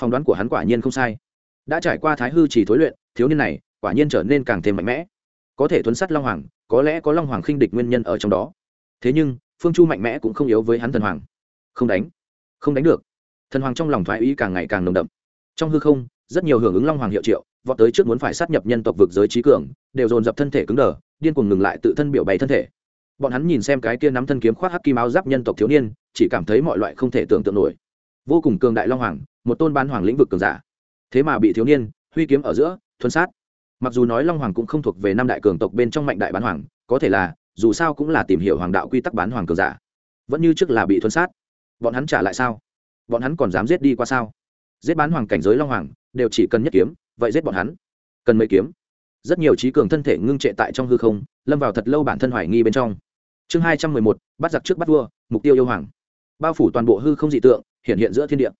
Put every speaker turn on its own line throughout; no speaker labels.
phỏng đoán của hắn quả nhiên không sai. Đã trải qua thái hư chỉ thối luyện, thiếu niên này quả nhiên trở nên càng thêm mạnh mẽ. Có thể thuấn sắt long hoàng, có lẽ có long hoàng khinh địch nguyên nhân ở trong đó. Thế nhưng, phương chu mạnh mẽ cũng không yếu với hắn thần hoàng. Không đánh. Không đánh được. Thần hoàng trong lòng thoái ý càng ngày càng nồng đậm. Trong hư không, rất nhiều hưởng ứng long hoàng hiệu triệu, vọt tới trước muốn phải sát nhập nhân tộc vực giới trí cường, đều dồn dập thân thể cứng đờ, điên cuồng ngừng lại tự thân biểu bày thân thể. Bọn hắn nhìn xem cái kia nắm thân kiếm khoác hắc kim áo giáp nhân tộc thiếu niên, chỉ cảm thấy mọi loại không thể tưởng tượng nổi vô cùng cường đại long hoàng, một tôn bán hoàng lĩnh vực cường giả. Thế mà bị thiếu niên huy kiếm ở giữa, thuần sát. Mặc dù nói long hoàng cũng không thuộc về năm đại cường tộc bên trong mạnh đại bán hoàng, có thể là, dù sao cũng là tìm hiểu hoàng đạo quy tắc bán hoàng cường giả. Vẫn như trước là bị thuần sát. Bọn hắn trả lại sao? Bọn hắn còn dám giết đi qua sao? Giết bán hoàng cảnh giới long hoàng, đều chỉ cần nhất kiếm, vậy giết bọn hắn. Cần mấy kiếm? Rất nhiều trí cường thân thể ngưng trệ tại trong hư không, lâm vào thật lâu bản thân hoài nghi bên trong. Chương hai trăm mười một, bắt giặc trước bắt vua, mục tiêu yêu hoàng. Bao phủ toàn bộ hư không dị tượng hiện hiện giữa thiên địa.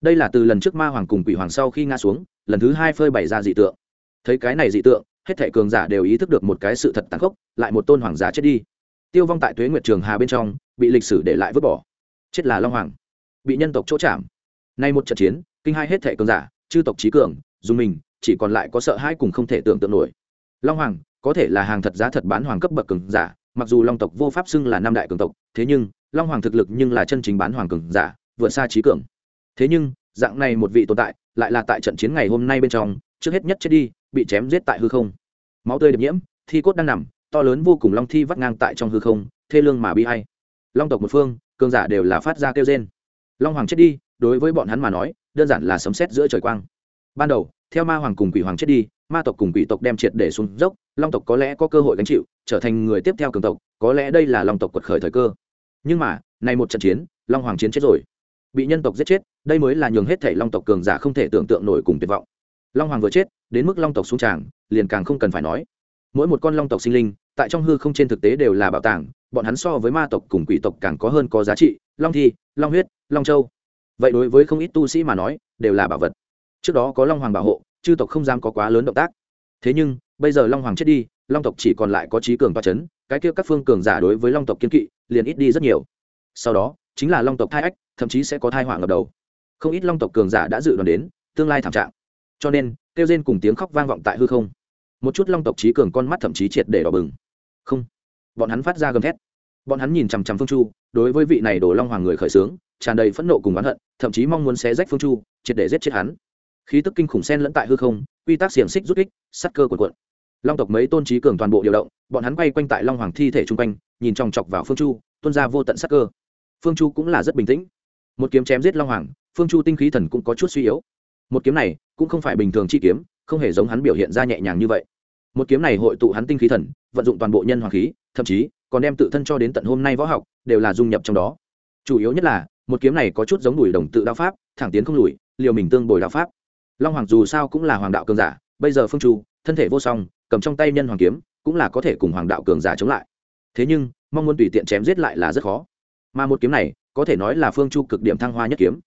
Đây là từ lần trước ma hoàng cùng quỷ hoàng sau khi ngã xuống, lần thứ hai phơi bày ra dị tượng. Thấy cái này dị tượng, hết thể cường giả đều ý thức được một cái sự thật tàn khốc, lại một tôn hoàng giả chết đi. Tiêu vong tại tuế nguyệt trường hà bên trong, bị lịch sử để lại vứt bỏ. Chết là long hoàng. Bị nhân tộc chỗ chạm. Nay một trận chiến, kinh hai hết thể cường giả, chư tộc trí cường, dù mình, chỉ còn lại có sợ hãi cùng không thể tưởng tượng nổi. Long hoàng, có thể là hàng thật giá thật bán hoàng cấp bậc cường giả, mặc dù long tộc vô pháp xưng là năm đại cường tộc, thế nhưng, long hoàng thực lực nhưng là chân chính bán hoàng cường giả vượt xa trí cường. Thế nhưng, dạng này một vị tồn tại, lại là tại trận chiến ngày hôm nay bên trong, trước hết nhất chết đi, bị chém giết tại hư không. Máu tươi đập nhiễm, thi cốt đang nằm, to lớn vô cùng long thi vắt ngang tại trong hư không, thê lương mà bi hay long tộc một phương, cường giả đều là phát ra kêu trên long hoàng chết đi, đối với bọn hắn mà nói, đơn giản là sấm sét giữa trời quang. Ban đầu, theo ma hoàng cùng quỷ hoàng chết đi, ma tộc cùng quỷ tộc đem triệt để xuống dốc, long tộc có lẽ có cơ hội gánh chịu, trở thành người tiếp theo cường tộc, có lẽ đây là long tộc quật khởi thời cơ. Nhưng mà này một trận chiến, long hoàng chiến chết rồi bị nhân tộc giết chết, đây mới là nhường hết thể long tộc cường giả không thể tưởng tượng nổi cùng tuyệt vọng. Long hoàng vừa chết, đến mức long tộc xuống tràng, liền càng không cần phải nói. Mỗi một con long tộc sinh linh, tại trong hư không trên thực tế đều là bảo tàng, bọn hắn so với ma tộc cùng quỷ tộc càng có hơn có giá trị, long thi, long huyết, long châu. Vậy đối với không ít tu sĩ mà nói, đều là bảo vật. Trước đó có long hoàng bảo hộ, chư tộc không dám có quá lớn động tác. Thế nhưng, bây giờ long hoàng chết đi, long tộc chỉ còn lại có trí cường toa c h ấ n cái kia các phương cường giả đối với long tộc kiên kỵ, liền ít đi rất nhiều. Sau đó chính là long tộc thai ách, thậm chí sẽ có thai họa ngập đầu. Không ít long tộc cường giả đã dự đoán đến tương lai thảm trạng. Cho nên, kêu rên cùng tiếng khóc vang vọng tại hư không. Một chút long tộc trí cường con mắt thậm chí triệt để đỏ bừng. Không, bọn hắn phát ra gầm thét. Bọn hắn nhìn chằm chằm phương chu, đối với vị này đổ long hoàng người khởi xướng tràn đầy phẫn nộ cùng oán hận, thậm chí mong muốn xé rách phương chu, triệt để giết chết hắn. Khí tức kinh khủng sen lẫn tại hư không, quy tắc xiềng xích rút kích, sắt cơ cuộn cuộn. Long tộc mấy tôn trí cường toàn bộ điều động, bọn hắn quay quanh tại long hoàng thi thể chung quanh, nhìn chòng chọc vào phương chu, tuôn ra vô tận sắc cơ phương chu cũng là rất bình tĩnh. Một kiếm chém giết long hoàng, phương chu tinh khí thần cũng có chút suy yếu. Một kiếm này cũng không phải bình thường chi kiếm, không hề giống hắn biểu hiện ra nhẹ nhàng như vậy. Một kiếm này hội tụ hắn tinh khí thần, vận dụng toàn bộ nhân hoàng khí, thậm chí còn đem tự thân cho đến tận hôm nay võ học đều là dung nhập trong đó. Chủ yếu nhất là, một kiếm này có chút giống đùi đồng tự đao pháp, thẳng tiến không lùi, liều mình tương bồi đao pháp. Long hoàng dù sao cũng là hoàng đạo cường giả, bây giờ phương chu, thân thể vô song, cầm trong tay nhân hoàng kiếm, cũng là có thể cùng hoàng đạo cường giả chống lại. Thế nhưng, mong muốn tùy tiện chém giết lại là rất khó mà một kiếm này, có thể nói là phương chu cực điểm thăng hoa nhất kiếm.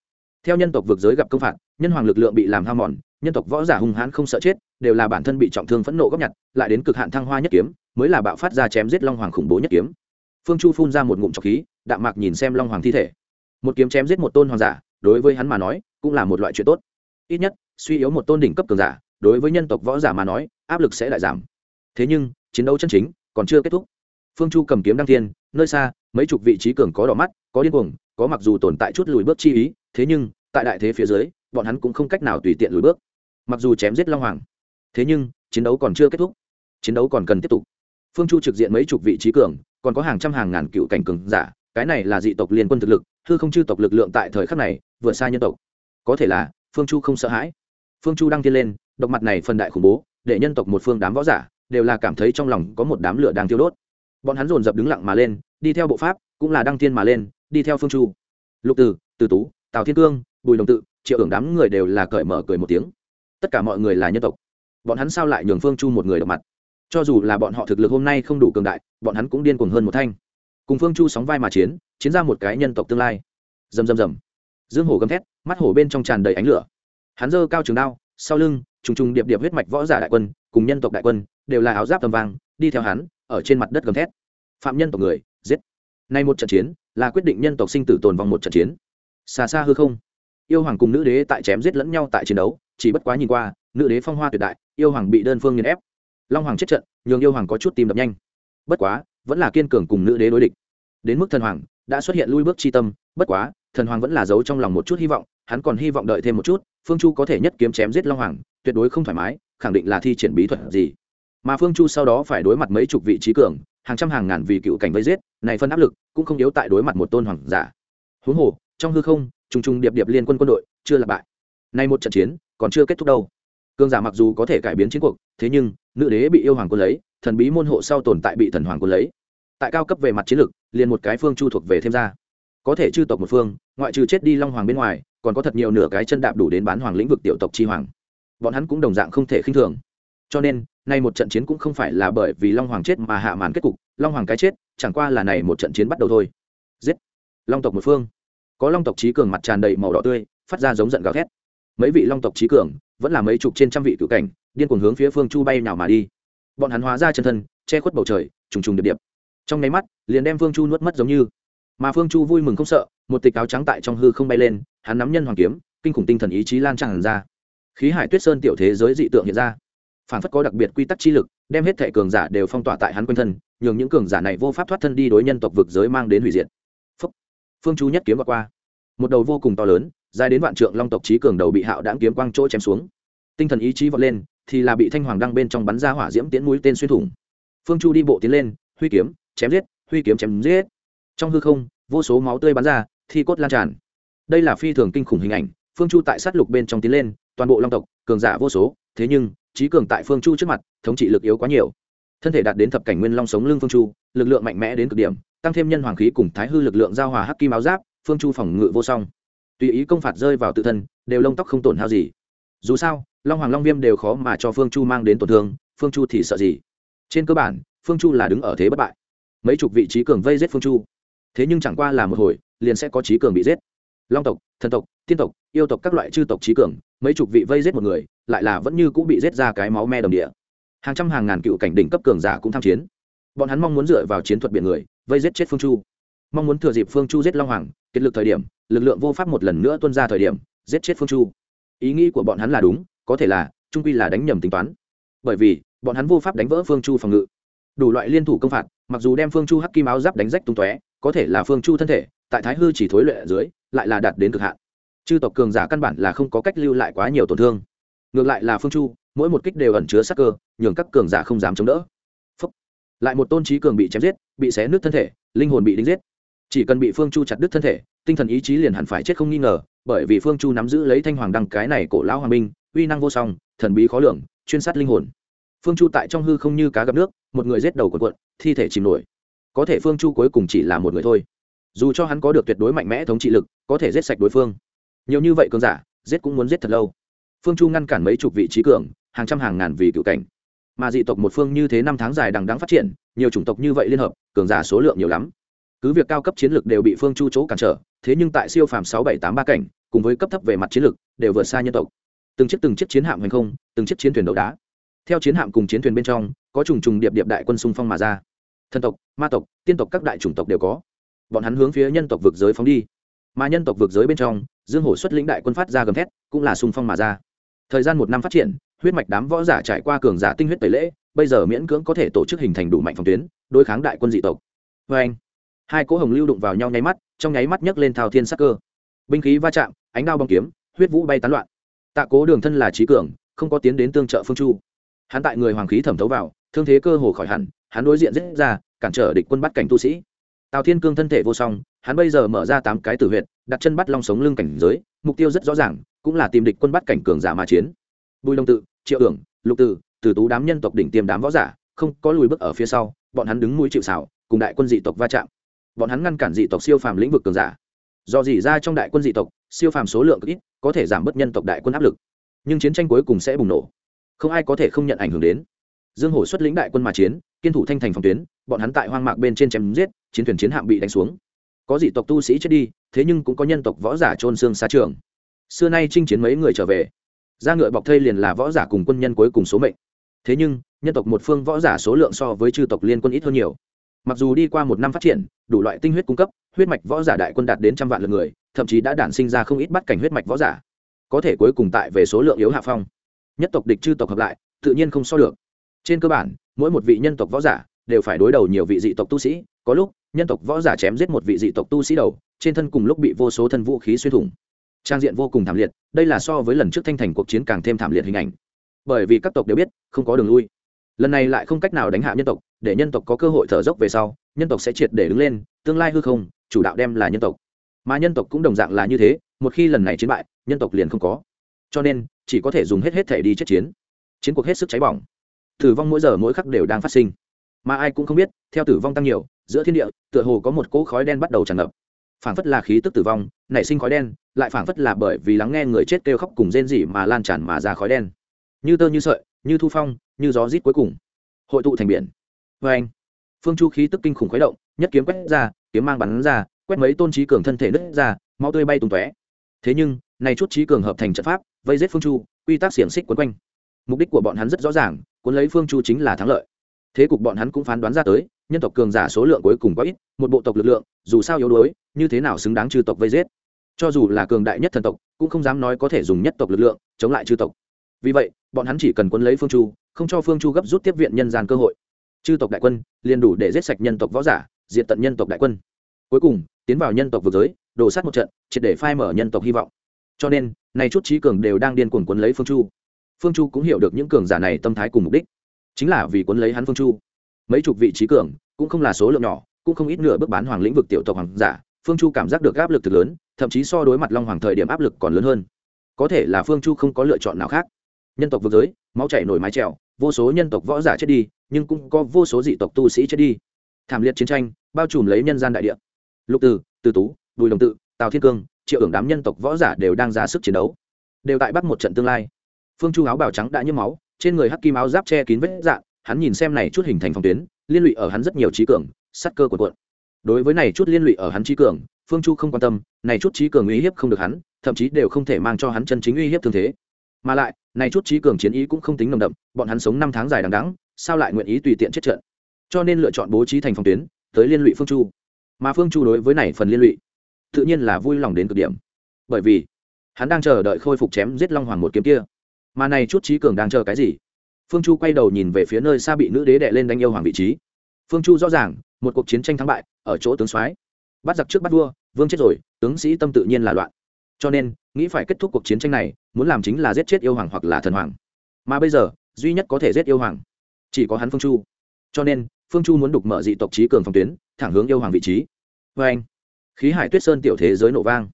Theo nhân tộc vượt giới gặp công phạt, nhân hoàng lực lượng bị làm hao mòn, nhân tộc võ giả hung hãn không sợ chết, đều là bản thân bị trọng thương phẫn nộ góp nhặt, lại đến cực hạn thăng hoa nhất kiếm, mới là bạo phát ra chém giết long hoàng khủng bố nhất kiếm. Phương chu phun ra một ngụm trọc khí, đạm mạc nhìn xem long hoàng thi thể. Một kiếm chém giết một tôn hoàng giả, đối với hắn mà nói, cũng là một loại chuyện tốt. Ít nhất, suy yếu một tôn đỉnh cấp cường giả, đối với nhân tộc võ giả mà nói, áp lực sẽ lại giảm. Thế nhưng, chiến đấu chân chính còn chưa kết thúc. Phương chu cầm kiếm đăng thiên, nơi xa mấy chục vị trí cường có đỏ mắt, có điên cuồng, có mặc dù tồn tại chút lùi bước chi ý, thế nhưng, tại đại thế phía dưới, bọn hắn cũng không cách nào tùy tiện lùi bước. Mặc dù chém giết long hoàng, thế nhưng, chiến đấu còn chưa kết thúc. Chiến đấu còn cần tiếp tục. Phương chu trực diện mấy chục vị trí cường, còn có hàng trăm hàng ngàn cựu cảnh cường giả, cái này là dị tộc liên quân thực lực, hư không chư tộc lực lượng tại thời khắc này, vượt xa nhân tộc. Có thể là, phương chu không sợ hãi. Phương chu đăng tiên lên, độc mặt này phần đại khủng bố, để nhân tộc một phương đám võ giả, đều là cảm thấy trong lòng có một đám lửa đang tiêu đốt bọn hắn dồn dập đứng lặng mà lên, đi theo bộ pháp, cũng là đăng thiên mà lên, đi theo phương chu. Lục từ từ tú, tào thiên cương, bùi đồng tự, triệu ưởng đám người đều là cởi mở cười một tiếng. Tất cả mọi người là nhân tộc. Bọn hắn sao lại nhường phương chu một người độc mặt? Cho dù là bọn họ thực lực hôm nay không đủ cường đại, bọn hắn cũng điên cuồng hơn một thanh. Cùng phương chu sóng vai mà chiến chiến ra một cái nhân tộc tương lai. Rầm rầm rầm. Dương hổ gầm thét, mắt hổ bên trong tràn đầy ánh lửa. Hắn giơ cao trường đao, sau lưng, trùng trùng điệp điệp huyết mạch võ giả đại quân, cùng nhân tộc đại quân, đều là áo giáp tầm vàng, đi theo hắn ở trên mặt đất gầm thét. Phạm nhân tộc người, giết. Nay một trận chiến, là quyết định nhân tộc sinh tử tồn vong một trận chiến. Xa xa hư không. Yêu hoàng cùng nữ đế tại chém giết lẫn nhau tại chiến đấu, chỉ bất quá nhìn qua, nữ đế phong hoa tuyệt đại, yêu hoàng bị đơn phương nghiền ép. Long hoàng chết trận, nhường yêu hoàng có chút tìm đập nhanh. Bất quá, vẫn là kiên cường cùng nữ đế đối địch. Đến mức thần hoàng, đã xuất hiện lui bước chi tâm, bất quá, thần hoàng vẫn là giấu trong lòng một chút hy vọng, hắn còn hy vọng đợi thêm một chút, phương chu có thể nhất kiếm chém giết long hoàng, tuyệt đối không thoải mái, khẳng định là thi triển bí thuật gì mà phương chu sau đó phải đối mặt mấy chục vị trí cường, hàng trăm hàng ngàn vị cựu cảnh vây giết, này phân áp lực cũng không yếu tại đối mặt một tôn hoàng giả. Huống hồ, trong hư không, trùng trùng điệp điệp liên quân quân đội chưa lặp bại. Nay một trận chiến còn chưa kết thúc đâu. Cương giả mặc dù có thể cải biến chiến cuộc, thế nhưng, nữ đế bị yêu hoàng quân lấy, thần bí môn hộ sau tồn tại bị thần hoàng quân lấy. Tại cao cấp về mặt chiến lược liền một cái phương chu thuộc về thêm ra. Có thể chư tộc một phương, ngoại trừ chết đi long hoàng bên ngoài, còn có thật nhiều nửa cái chân đạp đủ đến bán hoàng lĩnh vực tiểu tộc chi hoàng. Bọn hắn cũng đồng dạng không thể khinh thường. Cho nên nay một trận chiến cũng không phải là bởi vì long hoàng chết mà hạ màn kết cục, long hoàng cái chết, chẳng qua là này một trận chiến bắt đầu thôi. Giết! Long tộc một phương. Có long tộc trí cường mặt tràn đầy màu đỏ tươi, phát ra giống giận gào thét. Mấy vị long tộc trí cường, vẫn là mấy chục trên trăm vị cự cảnh, điên cuồng hướng phía phương chu bay nào mà đi. Bọn hắn hóa ra chân thân, che khuất bầu trời, trùng trùng điệp điệp. Trong nháy mắt, liền đem phương chu nuốt mất giống như. Mà phương chu vui mừng không sợ, một tịch áo trắng tại trong hư không bay lên, hắn nắm nhân hoàng kiếm, kinh khủng tinh thần ý chí lan tràn ra. Khí hải tuyết sơn tiểu thế giới dị tượng hiện ra phản phất có đặc biệt quy tắc chi lực, đem hết thẻ cường giả đều phong tỏa tại hắn quanh thân, nhường những cường giả này vô pháp thoát thân đi đối nhân tộc vực giới mang đến hủy diệt. Phương chu nhất kiếm vượt qua. Một đầu vô cùng to lớn, dài đến vạn trượng long tộc trí cường đầu bị hạo đãng kiếm quang chỗ chém xuống. Tinh thần ý chí vọt lên, thì là bị thanh hoàng đăng bên trong bắn ra hỏa diễm tiễn mũi tên xuyên thủng. Phương chu đi bộ tiến lên, huy kiếm, chém giết, huy kiếm chém giết. Trong hư không, vô số máu tươi bắn ra, thi cốt lan tràn. Đây là phi thường kinh khủng hình ảnh, phương chu tại sát lục bên trong tiến lên, toàn bộ long tộc, cường giả vô số, thế nhưng trí cường tại phương chu trước mặt, thống trị lực yếu quá nhiều. Thân thể đạt đến thập cảnh nguyên long sống lưng phương chu, lực lượng mạnh mẽ đến cực điểm, tăng thêm nhân hoàng khí cùng thái hư lực lượng giao hòa hắc kim áo giáp, phương chu phòng ngự vô song. Tùy ý công phạt rơi vào tự thân, đều lông tóc không tổn hao gì. Dù sao, long hoàng long viêm đều khó mà cho phương chu mang đến tổn thương, phương chu thì sợ gì? Trên cơ bản, phương chu là đứng ở thế bất bại. Mấy chục vị trí cường vây giết phương chu. Thế nhưng chẳng qua là một hồi, liền sẽ có trí cường bị giết. Long tộc, thần tộc, tiên tộc, yêu tộc các loại chư tộc trí cường, mấy chục vị vây giết một người lại là vẫn như cũng bị giết ra cái máu me đồng địa. Hàng trăm hàng ngàn cựu cảnh đỉnh cấp cường giả cũng tham chiến. Bọn hắn mong muốn dựa vào chiến thuật biển người, vây giết chết phương chu. Mong muốn thừa dịp phương chu giết long hoàng, kết lực thời điểm, lực lượng vô pháp một lần nữa tuân ra thời điểm, giết chết phương chu. Ý nghĩ của bọn hắn là đúng, có thể là, trung quy là đánh nhầm tính toán. Bởi vì, bọn hắn vô pháp đánh vỡ phương chu phòng ngự. Đủ loại liên thủ công phạt, mặc dù đem phương chu hắc kim áo giáp đánh rách tung tóe, có thể là phương chu thân thể, tại thái hư chỉ thối lệ ở dưới, lại là đạt đến cực hạn. Chư tộc cường giả căn bản là không có cách lưu lại quá nhiều tổn thương ngược lại là phương chu, mỗi một kích đều ẩn chứa sắc cơ, nhường các cường giả không dám chống đỡ. Phúc. lại một tôn trí cường bị chém giết, bị xé nứt thân thể, linh hồn bị đính giết. Chỉ cần bị phương chu chặt đứt thân thể, tinh thần ý chí liền hẳn phải chết không nghi ngờ, bởi vì phương chu nắm giữ lấy thanh hoàng đăng cái này cổ lão hoàng minh uy năng vô song, thần bí khó lường, chuyên sát linh hồn. Phương chu tại trong hư không như cá gặp nước, một người giết đầu quần quận thi thể chìm nổi. Có thể phương chu cuối cùng chỉ là một người thôi. Dù cho hắn có được tuyệt đối mạnh mẽ thống trị lực, có thể giết sạch đối phương. Nhiều như vậy cường giả, giết cũng muốn giết thật lâu phương chu ngăn cản mấy chục vị trí cường, hàng trăm hàng ngàn vị cựu cảnh. Mà dị tộc một phương như thế năm tháng dài đằng đắng phát triển, nhiều chủng tộc như vậy liên hợp, cường giả số lượng nhiều lắm. Cứ việc cao cấp chiến lược đều bị phương chu chỗ cản trở, thế nhưng tại siêu phàm sáu bảy tám ba cảnh, cùng với cấp thấp về mặt chiến lược, đều vượt xa nhân tộc. Từng chiếc từng chiếc chiến hạm hành không, từng chiếc chiến thuyền đấu đá. Theo chiến hạm cùng chiến thuyền bên trong, có trùng trùng điệp điệp đại quân xung phong mà ra. Thần tộc, ma tộc, tiên tộc các đại chủng tộc đều có. Bọn hắn hướng phía nhân tộc vực giới phóng đi. Mà nhân tộc vực giới bên trong, dương hổ xuất lĩnh đại quân phát ra gầm thét, cũng là xung phong mà ra thời gian một năm phát triển, huyết mạch đám võ giả trải qua cường giả tinh huyết tẩy lễ, bây giờ miễn cưỡng có thể tổ chức hình thành đủ mạnh phòng tuyến, đối kháng đại quân dị tộc. Vê anh, hai cỗ hồng lưu đụng vào nhau nháy mắt, trong nháy mắt nhấc lên thao thiên sắc cơ. Binh khí va chạm, ánh đao bong kiếm, huyết vũ bay tán loạn. Tạ cố đường thân là trí cường, không có tiến đến tương trợ phương chu. Hắn tại người hoàng khí thẩm thấu vào, thương thế cơ hồ khỏi hẳn, hắn đối diện rất ra, cản trở địch quân bắt cảnh tu sĩ. Tào thiên cương thân thể vô song, hắn bây giờ mở ra tám cái tử huyệt, đặt chân bắt long sống lưng cảnh giới mục tiêu rất rõ ràng, cũng là tìm địch quân bắt cảnh cường giả mà chiến. Bùi đông tự, triệu ưởng lục tử Tử tú đám nhân tộc đỉnh tiêm đám võ giả, không có lùi bước ở phía sau, bọn hắn đứng mũi chịu xảo cùng đại quân dị tộc va chạm. Bọn hắn ngăn cản dị tộc siêu phàm lĩnh vực cường giả. Do dỉ ra trong đại quân dị tộc, siêu phàm số lượng ít, có thể giảm bớt nhân tộc đại quân áp lực. Nhưng chiến tranh cuối cùng sẽ bùng nổ. Không ai có thể không nhận ảnh hưởng đến. Dương hổ xuất lĩnh đại quân mà chiến, kiên thủ thanh thành phòng tuyến, bọn hắn tại hoang mạc bên trên chém giết, chiến thuyền chiến hạm bị đánh xuống có dị tộc tu sĩ chết đi, thế nhưng cũng có nhân tộc võ giả trôn xương xa trường. Xưa nay chinh chiến mấy người trở về, ra ngựa bọc thây liền là võ giả cùng quân nhân cuối cùng số mệnh. Thế nhưng, nhân tộc một phương võ giả số lượng so với chư tộc liên quân ít hơn nhiều. Mặc dù đi qua một năm phát triển, đủ loại tinh huyết cung cấp, huyết mạch võ giả đại quân đạt đến trăm vạn lượt người, thậm chí đã đản sinh ra không ít bắt cảnh huyết mạch võ giả. Có thể cuối cùng tại về số lượng yếu hạ phong. Nhất tộc địch chư tộc hợp lại, tự nhiên không so được. Trên cơ bản, mỗi một vị nhân tộc võ giả đều phải đối đầu nhiều vị dị tộc tu sĩ có lúc, nhân tộc võ giả chém giết một vị dị tộc tu sĩ đầu, trên thân cùng lúc bị vô số thân vũ khí xuyên thủng. Trang diện vô cùng thảm liệt, đây là so với lần trước thanh thành cuộc chiến càng thêm thảm liệt hình ảnh. Bởi vì các tộc đều biết, không có đường lui. Lần này lại không cách nào đánh hạ nhân tộc, để nhân tộc có cơ hội thở dốc về sau, nhân tộc sẽ triệt để đứng lên, tương lai hư không, chủ đạo đem là nhân tộc. Mà nhân tộc cũng đồng dạng là như thế, một khi lần này chiến bại, nhân tộc liền không có. Cho nên, chỉ có thể dùng hết hết thể đi chết chiến. Chiến cuộc hết sức cháy bỏng. Tử vong mỗi giờ mỗi khắc đều đang phát sinh mà ai cũng không biết, theo tử vong tăng nhiều, giữa thiên địa, tựa hồ có một cỗ khói đen bắt đầu tràn ngập. Phảng phất là khí tức tử vong, nảy sinh khói đen, lại phảng phất là bởi vì lắng nghe người chết kêu khóc cùng rên rỉ mà lan tràn mà ra khói đen. Như tơ như sợi, như thu phong, như gió rít cuối cùng. Hội tụ thành biển. Vê anh, phương chu khí tức kinh khủng khuấy động, nhất kiếm quét ra, kiếm mang bắn ra, quét mấy tôn trí cường thân thể nứt ra, máu tươi bay tung tóe. Thế nhưng, này chút trí cường hợp thành trận pháp, vây giết phương chu, quy tắc xiềng xích quấn quanh. Mục đích của bọn hắn rất rõ ràng, cuốn lấy phương chu chính là thắng lợi thế cục bọn hắn cũng phán đoán ra tới, nhân tộc cường giả số lượng cuối cùng quá ít, một bộ tộc lực lượng, dù sao yếu đuối, như thế nào xứng đáng trừ tộc vây giết. Cho dù là cường đại nhất thần tộc, cũng không dám nói có thể dùng nhất tộc lực lượng chống lại chư tộc. Vì vậy, bọn hắn chỉ cần quân lấy phương chu, không cho phương chu gấp rút tiếp viện nhân gian cơ hội. Chư tộc đại quân, liền đủ để giết sạch nhân tộc võ giả diện tận nhân tộc đại quân. Cuối cùng, tiến vào nhân tộc vực giới, đổ sát một trận, triệt để phai mở nhân tộc hy vọng. Cho nên, nay chút trí cường đều đang điên cuồng quấn lấy phương chu. Phương chu cũng hiểu được những cường giả này tâm thái cùng mục đích chính là vì cuốn lấy hắn phương chu. Mấy chục vị trí cường, cũng không là số lượng nhỏ, cũng không ít nửa bước bán hoàng lĩnh vực tiểu tộc hoàng giả, phương chu cảm giác được áp lực thực lớn, thậm chí so đối mặt long hoàng thời điểm áp lực còn lớn hơn. Có thể là phương chu không có lựa chọn nào khác. Nhân tộc vực giới, máu chảy nổi mái trèo vô số nhân tộc võ giả chết đi, nhưng cũng có vô số dị tộc tu sĩ chết đi. Thảm liệt chiến tranh, bao trùm lấy nhân gian đại địa. Lục từ từ tú, bùi đồng tự, tào thiên cương, triệu ưởng đám nhân tộc võ giả đều đang ra sức chiến đấu. Đều tại bắt một trận tương lai. Phương chu áo bào trắng đã nhiễm máu trên người hắc kim áo giáp che kín vết dạng, hắn nhìn xem này chút hình thành phòng tuyến, liên lụy ở hắn rất nhiều trí cường sắt cơ của cuộn. đối với này chút liên lụy ở hắn trí cường, phương chu không quan tâm, này chút trí cường uy hiếp không được hắn, thậm chí đều không thể mang cho hắn chân chính uy hiếp thương thế. Mà lại, này chút trí cường chiến ý cũng không tính nồng đậm, bọn hắn sống năm tháng dài đằng đẵng, sao lại nguyện ý tùy tiện chết trận? Cho nên lựa chọn bố trí thành phòng tuyến, tới liên lụy phương chu. Mà phương chu đối với này phần liên lụy, tự nhiên là vui lòng đến cực điểm. Bởi vì, hắn đang chờ đợi khôi phục chém giết long hoàng một kiếm kia mà này chút trí cường đang chờ cái gì? Phương chu quay đầu nhìn về phía nơi xa bị nữ đế đệ lên đánh yêu hoàng vị trí. Phương chu rõ ràng, một cuộc chiến tranh thắng bại, ở chỗ tướng soái. Bắt giặc trước bắt vua, vương chết rồi, tướng sĩ tâm tự nhiên là loạn. Cho nên, nghĩ phải kết thúc cuộc chiến tranh này, muốn làm chính là giết chết yêu hoàng hoặc là thần hoàng. Mà bây giờ, duy nhất có thể giết yêu hoàng, chỉ có hắn phương chu. Cho nên, phương chu muốn đục mở dị tộc trí cường phòng tuyến, thẳng hướng yêu hoàng vị trí. Vê anh, khí hải tuyết sơn tiểu thế giới nổ vang.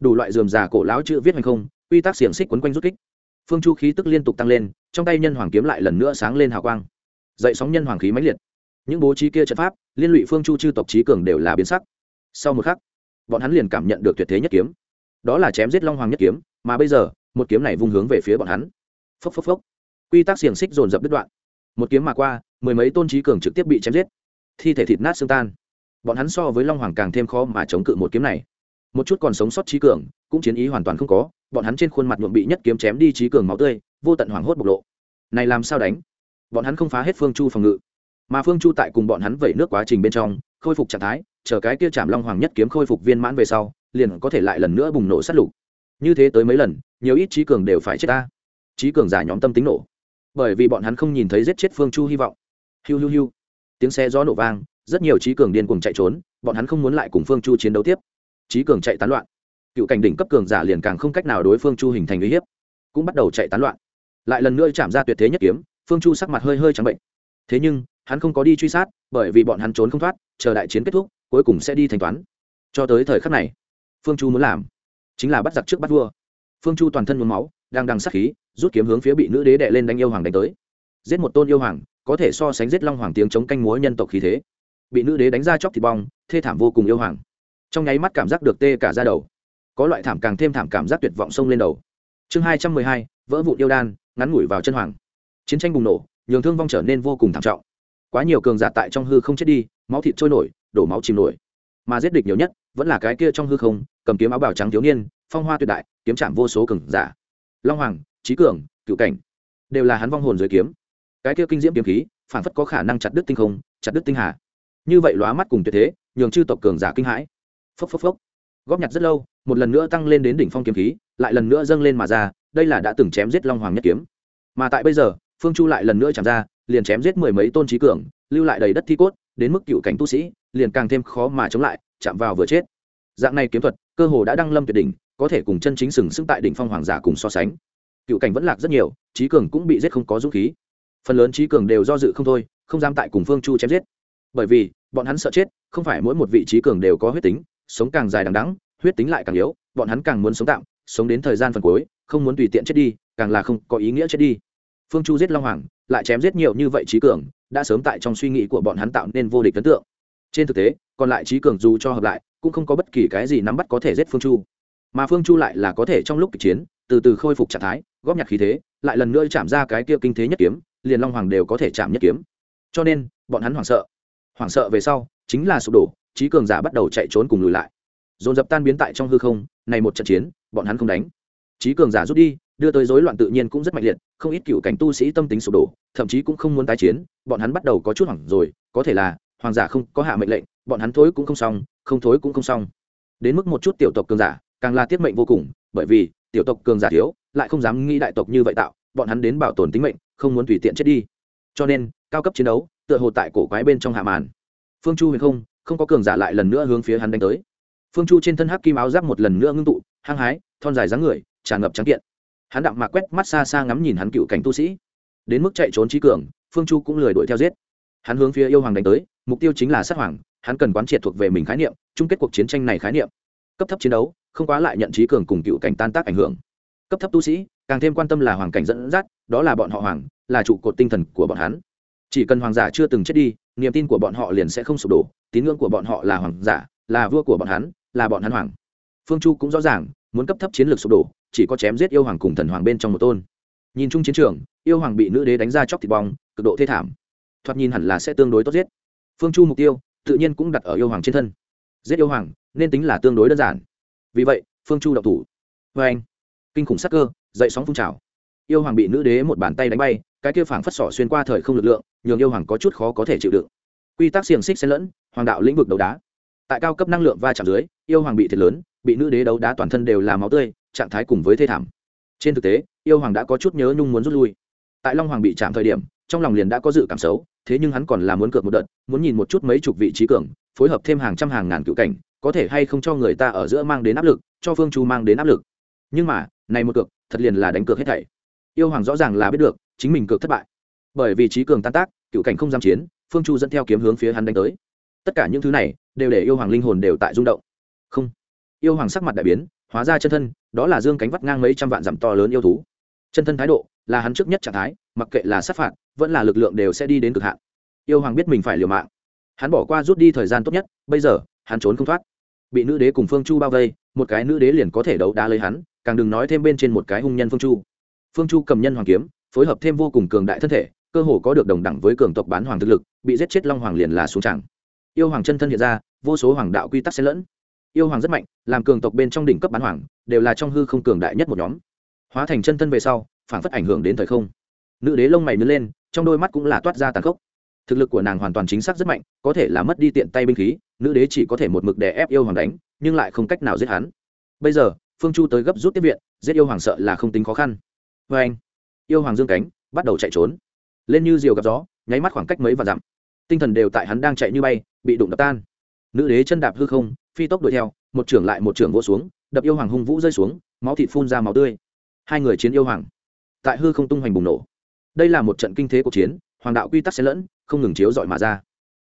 Đủ loại dườm già cổ lão chữ viết hành không, quy tắc xiềng xích quấn quanh rút kích phương chu khí tức liên tục tăng lên, trong tay nhân hoàng kiếm lại lần nữa sáng lên hào quang. Dậy sóng nhân hoàng khí mãnh liệt. Những bố trí kia trận pháp, liên lụy phương chu chư tộc trí cường đều là biến sắc. Sau một khắc, bọn hắn liền cảm nhận được tuyệt thế nhất kiếm. Đó là chém giết long hoàng nhất kiếm, mà bây giờ, một kiếm này vung hướng về phía bọn hắn. Phốc phốc phốc. Quy tắc xiềng xích dồn dập đứt đoạn. Một kiếm mà qua, mười mấy tôn trí cường trực tiếp bị chém giết. Thi thể thịt nát xương tan. Bọn hắn so với long hoàng càng thêm khó mà chống cự một kiếm này. Một chút còn sống sót trí cường cũng chiến ý hoàn toàn không có, bọn hắn trên khuôn mặt nhuộm bị nhất kiếm chém đi trí cường máu tươi, vô tận hoảng hốt bộc lộ. Này làm sao đánh? Bọn hắn không phá hết phương chu phòng ngự, mà phương chu tại cùng bọn hắn vẩy nước quá trình bên trong, khôi phục trạng thái, chờ cái kia chạm long hoàng nhất kiếm khôi phục viên mãn về sau, liền có thể lại lần nữa bùng nổ sát lục. Như thế tới mấy lần, nhiều ít trí cường đều phải chết ta. Trí cường giả nhóm tâm tính nổ. Bởi vì bọn hắn không nhìn thấy giết chết phương chu hy vọng. Hiu hiu hiu. Tiếng xe gió nổ vang, rất nhiều trí cường điên cùng chạy trốn, bọn hắn không muốn lại cùng phương chu chiến đấu tiếp. Trí cường chạy tán loạn cựu cảnh đỉnh cấp cường giả liền càng không cách nào đối phương chu hình thành uy hiếp, cũng bắt đầu chạy tán loạn. Lại lần nữa chạm ra tuyệt thế nhất kiếm, phương chu sắc mặt hơi hơi trắng bệnh. Thế nhưng, hắn không có đi truy sát, bởi vì bọn hắn trốn không thoát, chờ đại chiến kết thúc, cuối cùng sẽ đi thanh toán. Cho tới thời khắc này, phương chu muốn làm chính là bắt giặc trước bắt vua. Phương chu toàn thân nhuốm máu, đang đằng sắc khí, rút kiếm hướng phía bị nữ đế đệ lên đánh yêu hoàng đánh tới. Giết một tôn yêu hoàng, có thể so sánh giết long hoàng tiếng chống canh múa nhân tộc khí thế. Bị nữ đế đánh ra chóc thịt bong, thê thảm vô cùng yêu hoàng. Trong nháy mắt cảm giác được tê cả ra đầu có loại thảm càng thêm thảm cảm giác tuyệt vọng sông lên đầu. Chương hai trăm mười hai, vỡ vụn yêu đan, ngắn ngủi vào chân hoàng. Chiến tranh bùng nổ, nhường thương vong trở nên vô cùng thảm trọng. Quá nhiều cường giả tại trong hư không chết đi, máu thịt trôi nổi, đổ máu chìm nổi. Mà giết địch nhiều nhất, vẫn là cái kia trong hư không, cầm kiếm áo bào trắng thiếu niên, phong hoa tuyệt đại, kiếm chạm vô số cường giả. Long hoàng trí cường, cựu cảnh, đều là hắn vong hồn dưới kiếm. Cái kia kinh diễm kiếm khí, phản phất có khả năng chặt đứt tinh không, chặt đứt tinh hà. Như vậy lóa mắt cùng tuyệt thế, nhường chư tộc cường giả kinh hãi. Phốc phốc phốc. Góp nhặt rất lâu một lần nữa tăng lên đến đỉnh phong kiếm khí, lại lần nữa dâng lên mà ra, đây là đã từng chém giết long hoàng nhất kiếm. Mà tại bây giờ, phương chu lại lần nữa chạm ra, liền chém giết mười mấy tôn trí cường, lưu lại đầy đất thi cốt, đến mức cựu cảnh tu sĩ, liền càng thêm khó mà chống lại, chạm vào vừa chết. Dạng này kiếm thuật, cơ hồ đã đăng lâm tuyệt đỉnh, có thể cùng chân chính sừng sững tại đỉnh phong hoàng giả cùng so sánh. Cựu cảnh vẫn lạc rất nhiều, trí cường cũng bị giết không có dũng khí. Phần lớn trí cường đều do dự không thôi, không dám tại cùng phương chu chém giết. Bởi vì, bọn hắn sợ chết, không phải mỗi một vị trí cường đều có huyết tính, sống càng dài đằng đắng huyết tính lại càng yếu, bọn hắn càng muốn sống tạm, sống đến thời gian phần cuối, không muốn tùy tiện chết đi, càng là không có ý nghĩa chết đi. Phương chu giết long hoàng, lại chém giết nhiều như vậy trí cường, đã sớm tại trong suy nghĩ của bọn hắn tạo nên vô địch ấn tượng. Trên thực tế, còn lại trí cường dù cho hợp lại, cũng không có bất kỳ cái gì nắm bắt có thể giết phương chu. Mà phương chu lại là có thể trong lúc kịch chiến, từ từ khôi phục trạng thái, góp nhặt khí thế, lại lần nữa chạm ra cái kia kinh thế nhất kiếm, liền long hoàng đều có thể chạm nhất kiếm. Cho nên, bọn hắn hoảng sợ. Hoảng sợ về sau, chính là sụp đổ trí cường giả bắt đầu chạy trốn cùng lùi lại dồn dập tan biến tại trong hư không, này một trận chiến, bọn hắn không đánh. Trí cường giả rút đi, đưa tới rối loạn tự nhiên cũng rất mạnh liệt, không ít cựu cảnh tu sĩ tâm tính sụp đổ, thậm chí cũng không muốn tái chiến, bọn hắn bắt đầu có chút hoảng rồi, có thể là, hoàng giả không có hạ mệnh lệnh, bọn hắn thối cũng không xong, không thối cũng không xong. Đến mức một chút tiểu tộc cường giả, càng là tiết mệnh vô cùng, bởi vì, tiểu tộc cường giả thiếu, lại không dám nghĩ đại tộc như vậy tạo, bọn hắn đến bảo tồn tính mệnh, không muốn tùy tiện chết đi. Cho nên, cao cấp chiến đấu, tựa hồ tại cổ quái bên trong hạ màn. Phương chu huyền không không có cường giả lại lần nữa hướng phía hắn đánh tới phương chu trên thân hắc kim áo giáp một lần nữa ngưng tụ, hăng hái, thon dài dáng người, tràn ngập trắng kiện. Hắn đạm mạc quét mắt xa xa ngắm nhìn hắn cựu cảnh tu sĩ. Đến mức chạy trốn trí cường, phương chu cũng lười đuổi theo giết. Hắn hướng phía yêu hoàng đánh tới, mục tiêu chính là sát hoàng, hắn cần quán triệt thuộc về mình khái niệm, chung kết cuộc chiến tranh này khái niệm. Cấp thấp chiến đấu, không quá lại nhận trí cường cùng cựu cảnh tan tác ảnh hưởng. Cấp thấp tu sĩ, càng thêm quan tâm là hoàng cảnh dẫn dắt, đó là bọn họ hoàng, là trụ cột tinh thần của bọn hắn. Chỉ cần hoàng giả chưa từng chết đi, niềm tin của bọn họ liền sẽ không sụp đổ, tín ngưỡng của bọn họ là hoàng giả, là vua của bọn hắn là bọn hắn hoàng. Phương chu cũng rõ ràng, muốn cấp thấp chiến lược sụp đổ, chỉ có chém giết yêu hoàng cùng thần hoàng bên trong một tôn. Nhìn chung chiến trường, yêu hoàng bị nữ đế đánh ra chóc thịt bong, cực độ thê thảm. Thoạt nhìn hẳn là sẽ tương đối tốt giết. Phương chu mục tiêu, tự nhiên cũng đặt ở yêu hoàng trên thân. Giết yêu hoàng, nên tính là tương đối đơn giản. Vì vậy, phương chu đậu thủ. Vê anh, kinh khủng sắc cơ, dậy sóng phun trào. Yêu hoàng bị nữ đế một bàn tay đánh bay, cái kia phảng phất sỏ xuyên qua thời không lực lượng, nhường yêu hoàng có chút khó có thể chịu đựng. Quy tắc xiềng xích xen lẫn, hoàng đạo lĩnh vực đấu đá. Tại cao cấp năng lượng va chạm dưới yêu hoàng bị thiệt lớn, bị nữ đế đấu đá toàn thân đều là máu tươi, trạng thái cùng với thê thảm. Trên thực tế, yêu hoàng đã có chút nhớ nhung muốn rút lui. Tại long hoàng bị chạm thời điểm, trong lòng liền đã có dự cảm xấu, thế nhưng hắn còn là muốn cược một đợt, muốn nhìn một chút mấy chục vị trí cường, phối hợp thêm hàng trăm hàng ngàn cựu cảnh, có thể hay không cho người ta ở giữa mang đến áp lực, cho phương chu mang đến áp lực. Nhưng mà, này một cược, thật liền là đánh cược hết thảy. Yêu hoàng rõ ràng là biết được, chính mình cược thất bại. Bởi vì trí cường tan tác, cựu cảnh không giam chiến, phương chu dẫn theo kiếm hướng phía hắn đánh tới. Tất cả những thứ này, đều để yêu hoàng linh hồn đều tại rung động không. Yêu hoàng sắc mặt đại biến, hóa ra chân thân, đó là dương cánh vắt ngang mấy trăm vạn dặm to lớn yêu thú. Chân thân thái độ, là hắn trước nhất trạng thái, mặc kệ là sát phạt, vẫn là lực lượng đều sẽ đi đến cực hạn. Yêu hoàng biết mình phải liều mạng. Hắn bỏ qua rút đi thời gian tốt nhất, bây giờ, hắn trốn không thoát. Bị nữ đế cùng phương chu bao vây, một cái nữ đế liền có thể đấu đá lấy hắn, càng đừng nói thêm bên trên một cái hung nhân phương chu. Phương chu cầm nhân hoàng kiếm, phối hợp thêm vô cùng cường đại thân thể, cơ hồ có được đồng đẳng với cường tộc bán hoàng thực lực, bị giết chết long hoàng liền là xuống tràng. Yêu hoàng chân thân hiện ra, vô số hoàng đạo quy tắc xen lẫn yêu hoàng rất mạnh, làm cường tộc bên trong đỉnh cấp bán hoàng, đều là trong hư không cường đại nhất một nhóm. Hóa thành chân thân về sau, phản phất ảnh hưởng đến thời không. Nữ đế lông mày nứt lên, trong đôi mắt cũng là toát ra tàn khốc. Thực lực của nàng hoàn toàn chính xác rất mạnh, có thể là mất đi tiện tay binh khí, nữ đế chỉ có thể một mực đè ép yêu hoàng đánh, nhưng lại không cách nào giết hắn. Bây giờ, phương chu tới gấp rút tiếp viện, giết yêu hoàng sợ là không tính khó khăn. Vê anh, yêu hoàng dương cánh, bắt đầu chạy trốn. Lên như diều gặp gió, nháy mắt khoảng cách mấy và dặm. Tinh thần đều tại hắn đang chạy như bay, bị đụng đập tan. Nữ đế chân đạp hư không phi tốc đuổi theo, một trưởng lại một trưởng vỗ xuống, đập yêu hoàng hung vũ rơi xuống, máu thịt phun ra máu tươi. Hai người chiến yêu hoàng. Tại hư không tung hoành bùng nổ. Đây là một trận kinh thế cuộc chiến, hoàng đạo quy tắc xen lẫn, không ngừng chiếu dọi mà ra.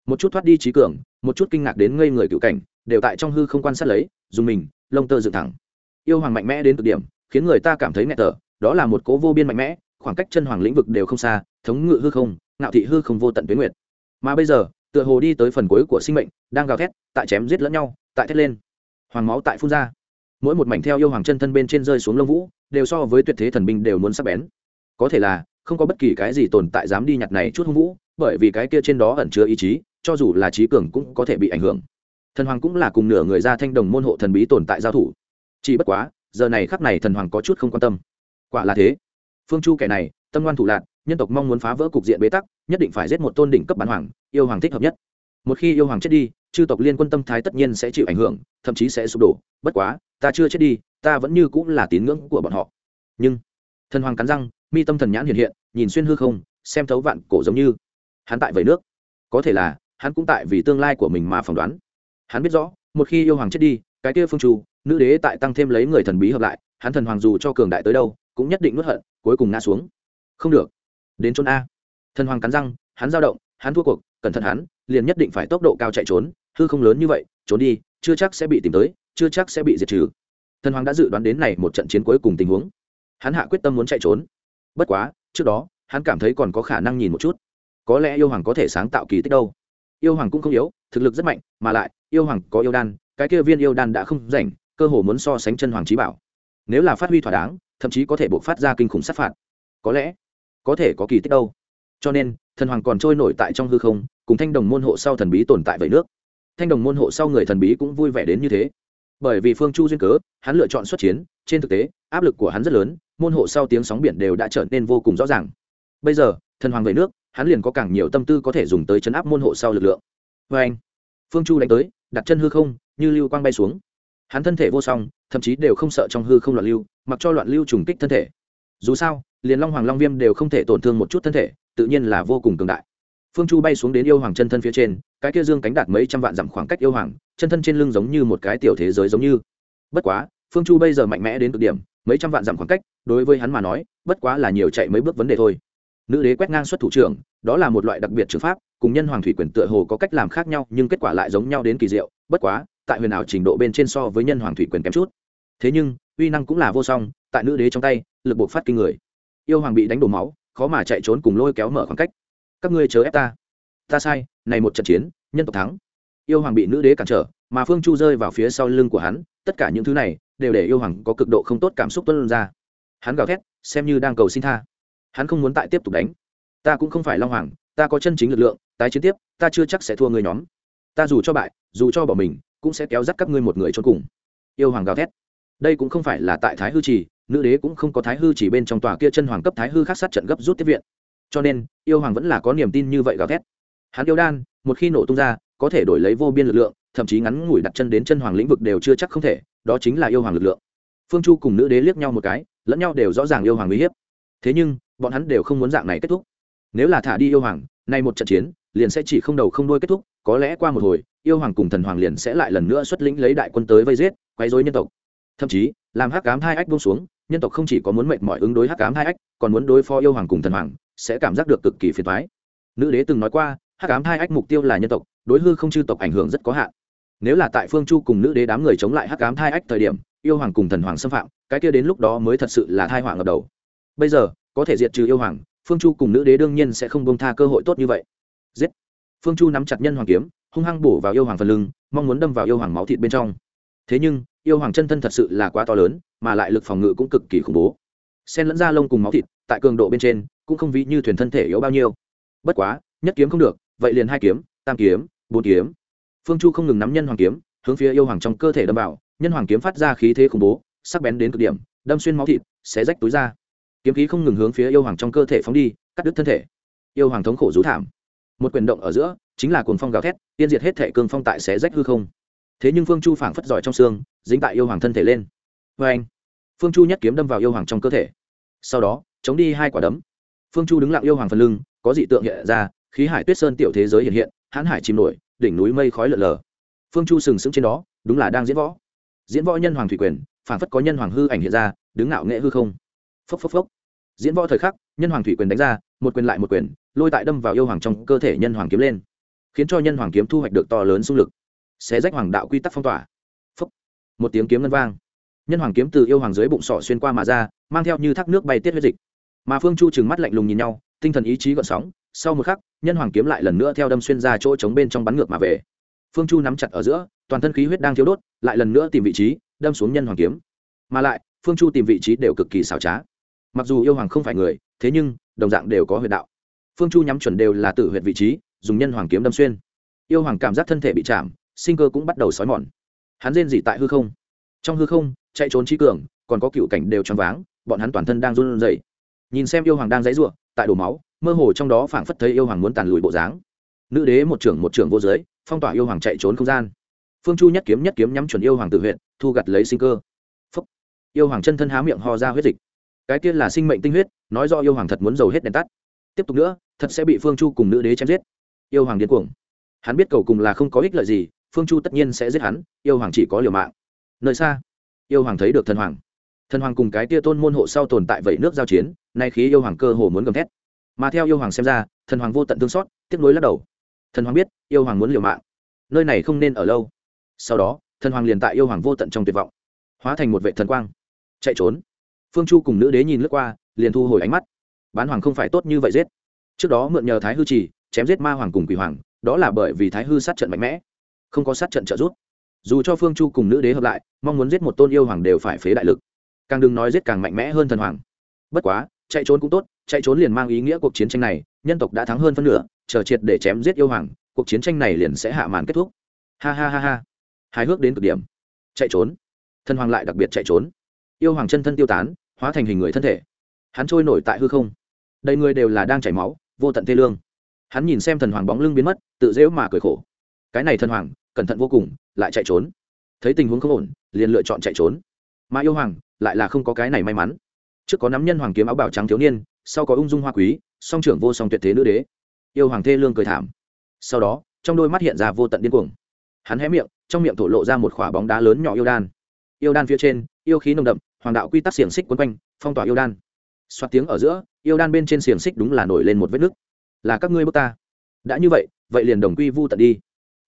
Một chút thoát đi trí cường, một chút kinh ngạc đến ngây người cựu cảnh, đều tại trong hư không quan sát lấy, dùng mình, lông tơ dựng thẳng. Yêu hoàng mạnh mẽ đến cực điểm, khiến người ta cảm thấy nghẹt thở, đó là một cố vô biên mạnh mẽ, khoảng cách chân hoàng lĩnh vực đều không xa, thống ngự hư không, ngạo thị hư không vô tận tuyến nguyệt. Mà bây giờ, tựa hồ đi tới phần cuối của sinh mệnh, đang gào thét, tại chém giết lẫn nhau tại thét lên. Hoàng máu tại phun ra. Mỗi một mảnh theo yêu hoàng chân thân bên trên rơi xuống lông vũ, đều so với tuyệt thế thần binh đều muốn sắc bén. Có thể là, không có bất kỳ cái gì tồn tại dám đi nhặt này chút hung vũ, bởi vì cái kia trên đó ẩn chứa ý chí, cho dù là trí cường cũng có thể bị ảnh hưởng. Thần hoàng cũng là cùng nửa người ra thanh đồng môn hộ thần bí tồn tại giao thủ. Chỉ bất quá, giờ này khắc này thần hoàng có chút không quan tâm. Quả là thế. Phương chu kẻ này, tâm ngoan thủ lạc nhân tộc mong muốn phá vỡ cục diện bế tắc, nhất định phải giết một tôn đỉnh cấp bán hoàng, yêu hoàng thích hợp nhất một khi yêu hoàng chết đi, chư tộc liên quân tâm thái tất nhiên sẽ chịu ảnh hưởng, thậm chí sẽ sụp đổ. Bất quá, ta chưa chết đi, ta vẫn như cũng là tín ngưỡng của bọn họ. Nhưng, thần hoàng cắn răng, mi tâm thần nhãn hiện hiện, nhìn xuyên hư không, xem thấu vạn cổ giống như hắn tại vẩy nước. Có thể là, hắn cũng tại vì tương lai của mình mà phỏng đoán. Hắn biết rõ, một khi yêu hoàng chết đi, cái kia phương trù nữ đế tại tăng thêm lấy người thần bí hợp lại, hắn thần hoàng dù cho cường đại tới đâu, cũng nhất định nuốt hận, cuối cùng ngã xuống. Không được. Đến chốn a. Thần hoàng cắn răng, hắn dao động, hắn thua cuộc cẩn thận hắn, liền nhất định phải tốc độ cao chạy trốn, hư không lớn như vậy, trốn đi, chưa chắc sẽ bị tìm tới, chưa chắc sẽ bị diệt trừ. Thần hoàng đã dự đoán đến này một trận chiến cuối cùng tình huống. Hắn hạ quyết tâm muốn chạy trốn. Bất quá, trước đó, hắn cảm thấy còn có khả năng nhìn một chút. Có lẽ yêu hoàng có thể sáng tạo kỳ tích đâu. Yêu hoàng cũng không yếu, thực lực rất mạnh, mà lại, yêu hoàng có yêu đan, cái kia viên yêu đan đã không rảnh, cơ hồ muốn so sánh chân hoàng trí bảo. Nếu là phát huy thỏa đáng, thậm chí có thể buộc phát ra kinh khủng sát phạt. Có lẽ, có thể có kỳ tích đâu cho nên, thần hoàng còn trôi nổi tại trong hư không, cùng thanh đồng môn hộ sau thần bí tồn tại vậy nước. Thanh đồng môn hộ sau người thần bí cũng vui vẻ đến như thế. Bởi vì phương chu duyên cớ, hắn lựa chọn xuất chiến, trên thực tế, áp lực của hắn rất lớn, môn hộ sau tiếng sóng biển đều đã trở nên vô cùng rõ ràng. Bây giờ, thần hoàng về nước, hắn liền có càng nhiều tâm tư có thể dùng tới chấn áp môn hộ sau lực lượng. Vê anh, phương chu đánh tới, đặt chân hư không, như lưu quang bay xuống. Hắn thân thể vô song, thậm chí đều không sợ trong hư không loạn lưu, mặc cho loạn lưu trùng kích thân thể. Dù sao, liền long hoàng long viêm đều không thể tổn thương một chút thân thể tự nhiên là vô cùng cường đại. Phương chu bay xuống đến yêu hoàng chân thân phía trên, cái kia dương cánh đạt mấy trăm vạn dặm khoảng cách yêu hoàng, chân thân trên lưng giống như một cái tiểu thế giới giống như. Bất quá, phương chu bây giờ mạnh mẽ đến cực điểm, mấy trăm vạn dặm khoảng cách, đối với hắn mà nói, bất quá là nhiều chạy mấy bước vấn đề thôi. Nữ đế quét ngang xuất thủ trưởng, đó là một loại đặc biệt trường pháp, cùng nhân hoàng thủy quyền tựa hồ có cách làm khác nhau, nhưng kết quả lại giống nhau đến kỳ diệu, bất quá, tại huyền ảo trình độ bên trên so với nhân hoàng thủy quyền kém chút. Thế nhưng, uy năng cũng là vô song, tại nữ đế trong tay, lực buộc phát kinh người. Yêu hoàng bị đánh đổ máu khó mà chạy trốn cùng lôi kéo mở khoảng cách. Các ngươi chớ ép ta. Ta sai, này một trận chiến, nhân tộc thắng. Yêu hoàng bị nữ đế cản trở, mà phương chu rơi vào phía sau lưng của hắn, tất cả những thứ này đều để yêu hoàng có cực độ không tốt cảm xúc tuân ra. Hắn gào thét, xem như đang cầu xin tha. Hắn không muốn tại tiếp tục đánh. Ta cũng không phải long hoàng, ta có chân chính lực lượng, tái chiến tiếp, ta chưa chắc sẽ thua người nhóm. Ta dù cho bại, dù cho bỏ mình, cũng sẽ kéo dắt các ngươi một người cho cùng. Yêu hoàng gào thét. Đây cũng không phải là tại thái hư trì nữ đế cũng không có thái hư chỉ bên trong tòa kia chân hoàng cấp thái hư khác sát trận gấp rút tiếp viện. Cho nên, yêu hoàng vẫn là có niềm tin như vậy gào thét. Hắn yêu đan, một khi nổ tung ra, có thể đổi lấy vô biên lực lượng, thậm chí ngắn ngủi đặt chân đến chân hoàng lĩnh vực đều chưa chắc không thể, đó chính là yêu hoàng lực lượng. Phương chu cùng nữ đế liếc nhau một cái, lẫn nhau đều rõ ràng yêu hoàng uy hiếp. Thế nhưng, bọn hắn đều không muốn dạng này kết thúc. Nếu là thả đi yêu hoàng, nay một trận chiến, liền sẽ chỉ không đầu không đuôi kết thúc, có lẽ qua một hồi, yêu hoàng cùng thần hoàng liền sẽ lại lần nữa xuất lĩnh lấy đại quân tới vây giết, quấy rối nhân tộc. Thậm chí, làm hắc cám hai ách buông xuống nhân tộc không chỉ có muốn mệt mỏi ứng đối hắc ám hai ách, còn muốn đối phó yêu hoàng cùng thần hoàng, sẽ cảm giác được cực kỳ phiền thoái nữ đế từng nói qua, hắc ám hai ách mục tiêu là nhân tộc, đối hư không chư tộc ảnh hưởng rất có hạn. Nếu là tại phương chu cùng nữ đế đám người chống lại hắc ám hai ách thời điểm, yêu hoàng cùng thần hoàng xâm phạm, cái kia đến lúc đó mới thật sự là thai hoàng ngập đầu. Bây giờ, có thể diệt trừ yêu hoàng, phương chu cùng nữ đế đương nhiên sẽ không bông tha cơ hội tốt như vậy. Giết! Phương chu nắm chặt nhân hoàng kiếm, hung hăng bổ vào yêu hoàng phần lưng, mong muốn đâm vào yêu hoàng máu thịt bên trong thế nhưng, yêu hoàng chân thân thật sự là quá to lớn, mà lại lực phòng ngự cũng cực kỳ khủng bố. Sen lẫn da lông cùng máu thịt, tại cường độ bên trên, cũng không ví như thuyền thân thể yếu bao nhiêu. Bất quá, nhất kiếm không được, vậy liền hai kiếm, tam kiếm, bốn kiếm. Phương chu không ngừng nắm nhân hoàng kiếm, hướng phía yêu hoàng trong cơ thể đâm vào, nhân hoàng kiếm phát ra khí thế khủng bố, sắc bén đến cực điểm, đâm xuyên máu thịt, xé rách túi ra kiếm khí không ngừng hướng phía yêu hoàng trong cơ thể phóng đi, cắt đứt thân thể. Yêu hoàng thống khổ rú thảm. Một quyền động ở giữa, chính là cuồng phong gào thét tiên diệt hết thể cương phong tại xé rách hư không thế nhưng phương chu phảng phất giỏi trong xương, dính tại yêu hoàng thân thể lên. Vê anh, phương chu nhất kiếm đâm vào yêu hoàng trong cơ thể. Sau đó, chống đi hai quả đấm. Phương chu đứng lặng yêu hoàng phần lưng, có dị tượng hiện ra, khí hải tuyết sơn tiểu thế giới hiện hiện, hãn hải chìm nổi, đỉnh núi mây khói lở lờ phương chu sừng sững trên đó, đúng là đang diễn võ. Diễn võ nhân hoàng thủy quyền, phảng phất có nhân hoàng hư ảnh hiện ra, đứng ngạo nghệ hư không. Phốc phốc phốc. Diễn võ thời khắc, nhân hoàng thủy quyền đánh ra, một quyền lại một quyền, lôi tại đâm vào yêu hoàng trong cơ thể nhân hoàng kiếm lên, khiến cho nhân hoàng kiếm thu hoạch được to lớn xung lực xé rách hoàng đạo quy tắc phong tỏa. Phúc. một tiếng kiếm ngân vang. Nhân hoàng kiếm từ yêu hoàng dưới bụng sọ xuyên qua mà ra, mang theo như thác nước bay tiết huyết dịch. Mà phương chu trừng mắt lạnh lùng nhìn nhau, tinh thần ý chí gợn sóng. Sau một khắc, nhân hoàng kiếm lại lần nữa theo đâm xuyên ra chỗ trống bên trong bắn ngược mà về. Phương chu nắm chặt ở giữa, toàn thân khí huyết đang thiếu đốt, lại lần nữa tìm vị trí, đâm xuống nhân hoàng kiếm. Mà lại, phương chu tìm vị trí đều cực kỳ xảo trá. Mặc dù yêu hoàng không phải người, thế nhưng, đồng dạng đều có huyệt đạo. Phương chu nhắm chuẩn đều là tử huyệt vị trí, dùng nhân hoàng kiếm đâm xuyên. Yêu hoàng cảm giác thân thể bị chạm sinh cơ cũng bắt đầu sói mòn. Hắn rên dị tại hư không. Trong hư không, chạy trốn trí cường, còn có cựu cảnh đều choáng váng, bọn hắn toàn thân đang run rẩy. Nhìn xem yêu hoàng đang dãy ruộng, tại đổ máu, mơ hồ trong đó phảng phất thấy yêu hoàng muốn tàn lùi bộ dáng. Nữ đế một trưởng một trưởng vô giới phong tỏa yêu hoàng chạy trốn không gian. Phương chu nhất kiếm nhất kiếm nhắm chuẩn yêu hoàng tự huyện thu gặt lấy sinh cơ. Phúc. yêu hoàng chân thân há miệng ho ra huyết dịch. Cái kia là sinh mệnh tinh huyết, nói do yêu hoàng thật muốn giàu hết đèn tắt. Tiếp tục nữa, thật sẽ bị phương chu cùng nữ đế chém giết. Yêu hoàng điên cuồng. Hắn biết cầu cùng là không có ích lợi gì phương chu tất nhiên sẽ giết hắn, yêu hoàng chỉ có liều mạng. Nơi xa, yêu hoàng thấy được thần hoàng. Thần hoàng cùng cái tia tôn môn hộ sau tồn tại vẩy nước giao chiến, nay khí yêu hoàng cơ hồ muốn gầm thét. Mà theo yêu hoàng xem ra, thần hoàng vô tận thương xót, tiếc nuối lắc đầu. Thần hoàng biết, yêu hoàng muốn liều mạng. Nơi này không nên ở lâu. Sau đó, thần hoàng liền tại yêu hoàng vô tận trong tuyệt vọng, hóa thành một vệ thần quang, chạy trốn. Phương chu cùng nữ đế nhìn lướt qua, liền thu hồi ánh mắt. Bán hoàng không phải tốt như vậy giết. Trước đó mượn nhờ thái hư trì, chém giết ma hoàng cùng quỷ hoàng, đó là bởi vì thái hư sát trận mạnh mẽ không có sát trận trợ giúp. Dù cho phương chu cùng nữ đế hợp lại, mong muốn giết một tôn yêu hoàng đều phải phế đại lực. Càng đừng nói giết càng mạnh mẽ hơn thần hoàng. Bất quá, chạy trốn cũng tốt, chạy trốn liền mang ý nghĩa cuộc chiến tranh này, nhân tộc đã thắng hơn phân nửa, chờ triệt để chém giết yêu hoàng, cuộc chiến tranh này liền sẽ hạ màn kết thúc. Ha ha ha ha. Hài hước đến cực điểm. Chạy trốn. Thần hoàng lại đặc biệt chạy trốn. Yêu hoàng chân thân tiêu tán, hóa thành hình người thân thể. Hắn trôi nổi tại hư không. Đầy người đều là đang chảy máu, vô tận thê lương. Hắn nhìn xem thần hoàng bóng lưng biến mất, tự dễu mà cười khổ. Cái này thần hoàng cẩn thận vô cùng, lại chạy trốn. Thấy tình huống không ổn, liền lựa chọn chạy trốn. Mà yêu hoàng, lại là không có cái này may mắn. Trước có nắm nhân hoàng kiếm áo bào trắng thiếu niên, sau có ung dung hoa quý, song trưởng vô song tuyệt thế nữ đế. Yêu hoàng thê lương cười thảm. Sau đó, trong đôi mắt hiện ra vô tận điên cuồng. Hắn hé miệng, trong miệng thổ lộ ra một khỏa bóng đá lớn nhỏ yêu đan. Yêu đan phía trên, yêu khí nồng đậm, hoàng đạo quy tắc xiềng xích quấn quanh, phong tỏa yêu đan. Xoát tiếng ở giữa, yêu đan bên trên xiềng xích đúng là nổi lên một vết nứt. Là các ngươi bước ta. Đã như vậy vậy liền đồng quy vu tận đi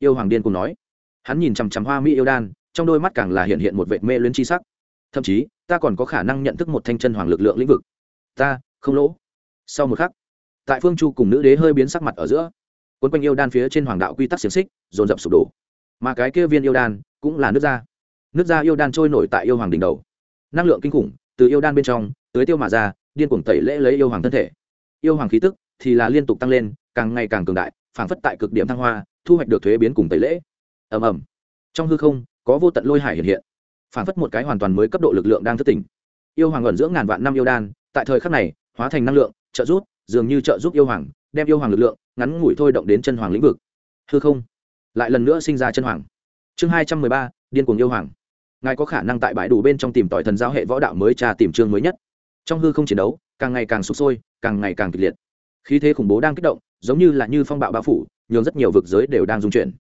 yêu hoàng điên cùng nói. Hắn nhìn chằm chằm hoa mỹ yêu đan, trong đôi mắt càng là hiện hiện một vệ mê luyến chi sắc. Thậm chí, ta còn có khả năng nhận thức một thanh chân hoàng lực lượng lĩnh vực. Ta, không lỗ. Sau một khắc, tại phương chu cùng nữ đế hơi biến sắc mặt ở giữa, quấn quanh yêu đan phía trên hoàng đạo quy tắc xiềng xích, dồn dập sụp đổ. Mà cái kia viên yêu đan cũng là nước da nước da yêu đan trôi nổi tại yêu hoàng đỉnh đầu. Năng lượng kinh khủng từ yêu đan bên trong tới tiêu mà ra, điên cuồng tẩy lễ lấy yêu hoàng thân thể. Yêu hoàng khí tức thì là liên tục tăng lên, càng ngày càng cường đại, phảng phất tại cực điểm thăng hoa thu hoạch được thuế biến cùng tẩy lễ. Ầm ầm. Trong hư không, có vô tận lôi hải hiện hiện. Phảng phất một cái hoàn toàn mới cấp độ lực lượng đang thức tỉnh. Yêu hoàng ẩn dưỡng ngàn vạn năm yêu đan, tại thời khắc này, hóa thành năng lượng, trợ giúp, dường như trợ giúp yêu hoàng, đem yêu hoàng lực lượng ngắn ngủi thôi động đến chân hoàng lĩnh vực. Hư không, lại lần nữa sinh ra chân hoàng. Chương hai trăm mười ba, điên cuồng yêu hoàng. Ngài có khả năng tại bãi đủ bên trong tìm tỏi thần giao hệ võ đạo mới tra tìm chương mới nhất. Trong hư không chiến đấu, càng ngày càng sụp sôi, càng ngày càng kịch liệt. Khí thế khủng bố đang kích động, giống như là như phong bạo bao phủ nhường rất nhiều vực giới đều đang dung chuyển.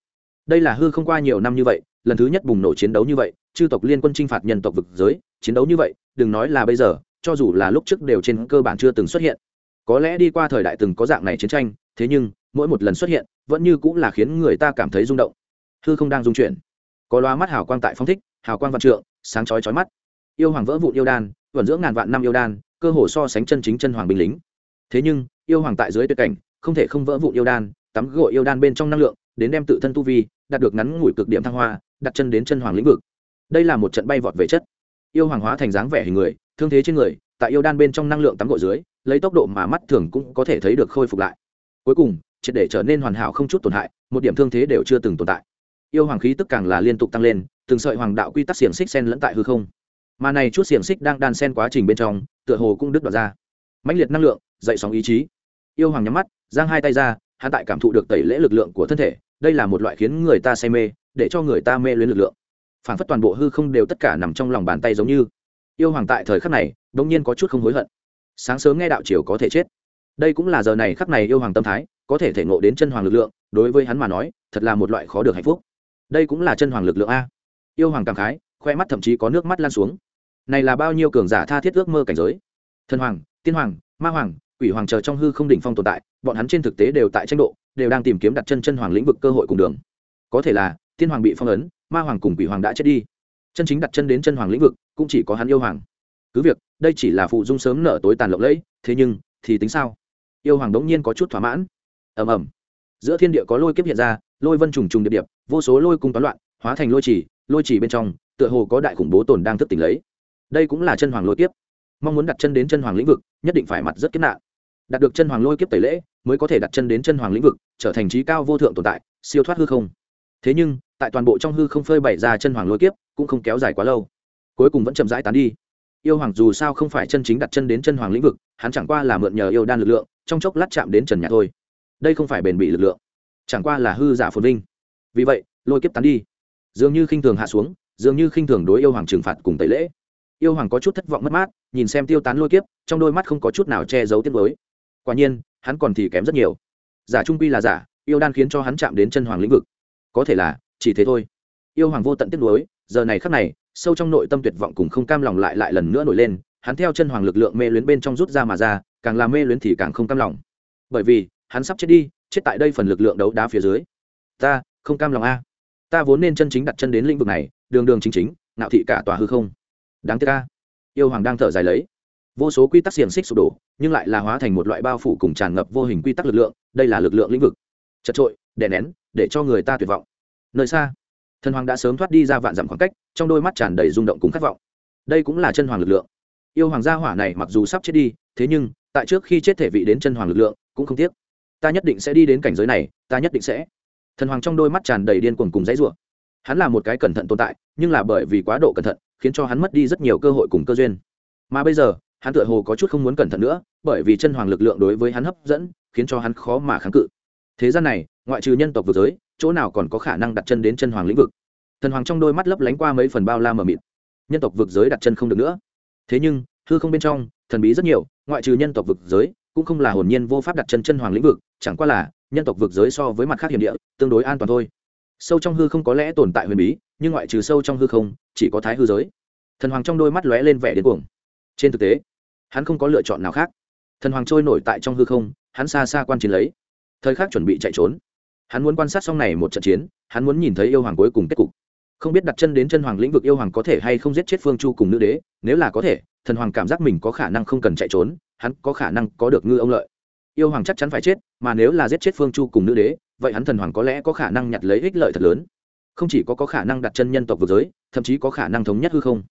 Đây là hư không qua nhiều năm như vậy, lần thứ nhất bùng nổ chiến đấu như vậy, chư tộc liên quân chinh phạt nhân tộc vực giới, chiến đấu như vậy, đừng nói là bây giờ, cho dù là lúc trước đều trên cơ bản chưa từng xuất hiện. Có lẽ đi qua thời đại từng có dạng này chiến tranh, thế nhưng, mỗi một lần xuất hiện, vẫn như cũng là khiến người ta cảm thấy rung động. Hư không đang dung chuyển. Có loa mắt hào quang tại phong thích, hào quang vạn trượng, sáng chói chói mắt. Yêu hoàng vỡ vụn yêu đan, vận dưỡng ngàn vạn năm yêu đan, cơ hồ so sánh chân chính chân hoàng binh lính. Thế nhưng, yêu hoàng tại dưới tuyệt cảnh, không thể không vỡ vụn yêu đan tắm gội yêu đan bên trong năng lượng, đến đem tự thân tu vi, đạt được ngắn ngủi cực điểm thăng hoa, đặt chân đến chân hoàng lĩnh vực. Đây là một trận bay vọt về chất. Yêu hoàng hóa thành dáng vẻ hình người, thương thế trên người, tại yêu đan bên trong năng lượng tắm gội dưới, lấy tốc độ mà mắt thường cũng có thể thấy được khôi phục lại. Cuối cùng, triệt để trở nên hoàn hảo không chút tổn hại, một điểm thương thế đều chưa từng tồn tại. Yêu hoàng khí tức càng là liên tục tăng lên, từng sợi hoàng đạo quy tắc xiềng xích sen lẫn tại hư không. Mà này chút xiềng xích đang đan sen quá trình bên trong, tựa hồ cũng đứt đoạt ra. Mãnh liệt năng lượng, dậy sóng ý chí. Yêu hoàng nhắm mắt, giang hai tay ra hắn tại cảm thụ được tẩy lễ lực lượng của thân thể, đây là một loại khiến người ta say mê, để cho người ta mê luyến lực lượng. Phản phất toàn bộ hư không đều tất cả nằm trong lòng bàn tay giống như. Yêu hoàng tại thời khắc này đông nhiên có chút không hối hận. Sáng sớm nghe đạo triều có thể chết. Đây cũng là giờ này khắc này yêu hoàng tâm thái, có thể thể ngộ đến chân hoàng lực lượng, đối với hắn mà nói, thật là một loại khó được hạnh phúc. Đây cũng là chân hoàng lực lượng a. Yêu hoàng cảm khái, khoe mắt thậm chí có nước mắt lan xuống. Này là bao nhiêu cường giả tha thiết ước mơ cảnh giới? Thần hoàng, tiên hoàng, ma hoàng quỷ hoàng chờ trong hư không đỉnh phong tồn tại, bọn hắn trên thực tế đều tại tranh độ, đều đang tìm kiếm đặt chân chân hoàng lĩnh vực cơ hội cùng đường. Có thể là, tiên hoàng bị phong ấn, ma hoàng cùng quỷ hoàng đã chết đi. Chân chính đặt chân đến chân hoàng lĩnh vực, cũng chỉ có hắn yêu hoàng. Cứ việc, đây chỉ là phụ dung sớm nở tối tàn lộng lẫy, thế nhưng, thì tính sao? Yêu hoàng đống nhiên có chút thỏa mãn. Ầm ầm. Giữa thiên địa có lôi kiếp hiện ra, lôi vân trùng trùng điệp điệp, vô số lôi cung toán loạn, hóa thành lôi chỉ lôi chỉ bên trong, tựa hồ có đại khủng bố tồn đang thức tỉnh lấy. Đây cũng là chân hoàng lôi kiếp mong muốn đặt chân đến chân hoàng lĩnh vực, nhất định phải mặt rất kiếp nạn. Đạt được chân hoàng lôi kiếp tẩy lễ, mới có thể đặt chân đến chân hoàng lĩnh vực, trở thành trí cao vô thượng tồn tại, siêu thoát hư không. Thế nhưng, tại toàn bộ trong hư không phơi bày ra chân hoàng lôi kiếp, cũng không kéo dài quá lâu. Cuối cùng vẫn chậm rãi tán đi. Yêu hoàng dù sao không phải chân chính đặt chân đến chân hoàng lĩnh vực, hắn chẳng qua là mượn nhờ yêu đan lực lượng, trong chốc lát chạm đến trần nhà thôi. Đây không phải bền bị lực lượng, chẳng qua là hư giả phồn vinh. Vì vậy, lôi kiếp tán đi. Dường như khinh thường hạ xuống, dường như khinh thường đối yêu hoàng trừng phạt cùng tẩy lễ yêu hoàng có chút thất vọng mất mát, nhìn xem tiêu tán lôi kiếp, trong đôi mắt không có chút nào che giấu tiết mới quả nhiên, hắn còn thì kém rất nhiều. Giả trung quy là giả, yêu đan khiến cho hắn chạm đến chân hoàng lĩnh vực. Có thể là, chỉ thế thôi. Yêu hoàng vô tận tiết mới giờ này khắc này, sâu trong nội tâm tuyệt vọng cùng không cam lòng lại lại lần nữa nổi lên, hắn theo chân hoàng lực lượng mê luyến bên trong rút ra mà ra, càng làm mê luyến thì càng không cam lòng. Bởi vì, hắn sắp chết đi, chết tại đây phần lực lượng đấu đá phía dưới. Ta, không cam lòng a. Ta vốn nên chân chính đặt chân đến lĩnh vực này, đường đường chính chính nạo thị cả tòa hư không đáng tiếc a yêu hoàng đang thở dài lấy. Vô số quy tắc xiềng xích sụp đổ, nhưng lại là hóa thành một loại bao phủ cùng tràn ngập vô hình quy tắc lực lượng, đây là lực lượng lĩnh vực. Chật trội, đè nén, để cho người ta tuyệt vọng. Nơi xa, thần hoàng đã sớm thoát đi ra vạn dặm khoảng cách, trong đôi mắt tràn đầy rung động cùng khát vọng. Đây cũng là chân hoàng lực lượng. Yêu hoàng gia hỏa này mặc dù sắp chết đi, thế nhưng, tại trước khi chết thể vị đến chân hoàng lực lượng, cũng không tiếc. Ta nhất định sẽ đi đến cảnh giới này, ta nhất định sẽ. Thần hoàng trong đôi mắt tràn đầy điên cuồng cùng dãy rủa hắn là một cái cẩn thận tồn tại, nhưng là bởi vì quá độ cẩn thận, khiến cho hắn mất đi rất nhiều cơ hội cùng cơ duyên. Mà bây giờ, hắn tựa hồ có chút không muốn cẩn thận nữa, bởi vì chân hoàng lực lượng đối với hắn hấp dẫn, khiến cho hắn khó mà kháng cự. Thế gian này, ngoại trừ nhân tộc vực giới, chỗ nào còn có khả năng đặt chân đến chân hoàng lĩnh vực? Thần hoàng trong đôi mắt lấp lánh qua mấy phần bao la mờ mịt. Nhân tộc vực giới đặt chân không được nữa. Thế nhưng, hư không bên trong, thần bí rất nhiều, ngoại trừ nhân tộc vực giới, cũng không là hồn nhiên vô pháp đặt chân chân hoàng lĩnh vực, chẳng qua là, nhân tộc vực giới so với mặt khác hiểm địa, tương đối an toàn thôi sâu trong hư không có lẽ tồn tại huyền bí, nhưng ngoại trừ sâu trong hư không, chỉ có thái hư giới. Thần hoàng trong đôi mắt lóe lên vẻ đến cuồng. Trên thực tế, hắn không có lựa chọn nào khác. Thần hoàng trôi nổi tại trong hư không, hắn xa xa quan chiến lấy. Thời khắc chuẩn bị chạy trốn. Hắn muốn quan sát xong này một trận chiến, hắn muốn nhìn thấy yêu hoàng cuối cùng kết cục. Không biết đặt chân đến chân hoàng lĩnh vực yêu hoàng có thể hay không giết chết phương chu cùng nữ đế, nếu là có thể, thần hoàng cảm giác mình có khả năng không cần chạy trốn, hắn có khả năng có được ngư ông lợi. Yêu hoàng chắc chắn phải chết, mà nếu là giết chết phương chu cùng nữ đế vậy hắn thần hoàng có lẽ có khả năng nhặt lấy ích lợi thật lớn. Không chỉ có, có khả năng đặt chân nhân tộc vực giới thậm chí có khả năng thống nhất hư không.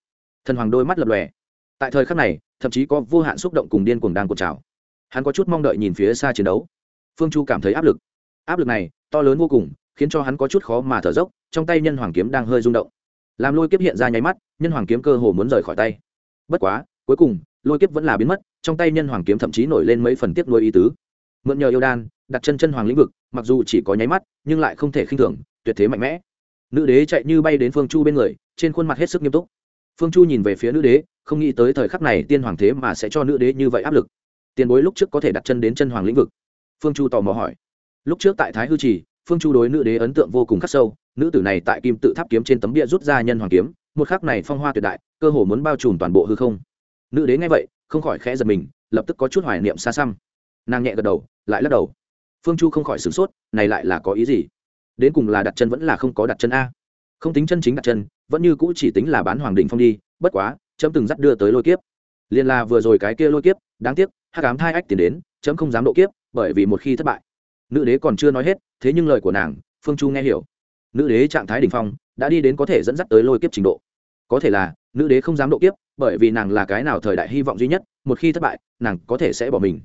Thần hoàng đôi mắt lập lòe. Tại thời khắc này thậm chí có vô hạn xúc động cùng điên cuồng đang cột trào. Hắn có chút mong đợi nhìn phía xa chiến đấu. Phương chu cảm thấy áp lực. Áp lực này to lớn vô cùng khiến cho hắn có chút khó mà thở dốc trong tay nhân hoàng kiếm đang hơi rung động. Làm lôi kiếp hiện ra nháy mắt nhân hoàng kiếm cơ hồ muốn rời khỏi tay. Bất quá cuối cùng lôi kiếp vẫn là biến mất trong tay nhân hoàng kiếm thậm chí nổi lên mấy phần tiếp nuôi ý tứ mượn nhờ yêu đan, đặt chân chân hoàng lĩnh vực, mặc dù chỉ có nháy mắt, nhưng lại không thể khinh thường, tuyệt thế mạnh mẽ. Nữ đế chạy như bay đến phương chu bên người, trên khuôn mặt hết sức nghiêm túc. Phương chu nhìn về phía nữ đế, không nghĩ tới thời khắc này tiên hoàng thế mà sẽ cho nữ đế như vậy áp lực. Tiền bối lúc trước có thể đặt chân đến chân hoàng lĩnh vực? Phương chu tò mò hỏi. Lúc trước tại thái hư trì, phương chu đối nữ đế ấn tượng vô cùng khắc sâu, nữ tử này tại kim tự tháp kiếm trên tấm bia rút ra nhân hoàng kiếm, một khắc này phong hoa tuyệt đại, cơ hồ muốn bao trùm toàn bộ hư không. Nữ đế nghe vậy, không khỏi khẽ giật mình, lập tức có chút hoài niệm xa xăm nàng nhẹ gật đầu, lại lắc đầu. Phương chu không khỏi sửng sốt, này lại là có ý gì? Đến cùng là đặt chân vẫn là không có đặt chân a. Không tính chân chính đặt chân, vẫn như cũ chỉ tính là bán hoàng đình phong đi, bất quá, chấm từng dắt đưa tới lôi kiếp. Liền là vừa rồi cái kia lôi kiếp, đáng tiếc, hắc ám thai ách tiền đến, chấm không dám độ kiếp, bởi vì một khi thất bại, nữ đế còn chưa nói hết, thế nhưng lời của nàng, phương chu nghe hiểu. Nữ đế trạng thái đ ỉ n h phong, đã đi đến có thể dẫn dắt tới lôi kiếp trình độ. Có thể là, nữ đế không dám độ kiếp, bởi vì nàng là cái nào thời đại hy vọng duy nhất, một khi thất bại, nàng có thể sẽ bỏ mình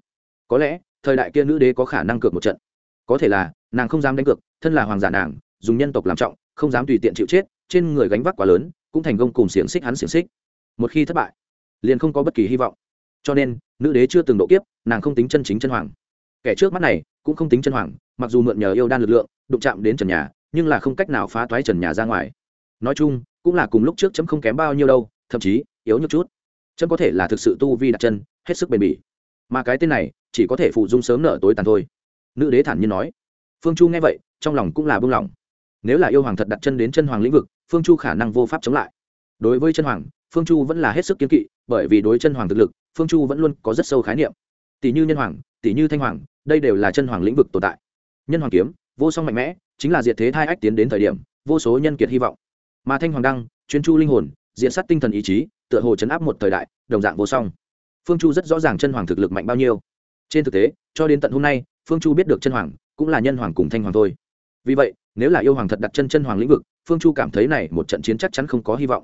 có lẽ thời đại kia nữ đế có khả năng cược một trận. Có thể là, nàng không dám đánh cược, thân là hoàng giả nàng, dùng nhân tộc làm trọng, không dám tùy tiện chịu chết, trên người gánh vác quá lớn, cũng thành công cùng xiềng xích hắn xiềng xích. Một khi thất bại, liền không có bất kỳ hy vọng. Cho nên, nữ đế chưa từng độ kiếp, nàng không tính chân chính chân hoàng. Kẻ trước mắt này, cũng không tính chân hoàng, mặc dù mượn nhờ yêu đan lực lượng, đụng chạm đến trần nhà, nhưng là không cách nào phá toái trần nhà ra ngoài. Nói chung, cũng là cùng lúc trước chấm không kém bao nhiêu đâu, thậm chí, yếu nhược chút. Chấm có thể là thực sự tu vi đặt chân, hết sức bền bỉ. Mà cái tên này chỉ có thể phụ dung sớm nở tối tàn thôi. Nữ đế thản nhiên nói. Phương chu nghe vậy, trong lòng cũng là buông lỏng nếu là yêu hoàng thật đặt chân đến chân hoàng lĩnh vực, phương chu khả năng vô pháp chống lại. Đối với chân hoàng, phương chu vẫn là hết sức kiên kỵ, bởi vì đối chân hoàng thực lực, phương chu vẫn luôn có rất sâu khái niệm. Tỷ như nhân hoàng, tỷ như thanh hoàng, đây đều là chân hoàng lĩnh vực tồn tại. Nhân hoàng kiếm, vô song mạnh mẽ, chính là diệt thế thai ách tiến đến thời điểm, vô số nhân kiệt hy vọng. Mà thanh hoàng đăng, chuyên chu linh hồn diện sát tinh thần ý chí, tựa hồ chấn áp một thời đại, đồng dạng vô song. Phương chu rất rõ ràng chân hoàng thực lực mạnh bao nhiêu trên thực tế, cho đến tận hôm nay, phương chu biết được chân hoàng cũng là nhân hoàng cùng thanh hoàng thôi. Vì vậy, nếu là yêu hoàng thật đặt chân chân hoàng lĩnh vực, phương chu cảm thấy này một trận chiến chắc chắn không có hy vọng.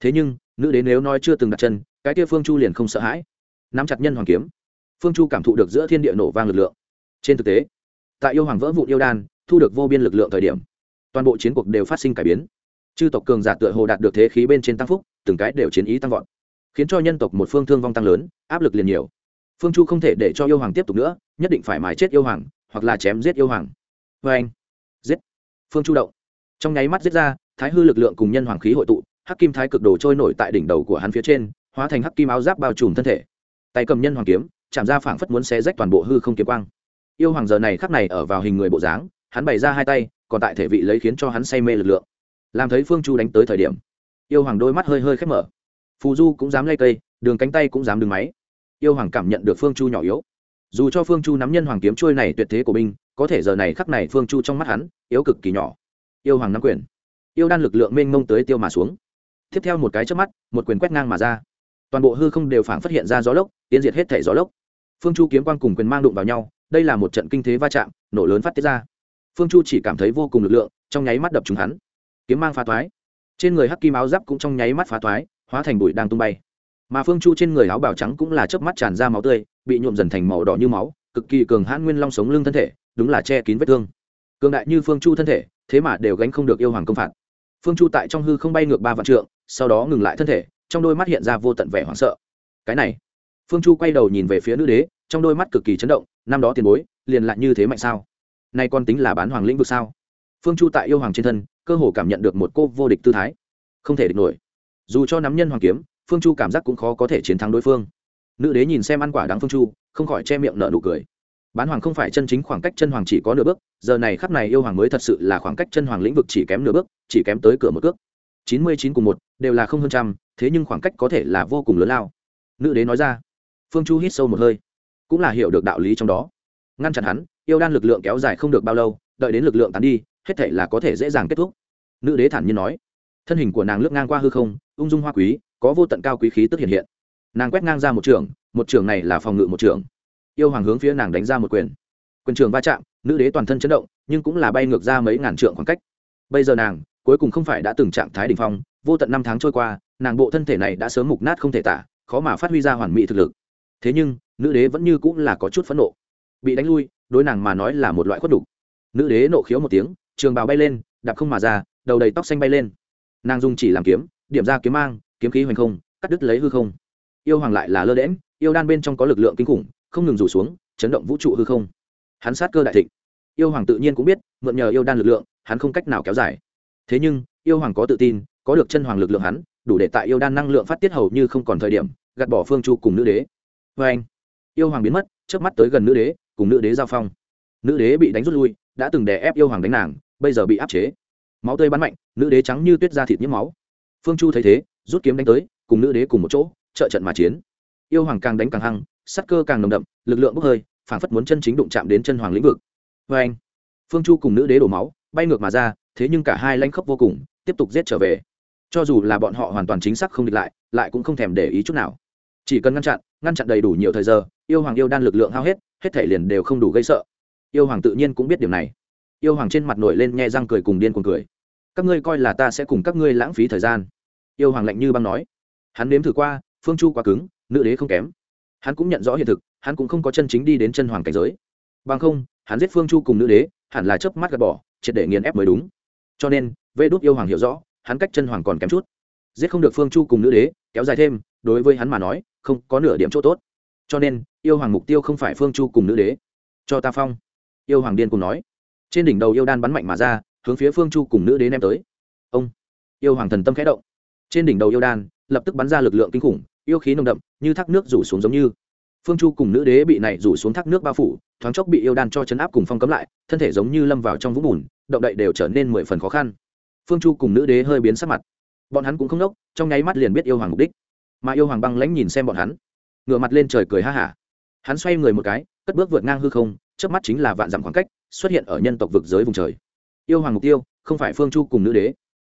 Thế nhưng, nữ đế nếu nói chưa từng đặt chân, cái kia phương chu liền không sợ hãi. Nắm chặt nhân hoàng kiếm, phương chu cảm thụ được giữa thiên địa nổ vang lực lượng. Trên thực tế, tại yêu hoàng vỡ vụ yêu đan, thu được vô biên lực lượng thời điểm, toàn bộ chiến cuộc đều phát sinh cải biến. Chư tộc cường giả tựa hồ đạt được thế khí bên trên tăng phúc, từng cái đều chiến ý tăng vọt, khiến cho nhân tộc một phương thương vong tăng lớn, áp lực liền nhiều phương chu không thể để cho yêu hoàng tiếp tục nữa, nhất định phải mài chết yêu hoàng, hoặc là chém giết yêu hoàng. Vê anh, giết. Phương chu động. Trong nháy mắt giết ra, thái hư lực lượng cùng nhân hoàng khí hội tụ, hắc kim thái cực đồ trôi nổi tại đỉnh đầu của hắn phía trên, hóa thành hắc kim áo giáp bao trùm thân thể. Tay cầm nhân hoàng kiếm, chạm ra phảng phất muốn xé rách toàn bộ hư không kiếm quang. Yêu hoàng giờ này khắc này ở vào hình người bộ dáng, hắn bày ra hai tay, còn tại thể vị lấy khiến cho hắn say mê lực lượng. Làm thấy phương chu đánh tới thời điểm, yêu hoàng đôi mắt hơi hơi khép mở. Phù du cũng dám lay cây, đường cánh tay cũng dám đứng máy yêu hoàng cảm nhận được phương chu nhỏ yếu. Dù cho phương chu nắm nhân hoàng kiếm trôi này tuyệt thế của binh, có thể giờ này khắc này phương chu trong mắt hắn, yếu cực kỳ nhỏ. Yêu hoàng nắm quyền. Yêu đan lực lượng mênh mông tới tiêu mà xuống. Tiếp theo một cái trước mắt, một quyền quét ngang mà ra. Toàn bộ hư không đều phảng phát hiện ra gió lốc, tiến diệt hết thể gió lốc. Phương chu kiếm quang cùng quyền mang đụng vào nhau, đây là một trận kinh thế va chạm, nổ lớn phát tiết ra. Phương chu chỉ cảm thấy vô cùng lực lượng, trong nháy mắt đập trúng hắn. Kiếm mang phá thoái. Trên người hắc kim áo giáp cũng trong nháy mắt phá thoái, hóa thành bụi đang tung bay mà phương chu trên người áo bào trắng cũng là chớp mắt tràn ra máu tươi, bị nhuộm dần thành màu đỏ như máu, cực kỳ cường hãn nguyên long sống lưng thân thể, đúng là che kín vết thương. Cường đại như phương chu thân thể, thế mà đều gánh không được yêu hoàng công phạt. Phương chu tại trong hư không bay ngược ba vạn trượng, sau đó ngừng lại thân thể, trong đôi mắt hiện ra vô tận vẻ hoảng sợ. Cái này, phương chu quay đầu nhìn về phía nữ đế, trong đôi mắt cực kỳ chấn động, năm đó tiền bối, liền lại như thế mạnh sao? Nay còn tính là bán hoàng lĩnh vực sao? Phương chu tại yêu hoàng trên thân, cơ hồ cảm nhận được một cô vô địch tư thái. Không thể địch nổi. Dù cho nắm nhân hoàng kiếm phương chu cảm giác cũng khó có thể chiến thắng đối phương. Nữ đế nhìn xem ăn quả đáng phương chu, không khỏi che miệng nở nụ cười. Bán hoàng không phải chân chính khoảng cách chân hoàng chỉ có nửa bước, giờ này khắp này yêu hoàng mới thật sự là khoảng cách chân hoàng lĩnh vực chỉ kém nửa bước, chỉ kém tới cửa một cước. Chín mươi chín cùng một, đều là không hơn trăm, thế nhưng khoảng cách có thể là vô cùng lớn lao. Nữ đế nói ra. Phương chu hít sâu một hơi. Cũng là hiểu được đạo lý trong đó. Ngăn chặn hắn, yêu đan lực lượng kéo dài không được bao lâu, đợi đến lực lượng tán đi, hết thể là có thể dễ dàng kết thúc. Nữ đế thản nhiên nói. Thân hình của nàng lướt ngang qua hư không, ung dung hoa quý có vô tận cao quý khí tức hiện hiện. Nàng quét ngang ra một trường một trường này là phòng ngự một trường. Yêu hoàng hướng phía nàng đánh ra một quyền. Quyền trường va chạm, nữ đế toàn thân chấn động, nhưng cũng là bay ngược ra mấy ngàn trượng khoảng cách. Bây giờ nàng, cuối cùng không phải đã từng trạng thái đ ỉ n h phong, vô tận năm tháng trôi qua, nàng bộ thân thể này đã sớm mục nát không thể tả, khó mà phát huy ra hoàn mỹ thực lực. Thế nhưng, nữ đế vẫn như cũng là có chút phẫn nộ. Bị đánh lui, đối nàng mà nói là một loại khuất đục nữ đế nộ khiếu một tiếng, trường bào bay lên, đạp không mà ra, đầu đầy tóc xanh bay lên. Nàng dùng chỉ làm kiếm, điểm ra kiếm mang kiếm khí hoành không, cắt đứt lấy hư không. Yêu hoàng lại là lơ đễm yêu đan bên trong có lực lượng kinh khủng, không ngừng rủ xuống, chấn động vũ trụ hư không. Hắn sát cơ đại thịnh. Yêu hoàng tự nhiên cũng biết, mượn nhờ yêu đan lực lượng, hắn không cách nào kéo dài. Thế nhưng, yêu hoàng có tự tin, có được chân hoàng lực lượng hắn, đủ để tại yêu đan năng lượng phát tiết hầu như không còn thời điểm, gạt bỏ phương chu cùng nữ đế. Vê anh, yêu hoàng biến mất trước mắt tới gần nữ đế, cùng nữ đế giao phong. Nữ đế bị đánh rút lui, đã từng đè ép yêu hoàng đánh nàng, bây giờ bị áp chế. Máu tươi bắn mạnh, nữ đế trắng như tuyết da thịt nhiễm máu. Phương chu thấy thế rút kiếm đánh tới, cùng nữ đế cùng một chỗ, trợ trận mà chiến. Yêu hoàng càng đánh càng hăng sắc cơ càng nồng đậm, lực lượng bốc hơi, phảng phất muốn chân chính đụng chạm đến chân hoàng lĩnh vực. Vê anh, phương chu cùng nữ đế đổ máu, bay ngược mà ra, thế nhưng cả hai lanh khốc vô cùng, tiếp tục giết trở về. Cho dù là bọn họ hoàn toàn chính xác không địch lại lại cũng không thèm để ý chút nào. Chỉ cần ngăn chặn ngăn chặn đầy đủ nhiều thời giờ, yêu hoàng yêu đan lực lượng hao hết hết thể liền đều không đủ gây sợ. Yêu hoàng tự nhiên cũng biết điều này. Yêu hoàng trên mặt nổi lên nhẹ răng cười cùng điên cuồng cười. Các ngươi coi là ta sẽ cùng các ngươi lãng phí thời gian yêu hoàng lạnh như băng nói. Hắn nếm thử qua, phương chu quá cứng, nữ đế không kém. Hắn cũng nhận rõ hiện thực, hắn cũng không có chân chính đi đến chân hoàng cảnh giới. Bằng không, hắn giết phương chu cùng nữ đế, hẳn là chớp mắt gạt bỏ, triệt để nghiền ép mới đúng. Cho nên vê đốt yêu hoàng hiểu rõ, hắn cách chân hoàng còn kém chút. Giết không được phương chu cùng nữ đế, kéo dài thêm, đối với hắn mà nói, không có nửa điểm chỗ tốt. Cho nên, yêu hoàng mục tiêu không phải phương chu cùng nữ đế. Cho ta phong. Yêu hoàng điên cùng nói. Trên đỉnh đầu yêu đan bắn mạnh mà ra, hướng phía phương chu cùng nữ đế ném tới. Ông. Yêu hoàng thần tâm khẽ động trên đỉnh đầu yêu đan, lập tức bắn ra lực lượng kinh khủng, yêu khí nồng đậm, như thác nước rủ xuống giống như. Phương chu cùng nữ đế bị này rủ xuống thác nước bao phủ, thoáng chốc bị yêu đan cho chấn áp cùng phong cấm lại, thân thể giống như lâm vào trong vũng bùn, động đậy đều trở nên mười phần khó khăn. Phương chu cùng nữ đế hơi biến sắc mặt. Bọn hắn cũng không đốc trong nháy mắt liền biết yêu hoàng mục đích. Mà yêu hoàng băng lãnh nhìn xem bọn hắn, ngửa mặt lên trời cười ha hả. Hắn xoay người một cái, cất bước vượt ngang hư không trước mắt chính là vạn dặm khoảng cách, xuất hiện ở nhân tộc vực giới vùng trời. Yêu hoàng mục tiêu, không phải phương chu cùng nữ đế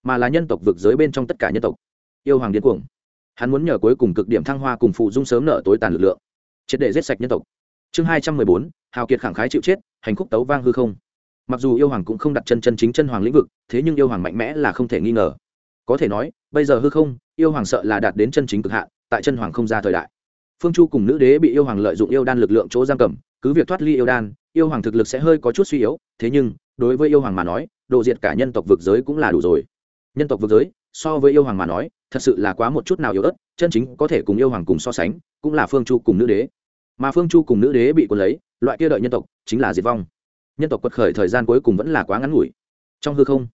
mà là nhân tộc vực giới bên trong tất cả nhân tộc. Yêu hoàng điên cuồng. Hắn muốn nhờ cuối cùng cực điểm thăng hoa cùng phụ dung sớm nở tối tàn lực lượng. Triệt để giết sạch nhân tộc. Chương hai trăm mười bốn, hào kiệt khẳng khái chịu chết, hành khúc tấu vang hư không. Mặc dù yêu hoàng cũng không đặt chân chân chính chân hoàng lĩnh vực, thế nhưng yêu hoàng mạnh mẽ là không thể nghi ngờ. Có thể nói, bây giờ hư không, yêu hoàng sợ là đạt đến chân chính cực hạn, tại chân hoàng không ra thời đại. Phương chu cùng nữ đế bị yêu hoàng lợi dụng yêu đan lực lượng chỗ giam cầm, cứ việc thoát ly yêu đan, yêu hoàng thực lực sẽ hơi có chút suy yếu, thế nhưng, đối với yêu hoàng mà nói, độ diệt cả nhân tộc vực giới cũng là đủ rồi nhân tộc vực giới, so với yêu hoàng mà nói, thật sự là quá một chút nào yếu ớt, chân chính có thể cùng yêu hoàng cùng so sánh, cũng là phương chu cùng nữ đế. Mà phương chu cùng nữ đế bị quân lấy, loại kia đợi nhân tộc, chính là diệt vong. Nhân tộc quật khởi thời gian cuối cùng vẫn là quá ngắn ngủi. Trong hư không,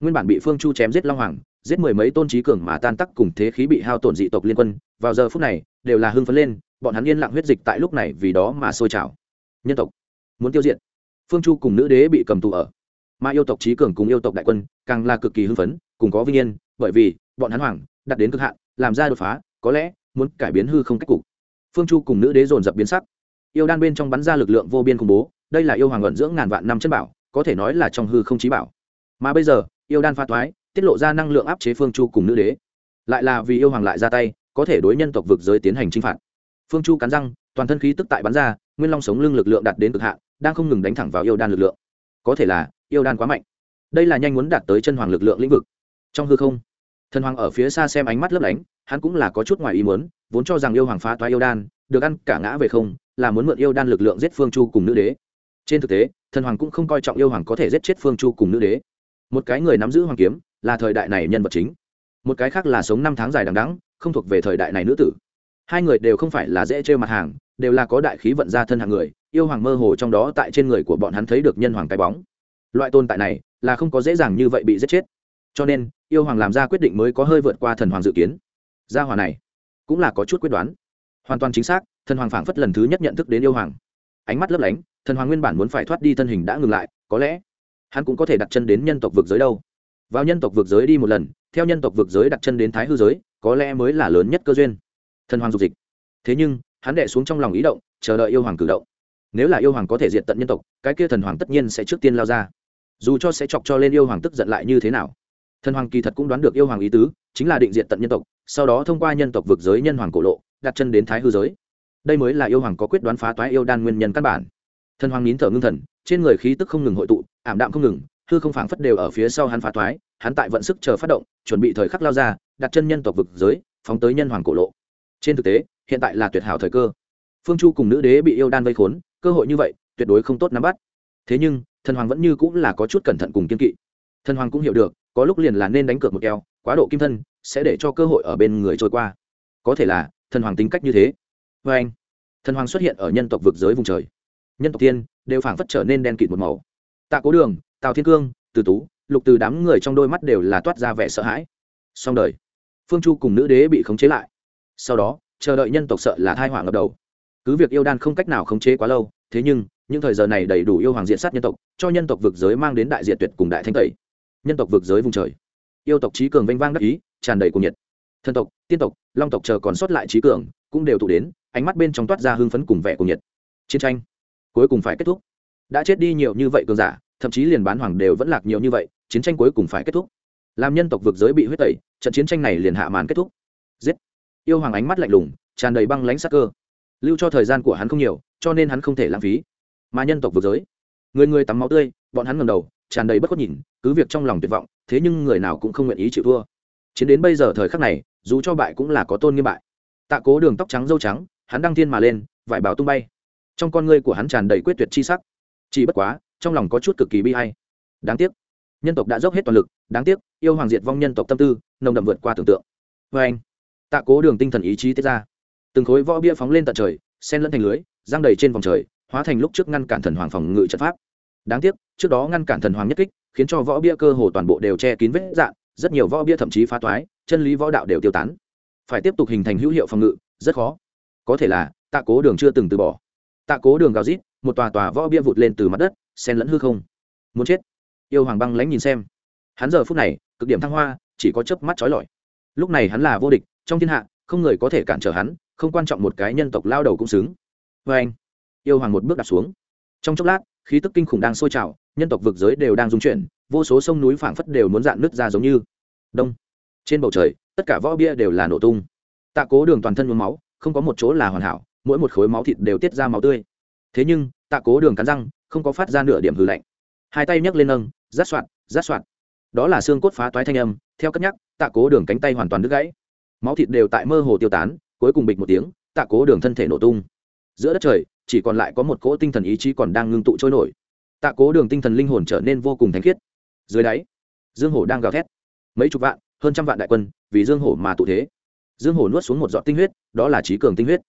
nguyên bản bị phương chu chém giết long hoàng, giết mười mấy tôn trí cường mà tan tắc cùng thế khí bị hao tổn dị tộc liên quân, vào giờ phút này, đều là hưng phấn lên, bọn hắn yên lặng huyết dịch tại lúc này vì đó mà sôi trào. Nhân tộc muốn tiêu diệt. Phương chu cùng nữ đế bị cầm tù ở mà yêu tộc trí cường cùng yêu tộc đại quân càng là cực kỳ hưng phấn, cùng có vinh yên, bởi vì bọn hắn hoàng đặt đến cực hạn, làm ra đột phá, có lẽ muốn cải biến hư không cách cục. Phương chu cùng nữ đế dồn dập biến sắc. Yêu đan bên trong bắn ra lực lượng vô biên khủng bố, đây là yêu hoàng luận dưỡng ngàn vạn năm chân bảo, có thể nói là trong hư không trí bảo. Mà bây giờ, yêu đan pha thoái tiết lộ ra năng lượng áp chế phương chu cùng nữ đế. Lại là vì yêu hoàng lại ra tay, có thể đối nhân tộc vực giới tiến hành chinh phạt. Phương chu cắn răng, toàn thân khí tức tại bắn ra, nguyên long sống lưng lực lượng đạt đến cực hạn, đang không ngừng đánh thẳng vào yêu đan lực lượng. Có thể là yêu đan quá mạnh. Đây là nhanh muốn đạt tới chân hoàng lực lượng lĩnh vực. Trong hư không, thần hoàng ở phía xa xem ánh mắt lấp lánh, hắn cũng là có chút ngoài ý muốn, vốn cho rằng yêu hoàng phá toái yêu đan, được ăn cả ngã về không, là muốn mượn yêu đan lực lượng giết phương chu cùng nữ đế. Trên thực tế, thần hoàng cũng không coi trọng yêu hoàng có thể giết chết phương chu cùng nữ đế. Một cái người nắm giữ hoàng kiếm, là thời đại này nhân vật chính. Một cái khác là sống năm tháng dài đằng đắng không thuộc về thời đại này nữ tử. Hai người đều không phải là dễ trêu mặt hàng, đều là có đại khí vận ra thân hàng người, yêu hoàng mơ hồ trong đó tại trên người của bọn hắn thấy được nhân hoàng cái bóng loại tồn tại này là không có dễ dàng như vậy bị giết chết. Cho nên, yêu hoàng làm ra quyết định mới có hơi vượt qua thần hoàng dự kiến. Gia hòa này cũng là có chút quyết đoán. Hoàn toàn chính xác, thần hoàng phảng phất lần thứ nhất nhận thức đến yêu hoàng. Ánh mắt lấp lánh, thần hoàng nguyên bản muốn phải thoát đi thân hình đã ngừng lại, có lẽ hắn cũng có thể đặt chân đến nhân tộc vực giới đâu. Vào nhân tộc vực giới đi một lần, theo nhân tộc vực giới đặt chân đến thái hư giới, có lẽ mới là lớn nhất cơ duyên. Thần hoàng dục dịch. Thế nhưng, hắn đệ xuống trong lòng ý động, chờ đợi yêu hoàng cử động nếu là yêu hoàng có thể diệt tận nhân tộc, cái kia thần hoàng tất nhiên sẽ trước tiên lao ra. Dù cho sẽ chọc cho lên yêu hoàng tức giận lại như thế nào. Thần hoàng kỳ thật cũng đoán được yêu hoàng ý tứ, chính là định diện tận nhân tộc, sau đó thông qua nhân tộc vực giới nhân hoàng cổ lộ, đặt chân đến thái hư giới. Đây mới là yêu hoàng có quyết đoán phá toái yêu đan nguyên nhân căn bản. Thần hoàng nín thở ngưng thần, trên người khí tức không ngừng hội tụ, ảm đạm không ngừng, hư không phảng phất đều ở phía sau hắn phá toái, hắn tại vận sức chờ phát động, chuẩn bị thời khắc lao ra, đặt chân nhân tộc vực giới, phóng tới nhân hoàng cổ lộ. Trên thực tế, hiện tại là tuyệt hảo thời cơ. Phương chu cùng nữ đế bị yêu đan vây khốn cơ hội như vậy, tuyệt đối không tốt nắm bắt. Thế nhưng, thần hoàng vẫn như cũng là có chút cẩn thận cùng kiên kỵ. Thần hoàng cũng hiểu được, có lúc liền là nên đánh cược một keo, quá độ kim thân, sẽ để cho cơ hội ở bên người trôi qua. Có thể là, thần hoàng tính cách như thế. Vê anh, thần hoàng xuất hiện ở nhân tộc vực giới vùng trời. Nhân tộc tiên, đều phảng phất trở nên đen kịt một màu. Tạ cố đường, tào thiên cương, từ tú, lục từ đám người trong đôi mắt đều là toát ra vẻ sợ hãi. Xong đời, phương chu cùng nữ đế bị khống chế lại. Sau đó, chờ đợi nhân tộc sợ là thai hỏa ngập đầu. Cứ việc yêu đan không cách nào khống chế quá lâu thế nhưng, những thời giờ này đầy đủ yêu hoàng diện sát nhân tộc, cho nhân tộc vực giới mang đến đại diện tuyệt cùng đại thanh tẩy. Nhân tộc vực giới vùng trời. Yêu tộc trí cường vênh vang đắc ý, tràn đầy cuồng nhiệt. Thần tộc, tiên tộc, long tộc chờ còn sót lại trí cường, cũng đều tụ đến, ánh mắt bên trong toát ra hưng phấn cùng vẻ cuồng nhiệt. Chiến tranh cuối cùng phải kết thúc. Đã chết đi nhiều như vậy cường giả, thậm chí liền bán hoàng đều vẫn lạc nhiều như vậy, chiến tranh cuối cùng phải kết thúc. Làm nhân tộc vực giới bị huyết tẩy, trận chiến tranh này liền hạ màn kết thúc. Giết. Yêu hoàng ánh mắt lạnh lùng, tràn đầy băng lãnh sắc cơ lưu cho thời gian của hắn không nhiều, cho nên hắn không thể lãng phí. Mà nhân tộc vừa giới, người người tắm máu tươi, bọn hắn ngầm đầu, tràn đầy bất khuất nhìn, cứ việc trong lòng tuyệt vọng, thế nhưng người nào cũng không nguyện ý chịu thua. Chiến đến bây giờ thời khắc này, dù cho bại cũng là có tôn nghiêm bại. Tạ cố đường tóc trắng dâu trắng, hắn đăng thiên mà lên, vải bào tung bay. Trong con ngươi của hắn tràn đầy quyết tuyệt chi sắc. Chỉ bất quá, trong lòng có chút cực kỳ bi hay đáng tiếc, nhân tộc đã dốc hết toàn lực, đáng tiếc, yêu hoàng diệt vong nhân tộc tâm tư, nồng đậm vượt qua tưởng tượng. Vê anh. Tạ cố đường tinh thần ý chí tiết ra từng khối võ bia phóng lên tận trời, sen lẫn thành lưới giang đầy trên vòng trời, hóa thành lúc trước ngăn cản thần hoàng phòng ngự trận pháp. Đáng tiếc, trước đó ngăn cản thần hoàng nhất kích, khiến cho võ bia cơ hồ toàn bộ đều che kín vết dạn rất nhiều võ bia thậm chí phá toái, chân lý võ đạo đều tiêu tán. Phải tiếp tục hình thành hữu hiệu phòng ngự, rất khó. Có thể là, tạ cố đường chưa từng từ bỏ. Tạ cố đường gào rít, một tòa tòa võ bia vụt lên từ mặt đất, sen lẫn hư không. Muốn chết. Yêu hoàng băng lãnh nhìn xem. Hắn giờ phút này, cực điểm thăng hoa, chỉ có chớp mắt trói lọi. Lúc này hắn là vô địch, trong thiên hạ, không người có thể cản trở hắn không quan trọng một cái nhân tộc lao đầu cũng xứng. Vê anh, yêu hoàng một bước đặt xuống. Trong chốc lát, khí tức kinh khủng đang sôi trào, nhân tộc vực giới đều đang dung chuyển, vô số sông núi phảng phất đều muốn dạn nứt ra giống như. Đông. Trên bầu trời, tất cả võ bia đều là nổ tung. Tạ cố đường toàn thân nhuốm máu, không có một chỗ là hoàn hảo, mỗi một khối máu thịt đều tiết ra máu tươi. Thế nhưng, tạ cố đường cắn răng, không có phát ra nửa điểm hư lạnh. Hai tay nhấc lên nâng, rát soạn rát soạn đó là xương cốt phá toái thanh âm, theo cất nhắc, tạ cố đường cánh tay hoàn toàn đứt gãy. Máu thịt đều tại mơ hồ tiêu tán cuối cùng bịch một tiếng, tạ cố đường thân thể nổ tung. Giữa đất trời, chỉ còn lại có một cỗ tinh thần ý chí còn đang ngưng tụ trôi nổi. Tạ cố đường tinh thần linh hồn trở nên vô cùng thanh khiết. Dưới đáy, dương hổ đang gào thét. Mấy chục vạn, hơn trăm vạn đại quân, vì dương hổ mà tụ thế. Dương hổ nuốt xuống một giọt tinh huyết, đó là trí cường tinh huyết.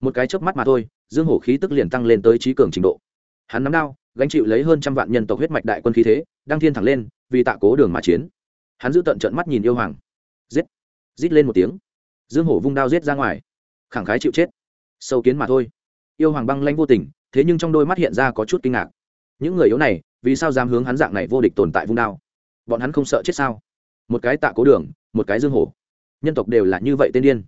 Một cái chớp mắt mà thôi, dương hổ khí tức liền tăng lên tới trí cường trình độ. Hắn nắm đao, gánh chịu lấy hơn trăm vạn nhân tộc huyết mạch đại quân khí thế đang thiên thẳng lên, vì tạ cố đường mà chiến. Hắn giữ tận trận mắt nhìn yêu hoàng. Giết! Rít lên một tiếng dương hổ vung đao giết ra ngoài. Khẳng khái chịu chết. Sâu kiến mà thôi. Yêu hoàng băng lanh vô tình, thế nhưng trong đôi mắt hiện ra có chút kinh ngạc. Những người yếu này, vì sao dám hướng hắn dạng này vô địch tồn tại vung đao? Bọn hắn không sợ chết sao? Một cái tạ cố đường, một cái dương hổ. Nhân tộc đều là như vậy tên điên.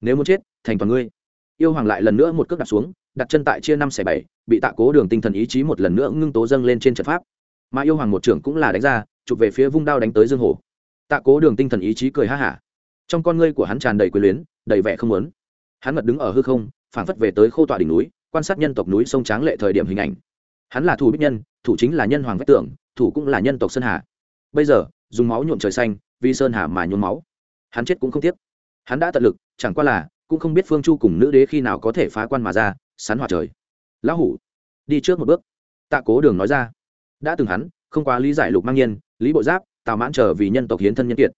Nếu muốn chết, thành toàn ngươi. Yêu hoàng lại lần nữa một cước đặt xuống, đặt chân tại chia năm xẻ bảy, bị tạ cố đường tinh thần ý chí một lần nữa ngưng tố dâng lên trên trận pháp. Mà yêu hoàng một trưởng cũng là đánh ra, chụp về phía vung đao đánh tới dương hổ. Tạ cố đường tinh thần ý chí cười ha hả trong con ngươi của hắn tràn đầy quyền luyến, đầy vẻ không muốn. Hắn mật đứng ở hư không, phảng phất về tới khô tọa đỉnh núi, quan sát nhân tộc núi sông tráng lệ thời điểm hình ảnh. Hắn là thủ bích nhân, thủ chính là nhân hoàng vách tưởng thủ cũng là nhân tộc sơn hà. Bây giờ, dùng máu nhuộm trời xanh, vì sơn hà mà nhuộm máu. Hắn chết cũng không tiếc. Hắn đã tận lực, chẳng qua là, cũng không biết phương chu cùng nữ đế khi nào có thể phá quan mà ra, sán hòa trời. Lão hủ, đi trước một bước. Tạ cố đường nói ra. Đã từng hắn, không quá lý giải lục mang nhiên, lý bộ giáp, tào mãn trở vì nhân tộc hiến thân nhân kiệt.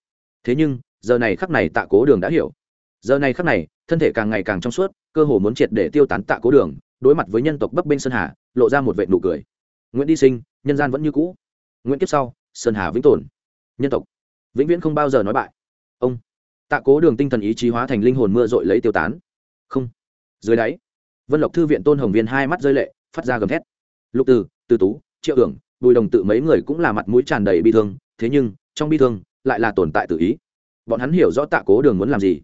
Thế nhưng giờ này khắc này tạ cố đường đã hiểu. Giờ này khắc này, thân thể càng ngày càng trong suốt, cơ hồ muốn triệt để tiêu tán tạ cố đường, đối mặt với nhân tộc bấp bên sơn hà, lộ ra một vệ nụ cười. Nguyễn đi sinh, nhân gian vẫn như cũ. Nguyễn kiếp sau, sơn hà vĩnh tồn. Nhân tộc, vĩnh viễn không bao giờ nói bại. Ông, tạ cố đường tinh thần ý chí hóa thành linh hồn mưa dội lấy tiêu tán. Không, dưới đáy, vân lộc thư viện tôn hồng viên hai mắt rơi lệ, phát ra gầm thét. Lục từ từ tú, triệu hưởng bùi đồng tự mấy người cũng là mặt mũi tràn đầy bi thương, thế nhưng, trong bi thương, lại là tồn tại tự ý bọn hắn hiểu rõ tạ cố đường muốn làm gì.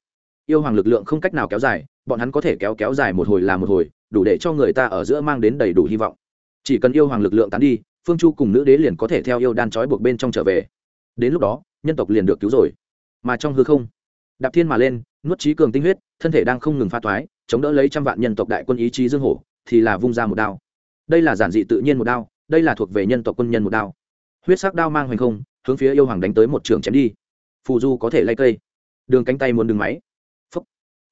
Yêu hoàng lực lượng không cách nào kéo dài, bọn hắn có thể kéo kéo dài một hồi là một hồi, đủ để cho người ta ở giữa mang đến đầy đủ hy vọng. Chỉ cần yêu hoàng lực lượng tán đi, phương chu cùng nữ đế liền có thể theo yêu đan trói buộc bên trong trở về. Đến lúc đó, nhân tộc liền được cứu rồi. Mà trong hư không, đạp thiên mà lên, nuốt trí cường tinh huyết, thân thể đang không ngừng pha thoái chống đỡ lấy trăm vạn nhân tộc đại quân ý chí dương hổ, thì là vung ra một đao. Đây là giản dị tự nhiên một đao, đây là thuộc về nhân tộc quân nhân một đao. Huyết sắc đao mang hoành không, hướng phía yêu hoàng đánh tới một trường chém đi phù du có thể lay cây. Đường cánh tay muốn đường máy. Phúc.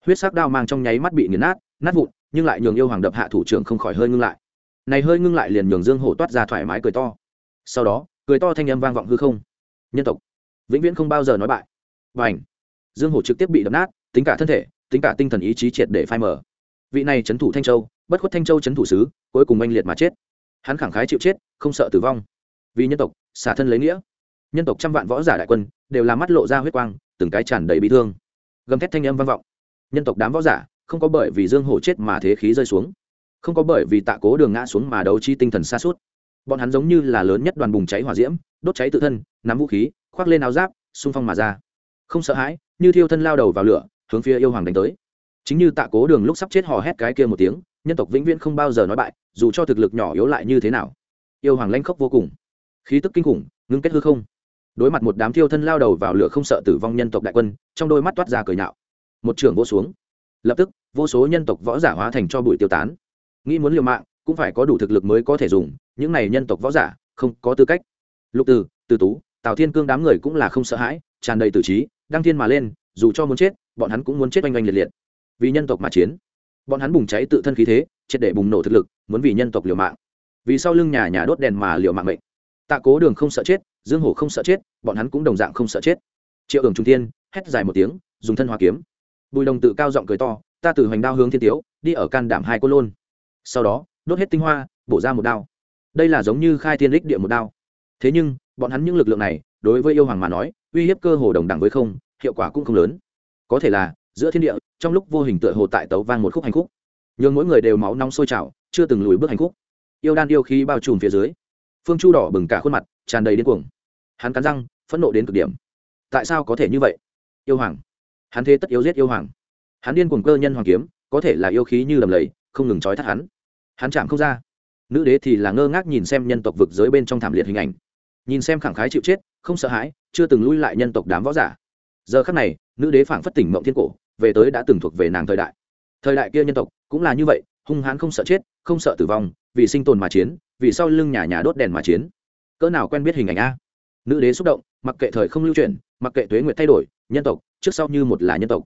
huyết sắc đao mang trong nháy mắt bị nghiền nát nát vụn, nhưng lại nhường yêu hoàng đập hạ thủ trưởng không khỏi hơi ngưng lại. Này hơi ngưng lại liền nhường dương hổ toát ra thoải mái cười to. Sau đó, cười to thanh âm vang vọng hư không. Nhân tộc. Vĩnh viễn không bao giờ nói bại. Và ảnh dương hổ trực tiếp bị đập nát, tính cả thân thể, tính cả tinh thần ý chí triệt để phai mở vị này trấn thủ thanh châu, bất khuất thanh châu trấn thủ sứ, cuối cùng anh liệt mà chết. Hắn khẳng khái chịu chết, không sợ tử vong. Vì nhân tộc, xả thân lấy nghĩa. Nhân tộc trăm vạn võ giả đại quân đều làm mắt lộ ra huyết quang, từng cái tràn đầy bị thương. Gầm thét thanh âm vang vọng. Nhân tộc đám võ giả, không có bởi vì dương hổ chết mà thế khí rơi xuống. Không có bởi vì tạ cố đường ngã xuống mà đấu chi tinh thần xa suốt. Bọn hắn giống như là lớn nhất đoàn bùng cháy hỏa diễm, đốt cháy tự thân, nắm vũ khí, khoác lên áo giáp, xung phong mà ra. Không sợ hãi, như thiêu thân lao đầu vào lửa, hướng phía yêu hoàng đánh tới. Chính như tạ cố đường lúc sắp chết hò hét cái kia một tiếng, nhân tộc vĩnh viễn không bao giờ nói bại, dù cho thực lực nhỏ yếu lại như thế nào. Yêu hoàng lanh khốc vô cùng. Khí tức kinh khủng, ngưng kết hư không đối mặt một đám thiêu thân lao đầu vào lửa không sợ tử vong nhân tộc đại quân, trong đôi mắt toát ra cười nhạo. Một trưởng vô xuống. Lập tức, vô số nhân tộc võ giả hóa thành cho bụi tiêu tán. Nghĩ muốn liều mạng, cũng phải có đủ thực lực mới có thể dùng, những này nhân tộc võ giả, không có tư cách. Lục từ từ tú, tào thiên cương đám người cũng là không sợ hãi, tràn đầy tử trí, đăng thiên mà lên, dù cho muốn chết, bọn hắn cũng muốn chết oanh oanh liệt liệt. Vì nhân tộc mà chiến. Bọn hắn bùng cháy tự thân khí thế, triệt để bùng nổ thực lực, muốn vì nhân tộc liều mạng. Vì sau lưng nhà nhà đốt đèn mà liều mạng mệnh tạ cố đường không sợ chết, dương hổ không sợ chết, bọn hắn cũng đồng dạng không sợ chết. Triệu đường trung tiên hét dài một tiếng, dùng thân hoa kiếm. Bùi đồng tự cao giọng cười to, ta từ hoành đao hướng thiên tiếu, đi ở can đảm hai cô lôn. Sau đó, đốt hết tinh hoa, bổ ra một đao. Đây là giống như khai thiên đích địa một đao. Thế nhưng, bọn hắn những lực lượng này, đối với yêu hoàng mà nói, uy hiếp cơ hồ đồng đẳng với không, hiệu quả cũng không lớn. Có thể là, giữa thiên địa, trong lúc vô hình tựa hồ tại tấu vang một khúc hành khúc. Nhường mỗi người đều máu nóng sôi trào, chưa từng lùi bước hành khúc. Yêu đan yêu khí bao trùm phía dưới phương chu đỏ bừng cả khuôn mặt, tràn đầy điên cuồng. Hắn cắn răng, phẫn nộ đến cực điểm. Tại sao có thể như vậy? Yêu hoàng. Hắn thế tất yếu giết yêu hoàng. Hắn điên cuồng cơ nhân hoàng kiếm, có thể là yêu khí như đầm lầy, không ngừng trói thắt hắn. Hắn chạm không ra. Nữ đế thì là ngơ ngác nhìn xem nhân tộc vực giới bên trong thảm liệt hình ảnh. Nhìn xem khẳng khái chịu chết, không sợ hãi, chưa từng lui lại nhân tộc đám võ giả. Giờ khắc này, nữ đế phảng phất tỉnh mộng thiên cổ, về tới đã từng thuộc về nàng thời đại. Thời đại kia nhân tộc, cũng là như vậy, hung hãn không sợ chết, không sợ tử vong, vì sinh tồn mà chiến vì sau lưng nhà nhà đốt đèn mà chiến. Cỡ nào quen biết hình ảnh a? Nữ đế xúc động, mặc kệ thời không lưu chuyển, mặc kệ tuế nguyện thay đổi, nhân tộc, trước sau như một là nhân tộc.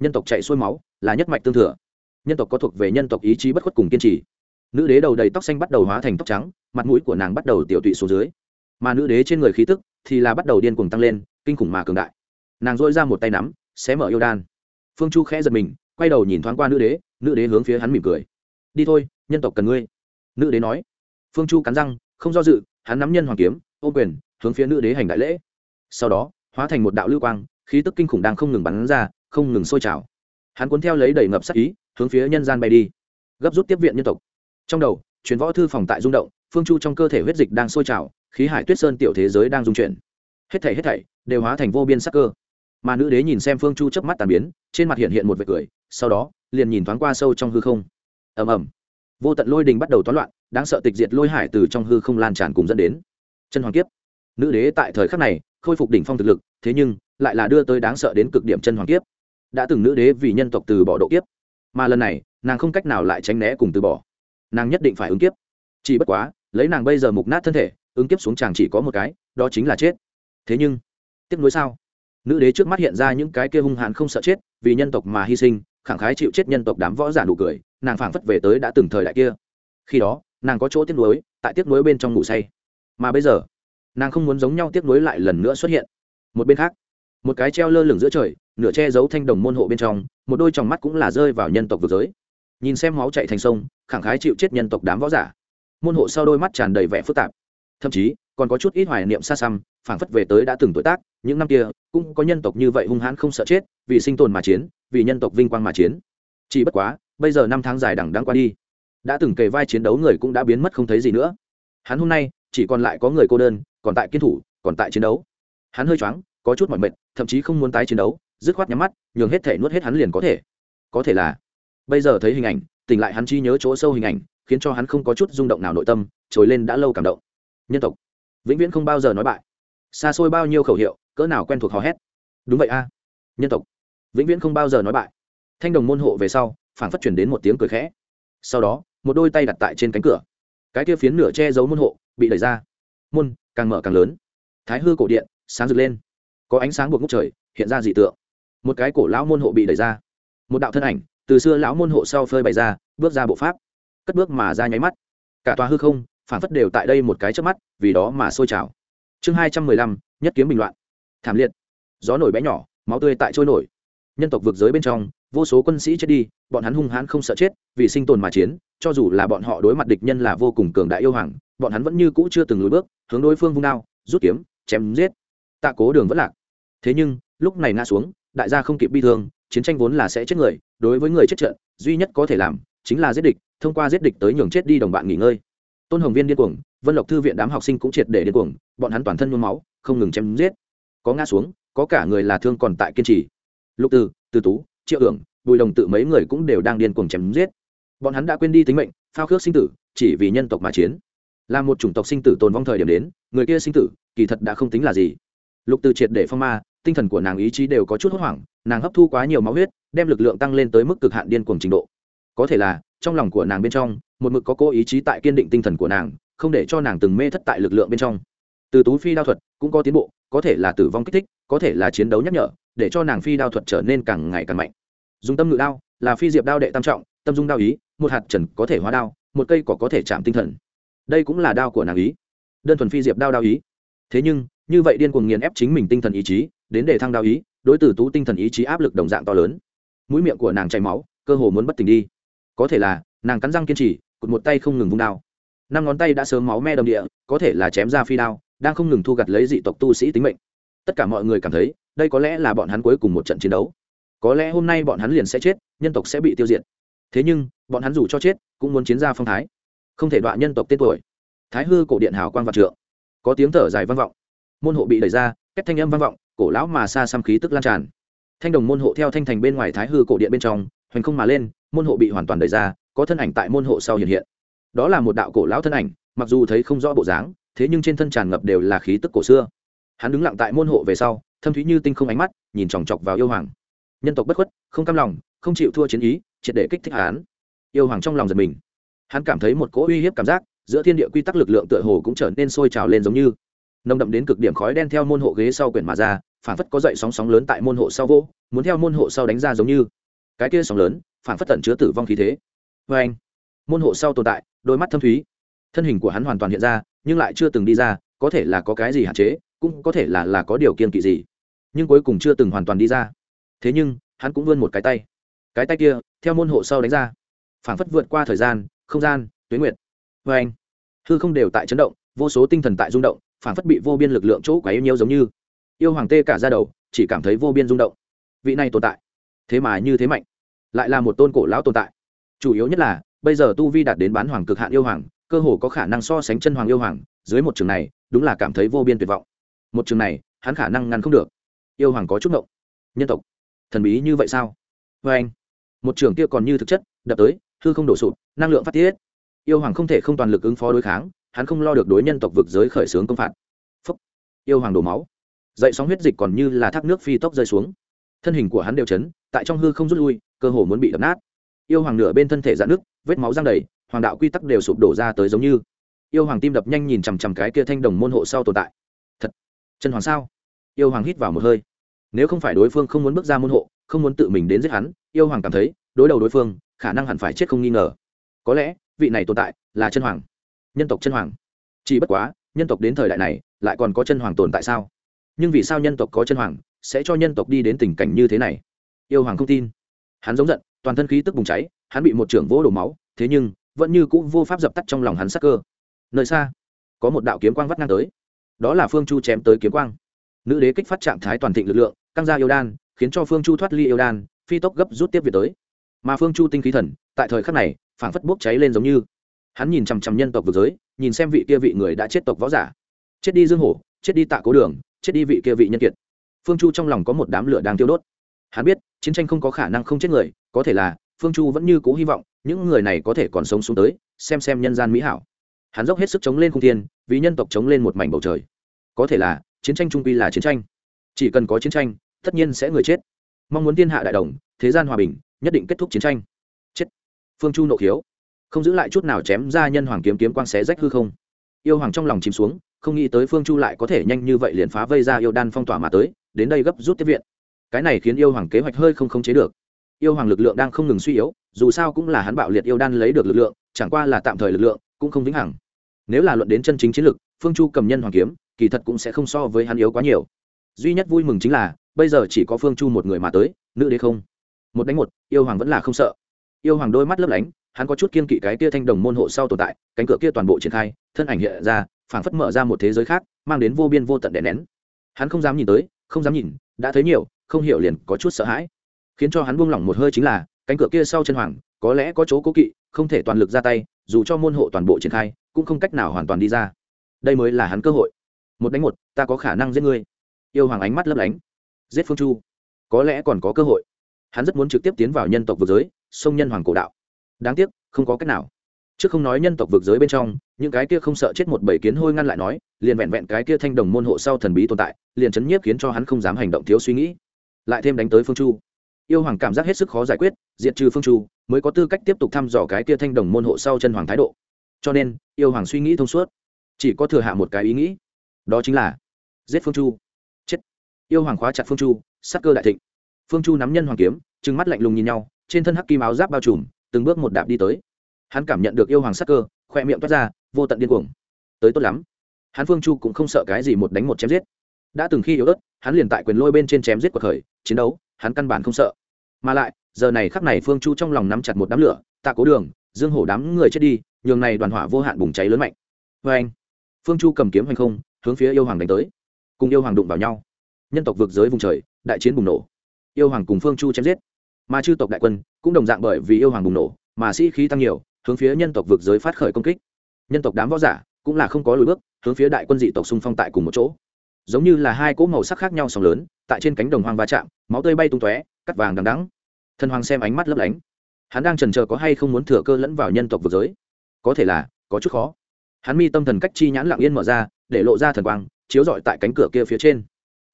Nhân tộc chạy xuôi máu, là nhất mạch tương thừa. Nhân tộc có thuộc về nhân tộc ý chí bất khuất cùng kiên trì. Nữ đế đầu đầy tóc xanh bắt đầu hóa thành tóc trắng, mặt mũi của nàng bắt đầu tiểu tụy xuống dưới. Mà nữ đế trên người khí tức thì là bắt đầu điên cuồng tăng lên, kinh khủng mà cường đại. Nàng dội ra một tay nắm, xé mở yêu đan. Phương chu khẽ giật mình, quay đầu nhìn thoáng qua nữ đế nữ đế hướng phía hắn mỉm cười. Đi thôi, nhân tộc cần ngươi. Nữ đế nói phương chu cắn răng, không do dự, hắn nắm nhân hoàng kiếm ô quyền, hướng phía nữ đế hành đại lễ. Sau đó, hóa thành một đạo lưu quang, khí tức kinh khủng đang không ngừng bắn ra, không ngừng sôi trào. Hắn cuốn theo lấy đầy ngập sắc ý, hướng phía nhân gian bay đi. Gấp rút tiếp viện nhân tộc. Trong đầu, truyền võ thư phòng tại rung động, phương chu trong cơ thể huyết dịch đang sôi trào, khí hải tuyết sơn tiểu thế giới đang dung chuyển. Hết thảy hết thảy đều hóa thành vô biên sắc cơ. Mà nữ đế nhìn xem phương chu chớp mắt tàn biến, trên mặt hiện hiện một vệt cười, sau đó, liền nhìn thoáng qua sâu trong hư không. Ầm ầm vô tận lôi đình bắt đầu toán loạn, đáng sợ tịch diệt lôi hải từ trong hư không lan tràn cùng dẫn đến. Chân hoàng kiếp. Nữ đế tại thời khắc này, khôi phục đỉnh phong thực lực, thế nhưng, lại là đưa tới đáng sợ đến cực điểm chân hoàng kiếp. Đã từng nữ đế vì nhân tộc từ bỏ độ kiếp, mà lần này, nàng không cách nào lại tránh né cùng từ bỏ. Nàng nhất định phải ứng kiếp. Chỉ bất quá, lấy nàng bây giờ mục nát thân thể, ứng kiếp xuống chàng chỉ có một cái, đó chính là chết. Thế nhưng tiếp nối sao? Nữ đế trước mắt hiện ra những cái kia hung hãn không sợ chết, vì nhân tộc mà hy sinh, khẳng khái chịu chết nhân tộc đám võ giả nụ cười nàng phảng phất về tới đã từng thời đại kia. Khi đó, nàng có chỗ tiếc nuối, tại tiếc nuối bên trong ngủ say. Mà bây giờ, nàng không muốn giống nhau tiếc nuối lại lần nữa xuất hiện. Một bên khác, một cái treo lơ lửng giữa trời, nửa che giấu thanh đồng môn hộ bên trong, một đôi tròng mắt cũng là rơi vào nhân tộc vực giới. Nhìn xem máu chạy thành sông, khẳng khái chịu chết nhân tộc đám võ giả. Môn hộ sau đôi mắt tràn đầy vẻ phức tạp. Thậm chí, còn có chút ít hoài niệm xa xăm, phảng phất về tới đã từng tuổi tác, những năm kia, cũng có nhân tộc như vậy hung hãn không sợ chết, vì sinh tồn mà chiến, vì nhân tộc vinh quang mà chiến. Chỉ bất quá bây giờ năm tháng dài đằng đang qua đi, đã từng kề vai chiến đấu người cũng đã biến mất không thấy gì nữa. Hắn hôm nay, chỉ còn lại có người cô đơn, còn tại kiên thủ, còn tại chiến đấu. Hắn hơi choáng, có chút mỏi mệt, thậm chí không muốn tái chiến đấu, dứt khoát nhắm mắt, nhường hết thể nuốt hết hắn liền có thể. Có thể là, bây giờ thấy hình ảnh, tỉnh lại hắn chi nhớ chỗ sâu hình ảnh, khiến cho hắn không có chút rung động nào nội tâm, trồi lên đã lâu cảm động. Nhân tộc, vĩnh viễn không bao giờ nói bại. Xa xôi bao nhiêu khẩu hiệu, cỡ nào quen thuộc hò hét. Đúng vậy a. Nhân tộc, vĩnh viễn không bao giờ nói bại. Thanh đồng môn hộ về sau phảng phát truyền đến một tiếng cười khẽ. Sau đó, một đôi tay đặt tại trên cánh cửa. Cái kia phiến nửa che giấu môn hộ bị đẩy ra. Môn càng mở càng lớn. Thái hư cổ điện sáng rực lên. Có ánh sáng buộc ngút trời, hiện ra dị tượng. Một cái cổ lão môn hộ bị đẩy ra. Một đạo thân ảnh từ xưa lão môn hộ sau phơi bày ra, bước ra bộ pháp. Cất bước mà ra nháy mắt. Cả tòa hư không phản phất đều tại đây một cái trước mắt, vì đó mà sôi trào. Chương hai trăm mười lăm, nhất kiếm bình loạn. Thảm liệt. Gió nổi bé nhỏ, máu tươi tại trôi nổi. Nhân tộc vượt giới bên trong vô số quân sĩ chết đi, bọn hắn hung hãn không sợ chết, vì sinh tồn mà chiến, cho dù là bọn họ đối mặt địch nhân là vô cùng cường đại yêu hoàng, bọn hắn vẫn như cũ chưa từng lùi bước, hướng đối phương vung đao, rút kiếm, chém giết. Tạ cố đường vẫn lạc. Thế nhưng, lúc này ngã xuống, đại gia không kịp bi thương, chiến tranh vốn là sẽ chết người, đối với người chết trận, duy nhất có thể làm chính là giết địch, thông qua giết địch tới nhường chết đi đồng bạn nghỉ ngơi. Tôn hồng viên điên cuồng, vân lộc thư viện đám học sinh cũng triệt để điên cuồng, bọn hắn toàn thân nhuốm máu, không ngừng chém giết. Có ngã xuống, có cả người là thương còn tại kiên trì. Lục từ từ tú triệu ưởng, bùi đồng tự mấy người cũng đều đang điên cuồng chém giết. Bọn hắn đã quên đi tính mệnh phao khước sinh tử chỉ vì nhân tộc mà chiến. Là một chủng tộc sinh tử tồn vong thời điểm đến người kia sinh tử kỳ thật đã không tính là gì. Lục từ triệt để phong ma tinh thần của nàng ý chí đều có chút hốt hoảng nàng hấp thu quá nhiều máu huyết đem lực lượng tăng lên tới mức cực hạn điên cuồng trình độ. Có thể là trong lòng của nàng bên trong một mực có cô ý chí tại kiên định tinh thần của nàng không để cho nàng từng mê thất tại lực lượng bên trong. Từ tú phi đao thuật cũng có tiến bộ có thể là tử vong kích thích có thể là chiến đấu nhắc nhở để cho nàng phi đao thuật trở nên càng ngày càng mạnh. Dùng tâm ngự đao là phi diệp đao đệ tam trọng, tâm dung đao ý, một hạt trần có thể hóa đao, một cây cỏ có thể chạm tinh thần. Đây cũng là đao của nàng ý, đơn thuần phi diệp đao đao ý. Thế nhưng, như vậy điên cuồng nghiền ép chính mình tinh thần ý chí, đến để thăng đao ý, đối tử tú tinh thần ý chí áp lực đồng dạng to lớn. Mũi miệng của nàng chảy máu, cơ hồ muốn bất tỉnh đi. Có thể là, nàng cắn răng kiên trì, cụt một tay không ngừng vung đao. Năm ngón tay đã sớm máu me đầm địa, có thể là chém ra phi đao, đang không ngừng thu gặt lấy dị tộc tu sĩ tính mệnh. Tất cả mọi người cảm thấy đây có lẽ là bọn hắn cuối cùng một trận chiến đấu. Có lẽ hôm nay bọn hắn liền sẽ chết, nhân tộc sẽ bị tiêu diệt. Thế nhưng, bọn hắn dù cho chết, cũng muốn chiến ra phong thái. Không thể đọa nhân tộc tên tuổi. Thái hư cổ điện hào quang vạn trượng. Có tiếng thở dài vang vọng. Môn hộ bị đẩy ra cách thanh âm vang vọng, cổ lão mà xa xăm khí tức lan tràn. Thanh đồng môn hộ theo thanh thành bên ngoài thái hư cổ điện bên trong, hoành không mà lên, môn hộ bị hoàn toàn đẩy ra, có thân ảnh tại môn hộ sau hiện hiện. Đó là một đạo cổ lão thân ảnh, mặc dù thấy không rõ bộ dáng, thế nhưng trên thân tràn ngập đều là khí tức cổ xưa. Hắn đứng lặng tại môn hộ về sau thâm thúy như tinh không ánh mắt, nhìn chòng chọc vào yêu hoàng. Nhân tộc bất khuất, không cam lòng, không chịu thua chiến ý, triệt để kích thích hắn. Yêu hoàng trong lòng giật mình. Hắn cảm thấy một cỗ uy hiếp cảm giác, giữa thiên địa quy tắc lực lượng tựa hồ cũng trở nên sôi trào lên giống như. Nồng đậm đến cực điểm khói đen theo môn hộ ghế sau quyển mà ra phản phất có dậy sóng sóng lớn tại môn hộ sau vỗ muốn theo môn hộ sau đánh ra giống như. Cái kia sóng lớn phản phất tận chứa tử vong khí thế. Vê anh, môn hộ sau tồn tại, đôi mắt thâm thúy. Thân hình của hắn hoàn toàn hiện ra, nhưng lại chưa từng đi ra, có thể là có cái gì hạn chế, cũng có thể là là có điều kiên kỵ gì nhưng cuối cùng chưa từng hoàn toàn đi ra. Thế nhưng, hắn cũng vươn một cái tay. Cái tay kia, theo môn hộ sau đánh ra. Phảng phất vượt qua thời gian, không gian, tuyến nguyệt. vê anh, hư không đều tại chấn động, vô số tinh thần tại rung động phảng phất bị vô biên lực lượng chỗ quá yêu nhiều giống như. Yêu hoàng tê cả ra đầu, chỉ cảm thấy vô biên rung động. Vị này tồn tại, thế mà như thế mạnh, lại là một tôn cổ lão tồn tại. Chủ yếu nhất là, bây giờ tu vi đạt đến bán hoàng cực hạn yêu hoàng, cơ hồ có khả năng so sánh chân hoàng yêu hoàng, dưới một trường này, đúng là cảm thấy vô biên tuyệt vọng. Một trường này, hắn khả năng ngăn không được yêu hoàng có chút ngộng. Nhân tộc, thần bí như vậy sao? Vê anh, một trường kia còn như thực chất, đập tới, hư không đổ sụp, năng lượng phát tiết. Yêu hoàng không thể không toàn lực ứng phó đối kháng, hắn không lo được đối nhân tộc vực giới khởi xướng công phạt. Phúc. yêu hoàng đổ máu. Dậy sóng huyết dịch còn như là thác nước phi tốc rơi xuống. Thân hình của hắn đều chấn, tại trong hư không rút lui, cơ hồ muốn bị đập nát. Yêu hoàng nửa bên thân thể dạn nước vết máu răng đầy, hoàng đạo quy tắc đều sụp đổ ra tới giống như. Yêu hoàng tim đập nhanh nhìn chằm chằm cái kia thanh đồng môn hộ sau tồn tại. Thật, chân hoàng sao? Yêu hoàng hít vào một hơi. Nếu không phải đối phương không muốn bước ra môn hộ, không muốn tự mình đến giết hắn, yêu hoàng cảm thấy, đối đầu đối phương, khả năng hẳn phải chết không nghi ngờ. Có lẽ, vị này tồn tại là chân hoàng, nhân tộc chân hoàng. Chỉ bất quá, nhân tộc đến thời đại này, lại còn có chân hoàng tồn tại sao? Nhưng vì sao nhân tộc có chân hoàng, sẽ cho nhân tộc đi đến tình cảnh như thế này? Yêu hoàng không tin. Hắn giống giận, toàn thân khí tức bùng cháy, hắn bị một trưởng vỗ đổ máu, thế nhưng, vẫn như cũng vô pháp dập tắt trong lòng hắn sắc cơ. Nơi xa, có một đạo kiếm quang vắt ngang tới. Đó là phương chu chém tới kiếm quang nữ đế kích phát trạng thái toàn thịnh lực lượng, căng ra yêu đan, khiến cho phương chu thoát ly yêu đan, phi tốc gấp rút tiếp việc tới. Mà phương chu tinh khí thần, tại thời khắc này, phảng phất bốc cháy lên giống như. Hắn nhìn chằm chằm nhân tộc vực giới, nhìn xem vị kia vị người đã chết tộc võ giả. Chết đi dương hổ, chết đi tạ cố đường, chết đi vị kia vị nhân kiệt. Phương chu trong lòng có một đám lửa đang tiêu đốt. Hắn biết, chiến tranh không có khả năng không chết người, có thể là, phương chu vẫn như cố hy vọng, những người này có thể còn sống xuống tới, xem xem nhân gian mỹ hảo. Hắn dốc hết sức chống lên không thiên, vì nhân tộc chống lên một mảnh bầu trời. Có thể là chiến tranh trung quy là chiến tranh. Chỉ cần có chiến tranh, tất nhiên sẽ người chết. Mong muốn thiên hạ đại đồng, thế gian hòa bình, nhất định kết thúc chiến tranh. Chết. Phương chu nộ khiếu. Không giữ lại chút nào chém ra nhân hoàng kiếm kiếm quang xé rách hư không. Yêu hoàng trong lòng chìm xuống, không nghĩ tới phương chu lại có thể nhanh như vậy liền phá vây ra yêu đan phong tỏa mà tới, đến đây gấp rút tiếp viện. Cái này khiến yêu hoàng kế hoạch hơi không khống chế được. Yêu hoàng lực lượng đang không ngừng suy yếu, dù sao cũng là hắn bạo liệt yêu đan lấy được lực lượng, chẳng qua là tạm thời lực lượng, cũng không vĩnh hằng. Nếu là luận đến chân chính chiến lực, phương chu cầm nhân hoàng kiếm kỳ thật cũng sẽ không so với hắn yếu quá nhiều. Duy nhất vui mừng chính là, bây giờ chỉ có phương chu một người mà tới, nữ đế không? Một đánh một, yêu hoàng vẫn là không sợ. Yêu hoàng đôi mắt lấp lánh, hắn có chút kiên kỵ cái kia thanh đồng môn hộ sau tồn tại, cánh cửa kia toàn bộ triển khai, thân ảnh hiện ra, phảng phất mở ra một thế giới khác, mang đến vô biên vô tận đè nén. Hắn không dám nhìn tới, không dám nhìn, đã thấy nhiều, không hiểu liền có chút sợ hãi. Khiến cho hắn buông lỏng một hơi chính là, cánh cửa kia sau chân hoàng, có lẽ có chỗ cố kỵ, không thể toàn lực ra tay, dù cho môn hộ toàn bộ triển khai, cũng không cách nào hoàn toàn đi ra. Đây mới là hắn cơ hội một đánh một, ta có khả năng giết ngươi. Yêu hoàng ánh mắt lấp lánh. Giết phương chu. Có lẽ còn có cơ hội. Hắn rất muốn trực tiếp tiến vào nhân tộc vực giới, sông nhân hoàng cổ đạo. Đáng tiếc, không có cách nào. Chứ không nói nhân tộc vực giới bên trong, những cái kia không sợ chết một bầy kiến hôi ngăn lại nói, liền vẹn vẹn cái kia thanh đồng môn hộ sau thần bí tồn tại, liền chấn nhiếp khiến cho hắn không dám hành động thiếu suy nghĩ. Lại thêm đánh tới phương chu. Yêu hoàng cảm giác hết sức khó giải quyết, diệt trừ phương chu, mới có tư cách tiếp tục thăm dò cái kia thanh đồng môn hộ sau chân hoàng thái độ. Cho nên, yêu hoàng suy nghĩ thông suốt. Chỉ có thừa hạ một cái ý nghĩ đó chính là giết phương chu. Chết. Yêu hoàng khóa chặt phương chu sắc cơ đại thịnh. Phương chu nắm nhân hoàng kiếm, trừng mắt lạnh lùng nhìn nhau, trên thân hắc kim áo giáp bao trùm, từng bước một đạp đi tới. Hắn cảm nhận được yêu hoàng sắc cơ khoe miệng toát ra, vô tận điên cuồng. Tới tốt lắm. Hắn phương chu cũng không sợ cái gì một đánh một chém giết. Đã từng khi yếu ớt, hắn liền tại quyền lôi bên trên chém giết cuộc khởi, chiến đấu, hắn căn bản không sợ. Mà lại, giờ này khắc này phương chu trong lòng nắm chặt một đám lửa, tạ cố đường, dương hổ đám người chết đi, nhường này đoàn hỏa vô hạn bùng cháy lớn mạnh. Vê anh phương chu cầm kiếm hành không hướng phía yêu hoàng đánh tới. Cùng yêu hoàng đụng vào nhau. Nhân tộc vượt giới vùng trời, đại chiến bùng nổ. Yêu hoàng cùng phương chu chém giết. Mà chư tộc đại quân cũng đồng dạng bởi vì yêu hoàng bùng nổ, mà sĩ khí tăng nhiều, hướng phía nhân tộc vượt giới phát khởi công kích. Nhân tộc đám võ giả cũng là không có lùi bước, hướng phía đại quân dị tộc xung phong tại cùng một chỗ. Giống như là hai cỗ màu sắc khác nhau sóng lớn, tại trên cánh đồng hoang va chạm, máu tươi bay tung tóe, cắt vàng đằng đắng thần hoàng xem ánh mắt lấp lánh. Hắn đang trần chờ có hay không muốn thừa cơ lẫn vào nhân tộc vực giới. Có thể là, có chút khó. Hắn mi tâm thần cách chi nhãn lặng yên mở ra để lộ ra thần quang, chiếu rọi tại cánh cửa kia phía trên.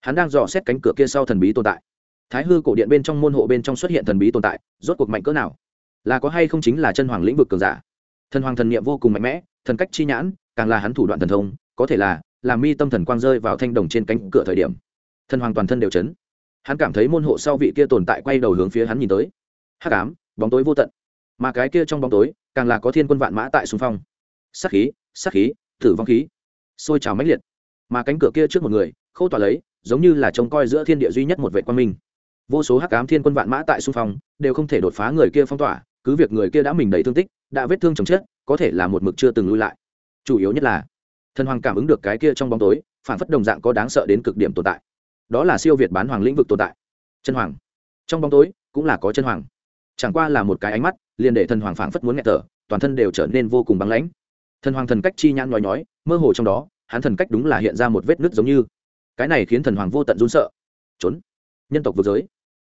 Hắn đang dò xét cánh cửa kia sau thần bí tồn tại. Thái hư cổ điện bên trong môn hộ bên trong xuất hiện thần bí tồn tại, rốt cuộc mạnh cỡ nào? Là có hay không chính là chân hoàng lĩnh vực cường giả? Thần hoàng thần niệm vô cùng mạnh mẽ, thần cách chi nhãn, càng là hắn thủ đoạn thần thông, có thể là làm mi tâm thần quang rơi vào thanh đồng trên cánh cửa thời điểm. Thần hoàng toàn thân đều chấn. Hắn cảm thấy môn hộ sau vị kia tồn tại quay đầu hướng phía hắn nhìn tới. Hắc ám, bóng tối vô tận. Mà cái kia trong bóng tối, càng là có thiên quân vạn mã tại xung phong. Sắc khí sắc khí, tử vong khí sôi trào mãnh liệt. Mà cánh cửa kia trước một người, khâu tỏa lấy, giống như là trông coi giữa thiên địa duy nhất một vệ quan minh. Vô số hắc ám thiên quân vạn mã tại xung phong, đều không thể đột phá người kia phong tỏa, cứ việc người kia đã mình đầy thương tích, đã vết thương chồng chết, có thể là một mực chưa từng lui lại. Chủ yếu nhất là, thần hoàng cảm ứng được cái kia trong bóng tối, phản phất đồng dạng có đáng sợ đến cực điểm tồn tại. Đó là siêu việt bán hoàng lĩnh vực tồn tại. Chân hoàng. Trong bóng tối, cũng là có chân hoàng. Chẳng qua là một cái ánh mắt, liền để thần hoàng phảng phất muốn nghẹt thở, toàn thân đều trở nên vô cùng băng lãnh thần hoàng thần cách chi nhãn nhói nhói, mơ hồ trong đó, hắn thần cách đúng là hiện ra một vết nứt giống như. Cái này khiến thần hoàng vô tận run sợ. Trốn. Nhân tộc vượt giới.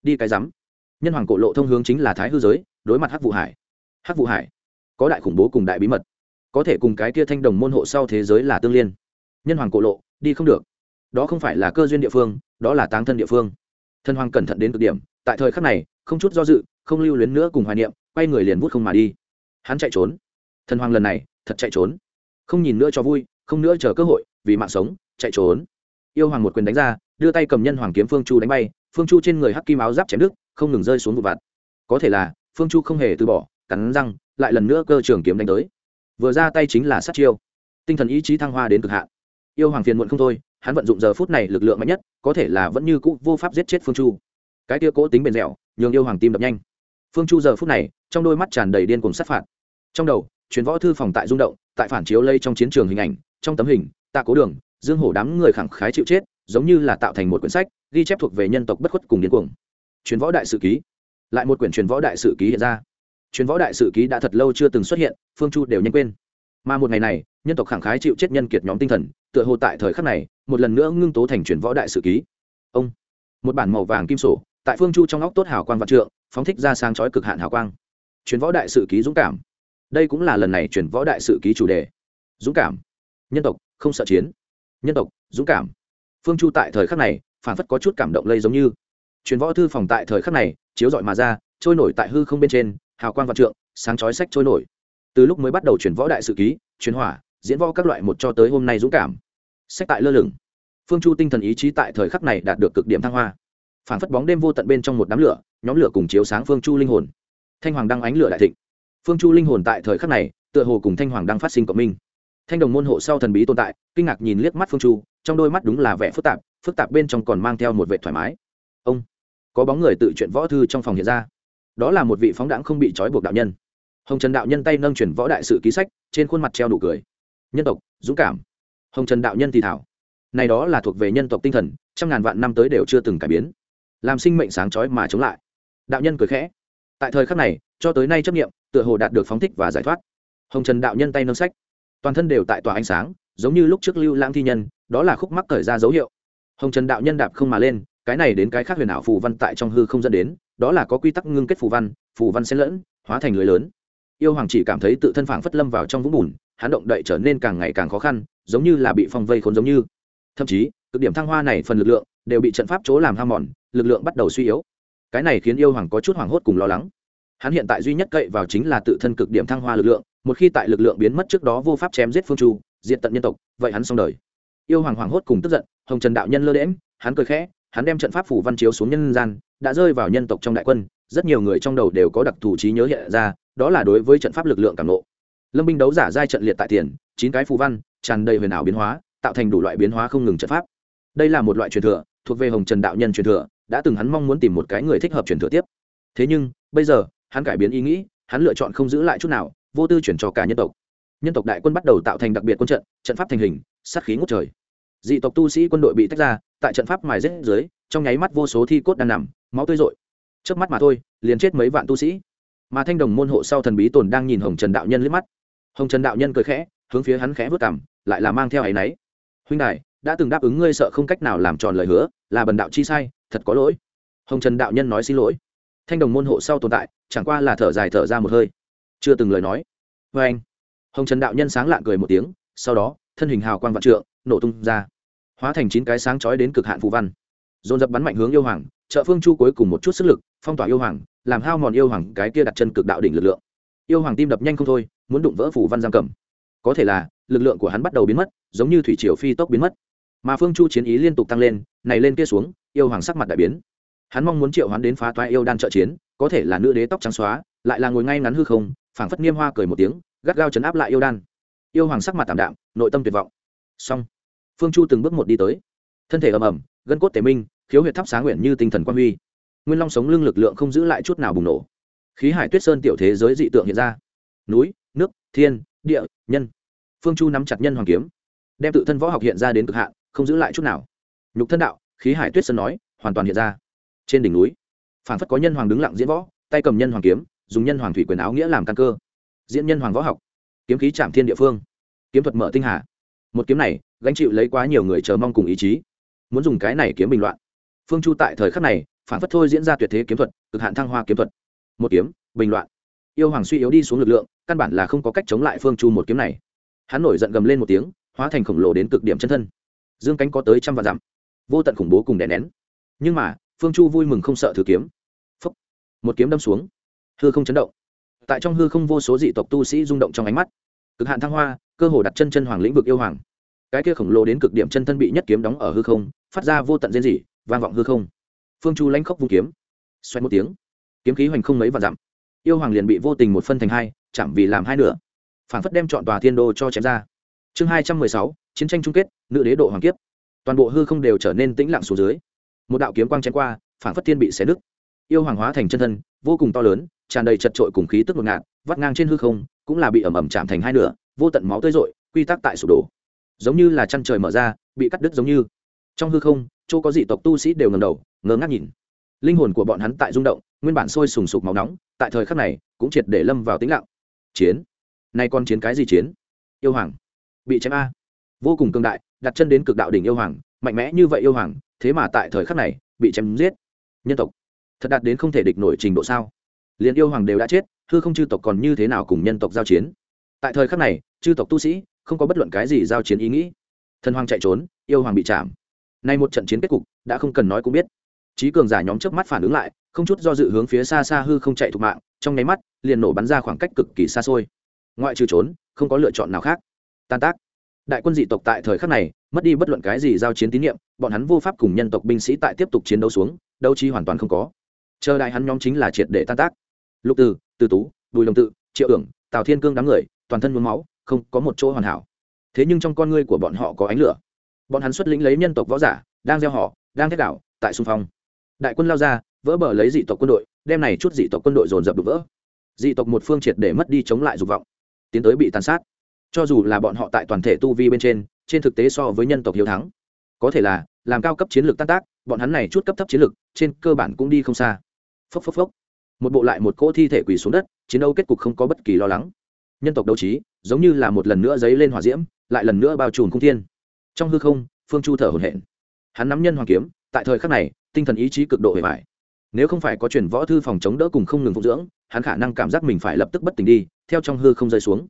Đi cái rắm. Nhân hoàng cổ lộ thông hướng chính là thái hư giới, đối mặt hắc vụ hải. Hắc vụ hải. Có đại khủng bố cùng đại bí mật. Có thể cùng cái kia thanh đồng môn hộ sau thế giới là tương liên. Nhân hoàng cổ lộ, đi không được. Đó không phải là cơ duyên địa phương, đó là táng thân địa phương. Thần hoàng cẩn thận đến cực điểm, tại thời khắc này, không chút do dự, không lưu luyến nữa cùng hoài niệm, quay người liền vút không mà đi. Hắn chạy trốn. Thần hoàng lần này thật chạy trốn. Không nhìn nữa cho vui, không nữa chờ cơ hội, vì mạng sống, chạy trốn. Yêu hoàng một quyền đánh ra, đưa tay cầm nhân hoàng kiếm phương chu đánh bay, phương chu trên người hắc kim áo giáp chém đức không ngừng rơi xuống vụ vặt. Có thể là, phương chu không hề từ bỏ, cắn răng, lại lần nữa cơ trường kiếm đánh tới. Vừa ra tay chính là sát chiêu. Tinh thần ý chí thăng hoa đến cực hạn. Yêu hoàng phiền muộn không thôi, hắn vận dụng giờ phút này lực lượng mạnh nhất, có thể là vẫn như cũ vô pháp giết chết phương chu. Cái tia cố tính bền dẻo, nhường yêu hoàng tim đập nhanh. Phương chu giờ phút này, trong đôi mắt tràn đầy điên cùng sát phạt. Trong đầu truyền võ thư phòng tại rung động, tại phản chiếu lây trong chiến trường hình ảnh, trong tấm hình, tạ cố đường, dương hổ đám người khẳng khái chịu chết, giống như là tạo thành một quyển sách, ghi chép thuộc về nhân tộc bất khuất cùng điên cuồng. Truyền võ đại sự ký. Lại một quyển truyền võ đại sự ký hiện ra. Truyền võ đại sự ký đã thật lâu chưa từng xuất hiện, phương chu đều nhanh quên. Mà một ngày này, nhân tộc khẳng khái chịu chết nhân kiệt nhóm tinh thần, tựa hồ tại thời khắc này, một lần nữa ngưng tố thành truyền võ đại sự ký. Ông. Một bản màu vàng kim sổ, tại phương chu trong óc tốt hào quang vạn trượng, phóng thích ra sáng chói cực hạn hào quang. Truyền võ đại sự ký dũng cảm đây cũng là lần này truyền võ đại sự ký chủ đề. Dũng cảm. Nhân tộc, không sợ chiến. Nhân tộc, dũng cảm. Phương chu tại thời khắc này, phản phất có chút cảm động lây giống như. Truyền võ thư phòng tại thời khắc này, chiếu rọi mà ra, trôi nổi tại hư không bên trên, hào quang vạn trượng, sáng chói sách trôi nổi. Từ lúc mới bắt đầu truyền võ đại sự ký truyền hỏa, diễn võ các loại một cho tới hôm nay dũng cảm. Sách tại lơ lửng. Phương chu tinh thần ý chí tại thời khắc này đạt được cực điểm thăng hoa. Phản phất bóng đêm vô tận bên trong một đám lửa, nhóm lửa cùng chiếu sáng phương chu linh hồn. Thanh hoàng đăng ánh lửa đại thịnh phương chu linh hồn tại thời khắc này, tựa hồ cùng thanh hoàng đang phát sinh cộng minh. Thanh đồng môn hộ sau thần bí tồn tại, kinh ngạc nhìn liếc mắt phương chu, trong đôi mắt đúng là vẻ phức tạp phức tạp bên trong còn mang theo một vệ thoải mái. Ông, có bóng người tự chuyện võ thư trong phòng hiện ra. Đó là một vị phóng đãng không bị trói buộc đạo nhân. Hồng trần đạo nhân tay nâng chuyển võ đại sự ký sách, trên khuôn mặt treo đủ cười. Nhân tộc, dũng cảm. Hồng trần đạo nhân thì thảo. Này đó là thuộc về nhân tộc tinh thần, trăm ngàn vạn năm tới đều chưa từng cải biến. Làm sinh mệnh sáng chói mà chống lại. Đạo nhân cười khẽ tại thời khắc này, cho tới nay chấp nghiệm tựa hồ đạt được phóng thích và giải thoát. Hồng trần đạo nhân tay nâng sách. Toàn thân đều tại tòa ánh sáng, giống như lúc trước lưu lãng thi nhân, đó là khúc mắc thời ra dấu hiệu. Hồng trần đạo nhân đạp không mà lên, cái này đến cái khác huyền ảo phù văn tại trong hư không dẫn đến, đó là có quy tắc ngưng kết phù văn phù văn xen lẫn, hóa thành lưới lớn. Yêu hoàng chỉ cảm thấy tự thân phảng phất lâm vào trong vũng bùn, hắn động đậy trở nên càng ngày càng khó khăn, giống như là bị phong vây khốn giống như. Thậm chí, cực điểm thăng hoa này phần lực lượng đều bị trận pháp chỗ làm ham mòn, lực lượng bắt đầu suy yếu cái này khiến yêu hoàng có chút hoảng hốt cùng lo lắng. Hắn hiện tại duy nhất cậy vào chính là tự thân cực điểm thăng hoa lực lượng, một khi tại lực lượng biến mất trước đó vô pháp chém giết phương chu diện tận nhân tộc, vậy hắn xong đời. Yêu hoàng hoảng hốt cùng tức giận, hồng trần đạo nhân lơ đễm hắn cười khẽ, hắn đem trận pháp phủ văn chiếu xuống nhân gian, đã rơi vào nhân tộc trong đại quân, rất nhiều người trong đầu đều có đặc thù trí nhớ hiện ra, đó là đối với trận pháp lực lượng cảm lộ lâm binh đấu giả giai trận liệt tại tiền, chín cái phù văn, tràn đầy huyền ảo biến hóa, tạo thành đủ loại biến hóa không ngừng trận pháp. Đây là một loại truyền thừa, thuộc về hồng trần đạo nhân truyền thừa đã từng hắn mong muốn tìm một cái người thích hợp truyền thừa tiếp. Thế nhưng, bây giờ, hắn cải biến ý nghĩ, hắn lựa chọn không giữ lại chút nào, vô tư chuyển cho cả nhân tộc. Nhân tộc đại quân bắt đầu tạo thành đặc biệt quân trận trận pháp thành hình, sát khí ngút trời. Dị tộc tu sĩ quân đội bị tách ra, tại trận pháp mài rết dưới, trong nháy mắt vô số thi cốt đang nằm, máu tươi rội. Trước mắt mà thôi, liền chết mấy vạn tu sĩ. Mà thanh đồng môn hộ sau thần bí tồn đang nhìn hồng trần đạo nhân liếc mắt. Hồng trần đạo nhân cười khẽ, hướng phía hắn khẽ vớt cảm lại là mang theo áy náy. Huynh đại đã từng đáp ứng ngươi sợ không cách nào làm tròn lời hứa, là bần đạo chi sai, thật có lỗi. Hồng trần đạo nhân nói xin lỗi. Thanh đồng môn hộ sau tồn tại, chẳng qua là thở dài thở ra một hơi. Chưa từng lời nói. Vê anh. Hồng trần đạo nhân sáng lạng cười một tiếng, sau đó, thân hình hào quang vạn trượng, nổ tung ra. Hóa thành chín cái sáng chói đến cực hạn phù văn. Dồn dập bắn mạnh hướng yêu hoàng, trợ phương chu cuối cùng một chút sức lực, phong tỏa yêu hoàng, làm hao mòn yêu hoàng cái kia đặt chân cực đạo đỉnh lực lượng. Yêu hoàng tim đập nhanh không thôi, muốn đụng vỡ phủ văn giam cầm. Có thể là, lực lượng của hắn bắt đầu biến mất, giống như thủy triều phi tốc biến mất mà phương chu chiến ý liên tục tăng lên, này lên kia xuống, yêu hoàng sắc mặt đại biến. Hắn mong muốn triệu hắn đến phá toái yêu đan trợ chiến, có thể là nữ đế tóc trắng xóa, lại là ngồi ngay ngắn hư không, phảng phất niêm hoa cười một tiếng, gắt gao chấn áp lại yêu đan. Yêu hoàng sắc mặt tảm đạm, nội tâm tuyệt vọng. Xong. Phương chu từng bước một đi tới. Thân thể ầm ầm, gân cốt tề minh, khiếu huyệt thắp sáng nguyện như tinh thần quan huy. Nguyên long sống lưng lực lượng không giữ lại chút nào bùng nổ. Khí hải tuyết sơn tiểu thế giới dị tượng hiện ra. Núi, nước, thiên, địa, nhân. Phương chu nắm chặt nhân hoàng kiếm, đem tự thân võ học hiện ra đến cực hạn không giữ lại chút nào. Nhục thân đạo, khí hải tuyết sơn nói, hoàn toàn hiện ra. Trên đỉnh núi phản phất có nhân hoàng đứng lặng diễn võ, tay cầm nhân hoàng kiếm, dùng nhân hoàng thủy quyền áo nghĩa làm căn cơ. Diễn nhân hoàng võ học, kiếm khí trạm thiên địa phương. Kiếm thuật mở tinh hà. Một kiếm này, gánh chịu lấy quá nhiều người chờ mong cùng ý chí. Muốn dùng cái này kiếm bình loạn. Phương chu tại thời khắc này phản phất thôi diễn ra tuyệt thế kiếm thuật, cực hạn thăng hoa kiếm thuật. Một kiếm, bình loạn. Yêu hoàng suy yếu đi xuống lực lượng, căn bản là không có cách chống lại phương chu một kiếm này. Hắn nổi giận gầm lên một tiếng, hóa thành khổng lồ đến cực điểm chân thân dương cánh có tới trăm vạn dặm. Vô tận khủng bố cùng đè nén. Nhưng mà, phương chu vui mừng không sợ thử kiếm. Phúc. một kiếm đâm xuống. Hư không chấn động. Tại trong hư không vô số dị tộc tu sĩ rung động trong ánh mắt. Cực hạn thăng hoa, cơ hồ đặt chân chân hoàng lĩnh vực yêu hoàng. Cái kia khổng lồ đến cực điểm chân thân bị nhất kiếm đóng ở hư không, phát ra vô tận rên rỉ, vang vọng hư không. Phương chu lãnh khốc vung kiếm. Xoay một tiếng. Kiếm khí hoành không mấy và dặm. Yêu hoàng liền bị vô tình một phân thành hai chẳng vì làm hai nửa. Phản phất đem chọn tòa thiên đô cho chém ra. Chương hai trăm mười sáu chiến tranh chung kết, nữ đế độ hoàng kiếp. Toàn bộ hư không đều trở nên tĩnh lặng xuống dưới. Một đạo kiếm quang chém qua phản phất thiên bị xé nứt. Yêu hoàng hóa thành chân thân, vô cùng to lớn, tràn đầy chật trội cùng khí tức ngột ngạt, vắt ngang trên hư không, cũng là bị ẩm ẩm chạm thành hai nửa, vô tận máu tơi rội, quy tắc tại sụp đổ. Giống như là chăn trời mở ra, bị cắt đứt giống như. Trong hư không, chỗ có dị tộc tu sĩ đều ngầm đầu ngớ ngác nhìn. Linh hồn của bọn hắn tại rung động, nguyên bản sôi sùng sục máu nóng, tại thời khắc này cũng triệt để lâm vào tĩnh lặng. Chiến? Nay còn chiến cái gì chiến? Yêu hoàng. Bị chém a vô cùng cương đại, đặt chân đến cực đạo đỉnh yêu hoàng, mạnh mẽ như vậy yêu hoàng, thế mà tại thời khắc này bị chém giết. Nhân tộc, thật đạt đến không thể địch nổi trình độ sao? Liền yêu hoàng đều đã chết, hư không chư tộc còn như thế nào cùng nhân tộc giao chiến? Tại thời khắc này, chư tộc tu sĩ không có bất luận cái gì giao chiến ý nghĩ. Thần hoàng chạy trốn, yêu hoàng bị chạm. Nay một trận chiến kết cục, đã không cần nói cũng biết. Trí cường giả nhóm trước mắt phản ứng lại, không chút do dự hướng phía xa xa hư không chạy thục mạng, trong nháy mắt, liền nổ bắn ra khoảng cách cực kỳ xa xôi. Ngoại trừ trốn, không có lựa chọn nào khác. Tan tác đại quân dị tộc tại thời khắc này, mất đi bất luận cái gì giao chiến tín nhiệm, bọn hắn vô pháp cùng nhân tộc binh sĩ tại tiếp tục chiến đấu xuống, đấu trí hoàn toàn không có. Chờ đại hắn nhóm chính là triệt để tan tác. Lục từ từ tú, bùi đồng tự, triệu ưởng tào thiên cương đám người, toàn thân muốn máu, không có một chỗ hoàn hảo. Thế nhưng trong con ngươi của bọn họ có ánh lửa. Bọn hắn xuất lĩnh lấy nhân tộc võ giả, đang gieo họ, đang thét đảo, tại xung phong. Đại quân lao ra, vỡ bờ lấy dị tộc quân đội, đem này chút dị tộc quân đội dồn dập đục vỡ. Dị tộc một phương triệt để mất đi chống lại dục vọng, tiến tới bị tàn sát cho dù là bọn họ tại toàn thể tu vi bên trên trên thực tế so với nhân tộc hiếu thắng. Có thể là, làm cao cấp chiến lược tan tác, bọn hắn này chút cấp thấp chiến lược, trên cơ bản cũng đi không xa. Phốc phốc phốc. Một bộ lại một cỗ thi thể quỳ xuống đất, chiến đấu kết cục không có bất kỳ lo lắng. Nhân tộc đấu trí, giống như là một lần nữa dấy lên hỏa diễm, lại lần nữa bao trùm không thiên. Trong hư không, phương chu thở hổn hển. Hắn nắm nhân hoàng kiếm, tại thời khắc này, tinh thần ý chí cực độ hề vải nếu không phải có chuyển võ thư phòng chống đỡ cùng không ngừng phụ dưỡng, hắn khả năng cảm giác mình phải lập tức bất tỉnh đi, theo trong hư không rơi xuống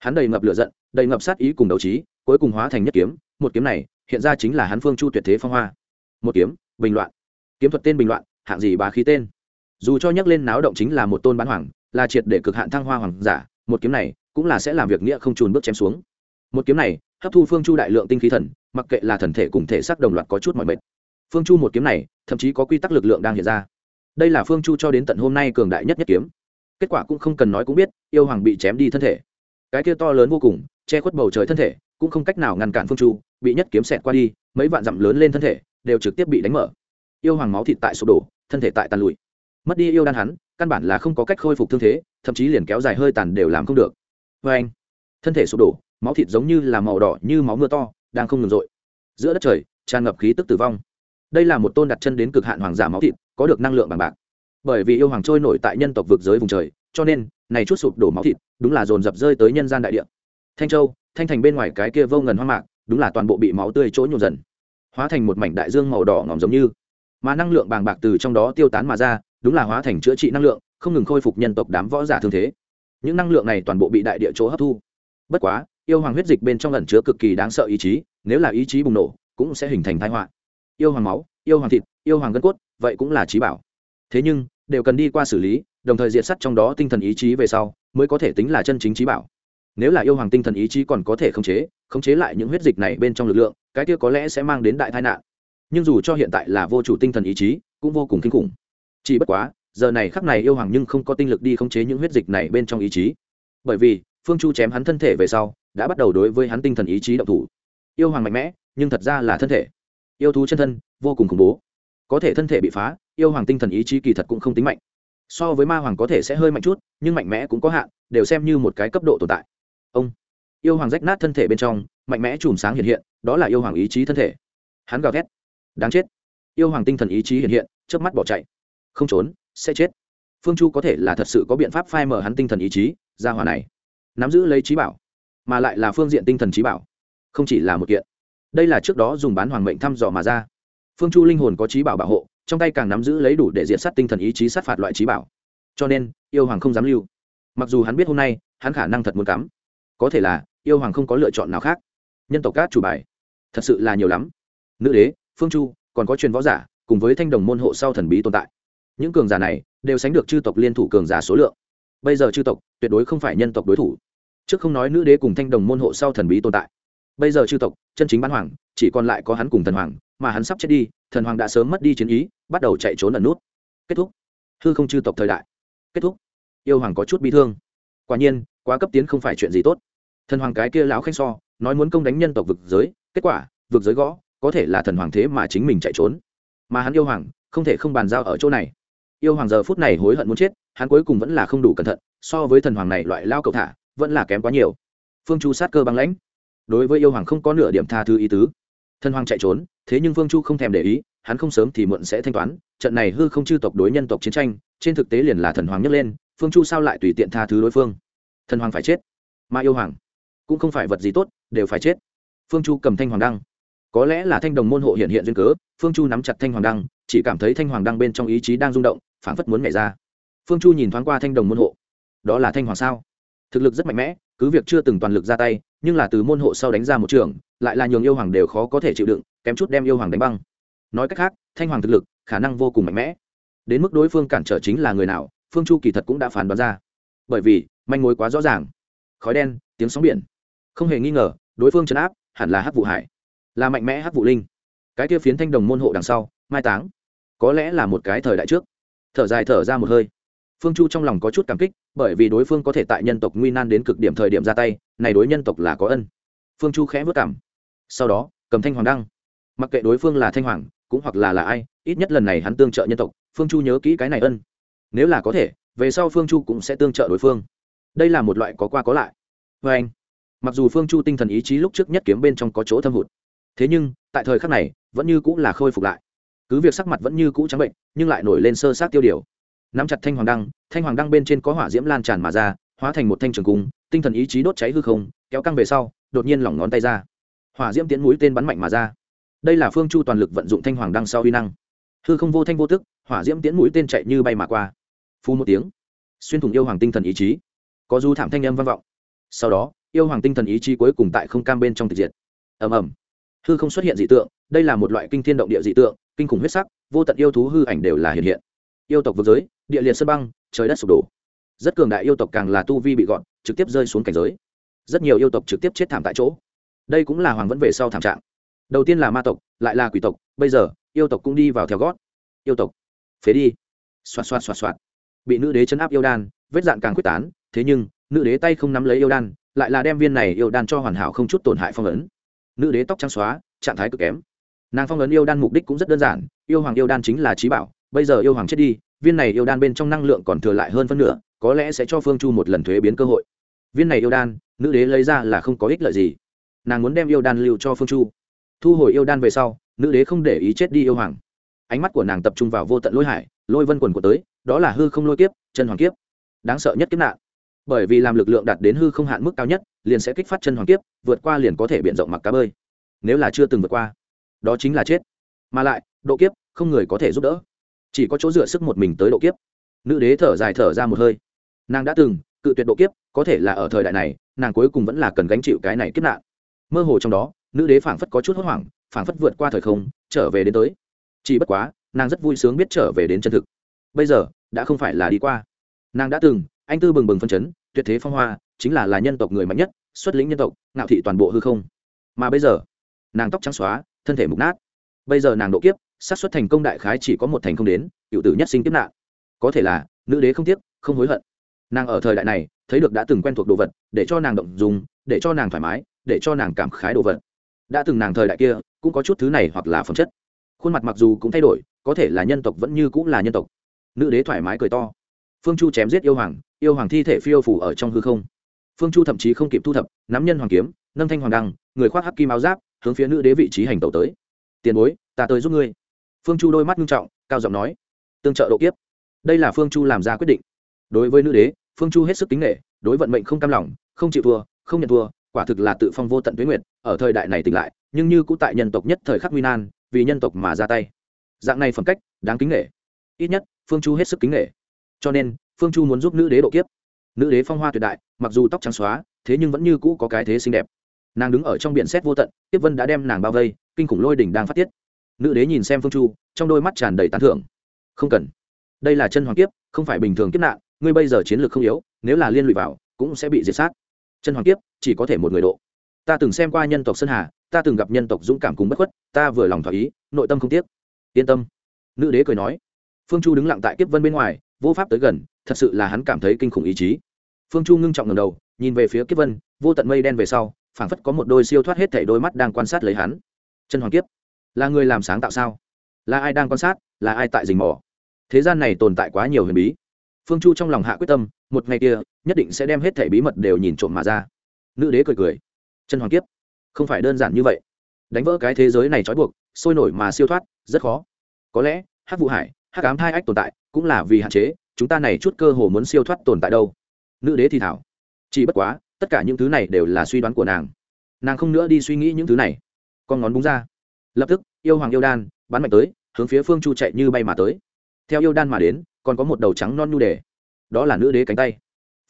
hắn đầy ngập lửa giận, đầy ngập sát ý cùng đấu trí, cuối cùng hóa thành nhất kiếm. Một kiếm này, hiện ra chính là hắn phương chu tuyệt thế phong hoa. Một kiếm, bình loạn. Kiếm thuật tên bình loạn, hạng gì bá khí tên? Dù cho nhắc lên náo động chính là một tôn bán hoàng, là triệt để cực hạn thăng hoa hoàng giả, một kiếm này cũng là sẽ làm việc nghĩa không trùn bước chém xuống. Một kiếm này, hấp thu phương chu đại lượng tinh khí thần, mặc kệ là thần thể cùng thể xác đồng loạt có chút mọi mệt. Phương chu một kiếm này, thậm chí có quy tắc lực lượng đang hiện ra. Đây là phương chu cho đến tận hôm nay cường đại nhất nhất kiếm. Kết quả cũng không cần nói cũng biết, yêu hoàng bị chém đi thân thể cái kia to lớn vô cùng, che khuất bầu trời thân thể, cũng không cách nào ngăn cản phương chu, bị nhất kiếm xẹt qua đi, mấy vạn dặm lớn lên thân thể, đều trực tiếp bị đánh mở. Yêu hoàng máu thịt tại sụp đổ, thân thể tại tàn lụi. Mất đi yêu đan hắn, căn bản là không có cách khôi phục thương thế, thậm chí liền kéo dài hơi tàn đều làm không được. Vê anh, thân thể sụp đổ, máu thịt giống như là màu đỏ như máu mưa to, đang không ngừng rội. Giữa đất trời, tràn ngập khí tức tử vong. Đây là một tôn đặt chân đến cực hạn hoàng giả máu thịt, có được năng lượng bằng bạc. Bởi vì yêu hoàng trôi nổi tại nhân tộc vực giới vùng trời cho nên, này chút sụp đổ máu thịt, đúng là dồn dập rơi tới nhân gian đại địa. Thanh châu, thanh thành bên ngoài cái kia vô ngần hoang mạc, đúng là toàn bộ bị máu tươi chỗ nhộn dần, hóa thành một mảnh đại dương màu đỏ ngòm giống như. Mà năng lượng bàng bạc từ trong đó tiêu tán mà ra, đúng là hóa thành chữa trị năng lượng, không ngừng khôi phục nhân tộc đám võ giả thương thế. Những năng lượng này toàn bộ bị đại địa chỗ hấp thu. Bất quá, yêu hoàng huyết dịch bên trong lần chứa cực kỳ đáng sợ ý chí, nếu là ý chí bùng nổ, cũng sẽ hình thành thái họa. Yêu hoàng máu, yêu hoàng thịt, yêu hoàng gân cốt, vậy cũng là trí bảo. Thế nhưng đều cần đi qua xử lý, đồng thời diệt sắt trong đó tinh thần ý chí về sau, mới có thể tính là chân chính trí bảo. Nếu là yêu hoàng tinh thần ý chí còn có thể khống chế khống chế lại những huyết dịch này bên trong lực lượng, cái kia có lẽ sẽ mang đến đại tai nạn. Nhưng dù cho hiện tại là vô chủ tinh thần ý chí, cũng vô cùng kinh khủng. Chỉ bất quá, giờ này khắc này yêu hoàng nhưng không có tinh lực đi khống chế những huyết dịch này bên trong ý chí. Bởi vì, phương chu chém hắn thân thể về sau, đã bắt đầu đối với hắn tinh thần ý chí động thủ. Yêu hoàng mạnh mẽ, nhưng thật ra là thân thể. Yêu thú chân thân, vô cùng khủng bố có thể thân thể bị phá, yêu hoàng tinh thần ý chí kỳ thật cũng không tính mạnh. So với ma hoàng có thể sẽ hơi mạnh chút, nhưng mạnh mẽ cũng có hạn, đều xem như một cái cấp độ tồn tại. Ông, yêu hoàng rách nát thân thể bên trong, mạnh mẽ chùm sáng hiện hiện, đó là yêu hoàng ý chí thân thể. Hắn gào thét. Đáng chết. Yêu hoàng tinh thần ý chí hiện hiện trước mắt bỏ chạy. Không trốn, sẽ chết. Phương chu có thể là thật sự có biện pháp phai mở hắn tinh thần ý chí, ra hỏa này. Nắm giữ lấy trí bảo, mà lại là phương diện tinh thần trí bảo. Không chỉ là một kiện. Đây là trước đó dùng bán hoàng mệnh thăm dò mà ra phương chu linh hồn có trí bảo bảo hộ, trong tay càng nắm giữ lấy đủ để diện sát tinh thần ý chí sát phạt loại trí bảo. Cho nên, yêu hoàng không dám lưu. Mặc dù hắn biết hôm nay, hắn khả năng thật muốn cắm. Có thể là, yêu hoàng không có lựa chọn nào khác. Nhân tộc cát chủ bài. Thật sự là nhiều lắm. Nữ đế, phương chu, còn có truyền võ giả, cùng với thanh đồng môn hộ sau thần bí tồn tại. Những cường giả này, đều sánh được chư tộc liên thủ cường giả số lượng. Bây giờ chư tộc, tuyệt đối không phải nhân tộc đối thủ. Trước không nói nữ đế cùng thanh đồng môn hộ sau thần bí tồn tại. Bây giờ chư tộc, chân chính bán hoàng chỉ còn lại có hắn cùng thần hoàng, mà hắn sắp chết đi, thần hoàng đã sớm mất đi chiến ý, bắt đầu chạy trốn ẩn nút. Kết thúc. Hư không chư tộc thời đại. Kết thúc. Yêu hoàng có chút bi thương. Quả nhiên, quá cấp tiến không phải chuyện gì tốt. Thần hoàng cái kia lão khanh so, nói muốn công đánh nhân tộc vực giới, kết quả, vực giới gõ, có thể là thần hoàng thế mà chính mình chạy trốn. Mà hắn yêu hoàng, không thể không bàn giao ở chỗ này. Yêu hoàng giờ phút này hối hận muốn chết, hắn cuối cùng vẫn là không đủ cẩn thận, so với thần hoàng này loại lao cầu thả, vẫn là kém quá nhiều. Phương chu sát cơ băng lãnh. Đối với yêu hoàng không có nửa điểm tha thứ ý tứ thần hoàng chạy trốn, thế nhưng Vương chu không thèm để ý, hắn không sớm thì muộn sẽ thanh toán, trận này hư không chư tộc đối nhân tộc chiến tranh, trên thực tế liền là thần hoàng nhấc lên phương chu sao lại tùy tiện tha thứ đối phương? Thần hoàng phải chết. Mà yêu hoàng, cũng không phải vật gì tốt, đều phải chết. Phương chu cầm thanh hoàng đăng. Có lẽ là thanh đồng môn hộ hiện hiện duyên cớ phương chu nắm chặt thanh hoàng đăng, chỉ cảm thấy thanh hoàng đăng bên trong ý chí đang rung động, phảng phất muốn nhảy ra. Phương chu nhìn thoáng qua thanh đồng môn hộ. Đó là thanh hoàng sao? Thực lực rất mạnh mẽ cứ việc chưa từng toàn lực ra tay, nhưng là từ môn hộ sau đánh ra một trường, lại là nhường yêu hoàng đều khó có thể chịu đựng, kém chút đem yêu hoàng đánh băng. Nói cách khác, thanh hoàng thực lực, khả năng vô cùng mạnh mẽ. Đến mức đối phương cản trở chính là người nào, phương chu kỳ thật cũng đã phán đoán ra. Bởi vì, manh mối quá rõ ràng. Khói đen, tiếng sóng biển. Không hề nghi ngờ, đối phương chấn áp, hẳn là hắc vụ hải. Là mạnh mẽ hắc vụ linh. Cái kia phiến thanh đồng môn hộ đằng sau, mai táng. Có lẽ là một cái thời đại trước. Thở dài thở ra một hơi phương chu trong lòng có chút cảm kích, bởi vì đối phương có thể tại nhân tộc nguy nan đến cực điểm thời điểm ra tay, này đối nhân tộc là có ân. Phương chu khẽ vất cảm. Sau đó, cầm thanh hoàng đăng. Mặc kệ đối phương là thanh hoàng, cũng hoặc là là ai, ít nhất lần này hắn tương trợ nhân tộc, phương chu nhớ kỹ cái này ân. Nếu là có thể, về sau phương chu cũng sẽ tương trợ đối phương. Đây là một loại có qua có lại. Vê anh, mặc dù phương chu tinh thần ý chí lúc trước nhất kiếm bên trong có chỗ thâm hụt, thế nhưng, tại thời khắc này, vẫn như cũng là khôi phục lại. Cứ việc sắc mặt vẫn như cũ trắng bệnh, nhưng lại nổi lên sơ sát tiêu điều nắm chặt thanh hoàng đăng, thanh hoàng đăng bên trên có hỏa diễm lan tràn mà ra, hóa thành một thanh trường cung, tinh thần ý chí đốt cháy hư không, kéo căng về sau, đột nhiên lỏng ngón tay ra. Hỏa diễm tiến mũi tên bắn mạnh mà ra. Đây là phương chu toàn lực vận dụng thanh hoàng đăng sau huy năng. Hư không vô thanh vô tức, hỏa diễm tiến mũi tên chạy như bay mà qua. Phu một tiếng, xuyên thủng yêu hoàng tinh thần ý chí. Có du thảm thanh âm vang vọng. Sau đó, yêu hoàng tinh thần ý chí cuối cùng tại không cam bên trong tịch diệt. Ầm ầm. Hư không xuất hiện dị tượng, đây là một loại kinh thiên động địa dị tượng, kinh khủng huyết sắc, vô tận yêu thú hư ảnh đều là hiện hiện yêu tộc vực giới, địa liệt sơn băng, trời đất sụp đổ. Rất cường đại yêu tộc càng là tu vi bị gọn, trực tiếp rơi xuống cảnh giới. Rất nhiều yêu tộc trực tiếp chết thảm tại chỗ. Đây cũng là hoàng vẫn về sau thảm trạng. Đầu tiên là ma tộc, lại là quỷ tộc, bây giờ, yêu tộc cũng đi vào theo gót. Yêu tộc. Phế đi. Xoạt xoạt xoạt xoạt. Bị nữ đế chấn áp yêu đan, vết dạn càng quyết tán, thế nhưng, nữ đế tay không nắm lấy yêu đan, lại là đem viên này yêu đan cho hoàn hảo không chút tổn hại phong ấn. Nữ đế tóc trắng xóa, trạng thái cực kém. Nàng phong ấn yêu đan mục đích cũng rất đơn giản, yêu hoàng yêu đan chính là trí bảo bây giờ yêu hoàng chết đi, viên này yêu đan bên trong năng lượng còn thừa lại hơn phân nửa, có lẽ sẽ cho phương chu một lần thuế biến cơ hội. Viên này yêu đan, nữ đế lấy ra là không có ích lợi gì. Nàng muốn đem yêu đan lưu cho phương chu. Thu hồi yêu đan về sau, nữ đế không để ý chết đi yêu hoàng. Ánh mắt của nàng tập trung vào vô tận lôi hải, lôi vân quần của tới, đó là hư không lôi kiếp, chân hoàng kiếp. Đáng sợ nhất kiếp nạn. Bởi vì làm lực lượng đạt đến hư không hạn mức cao nhất, liền sẽ kích phát chân hoàng kiếp, vượt qua liền có thể b i ể n rộng mặc cá bơi. Nếu là chưa từng vượt qua, đó chính là chết. Mà lại, độ kiếp, không người có thể giúp đỡ chỉ có chỗ dựa sức một mình tới độ kiếp. Nữ đế thở dài thở ra một hơi. Nàng đã từng, cự tuyệt độ kiếp, có thể là ở thời đại này, nàng cuối cùng vẫn là cần gánh chịu cái này kiếp nạn. Mơ hồ trong đó, nữ đế phảng phất có chút hốt hoảng, phảng phất vượt qua thời không, trở về đến tới. Chỉ bất quá, nàng rất vui sướng biết trở về đến chân thực. Bây giờ, đã không phải là đi qua. Nàng đã từng, anh tư bừng bừng phân chấn, tuyệt thế phong hoa, chính là là nhân tộc người mạnh nhất, xuất lĩnh nhân tộc, ngạo thị toàn bộ hư không. Mà bây giờ, nàng tóc trắng xóa, thân thể mục nát. Bây giờ nàng độ kiếp sát xuất thành công đại khái chỉ có một thành không đến, cựu tử nhất sinh kiếp nạn. Có thể là, nữ đế không tiếc, không hối hận. Nàng ở thời đại này, thấy được đã từng quen thuộc đồ vật, để cho nàng động dùng để cho nàng thoải mái, để cho nàng cảm khái đồ vật. Đã từng nàng thời đại kia, cũng có chút thứ này hoặc là phẩm chất. Khuôn mặt mặc dù cũng thay đổi, có thể là nhân tộc vẫn như cũng là nhân tộc. Nữ đế thoải mái cười to. Phương chu chém giết yêu hoàng yêu hoàng thi thể phiêu phủ ở trong hư không. Phương chu thậm chí không kịp thu thập, nắm nhân hoàng kiếm, nâng thanh hoàng đăng, người khoác hắc kim áo giáp, hướng phía nữ đế vị trí hành tẩu tới. Tiền bối, ta tới giúp ngươi phương chu đôi mắt nghiêm trọng, cao giọng nói, tương trợ độ kiếp. Đây là phương chu làm ra quyết định. Đối với nữ đế, phương chu hết sức kính nghệ đối vận mệnh không cam lòng, không chịu thua, không nhận thua, quả thực là tự phong vô tận tuyến nguyện ở thời đại này tỉnh lại, nhưng như cũ tại nhân tộc nhất thời khắc nguy nan, vì nhân tộc mà ra tay. Dạng này phẩm cách, đáng kính nghệ ít nhất, phương chu hết sức kính nghệ cho nên, phương chu muốn giúp nữ đế độ kiếp. Nữ đế phong hoa tuyệt đại, mặc dù tóc trắng xóa, thế nhưng vẫn như cũ có cái thế xinh đẹp. Nàng đứng ở trong biển xét vô tận tiếp vân đã đem nàng bao vây, kinh khủng lôi đỉnh đang phát tiết nữ đế nhìn xem phương chu, trong đôi mắt tràn đầy tán thưởng. Không cần. Đây là chân hoàng kiếp, không phải bình thường kiếp nạn, ngươi bây giờ chiến lược không yếu, nếu là liên lụy vào, cũng sẽ bị diệt sát. Chân hoàng kiếp, chỉ có thể một người độ. Ta từng xem qua nhân tộc sơn hà, ta từng gặp nhân tộc dũng cảm cùng bất khuất, ta vừa lòng thỏa ý, nội tâm không tiếc. Yên tâm. Nữ đế cười nói. Phương chu đứng lặng tại kiếp vân bên ngoài, vô pháp tới gần, thật sự là hắn cảm thấy kinh khủng ý chí. Phương chu ngưng trọng ngầm đầu, nhìn về phía kiếp vân, vô tận mây đen về sau, phảng phất có một đôi siêu thoát hết thảy đôi mắt đang quan sát lấy hắn. Chân hoàng kiếp là người làm sáng tạo sao? Là ai đang quan sát? Là ai tại rình mò? Thế gian này tồn tại quá nhiều huyền bí. Phương chu trong lòng hạ quyết tâm, một ngày kia, nhất định sẽ đem hết thẻ bí mật đều nhìn trộm mà ra. Nữ đế cười cười. Chân hoàng kiếp. Không phải đơn giản như vậy. Đánh vỡ cái thế giới này trói buộc, sôi nổi mà siêu thoát, rất khó. Có lẽ, hắc vụ hải, hắc ám thai ách tồn tại, cũng là vì hạn chế, chúng ta này chút cơ hồ muốn siêu thoát tồn tại đâu. Nữ đế thì thảo. Chỉ bất quá, tất cả những thứ này đều là suy đoán của nàng. Nàng không nữa đi suy nghĩ những thứ này. Con ngón búng ra lập tức, yêu hoàng yêu đan bắn mạnh tới, hướng phía phương chu chạy như bay mà tới. Theo yêu đan mà đến, còn có một đầu trắng non nhu đề. Đó là nữ đế cánh tay.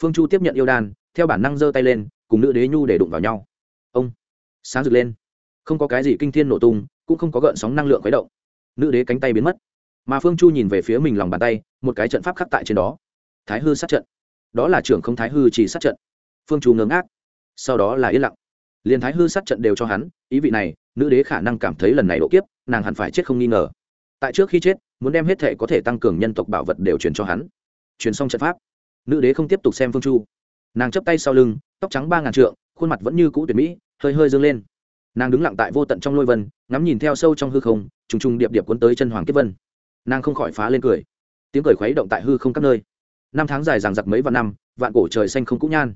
Phương chu tiếp nhận yêu đan, theo bản năng giơ tay lên, cùng nữ đế nhu để đụng vào nhau. Ông, sáng rực lên. Không có cái gì kinh thiên nổ tung, cũng không có gợn sóng năng lượng khuấy động. Nữ đế cánh tay biến mất. Mà phương chu nhìn về phía mình lòng bàn tay, một cái trận pháp khắc tại trên đó. Thái hư sát trận. Đó là trưởng không thái hư chỉ sát trận. Phương chu ngớ ngác. Sau đó là yên lặng. Liền thái hư sát trận đều cho hắn, ý vị này nữ đế khả năng cảm thấy lần này độ kiếp, nàng hẳn phải chết không nghi ngờ. Tại trước khi chết, muốn đem hết thể có thể tăng cường nhân tộc bảo vật đều truyền cho hắn. Truyền xong trận pháp, nữ đế không tiếp tục xem phương chu. Nàng chấp tay sau lưng, tóc trắng ba ngàn trượng, khuôn mặt vẫn như cũ tuyệt mỹ, hơi hơi dâng lên. Nàng đứng lặng tại vô tận trong lôi vân, ngắm nhìn theo sâu trong hư không, trùng trùng điệp điệp cuốn tới chân hoàng kiếp vân. Nàng không khỏi phá lên cười. Tiếng cười khuấy động tại hư không các nơi. Năm tháng dài ràng giặc mấy vạn năm, vạn cổ trời xanh không cũ nhan.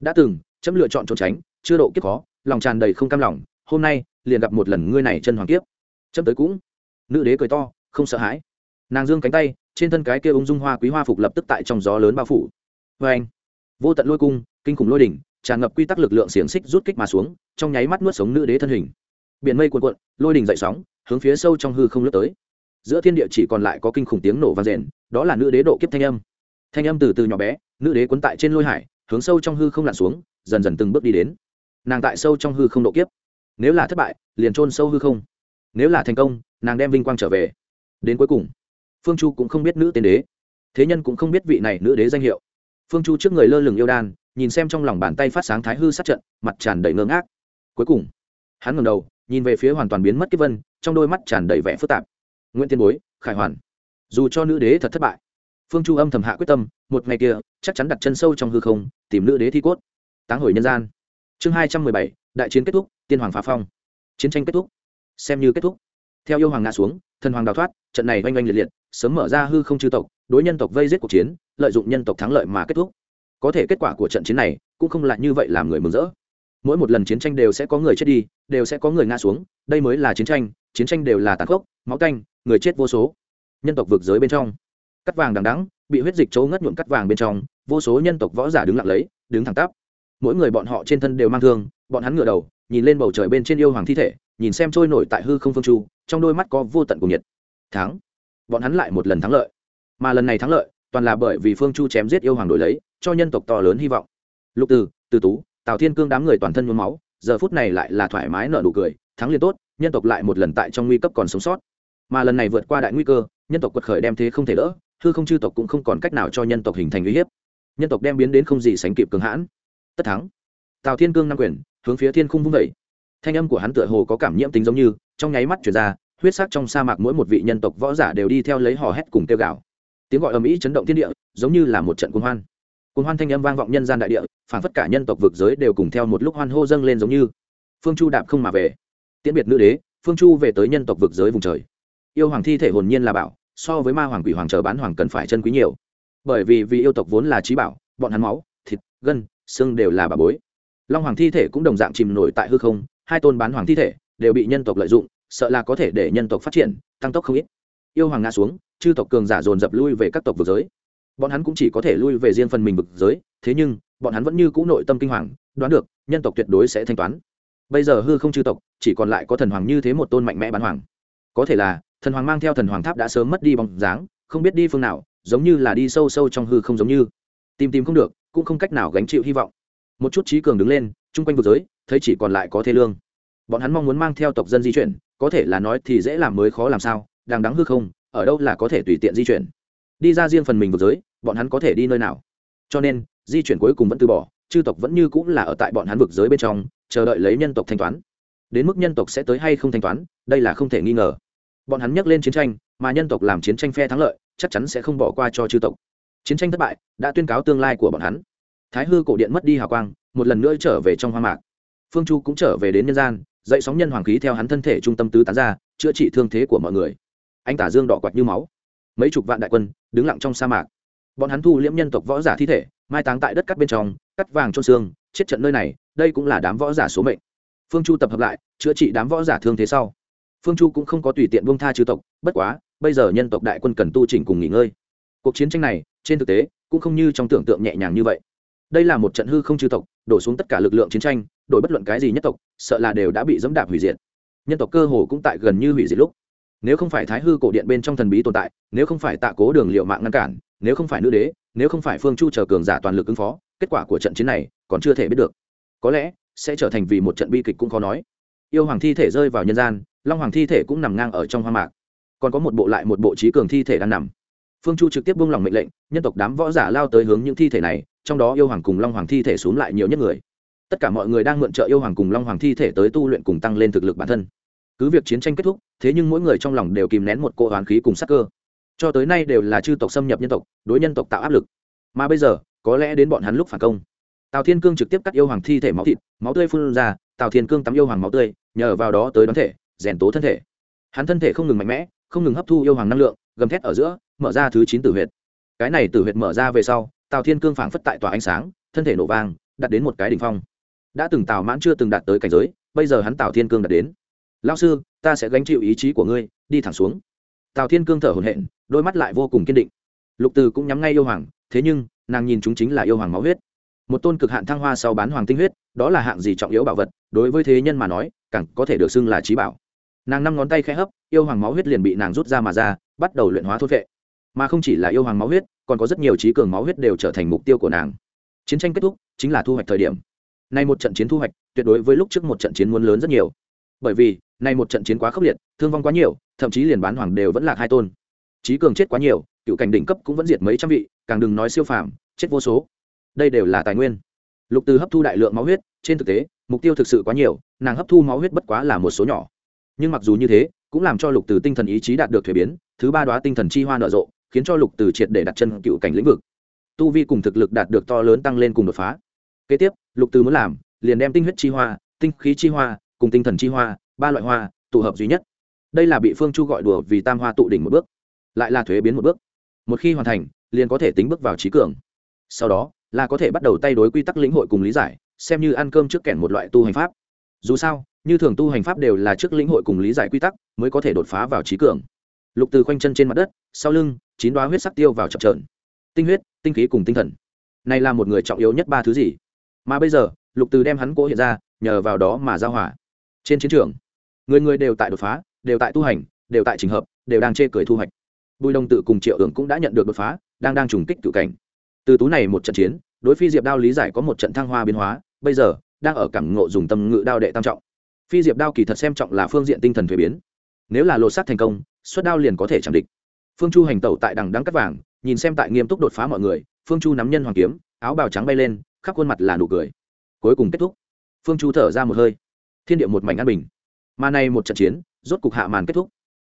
Đã từng, chấm lựa chọn trốn tránh, chưa độ kiếp khó, lòng tràn đầy không cam lòng. Hôm nay liền gặp một lần ngươi này chân hoàng kiếp. Chấm tới cũng. Nữ đế cười to, không sợ hãi. Nàng dương cánh tay, trên thân cái kia ung dung hoa quý hoa phục lập tức tại trong gió lớn bao phủ. Vê anh, vô tận lôi cung, kinh khủng lôi đỉnh, tràn ngập quy tắc lực lượng xiềng xích rút kích mà xuống, trong nháy mắt nuốt sống nữ đế thân hình. Biển mây cuộn cuộn, lôi đỉnh dậy sóng, hướng phía sâu trong hư không lướt tới. Giữa thiên địa chỉ còn lại có kinh khủng tiếng nổ vang rền, đó là nữ đế độ kiếp thanh âm. Thanh âm từ từ nhỏ bé, nữ đế quấn tại trên lôi hải, hướng sâu trong hư không lặn xuống, dần dần từng bước đi đến. Nàng tại sâu trong hư không độ kiếp nếu là thất bại, liền trôn sâu hư không. Nếu là thành công, nàng đem vinh quang trở về. Đến cuối cùng, phương chu cũng không biết nữ tiên đế. Thế nhân cũng không biết vị này nữ đế danh hiệu. Phương chu trước người lơ lửng yêu đan, nhìn xem trong lòng bàn tay phát sáng thái hư sát trận, mặt tràn đầy ngơ ngác. Cuối cùng, hắn ngầm đầu, nhìn về phía hoàn toàn biến mất kiếp vân, trong đôi mắt tràn đầy vẻ phức tạp. Nguyễn tiên bối, khải hoàn. Dù cho nữ đế thật thất bại, phương chu âm thầm hạ quyết tâm, một ngày kia, chắc chắn đặt chân sâu trong hư không, tìm nữ đế thi cốt. Táng hồi nhân gian. Chương hai trăm mười bảy, đại chiến kết thúc tiên hoàng phá phong. Chiến tranh kết thúc. Xem như kết thúc. Theo yêu hoàng ngã xuống, thần hoàng đào thoát, trận này oanh oanh liệt liệt, sớm mở ra hư không chư tộc, đối nhân tộc vây giết cuộc chiến, lợi dụng nhân tộc thắng lợi mà kết thúc. Có thể kết quả của trận chiến này cũng không lại như vậy làm người mừng rỡ. Mỗi một lần chiến tranh đều sẽ có người chết đi, đều sẽ có người ngã xuống, đây mới là chiến tranh chiến tranh đều là tàn khốc, máu canh, người chết vô số. Nhân tộc vực giới bên trong. Cắt vàng đằng đắng bị huyết dịch trấu ngất nhuộm cắt vàng bên trong, vô số nhân tộc võ giả đứng lặng lấy, đứng thẳng tắp. Mỗi người bọn họ trên thân đều mang thương, bọn hắn ngửa đầu nhìn lên bầu trời bên trên yêu hoàng thi thể, nhìn xem trôi nổi tại hư không phương chu, trong đôi mắt có vô tận cùng nhiệt. Thắng. Bọn hắn lại một lần thắng lợi. Mà lần này thắng lợi, toàn là bởi vì phương chu chém giết yêu hoàng đổi lấy, cho nhân tộc to lớn hy vọng. Lục từ từ tú, tào thiên cương đám người toàn thân nhuốm máu, giờ phút này lại là thoải mái nợ nụ cười, thắng liền tốt, nhân tộc lại một lần tại trong nguy cấp còn sống sót. Mà lần này vượt qua đại nguy cơ, nhân tộc quật khởi đem thế không thể đỡ, hư không chư tộc cũng không còn cách nào cho nhân tộc hình thành uy hiếp. Nhân tộc đem biến đến không gì sánh kịp cường hãn. Tất thắng. Tào thiên cương năm quyền hướng phía thiên khung vung vẩy. Thanh âm của hắn tựa hồ có cảm nhiễm tính giống như, trong nháy mắt chuyển ra, huyết sắc trong sa mạc mỗi một vị nhân tộc võ giả đều đi theo lấy hò hét cùng kêu gào. Tiếng gọi ầm ĩ chấn động thiên địa, giống như là một trận cuồng hoan. Cuồng hoan thanh âm vang vọng nhân gian đại địa phản phất cả nhân tộc vực giới đều cùng theo một lúc hoan hô dâng lên giống như. Phương chu đạp không mà về. Tiễn biệt nữ đế, phương chu về tới nhân tộc vực giới vùng trời. Yêu hoàng thi thể hồn nhiên là bảo, so với ma hoàng quỷ hoàng chờ bán hoàng cần phải chân quý nhiều. Bởi vì vì yêu tộc vốn là trí bảo, bọn hắn máu, thịt, gân, xương đều là bà bối long hoàng thi thể cũng đồng dạng chìm nổi tại hư không, hai tôn bán hoàng thi thể đều bị nhân tộc lợi dụng, sợ là có thể để nhân tộc phát triển, tăng tốc không ít. Yêu hoàng ngã xuống, chư tộc cường giả dồn dập lui về các tộc vực giới. Bọn hắn cũng chỉ có thể lui về riêng phần mình vực giới, thế nhưng, bọn hắn vẫn như cũ nội tâm kinh hoàng, đoán được, nhân tộc tuyệt đối sẽ thanh toán. Bây giờ hư không chư tộc, chỉ còn lại có thần hoàng như thế một tôn mạnh mẽ bán hoàng. Có thể là, thần hoàng mang theo thần hoàng tháp đã sớm mất đi bóng dáng, không biết đi phương nào, giống như là đi sâu sâu trong hư không giống như. Tìm tìm không được, cũng không cách nào gánh chịu hy vọng một chút trí cường đứng lên, chung quanh vực giới, thấy chỉ còn lại có thế lương. Bọn hắn mong muốn mang theo tộc dân di chuyển, có thể là nói thì dễ làm mới khó làm sao, đang đắng hư không, ở đâu là có thể tùy tiện di chuyển. Đi ra riêng phần mình vực giới, bọn hắn có thể đi nơi nào. Cho nên, di chuyển cuối cùng vẫn từ bỏ, chư tộc vẫn như cũng là ở tại bọn hắn vực giới bên trong, chờ đợi lấy nhân tộc thanh toán. Đến mức nhân tộc sẽ tới hay không thanh toán, đây là không thể nghi ngờ. Bọn hắn nhắc lên chiến tranh, mà nhân tộc làm chiến tranh phe thắng lợi, chắc chắn sẽ không bỏ qua cho chư tộc. Chiến tranh thất bại, đã tuyên cáo tương lai của bọn hắn thái hư cổ điện mất đi hào quang, một lần nữa trở về trong hoa mạc. Phương chu cũng trở về đến nhân gian, dậy sóng nhân hoàng khí theo hắn thân thể trung tâm tứ tán ra, chữa trị thương thế của mọi người. Anh tả dương đỏ quạt như máu. Mấy chục vạn đại quân đứng lặng trong sa mạc. Bọn hắn thu liễm nhân tộc võ giả thi thể, mai táng tại đất cắt bên trong, cắt vàng trôn xương, chết trận nơi này, đây cũng là đám võ giả số mệnh. Phương chu tập hợp lại, chữa trị đám võ giả thương thế sau. Phương chu cũng không có tùy tiện bông tha chư tộc, bất quá, bây giờ nhân tộc đại quân cần tu chỉnh cùng nghỉ ngơi. Cuộc chiến tranh này, trên thực tế, cũng không như trong tưởng tượng nhẹ nhàng như vậy đây là một trận hư không chư tộc, đổ xuống tất cả lực lượng chiến tranh, đổi bất luận cái gì nhất tộc, sợ là đều đã bị dẫm đạp hủy diệt. Nhân tộc cơ hồ cũng tại gần như hủy diệt lúc. Nếu không phải thái hư cổ điện bên trong thần bí tồn tại, nếu không phải tạ cố đường liệu mạng ngăn cản, nếu không phải nữ đế, nếu không phải phương chu chờ cường giả toàn lực ứng phó, kết quả của trận chiến này còn chưa thể biết được. Có lẽ sẽ trở thành vì một trận bi kịch cũng khó nói. Yêu hoàng thi thể rơi vào nhân gian, long hoàng thi thể cũng nằm ngang ở trong hoang mạc. Còn có một bộ lại một bộ trí cường thi thể đang nằm. Phương chu trực tiếp buông lòng mệnh lệnh, nhân tộc đám võ giả lao tới hướng những thi thể này trong đó yêu hoàng cùng long hoàng thi thể xuống lại nhiều nhất người. Tất cả mọi người đang mượn trợ yêu hoàng cùng long hoàng thi thể tới tu luyện cùng tăng lên thực lực bản thân. Cứ việc chiến tranh kết thúc, thế nhưng mỗi người trong lòng đều kìm nén một cỗ hoán khí cùng sắc cơ. Cho tới nay đều là chư tộc xâm nhập nhân tộc, đối nhân tộc tạo áp lực. Mà bây giờ, có lẽ đến bọn hắn lúc phản công. Tào thiên cương trực tiếp cắt yêu hoàng thi thể máu thịt, máu tươi phun ra, tào thiên cương tắm yêu hoàng máu tươi, nhờ vào đó tới đón thể, rèn tố thân thể. Hắn thân thể không ngừng mạnh mẽ, không ngừng hấp thu yêu hoàng năng lượng, gầm thét ở giữa, mở ra thứ chín tử huyệt. Cái này tử huyệt mở ra về sau tào thiên cương phảng phất tại tòa ánh sáng, thân thể nổ vang đặt đến một cái đỉnh phong. Đã từng tào mãn chưa từng đạt tới cảnh giới, bây giờ hắn tào thiên cương đạt đến. Lao sư, ta sẽ gánh chịu ý chí của ngươi, đi thẳng xuống. Tào thiên cương thở hổn hển, đôi mắt lại vô cùng kiên định. Lục từ cũng nhắm ngay yêu hoàng, thế nhưng, nàng nhìn chúng chính là yêu hoàng máu huyết. Một tôn cực hạn thăng hoa sau bán hoàng tinh huyết, đó là hạng gì trọng yếu bảo vật, đối với thế nhân mà nói, càng có thể được xưng là trí bảo. Nàng năm ngón tay khẽ hấp, yêu hoàng máu huyết liền bị nàng rút ra mà ra, bắt đầu luyện hóa thốt vệ mà không chỉ là yêu hoàng máu huyết, còn có rất nhiều trí cường máu huyết đều trở thành mục tiêu của nàng. Chiến tranh kết thúc, chính là thu hoạch thời điểm. Nay một trận chiến thu hoạch, tuyệt đối với lúc trước một trận chiến muốn lớn rất nhiều. Bởi vì, nay một trận chiến quá khốc liệt, thương vong quá nhiều, thậm chí liền bán hoàng đều vẫn là hai tôn. Trí cường chết quá nhiều, cựu cảnh đỉnh cấp cũng vẫn diệt mấy trăm vị, càng đừng nói siêu phàm, chết vô số. Đây đều là tài nguyên. Lục từ hấp thu đại lượng máu huyết, trên thực tế, mục tiêu thực sự quá nhiều, nàng hấp thu máu huyết bất quá là một số nhỏ. Nhưng mặc dù như thế, cũng làm cho lục từ tinh thần ý chí đạt được thuế biến, thứ ba đoá tinh thần chi hoa nở rộ khiến cho lục từ triệt để đặt chân cựu cảnh lĩnh vực. Tu vi cùng thực lực đạt được to lớn tăng lên cùng đột phá. Kế tiếp, lục từ muốn làm, liền đem tinh huyết chi hoa, tinh khí chi hoa, cùng tinh thần chi hoa, ba loại hoa, tụ hợp duy nhất. Đây là bị phương chu gọi đùa vì tam hoa tụ đỉnh một bước, lại là thuế biến một bước. Một khi hoàn thành, liền có thể tính bước vào trí cường. Sau đó, là có thể bắt đầu tay đối quy tắc lĩnh hội cùng lý giải, xem như ăn cơm trước kẻn một loại tu hành pháp. Dù sao, như thường tu hành pháp đều là trước lĩnh hội cùng lý giải quy tắc, mới có thể đột phá vào trí cường. Lục từ khoanh chân trên mặt đất, sau lưng chín đoá huyết sắc tiêu vào chập trợn tinh huyết, tinh khí cùng tinh thần. Này là một người trọng yếu nhất ba thứ gì? Mà bây giờ, lục từ đem hắn cố hiện ra, nhờ vào đó mà giao hỏa trên chiến trường, người người đều tại đột phá, đều tại tu hành, đều tại trình hợp, đều đang chê cười thu hoạch. Bùi đồng tự cùng triệu ưởng cũng đã nhận được đột phá, đang đang trùng kích cự cảnh. Từ tú này một trận chiến, đối phi diệp đao lý giải có một trận thăng hoa biến hóa, bây giờ, đang ở cảng ngộ dùng tâm ngự đao đệ tam trọng. Phi diệp đao kỳ thật xem trọng là phương diện tinh thần thuế biến. Nếu là lột xác thành công xuất đao liền có thể chẳng địch phương chu hành tẩu tại đằng đắng cắt vàng, nhìn xem tại nghiêm túc đột phá mọi người, phương chu nắm nhân hoàng kiếm, áo bào trắng bay lên, khắp khuôn mặt là nụ cười. Cuối cùng kết thúc. Phương chu thở ra một hơi. Thiên địa một mảnh an bình. Mà nay một trận chiến, rốt cục hạ màn kết thúc.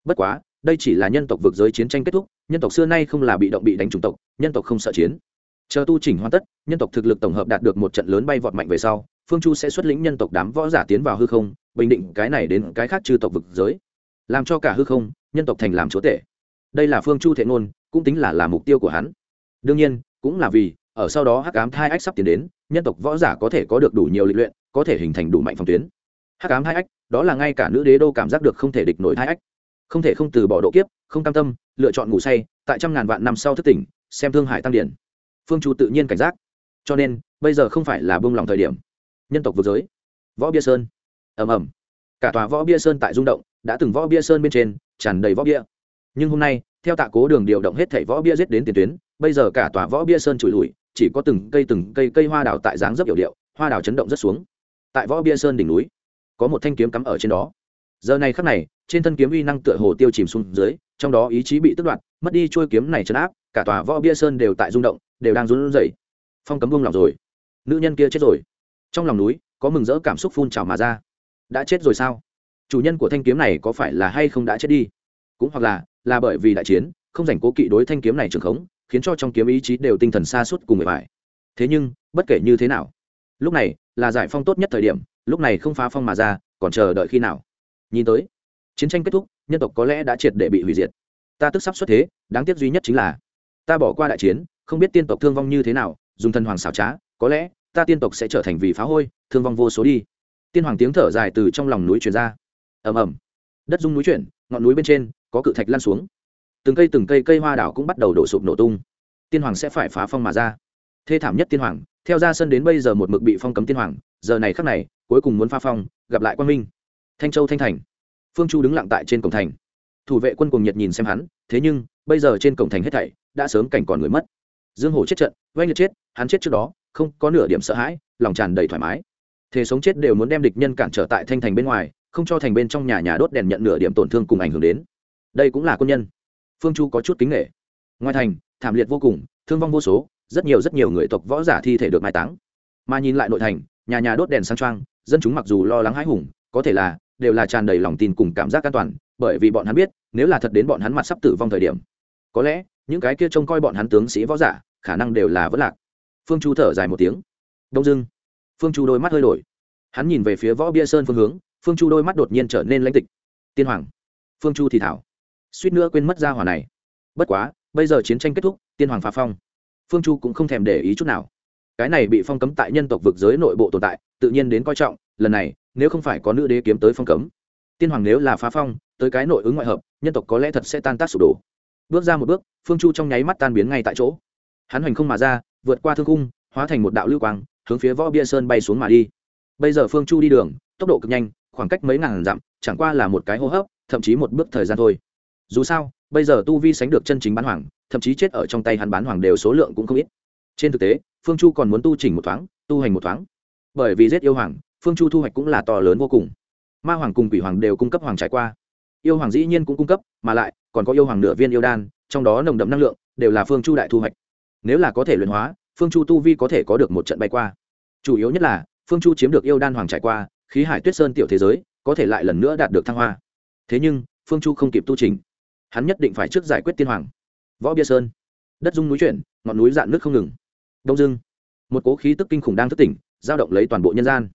Bất quá, đây chỉ là nhân tộc vượt giới chiến tranh kết thúc, nhân tộc xưa nay không là bị động bị đánh chủng tộc, nhân tộc không sợ chiến. Chờ tu chỉnh hoàn tất, nhân tộc thực lực tổng hợp đạt được một trận lớn bay vọt mạnh về sau, phương chu sẽ xuất lĩnh nhân tộc đám võ giả tiến vào hư không, bình định cái này đến cái khác trừ tộc vực giới. Làm cho cả hư không, nhân tộc thành làm chúa tể đây là phương chu thệ ngôn, cũng tính là là mục tiêu của hắn. đương nhiên, cũng là vì, ở sau đó hắc ám thai ách sắp tiến đến, nhân tộc võ giả có thể có được đủ nhiều lịch luyện, có thể hình thành đủ mạnh phòng tuyến. Hắc ám thai ách, đó là ngay cả nữ đế đô cảm giác được không thể địch nổi thai ách. Không thể không từ bỏ độ kiếp, không cam tâm, lựa chọn ngủ say, tại trăm ngàn vạn năm sau thức tỉnh, xem thương hải tăng điển. Phương chu tự nhiên cảnh giác. Cho nên, bây giờ không phải là bông lòng thời điểm. Nhân tộc vượt giới. Võ bia sơn. Ầm ầm. Cả tòa võ bia sơn tại rung động, đã từng võ bia sơn bên trên, tràn đầy võ bia nhưng hôm nay, theo tạ cố đường điều động hết thảy võ bia giết đến tiền tuyến, bây giờ cả tòa võ bia sơn trụi lùi, chỉ có từng cây từng cây cây hoa đào tại dáng dấp hiệu điệu, hoa đào chấn động rất xuống. Tại võ bia sơn đỉnh núi, có một thanh kiếm cắm ở trên đó. Giờ này khắc này, trên thân kiếm uy năng tựa hồ tiêu chìm xuống dưới, trong đó ý chí bị tức đoạt, mất đi trôi kiếm này chấn áp, cả tòa võ bia sơn đều tại rung động, đều đang run rẩy. Phong cấm buông lòng rồi. Nữ nhân kia chết rồi. Trong lòng núi, có mừng rỡ cảm xúc phun trào mà ra. Đã chết rồi sao? Chủ nhân của thanh kiếm này có phải là hay không đã chết đi? Cũng hoặc là là bởi vì đại chiến, không dành cố kỵ đối thanh kiếm này trường khống, khiến cho trong kiếm ý chí đều tinh thần xa suốt cùng người phải thế nhưng, bất kể như thế nào, lúc này là giải phong tốt nhất thời điểm, lúc này không phá phong mà ra, còn chờ đợi khi nào? Nhìn tới, chiến tranh kết thúc, nhân tộc có lẽ đã triệt để bị hủy diệt. Ta tức sắp xuất thế, đáng tiếc duy nhất chính là, ta bỏ qua đại chiến, không biết tiên tộc thương vong như thế nào, dùng thần hoàng xảo trá, có lẽ, ta tiên tộc sẽ trở thành vì phá hôi, thương vong vô số đi. Tiên hoàng tiếng thở dài từ trong lòng núi truyền ra. Ầm ầm. Đất dung núi chuyển, ngọn núi bên trên có cự thạch lan xuống. Từng cây từng cây cây hoa đảo cũng bắt đầu đổ sụp nổ tung. Tiên hoàng sẽ phải phá phong mà ra. Thê thảm nhất tiên hoàng, theo ra sân đến bây giờ một mực bị phong cấm tiên hoàng, giờ này khắc này, cuối cùng muốn phá phong, gặp lại quan minh. Thanh châu thanh thành. Phương chu đứng lặng tại trên cổng thành. Thủ vệ quân cùng nhật nhìn xem hắn, thế nhưng, bây giờ trên cổng thành hết thảy, đã sớm cảnh còn người mất. Dương hổ chết trận, oanh liệt chết, hắn chết trước đó, không có nửa điểm sợ hãi, lòng tràn đầy thoải mái. Thế sống chết đều muốn đem địch nhân cản trở tại thanh thành bên ngoài, không cho thành bên trong nhà nhà đốt đèn nhận nửa điểm tổn thương cùng ảnh hưởng đến đây cũng là quân nhân. Phương chu có chút kính nghệ ngoài thành, thảm liệt vô cùng, thương vong vô số, rất nhiều rất nhiều người tộc võ giả thi thể được mai táng. Mà nhìn lại nội thành, nhà nhà đốt đèn sang trang dân chúng mặc dù lo lắng hãi hùng, có thể là, đều là tràn đầy lòng tin cùng cảm giác an toàn, bởi vì bọn hắn biết, nếu là thật đến bọn hắn mặt sắp tử vong thời điểm, có lẽ, những cái kia trông coi bọn hắn tướng sĩ võ giả, khả năng đều là vất lạc. Phương chu thở dài một tiếng. Đông dưng phương chu đôi mắt hơi đổi. Hắn nhìn về phía võ bia sơn phương hướng, phương chu đôi mắt đột nhiên trở nên lãnh tịch. Tiên hoàng. Phương chu thì thảo suýt nữa quên mất ra hỏa này. Bất quá, bây giờ chiến tranh kết thúc, tiên hoàng phá phong. Phương chu cũng không thèm để ý chút nào. Cái này bị phong cấm tại nhân tộc vực giới nội bộ tồn tại, tự nhiên đến coi trọng, lần này, nếu không phải có nữ đế kiếm tới phong cấm, tiên hoàng nếu là phá phong, tới cái nội ứng ngoại hợp, nhân tộc có lẽ thật sẽ tan tác sụp đổ. Bước ra một bước, phương chu trong nháy mắt tan biến ngay tại chỗ. Hắn hoành không mà ra, vượt qua thương cung hóa thành một đạo lưu quang, hướng phía võ bia sơn bay xuống mà đi. Bây giờ phương chu đi đường, tốc độ cực nhanh, khoảng cách mấy ngàn dặm, chẳng qua là một cái hô hấp, thậm chí một bước thời gian thôi dù sao, bây giờ tu vi sánh được chân chính bán hoàng, thậm chí chết ở trong tay hắn bán hoàng đều số lượng cũng không ít. Trên thực tế, phương chu còn muốn tu chỉnh một thoáng, tu hành một thoáng. Bởi vì giết yêu hoàng, phương chu thu hoạch cũng là to lớn vô cùng. Ma hoàng cùng quỷ hoàng đều cung cấp hoàng trải qua. Yêu hoàng dĩ nhiên cũng cung cấp, mà lại, còn có yêu hoàng nửa viên yêu đan, trong đó nồng đậm năng lượng, đều là phương chu đại thu hoạch. Nếu là có thể luyện hóa, phương chu tu vi có thể có được một trận bay qua. Chủ yếu nhất là, phương chu chiếm được yêu đan hoàng trải qua, khí hải tuyết sơn tiểu thế giới, có thể lại lần nữa đạt được thăng hoa. Thế nhưng, phương chu không kịp tu trình hắn nhất định phải trước giải quyết tiên hoàng. Võ bia sơn. Đất dung núi chuyển, ngọn núi dạn nước không ngừng. Đông dưng một cố khí tức kinh khủng đang thức tỉnh giao động lấy toàn bộ nhân gian.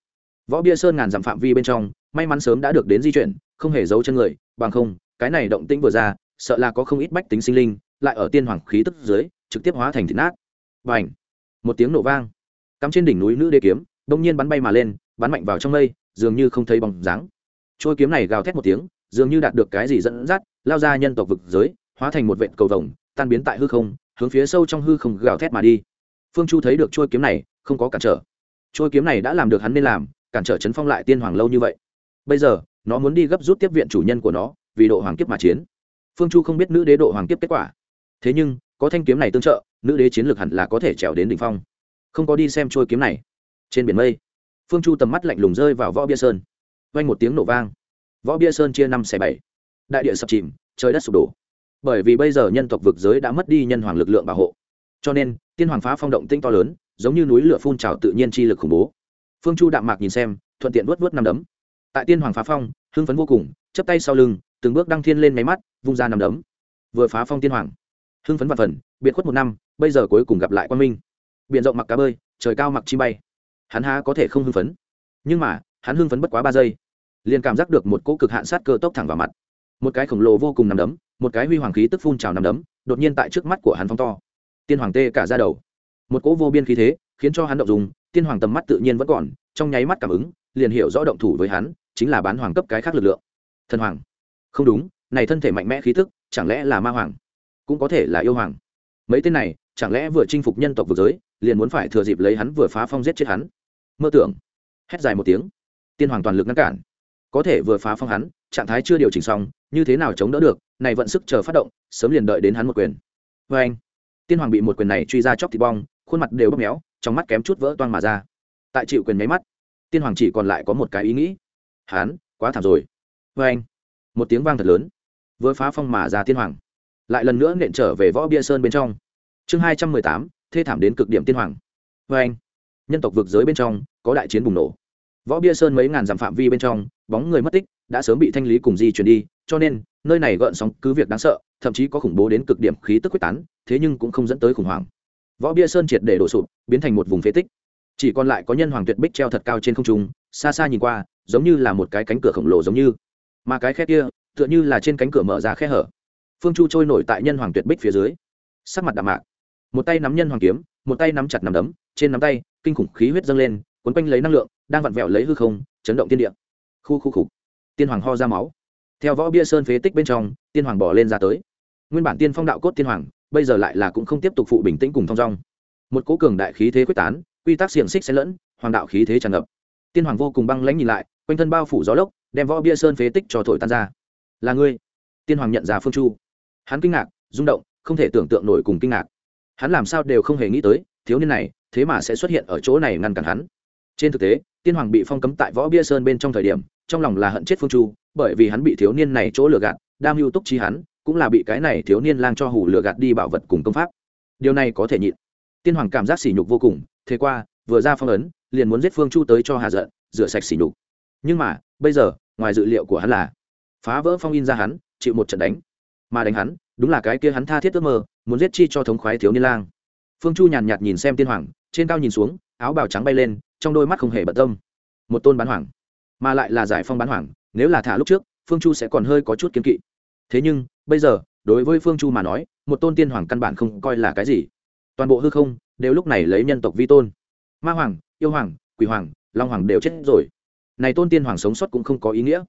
Võ bia sơn ngàn dặm phạm vi bên trong, may mắn sớm đã được đến di chuyển, không hề giấu chân người, bằng không, cái này động tĩnh vừa ra, sợ là có không ít bách tính sinh linh, lại ở tiên hoàng khí tức dưới, trực tiếp hóa thành thịt nát. Và ảnh một tiếng nổ vang. Cắm trên đỉnh núi nữ đế kiếm, đông nhiên bắn bay mà lên, bắn mạnh vào trong mây, dường như không thấy bóng dáng. Trôi kiếm này gào thét một tiếng dường như đạt được cái gì dẫn dắt, lao ra nhân tộc vực giới, hóa thành một vệt cầu vồng, tan biến tại hư không, hướng phía sâu trong hư không gào thét mà đi. Phương chu thấy được trôi kiếm này, không có cản trở. Trôi kiếm này đã làm được hắn nên làm, cản trở chấn phong lại tiên hoàng lâu như vậy. Bây giờ, nó muốn đi gấp rút tiếp viện chủ nhân của nó, vì độ hoàng kiếp mà chiến. Phương chu không biết nữ đế độ hoàng kiếp kết quả. Thế nhưng, có thanh kiếm này tương trợ, nữ đế chiến lược hẳn là có thể trèo đến đ ỉ n h phong. Không có đi xem trôi kiếm này. Trên biển mây, phương chu tầm mắt lạnh lùng rơi vào võ bia sơn. Vanh một tiếng nổ vang võ bia sơn chia năm xẻ bảy. Đại địa sập chìm, trời đất sụp đổ. Bởi vì bây giờ nhân tộc vực giới đã mất đi nhân hoàng lực lượng bảo hộ. Cho nên, tiên hoàng phá phong động tinh to lớn, giống như núi lửa phun trào tự nhiên chi lực khủng bố. Phương chu đạm mạc nhìn xem, thuận tiện vớt vớt năm đấm. Tại tiên hoàng phá phong, hưng phấn vô cùng chấp tay sau lưng, từng bước đăng thiên lên máy mắt, vung ra năm đấm. Vừa phá phong tiên hoàng, hưng phấn và phần, biệt khuất một năm, bây giờ cuối cùng gặp lại quan minh. Biện rộng mặc cá bơi, trời cao mặc chi bay. Hắn há có thể không hưng phấn? Nhưng mà, hắn hưng phấn bất quá ba giây liền cảm giác được một cỗ cực hạn sát cơ tốc thẳng vào mặt. Một cái khổng lồ vô cùng nằm đấm, một cái huy hoàng khí tức phun trào nằm đấm, đột nhiên tại trước mắt của hắn phong to. Tiên hoàng tê cả ra đầu. Một cỗ vô biên khí thế, khiến cho hắn động dùng tiên hoàng tầm mắt tự nhiên vẫn còn, trong nháy mắt cảm ứng, liền hiểu rõ động thủ với hắn, chính là bán hoàng cấp cái khác lực lượng. Thần hoàng. Không đúng, này thân thể mạnh mẽ khí tức, chẳng lẽ là ma hoàng? Cũng có thể là yêu hoàng. Mấy tên này, chẳng lẽ vừa chinh phục nhân tộc vực giới, liền muốn phải thừa dịp lấy hắn vừa phá phong giết chết hắn? Mơ tưởng. Hét dài một tiếng. Tiên hoàng toàn lực ngăn cản có thể vừa phá phong hắn, trạng thái chưa điều chỉnh xong, như thế nào chống đỡ được, này vận sức chờ phát động, sớm liền đợi đến hắn một quyền. Vê anh, tiên hoàng bị một quyền này truy ra chóc thịt bong, khuôn mặt đều bóp méo, trong mắt kém chút vỡ toang mà ra. Tại chịu quyền nháy mắt, tiên hoàng chỉ còn lại có một cái ý nghĩ. Hắn, quá thảm rồi. Vê anh, một tiếng vang thật lớn, vừa phá phong mà ra tiên hoàng. Lại lần nữa nện trở về võ bia sơn bên trong. Chương hai trăm mười tám, thê thảm đến cực điểm tiên hoàng. Vê anh, nhân tộc vực giới bên trong, có đại chiến bùng nổ võ bia sơn mấy ngàn dặm phạm vi bên trong, bóng người mất tích, đã sớm bị thanh lý cùng di chuyển đi, cho nên, nơi này gợn sóng cứ việc đáng sợ, thậm chí có khủng bố đến cực điểm khí tức quyết tán, thế nhưng cũng không dẫn tới khủng hoảng. Võ bia sơn triệt để đổ sụp, biến thành một vùng phế tích. Chỉ còn lại có nhân hoàng tuyệt bích treo thật cao trên không trung, xa xa nhìn qua, giống như là một cái cánh cửa khổng lồ giống như. Mà cái khe kia, tựa như là trên cánh cửa mở ra khe hở. Phương chu trôi nổi tại nhân hoàng tuyệt bích phía dưới. Sắc mặt đạm mạc. Một tay nắm nhân hoàng kiếm, một tay nắm chặt nắm đấm, trên nắm tay, kinh khủng khí huyết dâng lên quấn quanh lấy năng lượng đang vặn vẹo lấy hư không, chấn động tiên địa. Khu khu khục. Tiên hoàng ho ra máu. Theo võ bia sơn phế tích bên trong, tiên hoàng bỏ lên ra tới. Nguyên bản tiên phong đạo cốt tiên hoàng, bây giờ lại là cũng không tiếp tục phụ bình tĩnh cùng thong dong. Một cố cường đại khí thế quyết tán, quy tắc xiềng xích xen lẫn, hoàng đạo khí thế tràn ngập. Tiên hoàng vô cùng băng lãnh nhìn lại, quanh thân bao phủ gió lốc, đem võ bia sơn phế tích cho thổi tan ra. Là ngươi? Tiên hoàng nhận ra phương chu. Hắn kinh ngạc, rung động, không thể tưởng tượng nổi cùng kinh ngạc. Hắn làm sao đều không hề nghĩ tới, thiếu niên này, thế mà sẽ xuất hiện ở chỗ này ngăn cản hắn. Trên thực tế tiên hoàng bị phong cấm tại võ bia sơn bên trong thời điểm, trong lòng là hận chết phương chu, bởi vì hắn bị thiếu niên này chỗ lừa gạt, đam mưu túc chi hắn, cũng là bị cái này thiếu niên lang cho hủ lừa gạt đi bảo vật cùng công pháp. Điều này có thể nhịn. Tiên hoàng cảm giác sỉ nhục vô cùng, thế qua, vừa ra phong ấn, liền muốn giết phương chu tới cho hà giận, rửa sạch sỉ nhục. Nhưng mà, bây giờ, ngoài dự liệu của hắn là, phá vỡ phong in ra hắn, chịu một trận đánh. Mà đánh hắn, đúng là cái kia hắn tha thiết ước mơ, muốn giết chi cho thống khoái thiếu niên lang. Phương chu nhàn nhạt nhìn xem tiên hoàng, trên cao nhìn xuống, áo bào trắng bay lên trong đôi mắt không hề bận tâm. Một tôn bán hoàng, mà lại là giải phong bán hoàng, nếu là thả lúc trước, phương chu sẽ còn hơi có chút kiên kỵ. Thế nhưng, bây giờ, đối với phương chu mà nói, một tôn tiên hoàng căn bản không coi là cái gì. Toàn bộ hư không, đều lúc này lấy nhân tộc vi tôn. Ma hoàng, yêu hoàng, quỷ hoàng, long hoàng đều chết rồi. Này tôn tiên hoàng sống sót cũng không có ý nghĩa.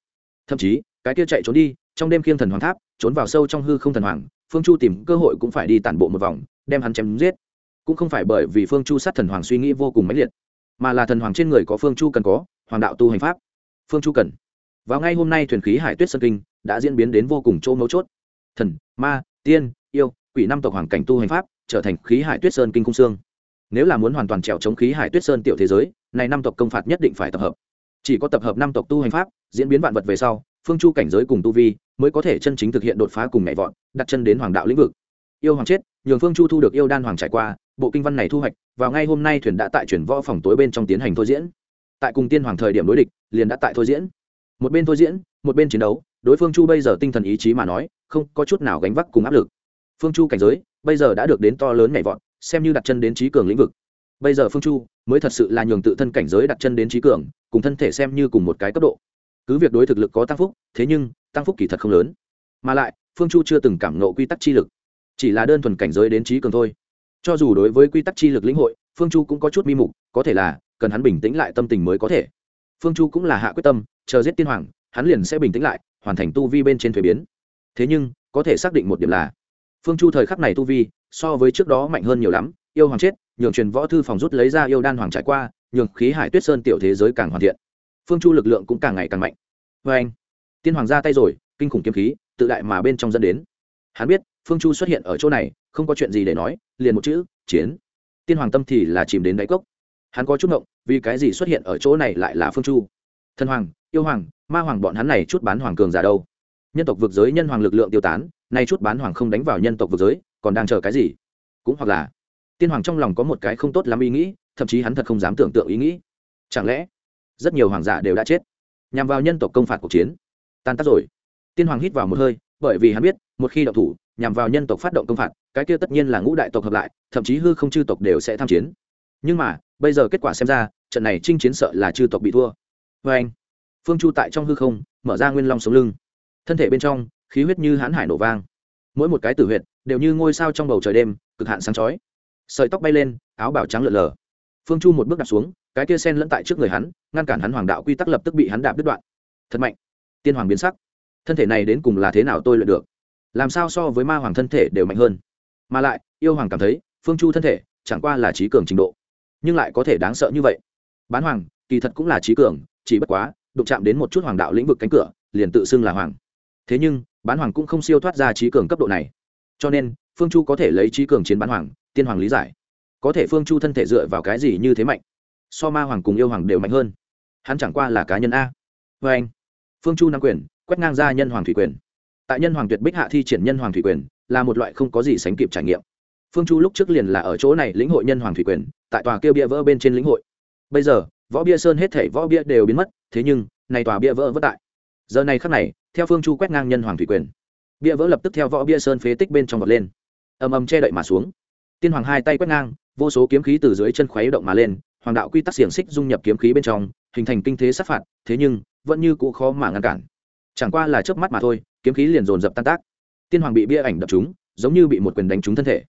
Thậm chí, cái kia chạy trốn đi, trong đêm khiêng thần hoàng tháp, trốn vào sâu trong hư không thần hoàng, phương chu tìm cơ hội cũng phải đi tản bộ một vòng, đem hắn chém giết. Cũng không phải bởi vì phương chu sát thần hoàng suy nghĩ vô cùng mãnh liệt mà là thần hoàng trên người có phương chu cần có, hoàng đạo tu hành pháp. Phương chu cần. Vào ngay hôm nay thuyền khí hải tuyết sơn kinh, đã diễn biến đến vô cùng chỗ mấu chốt. Thần, ma, tiên, yêu, quỷ năm tộc hoàng cảnh tu hành pháp, trở thành khí hải tuyết sơn kinh cung xương. Nếu là muốn hoàn toàn trèo chống khí hải tuyết sơn tiểu thế giới, này năm tộc công phạt nhất định phải tập hợp. Chỉ có tập hợp năm tộc tu hành pháp, diễn biến vạn vật về sau, phương chu cảnh giới cùng tu vi, mới có thể chân chính thực hiện đột phá cùng nhảy vọt, đặt chân đến hoàng đạo lĩnh vực yêu hoàng chết, nhường phương chu thu được yêu đan hoàng trải qua, bộ kinh văn này thu hoạch, vào ngay hôm nay thuyền đã tại chuyển võ phòng tối bên trong tiến hành thôi diễn. Tại cùng tiên hoàng thời điểm đối địch, liền đã tại thôi diễn. Một bên thôi diễn, một bên chiến đấu, đối phương chu bây giờ tinh thần ý chí mà nói, không có chút nào gánh vác cùng áp lực. Phương chu cảnh giới, bây giờ đã được đến to lớn nhảy vọt, xem như đặt chân đến trí cường lĩnh vực. Bây giờ phương chu mới thật sự là nhường tự thân cảnh giới đặt chân đến trí cường, cùng thân thể xem như cùng một cái cấp độ. Cứ việc đối thực lực có tăng phúc, thế nhưng, tăng phúc kỳ thật không lớn. Mà lại, phương chu chưa từng cảm nộ quy tắc chi lực chỉ là đơn thuần cảnh giới đến trí cường thôi. Cho dù đối với quy tắc chi lực lĩnh hội, phương chu cũng có chút mi mục, có thể là cần hắn bình tĩnh lại tâm tình mới có thể. Phương chu cũng là hạ quyết tâm, chờ giết tiên hoàng, hắn liền sẽ bình tĩnh lại, hoàn thành tu vi bên trên thuế biến. Thế nhưng, có thể xác định một điểm là, phương chu thời khắc này tu vi, so với trước đó mạnh hơn nhiều lắm, yêu hoàng chết, nhường truyền võ thư phòng rút lấy ra yêu đan hoàng trải qua, nhường khí hải tuyết sơn tiểu thế giới càng hoàn thiện. Phương chu lực lượng cũng càng ngày càng mạnh. Vê anh, tiên hoàng ra tay rồi, kinh khủng kiếm khí, tự đại mà bên trong dẫn đến. Hắn biết phương chu xuất hiện ở chỗ này, không có chuyện gì để nói, liền một chữ, chiến. Tiên hoàng tâm thì là chìm đến đáy cốc. Hắn có chút ngộng, vì cái gì xuất hiện ở chỗ này lại là phương chu? Thần hoàng, yêu hoàng, ma hoàng bọn hắn này chút bán hoàng cường giả đâu? Nhân tộc vực giới nhân hoàng lực lượng tiêu tán, nay chút bán hoàng không đánh vào nhân tộc vực giới, còn đang chờ cái gì? Cũng hoặc là, tiên hoàng trong lòng có một cái không tốt lắm ý nghĩ, thậm chí hắn thật không dám tưởng tượng ý nghĩ. Chẳng lẽ, rất nhiều hoàng giả đều đã chết? Nhằm vào nhân tộc công phạt cuộc chiến. Tan tác rồi. Tiên hoàng hít vào một hơi, bởi vì hắn biết một khi động thủ, nhằm vào nhân tộc phát động công phạt, cái kia tất nhiên là ngũ đại tộc hợp lại, thậm chí hư không chư tộc đều sẽ tham chiến. Nhưng mà, bây giờ kết quả xem ra, trận này chinh chiến sợ là chư tộc bị thua. Vê anh, phương chu tại trong hư không, mở ra nguyên long sống lưng. Thân thể bên trong, khí huyết như hãn hải nổ vang. Mỗi một cái tử huyệt, đều như ngôi sao trong bầu trời đêm, cực hạn sáng chói. Sợi tóc bay lên, áo bảo trắng lượn lờ. Phương chu một bước đặt xuống, cái kia sen lẫn tại trước người hắn, ngăn cản hắn hoàng đạo quy tắc lập tức bị hắn đạp đứt đoạn. Thật mạnh. Tiên hoàng biến sắc. Thân thể này đến cùng là thế nào tôi luyện được? Làm sao so với ma hoàng thân thể đều mạnh hơn? Mà lại, yêu hoàng cảm thấy, phương chu thân thể chẳng qua là trí cường trình độ, nhưng lại có thể đáng sợ như vậy. Bán hoàng, kỳ thật cũng là trí cường, chỉ bất quá, đụng chạm đến một chút hoàng đạo lĩnh vực cánh cửa, liền tự xưng là hoàng. Thế nhưng, bán hoàng cũng không siêu thoát ra trí cường cấp độ này. Cho nên, phương chu có thể lấy trí cường chiến bán hoàng, tiên hoàng lý giải. Có thể phương chu thân thể dựa vào cái gì như thế mạnh, so ma hoàng cùng yêu hoàng đều mạnh hơn. Hắn chẳng qua là cá nhân a. Vê anh phương chu nắm quyền, quét ngang ra nhân hoàng thủy quyền tại nhân hoàng tuyệt bích hạ thi triển nhân hoàng thủy quyền, là một loại không có gì sánh kịp trải nghiệm. Phương chu lúc trước liền là ở chỗ này lĩnh hội nhân hoàng thủy quyền, tại tòa kêu bia vỡ bên trên lĩnh hội. Bây giờ, võ bia sơn hết thể võ bia đều biến mất, thế nhưng, này tòa bia vỡ vất tại. Giờ này khắc này, theo phương chu quét ngang nhân hoàng thủy quyền, bia vỡ lập tức theo võ bia sơn phế tích bên trong vật lên. Ầm ầm che đậy mà xuống. Tiên hoàng hai tay quét ngang, vô số kiếm khí từ dưới chân khuấy động mà lên, hoàng đạo quy tắc xiềng xích dung nhập kiếm khí bên trong, hình thành kinh thế sát phạt, thế nhưng, vẫn như cũ khó mà ngăn cản. Chẳng qua là chớp mắt mà thôi kiếm khí liền dồn dập tan tác. Tiên hoàng bị bia ảnh đập chúng, giống như bị một quyền đánh trúng thân thể.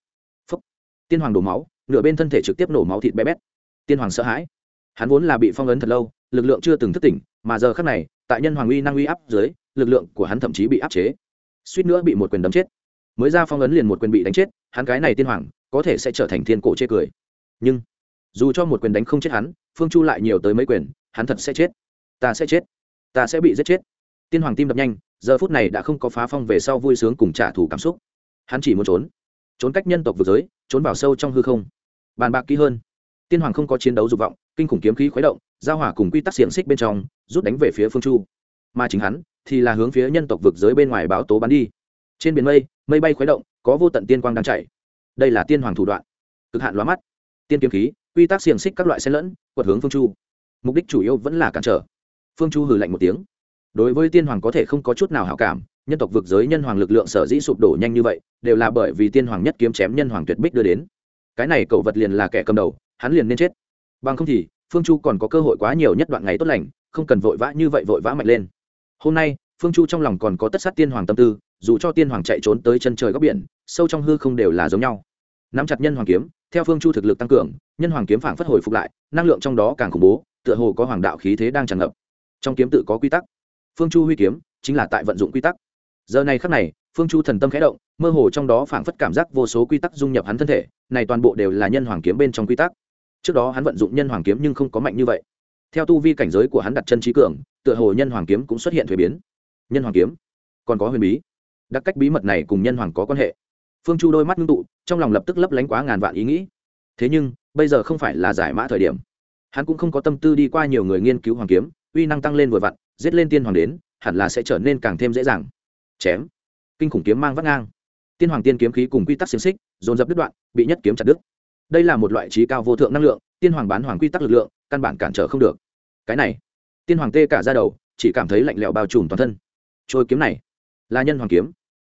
Phúc. tiên hoàng đổ máu nửa bên thân thể trực tiếp nổ máu thịt bé bét. Tiên hoàng sợ hãi. Hắn vốn là bị phong ấn thật lâu lực lượng chưa từng thức tỉnh mà giờ khác này tại nhân hoàng uy năng uy áp dưới lực lượng của hắn thậm chí bị áp chế. Suýt nữa bị một quyền đấm chết. Mới ra phong ấn liền một quyền bị đánh chết hắn cái này tiên hoàng có thể sẽ trở thành thiên cổ chê cười. Nhưng dù cho một quyền đánh không chết hắn phương chu lại nhiều tới mấy quyền hắn thật sẽ chết. Ta sẽ chết. Ta sẽ bị giết chết. Tiên hoàng tim đập nhanh giờ phút này đã không có phá phong về sau vui sướng cùng trả thù cảm xúc. Hắn chỉ muốn trốn. Trốn cách nhân tộc vực giới, trốn vào sâu trong hư không. Bàn bạc kỹ hơn. Tiên hoàng không có chiến đấu dục vọng, kinh khủng kiếm khí khuấy động, giao hỏa cùng quy tắc xiềng xích bên trong, rút đánh về phía phương chu. Mà chính hắn thì là hướng phía nhân tộc vực giới bên ngoài báo tố bắn đi. Trên biển mây mây bay khuấy động, có vô tận tiên quang đang chạy đây là tiên hoàng thủ đoạn. Cực hạn lóa mắt. Tiên kiếm khí, quy tắc xiềng xích các loại xen lẫn, quật hướng phương chu. Mục đích chủ yếu vẫn là cản trở. Phương chu hừ lạnh một tiếng đối với tiên hoàng có thể không có chút nào hảo cảm, nhân tộc vực giới nhân hoàng lực lượng sở dĩ sụp đổ nhanh như vậy, đều là bởi vì tiên hoàng nhất kiếm chém nhân hoàng tuyệt bích đưa đến. Cái này cậu vật liền là kẻ cầm đầu, hắn liền nên chết. Bằng không thì, phương chu còn có cơ hội quá nhiều nhất đoạn ngày tốt lành, không cần vội vã như vậy vội vã mạnh lên. Hôm nay, phương chu trong lòng còn có tất sát tiên hoàng tâm tư, dù cho tiên hoàng chạy trốn tới chân trời góc biển, sâu trong hư không đều là giống nhau. Nắm chặt nhân hoàng kiếm, theo phương chu thực lực tăng cường, nhân hoàng kiếm phảng phất hồi phục lại, năng lượng trong đó càng khủng bố, tựa hồ có hoàng đạo khí thế đang tràn ngập. Trong kiếm tự có quy tắc phương chu huy kiếm, chính là tại vận dụng quy tắc. Giờ này khắc này, phương chu thần tâm khẽ động, mơ hồ trong đó phảng phất cảm giác vô số quy tắc dung nhập hắn thân thể, này toàn bộ đều là nhân hoàng kiếm bên trong quy tắc. Trước đó hắn vận dụng nhân hoàng kiếm nhưng không có mạnh như vậy. Theo tu vi cảnh giới của hắn đặt chân trí cường, tựa hồ nhân hoàng kiếm cũng xuất hiện thuế biến. Nhân hoàng kiếm còn có huyền bí. Đặc cách bí mật này cùng nhân hoàng có quan hệ. Phương chu đôi mắt ngưng tụ, trong lòng lập tức lấp lánh quá ngàn vạn ý nghĩ. Thế nhưng, bây giờ không phải là giải mã thời điểm. Hắn cũng không có tâm tư đi qua nhiều người nghiên cứu hoàng kiếm uy năng tăng lên vừa vặn, giết lên tiên hoàng đến, hẳn là sẽ trở nên càng thêm dễ dàng. Chém. Kinh khủng kiếm mang vắt ngang. Tiên hoàng tiên kiếm khí cùng quy tắc xiềng xích, dồn dập đứt đoạn, bị nhất kiếm chặt đứt. Đây là một loại trí cao vô thượng năng lượng, tiên hoàng bán hoàng quy tắc lực lượng, căn bản cản trở không được. Cái này, tiên hoàng tê cả ra đầu, chỉ cảm thấy lạnh lẽo bao trùm toàn thân. Trôi kiếm này, là nhân hoàng kiếm.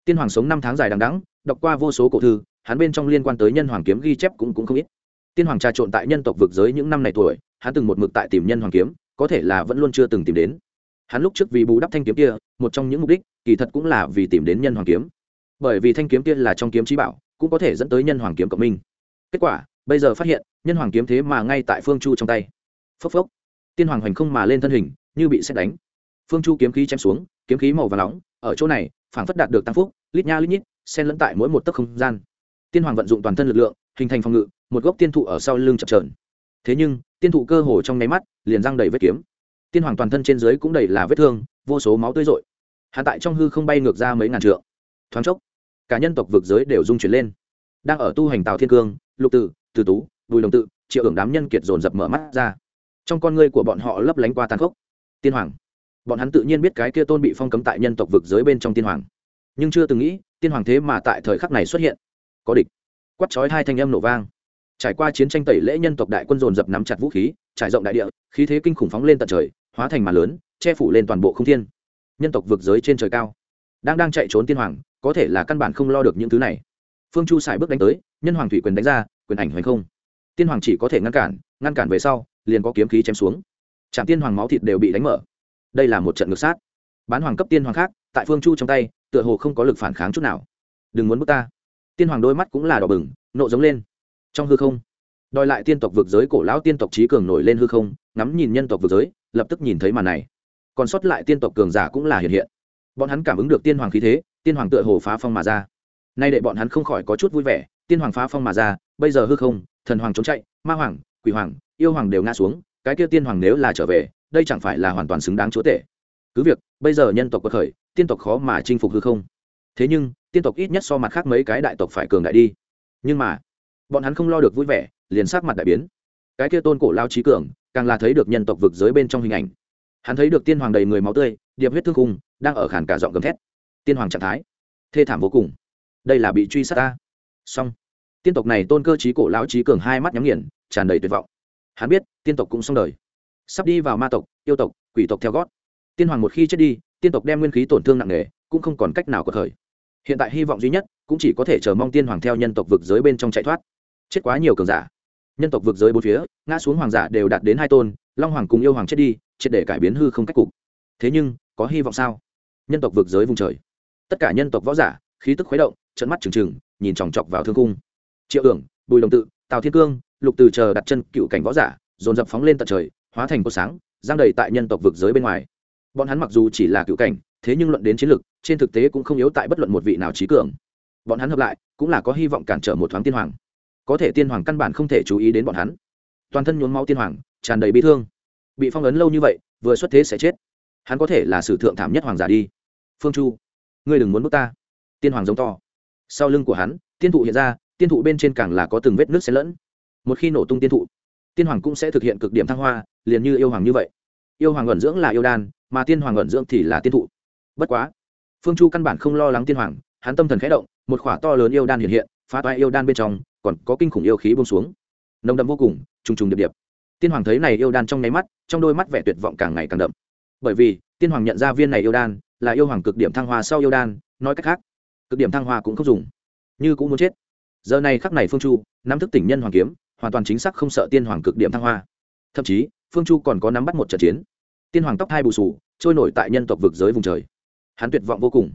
Tiên hoàng sống năm tháng dài đằng đẵng, đọc qua vô số cổ thư, hắn bên trong liên quan tới nhân hoàng kiếm ghi chép cũng cũng không ít. Tiên hoàng trà trộn tại nhân tộc vực giới những năm này tuổi, hắn từng một mực tại tìm nhân hoàng kiếm có thể là vẫn luôn chưa từng tìm đến. Hắn lúc trước vì bù đắp thanh kiếm kia, một trong những mục đích, kỳ thật cũng là vì tìm đến nhân hoàng kiếm. Bởi vì thanh kiếm kia là trong kiếm trí bảo, cũng có thể dẫn tới nhân hoàng kiếm cộng minh. Kết quả, bây giờ phát hiện, nhân hoàng kiếm thế mà ngay tại phương chu trong tay. Phốc phốc. Tiên hoàng hoành không mà lên thân hình, như bị xét đánh. Phương chu kiếm khí chém xuống, kiếm khí màu và nóng, ở chỗ này, phảng phất đạt được tăng phúc, lít nha lít nhít, xen lẫn tại mỗi một tấc không gian. Tiên hoàng vận dụng toàn thân lực lượng, hình thành phòng ngự, một gốc tiên thụ ở sau lưng chập trờn thế nhưng, tiên thụ cơ hồ trong nháy mắt liền răng đầy vết kiếm. Tiên hoàng toàn thân trên dưới cũng đầy là vết thương, vô số máu tươi rội. Hạ tại trong hư không bay ngược ra mấy ngàn trượng. Thoáng chốc, cả nhân tộc vực giới đều rung chuyển lên. Đang ở tu hành tào thiên cương, lục tử từ tú, bùi đồng tự, triệu ưởng đám nhân kiệt dồn dập mở mắt ra. Trong con ngươi của bọn họ lấp lánh qua tàn khốc. Tiên hoàng. Bọn hắn tự nhiên biết cái kia tôn bị phong cấm tại nhân tộc vực giới bên trong tiên hoàng. Nhưng chưa từng nghĩ, tiên hoàng thế mà tại thời khắc này xuất hiện. Có địch. Quắt chói hai thanh âm nổ vang trải qua chiến tranh tẩy lễ nhân tộc đại quân dồn dập nắm chặt vũ khí, trải rộng đại địa, khí thế kinh khủng phóng lên tận trời, hóa thành màn lớn, che phủ lên toàn bộ không thiên. Nhân tộc vực giới trên trời cao, đang đang chạy trốn tiên hoàng, có thể là căn bản không lo được những thứ này. Phương chu xài bước đánh tới, nhân hoàng thủy quyền đánh ra, quyền ảnh hoành không. Tiên hoàng chỉ có thể ngăn cản ngăn cản về sau, liền có kiếm khí chém xuống. Trạm tiên hoàng máu thịt đều bị đánh mở. Đây là một trận ngược sát. Bán hoàng cấp tiên hoàng khác, tại phương chu trong tay, tựa hồ không có lực phản kháng chút nào. Đừng muốn bước ta. Tiên hoàng đôi mắt cũng là đỏ bừng, nộ giống lên trong hư không. Đòi lại tiên tộc vực giới cổ lão tiên tộc trí cường nổi lên hư không, ngắm nhìn nhân tộc vực giới, lập tức nhìn thấy màn này. Còn sót lại tiên tộc cường giả cũng là hiện hiện. Bọn hắn cảm ứng được tiên hoàng khí thế, tiên hoàng tựa hồ phá phong mà ra. Nay để bọn hắn không khỏi có chút vui vẻ, tiên hoàng phá phong mà ra, bây giờ hư không, thần hoàng trốn chạy, ma hoàng, quỷ hoàng, yêu hoàng đều ngã xuống, cái kia tiên hoàng nếu là trở về, đây chẳng phải là hoàn toàn xứng đáng chúa tể. Cứ việc, bây giờ nhân tộc có khởi, tiên tộc khó mà chinh phục hư không. Thế nhưng, tiên tộc ít nhất so mặt khác mấy cái đại tộc phải cường đại đi. Nhưng mà bọn hắn không lo được vui vẻ liền sát mặt đại biến. Cái kia tôn cổ lao trí cường càng là thấy được nhân tộc vực giới bên trong hình ảnh. Hắn thấy được tiên hoàng đầy người máu tươi điệp huyết thương khung, đang ở khản cả giọng gầm thét. Tiên hoàng trạng thái thê thảm vô cùng. Đây là bị truy sát ta. Song tiên tộc này tôn cơ trí cổ lão trí cường hai mắt nhắm nghiền tràn đầy tuyệt vọng. Hắn biết tiên tộc cũng xong đời. Sắp đi vào ma tộc yêu tộc quỷ tộc theo gót. Tiên hoàng một khi chết đi tiên tộc đem nguyên khí tổn thương nặng nề cũng không còn cách nào có thời. Hiện tại hy vọng duy nhất cũng chỉ có thể chờ mong tiên hoàng theo nhân tộc vực giới bên trong chạy thoát chết quá nhiều cường giả. Nhân tộc vực giới bốn phía, ngã xuống hoàng giả đều đạt đến hai tôn, long hoàng cùng yêu hoàng chết đi, triệt để cải biến hư không cách cục. Thế nhưng, có hy vọng sao? Nhân tộc vực giới vùng trời. Tất cả nhân tộc võ giả, khí tức khuấy động trận mắt trừng trừng, nhìn chòng chọc vào thương cung. Triệu ưởng bùi đồng tự, tào thiên cương, lục từ chờ đặt chân cựu cảnh võ giả, dồn dập phóng lên tận trời, hóa thành cột sáng, giang đầy tại nhân tộc vực giới bên ngoài. Bọn hắn mặc dù chỉ là cựu cảnh, thế nhưng luận đến chiến lược trên thực tế cũng không yếu tại bất luận một vị nào trí cường. Bọn hắn hợp lại, cũng là có hy vọng cản trở một thoáng tiên hoàng có thể tiên hoàng căn bản không thể chú ý đến bọn hắn. Toàn thân nhuốm máu tiên hoàng, tràn đầy bi thương. Bị phong ấn lâu như vậy, vừa xuất thế sẽ chết. Hắn có thể là sử thượng thảm nhất hoàng giả đi. Phương chu, ngươi đừng muốn bước ta. Tiên hoàng giống to. Sau lưng của hắn, tiên thụ hiện ra, tiên thụ bên trên càng là có từng vết nước xen lẫn. Một khi nổ tung tiên thụ, tiên hoàng cũng sẽ thực hiện cực điểm thăng hoa, liền như yêu hoàng như vậy. Yêu hoàng ẩn dưỡng là yêu đan, mà tiên hoàng ẩn dưỡng thì là tiên thụ. Bất quá, phương chu căn bản không lo lắng tiên hoàng, hắn tâm thần khẽ động, một khỏa to lớn yêu đan hiện hiện, phá toai yêu đan bên trong còn có kinh khủng yêu khí bông xuống. Nồng đậm vô cùng, trùng trùng điệp điệp. Tiên hoàng thấy này yêu đan trong nháy mắt, trong đôi mắt vẻ tuyệt vọng càng ngày càng đậm. Bởi vì, tiên hoàng nhận ra viên này yêu đan là yêu hoàng cực điểm thăng hoa sau yêu đan, nói cách khác, cực điểm thăng hoa cũng không dùng. Như cũng muốn chết. Giờ này khắc này phương chu, nắm thức tỉnh nhân hoàng kiếm, hoàn toàn chính xác không sợ tiên hoàng cực điểm thăng hoa. Thậm chí, phương chu còn có nắm bắt một trận chiến. Tiên hoàng tóc hai bù sù, trôi nổi tại nhân tộc vực giới vùng trời. Hắn tuyệt vọng vô cùng.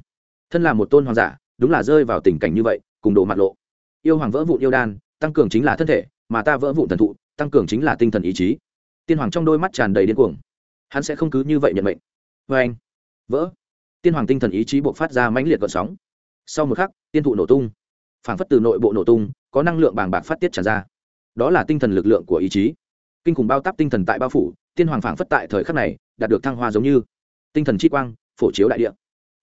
Thân là một tôn hoàng giả, đúng là rơi vào tình cảnh như vậy, cùng đồ mặt lộ yêu hoàng vỡ vụn yêu đan, tăng cường chính là thân thể, mà ta vỡ vụn thần thụ, tăng cường chính là tinh thần ý chí. Tiên hoàng trong đôi mắt tràn đầy điên cuồng. Hắn sẽ không cứ như vậy nhận mệnh. Vê anh, vỡ. Tiên hoàng tinh thần ý chí buộc phát ra mãnh liệt gợn sóng. Sau một khắc, tiên thụ nổ tung. Phảng phất từ nội bộ nổ tung, có năng lượng bàng bạc phát tiết tràn ra. Đó là tinh thần lực lượng của ý chí. Kinh khủng bao táp tinh thần tại bao phủ, tiên hoàng phảng phất tại thời khắc này, đạt được thăng hoa giống như. Tinh thần chi quang, phổ chiếu đại địa.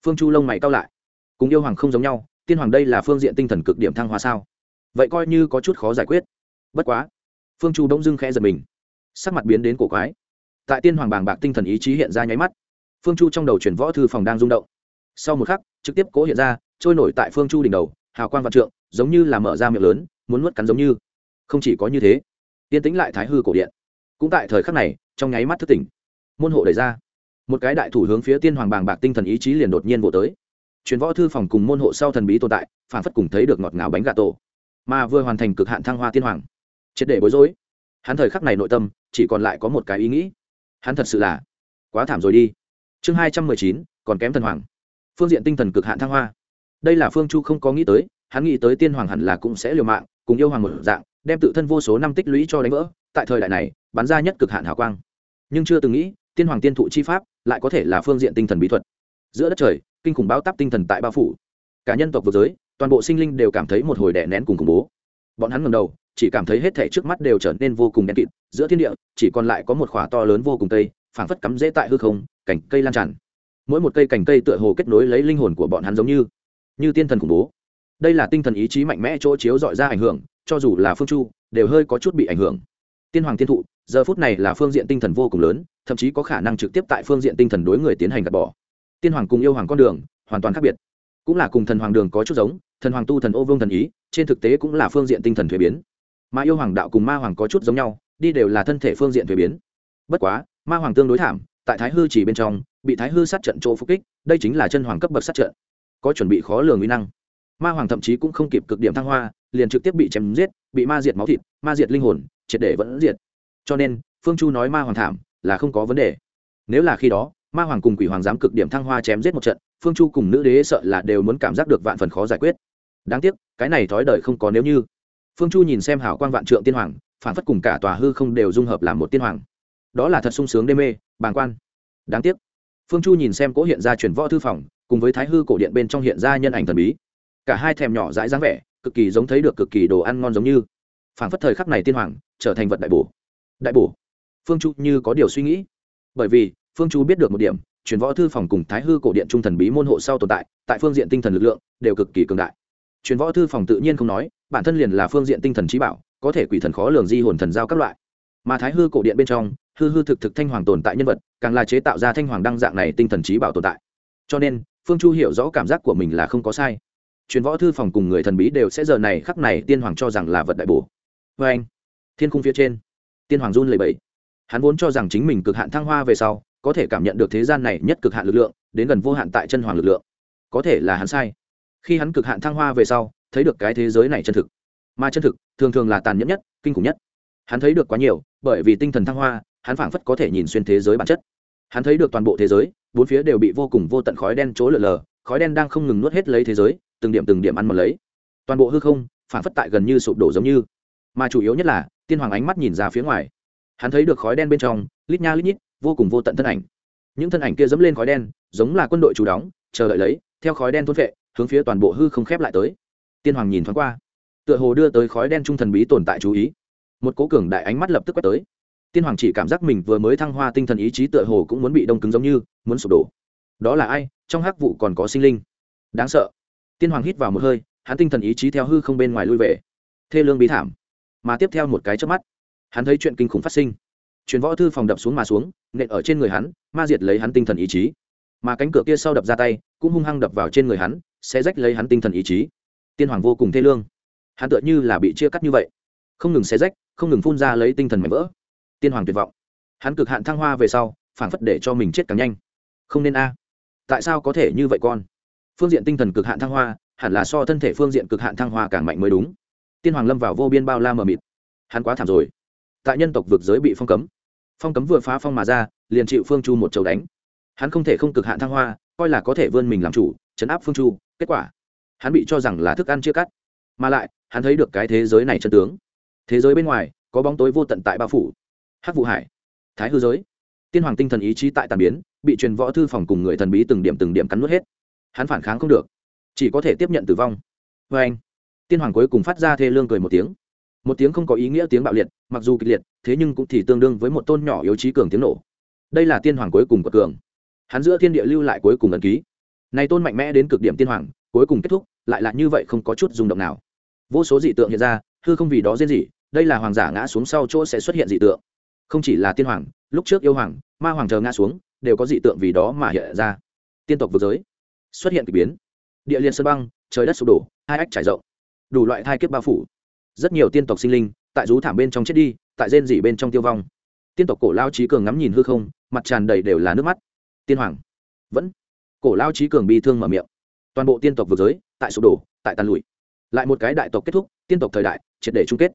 Phương chu lông mày cao lại. Cùng yêu hoàng không giống nhau tiên hoàng đây là phương diện tinh thần cực điểm thăng hoa sao? Vậy coi như có chút khó giải quyết. Bất quá, phương chu bỗng dưng khẽ giật mình. Sắc mặt biến đến cổ quái. Tại tiên hoàng bàng bạc tinh thần ý chí hiện ra nháy mắt, phương chu trong đầu chuyển võ thư phòng đang rung động. Sau một khắc, trực tiếp cố hiện ra, trôi nổi tại phương chu đỉnh đầu, hào quang vạn trượng, giống như là mở ra miệng lớn, muốn nuốt cắn giống như. Không chỉ có như thế, tiên tĩnh lại thái hư cổ điện. Cũng tại thời khắc này, trong nháy mắt thức tỉnh. Môn hộ đẩy ra, một cái đại thủ hướng phía tiên hoàng bàng bạc tinh thần ý chí liền đột nhiên vỗ tới truyền võ thư phòng cùng môn hộ sau thần bí tồn tại phản phất cùng thấy được ngọt ngào bánh gà tổ, mà vừa hoàn thành cực hạn thăng hoa tiên hoàng. Triệt để bối rối. Hắn thời khắc này nội tâm, chỉ còn lại có một cái ý nghĩ. Hắn thật sự là quá thảm rồi đi. Chương hai trăm mười chín, còn kém thần hoàng. Phương diện tinh thần cực hạn thăng hoa. Đây là phương chu không có nghĩ tới, hắn nghĩ tới tiên hoàng hẳn là cũng sẽ liều mạng, cùng yêu hoàng một dạng, đem tự thân vô số năm tích lũy cho đánh vỡ, tại thời đại này, bắn ra nhất cực hạn hào quang. Nhưng chưa từng nghĩ, tiên hoàng tiên thụ chi pháp lại có thể là phương diện tinh thần bí thuật. Giữa đất trời kinh khủng báo táp tinh thần tại bao phủ. Cả nhân tộc vực giới, toàn bộ sinh linh đều cảm thấy một hồi đè nén cùng khủng bố. Bọn hắn ngầm đầu, chỉ cảm thấy hết thể trước mắt đều trở nên vô cùng đen kịt, giữa thiên địa, chỉ còn lại có một khỏa to lớn vô cùng tây phảng phất cắm dễ tại hư không, cành cây lan tràn. Mỗi một cây cành cây tựa hồ kết nối lấy linh hồn của bọn hắn giống như như tiên thần khủng bố. Đây là tinh thần ý chí mạnh mẽ chỗ chiếu dọi ra ảnh hưởng, cho dù là phương chu, đều hơi có chút bị ảnh hưởng. Tiên hoàng tiên thụ, giờ phút này là phương diện tinh thần vô cùng lớn, thậm chí có khả năng trực tiếp tại phương diện tinh thần đối người tiến hành gạt bỏ tiên hoàng cùng yêu hoàng con đường hoàn toàn khác biệt. Cũng là cùng thần hoàng đường có chút giống, thần hoàng tu thần ô vương thần ý, trên thực tế cũng là phương diện tinh thần thuế biến. Mà yêu hoàng đạo cùng ma hoàng có chút giống nhau, đi đều là thân thể phương diện thuế biến. Bất quá, ma hoàng tương đối thảm, tại thái hư chỉ bên trong, bị thái hư sát trận chỗ phục kích, đây chính là chân hoàng cấp bậc sát trận. Có chuẩn bị khó lường uy năng. Ma hoàng thậm chí cũng không kịp cực điểm thăng hoa, liền trực tiếp bị chém giết, bị ma diệt máu thịt, ma diệt linh hồn, triệt để vẫn diệt. Cho nên, phương chu nói ma hoàng thảm là không có vấn đề. Nếu là khi đó ma hoàng cùng quỷ hoàng dám cực điểm thăng hoa chém giết một trận, phương chu cùng nữ đế sợ là đều muốn cảm giác được vạn phần khó giải quyết. Đáng tiếc, cái này thói đời không có nếu như. Phương chu nhìn xem hảo Quan vạn trượng tiên hoàng phản phất cùng cả tòa hư không đều dung hợp làm một tiên hoàng. Đó là thật sung sướng đê mê, bàng quan. Đáng tiếc. Phương chu nhìn xem cố hiện ra chuyển võ thư phòng, cùng với thái hư cổ điện bên trong hiện ra nhân ảnh thần bí. Cả hai thèm nhỏ dãi dáng vẻ, cực kỳ giống thấy được cực kỳ đồ ăn ngon giống như. Phảng phất thời khắc này tiên hoàng, trở thành vật đại bổ. Đại bổ. Phương chu như có điều suy nghĩ. Bởi vì phương chu biết được một điểm, truyền võ thư phòng cùng thái hư cổ điện trung thần bí môn hộ sau tồn tại tại phương diện tinh thần lực lượng đều cực kỳ cường đại. Truyền võ thư phòng tự nhiên không nói, bản thân liền là phương diện tinh thần trí bảo, có thể quỷ thần khó lường di hồn thần giao các loại. Mà thái hư cổ điện bên trong, hư hư thực thực thanh hoàng tồn tại nhân vật, càng là chế tạo ra thanh hoàng đăng dạng này tinh thần trí bảo tồn tại. Cho nên, phương chu hiểu rõ cảm giác của mình là không có sai. Truyền võ thư phòng cùng người thần bí đều sẽ giờ này khắc này tiên hoàng cho rằng là vật đại bổ. Vê anh thiên khung phía trên, tiên hoàng run lầy bẫy hắn vốn cho rằng chính mình cực hạn thăng hoa về sau có thể cảm nhận được thế gian này nhất cực hạn lực lượng, đến gần vô hạn tại chân hoàng lực lượng. Có thể là hắn sai. Khi hắn cực hạn thăng hoa về sau, thấy được cái thế giới này chân thực. Mà chân thực, thường thường là tàn nhẫn nhất, kinh khủng nhất. Hắn thấy được quá nhiều, bởi vì tinh thần thăng hoa, hắn phảng phất có thể nhìn xuyên thế giới bản chất. Hắn thấy được toàn bộ thế giới, bốn phía đều bị vô cùng vô tận khói đen chỗ lở lờ, khói đen đang không ngừng nuốt hết lấy thế giới, từng điểm từng điểm ăn mòn lấy. Toàn bộ hư không, phảng phất tại gần như sụp đổ giống như. Mà chủ yếu nhất là, tiên hoàng ánh mắt nhìn ra phía ngoài. Hắn thấy được khói đen bên trong, lít nha lít nhít vô cùng vô tận thân ảnh. Những thân ảnh kia dẫm lên khói đen, giống là quân đội chủ đóng, chờ đợi lấy, theo khói đen thôn vệ hướng phía toàn bộ hư không khép lại tới. Tiên hoàng nhìn thoáng qua, tựa hồ đưa tới khói đen trung thần bí tồn tại chú ý. Một cố cường đại ánh mắt lập tức quét tới. Tiên hoàng chỉ cảm giác mình vừa mới thăng hoa tinh thần ý chí tựa hồ cũng muốn bị đông cứng giống như, muốn sụp đổ. Đó là ai? Trong hắc vụ còn có sinh linh. Đáng sợ. Tiên hoàng hít vào một hơi, hắn tinh thần ý chí theo hư không bên ngoài lui về. Thê lương bí thảm. Mà tiếp theo một cái trước mắt, hắn thấy chuyện kinh khủng phát sinh truyền võ thư phòng đập xuống mà xuống, nện ở trên người hắn, ma diệt lấy hắn tinh thần ý chí. Mà cánh cửa kia sau đập ra tay, cũng hung hăng đập vào trên người hắn, sẽ rách lấy hắn tinh thần ý chí. Tiên hoàng vô cùng thê lương. Hắn tựa như là bị chia cắt như vậy. Không ngừng xé rách, không ngừng phun ra lấy tinh thần mảnh vỡ. Tiên hoàng tuyệt vọng. Hắn cực hạn thăng hoa về sau, phảng phất để cho mình chết càng nhanh. Không nên a. Tại sao có thể như vậy con? Phương diện tinh thần cực hạn thăng hoa, hẳn là so thân thể phương diện cực hạn thăng hoa càng mạnh mới đúng. Tiên hoàng lâm vào vô biên bao la mờ mịt. Hắn quá thảm rồi. Tại nhân tộc vực giới bị phong cấm phong cấm vừa phá phong mà ra, liền chịu phương chu một chầu đánh. Hắn không thể không cực hạn thăng hoa, coi là có thể vươn mình làm chủ, chấn áp phương chu, kết quả, hắn bị cho rằng là thức ăn chia cắt. Mà lại, hắn thấy được cái thế giới này chân tướng. Thế giới bên ngoài, có bóng tối vô tận tại bao phủ. Hắc vụ hải, thái hư giới. Tiên hoàng tinh thần ý chí tại tàn biến, bị truyền võ thư phòng cùng người thần bí từng điểm từng điểm cắn nuốt hết. Hắn phản kháng không được, chỉ có thể tiếp nhận tử vong. Vê anh, tiên hoàng cuối cùng phát ra thê lương cười một tiếng một tiếng không có ý nghĩa tiếng bạo liệt, mặc dù kịch liệt, thế nhưng cũng thì tương đương với một tôn nhỏ yếu trí cường tiếng nổ. Đây là tiên hoàng cuối cùng của cường. Hắn giữa thiên địa lưu lại cuối cùng ẩn ký. Này tôn mạnh mẽ đến cực điểm tiên hoàng, cuối cùng kết thúc, lại là như vậy không có chút rung động nào. Vô số dị tượng hiện ra, hư không vì đó riêng dị đây là hoàng giả ngã xuống sau chỗ sẽ xuất hiện dị tượng. Không chỉ là tiên hoàng, lúc trước yêu hoàng, ma hoàng chờ ngã xuống, đều có dị tượng vì đó mà hiện ra. Tiên tộc vực giới, xuất hiện k ỳ biến. Địa liên sơn băng, trời đất sụp đổ, hai ách trải rộng. Đủ loại thai kiếp bao phủ rất nhiều tiên tộc sinh linh tại rú thảm bên trong chết đi, tại rên dỉ bên trong tiêu vong. Tiên tộc cổ lao trí cường ngắm nhìn hư không, mặt tràn đầy đều là nước mắt. Tiên hoàng. Vẫn. Cổ lao trí cường bi thương mở miệng. Toàn bộ tiên tộc vực giới, tại sụp đổ, tại tàn lụi. Lại một cái đại tộc kết thúc, tiên tộc thời đại, triệt để chung kết.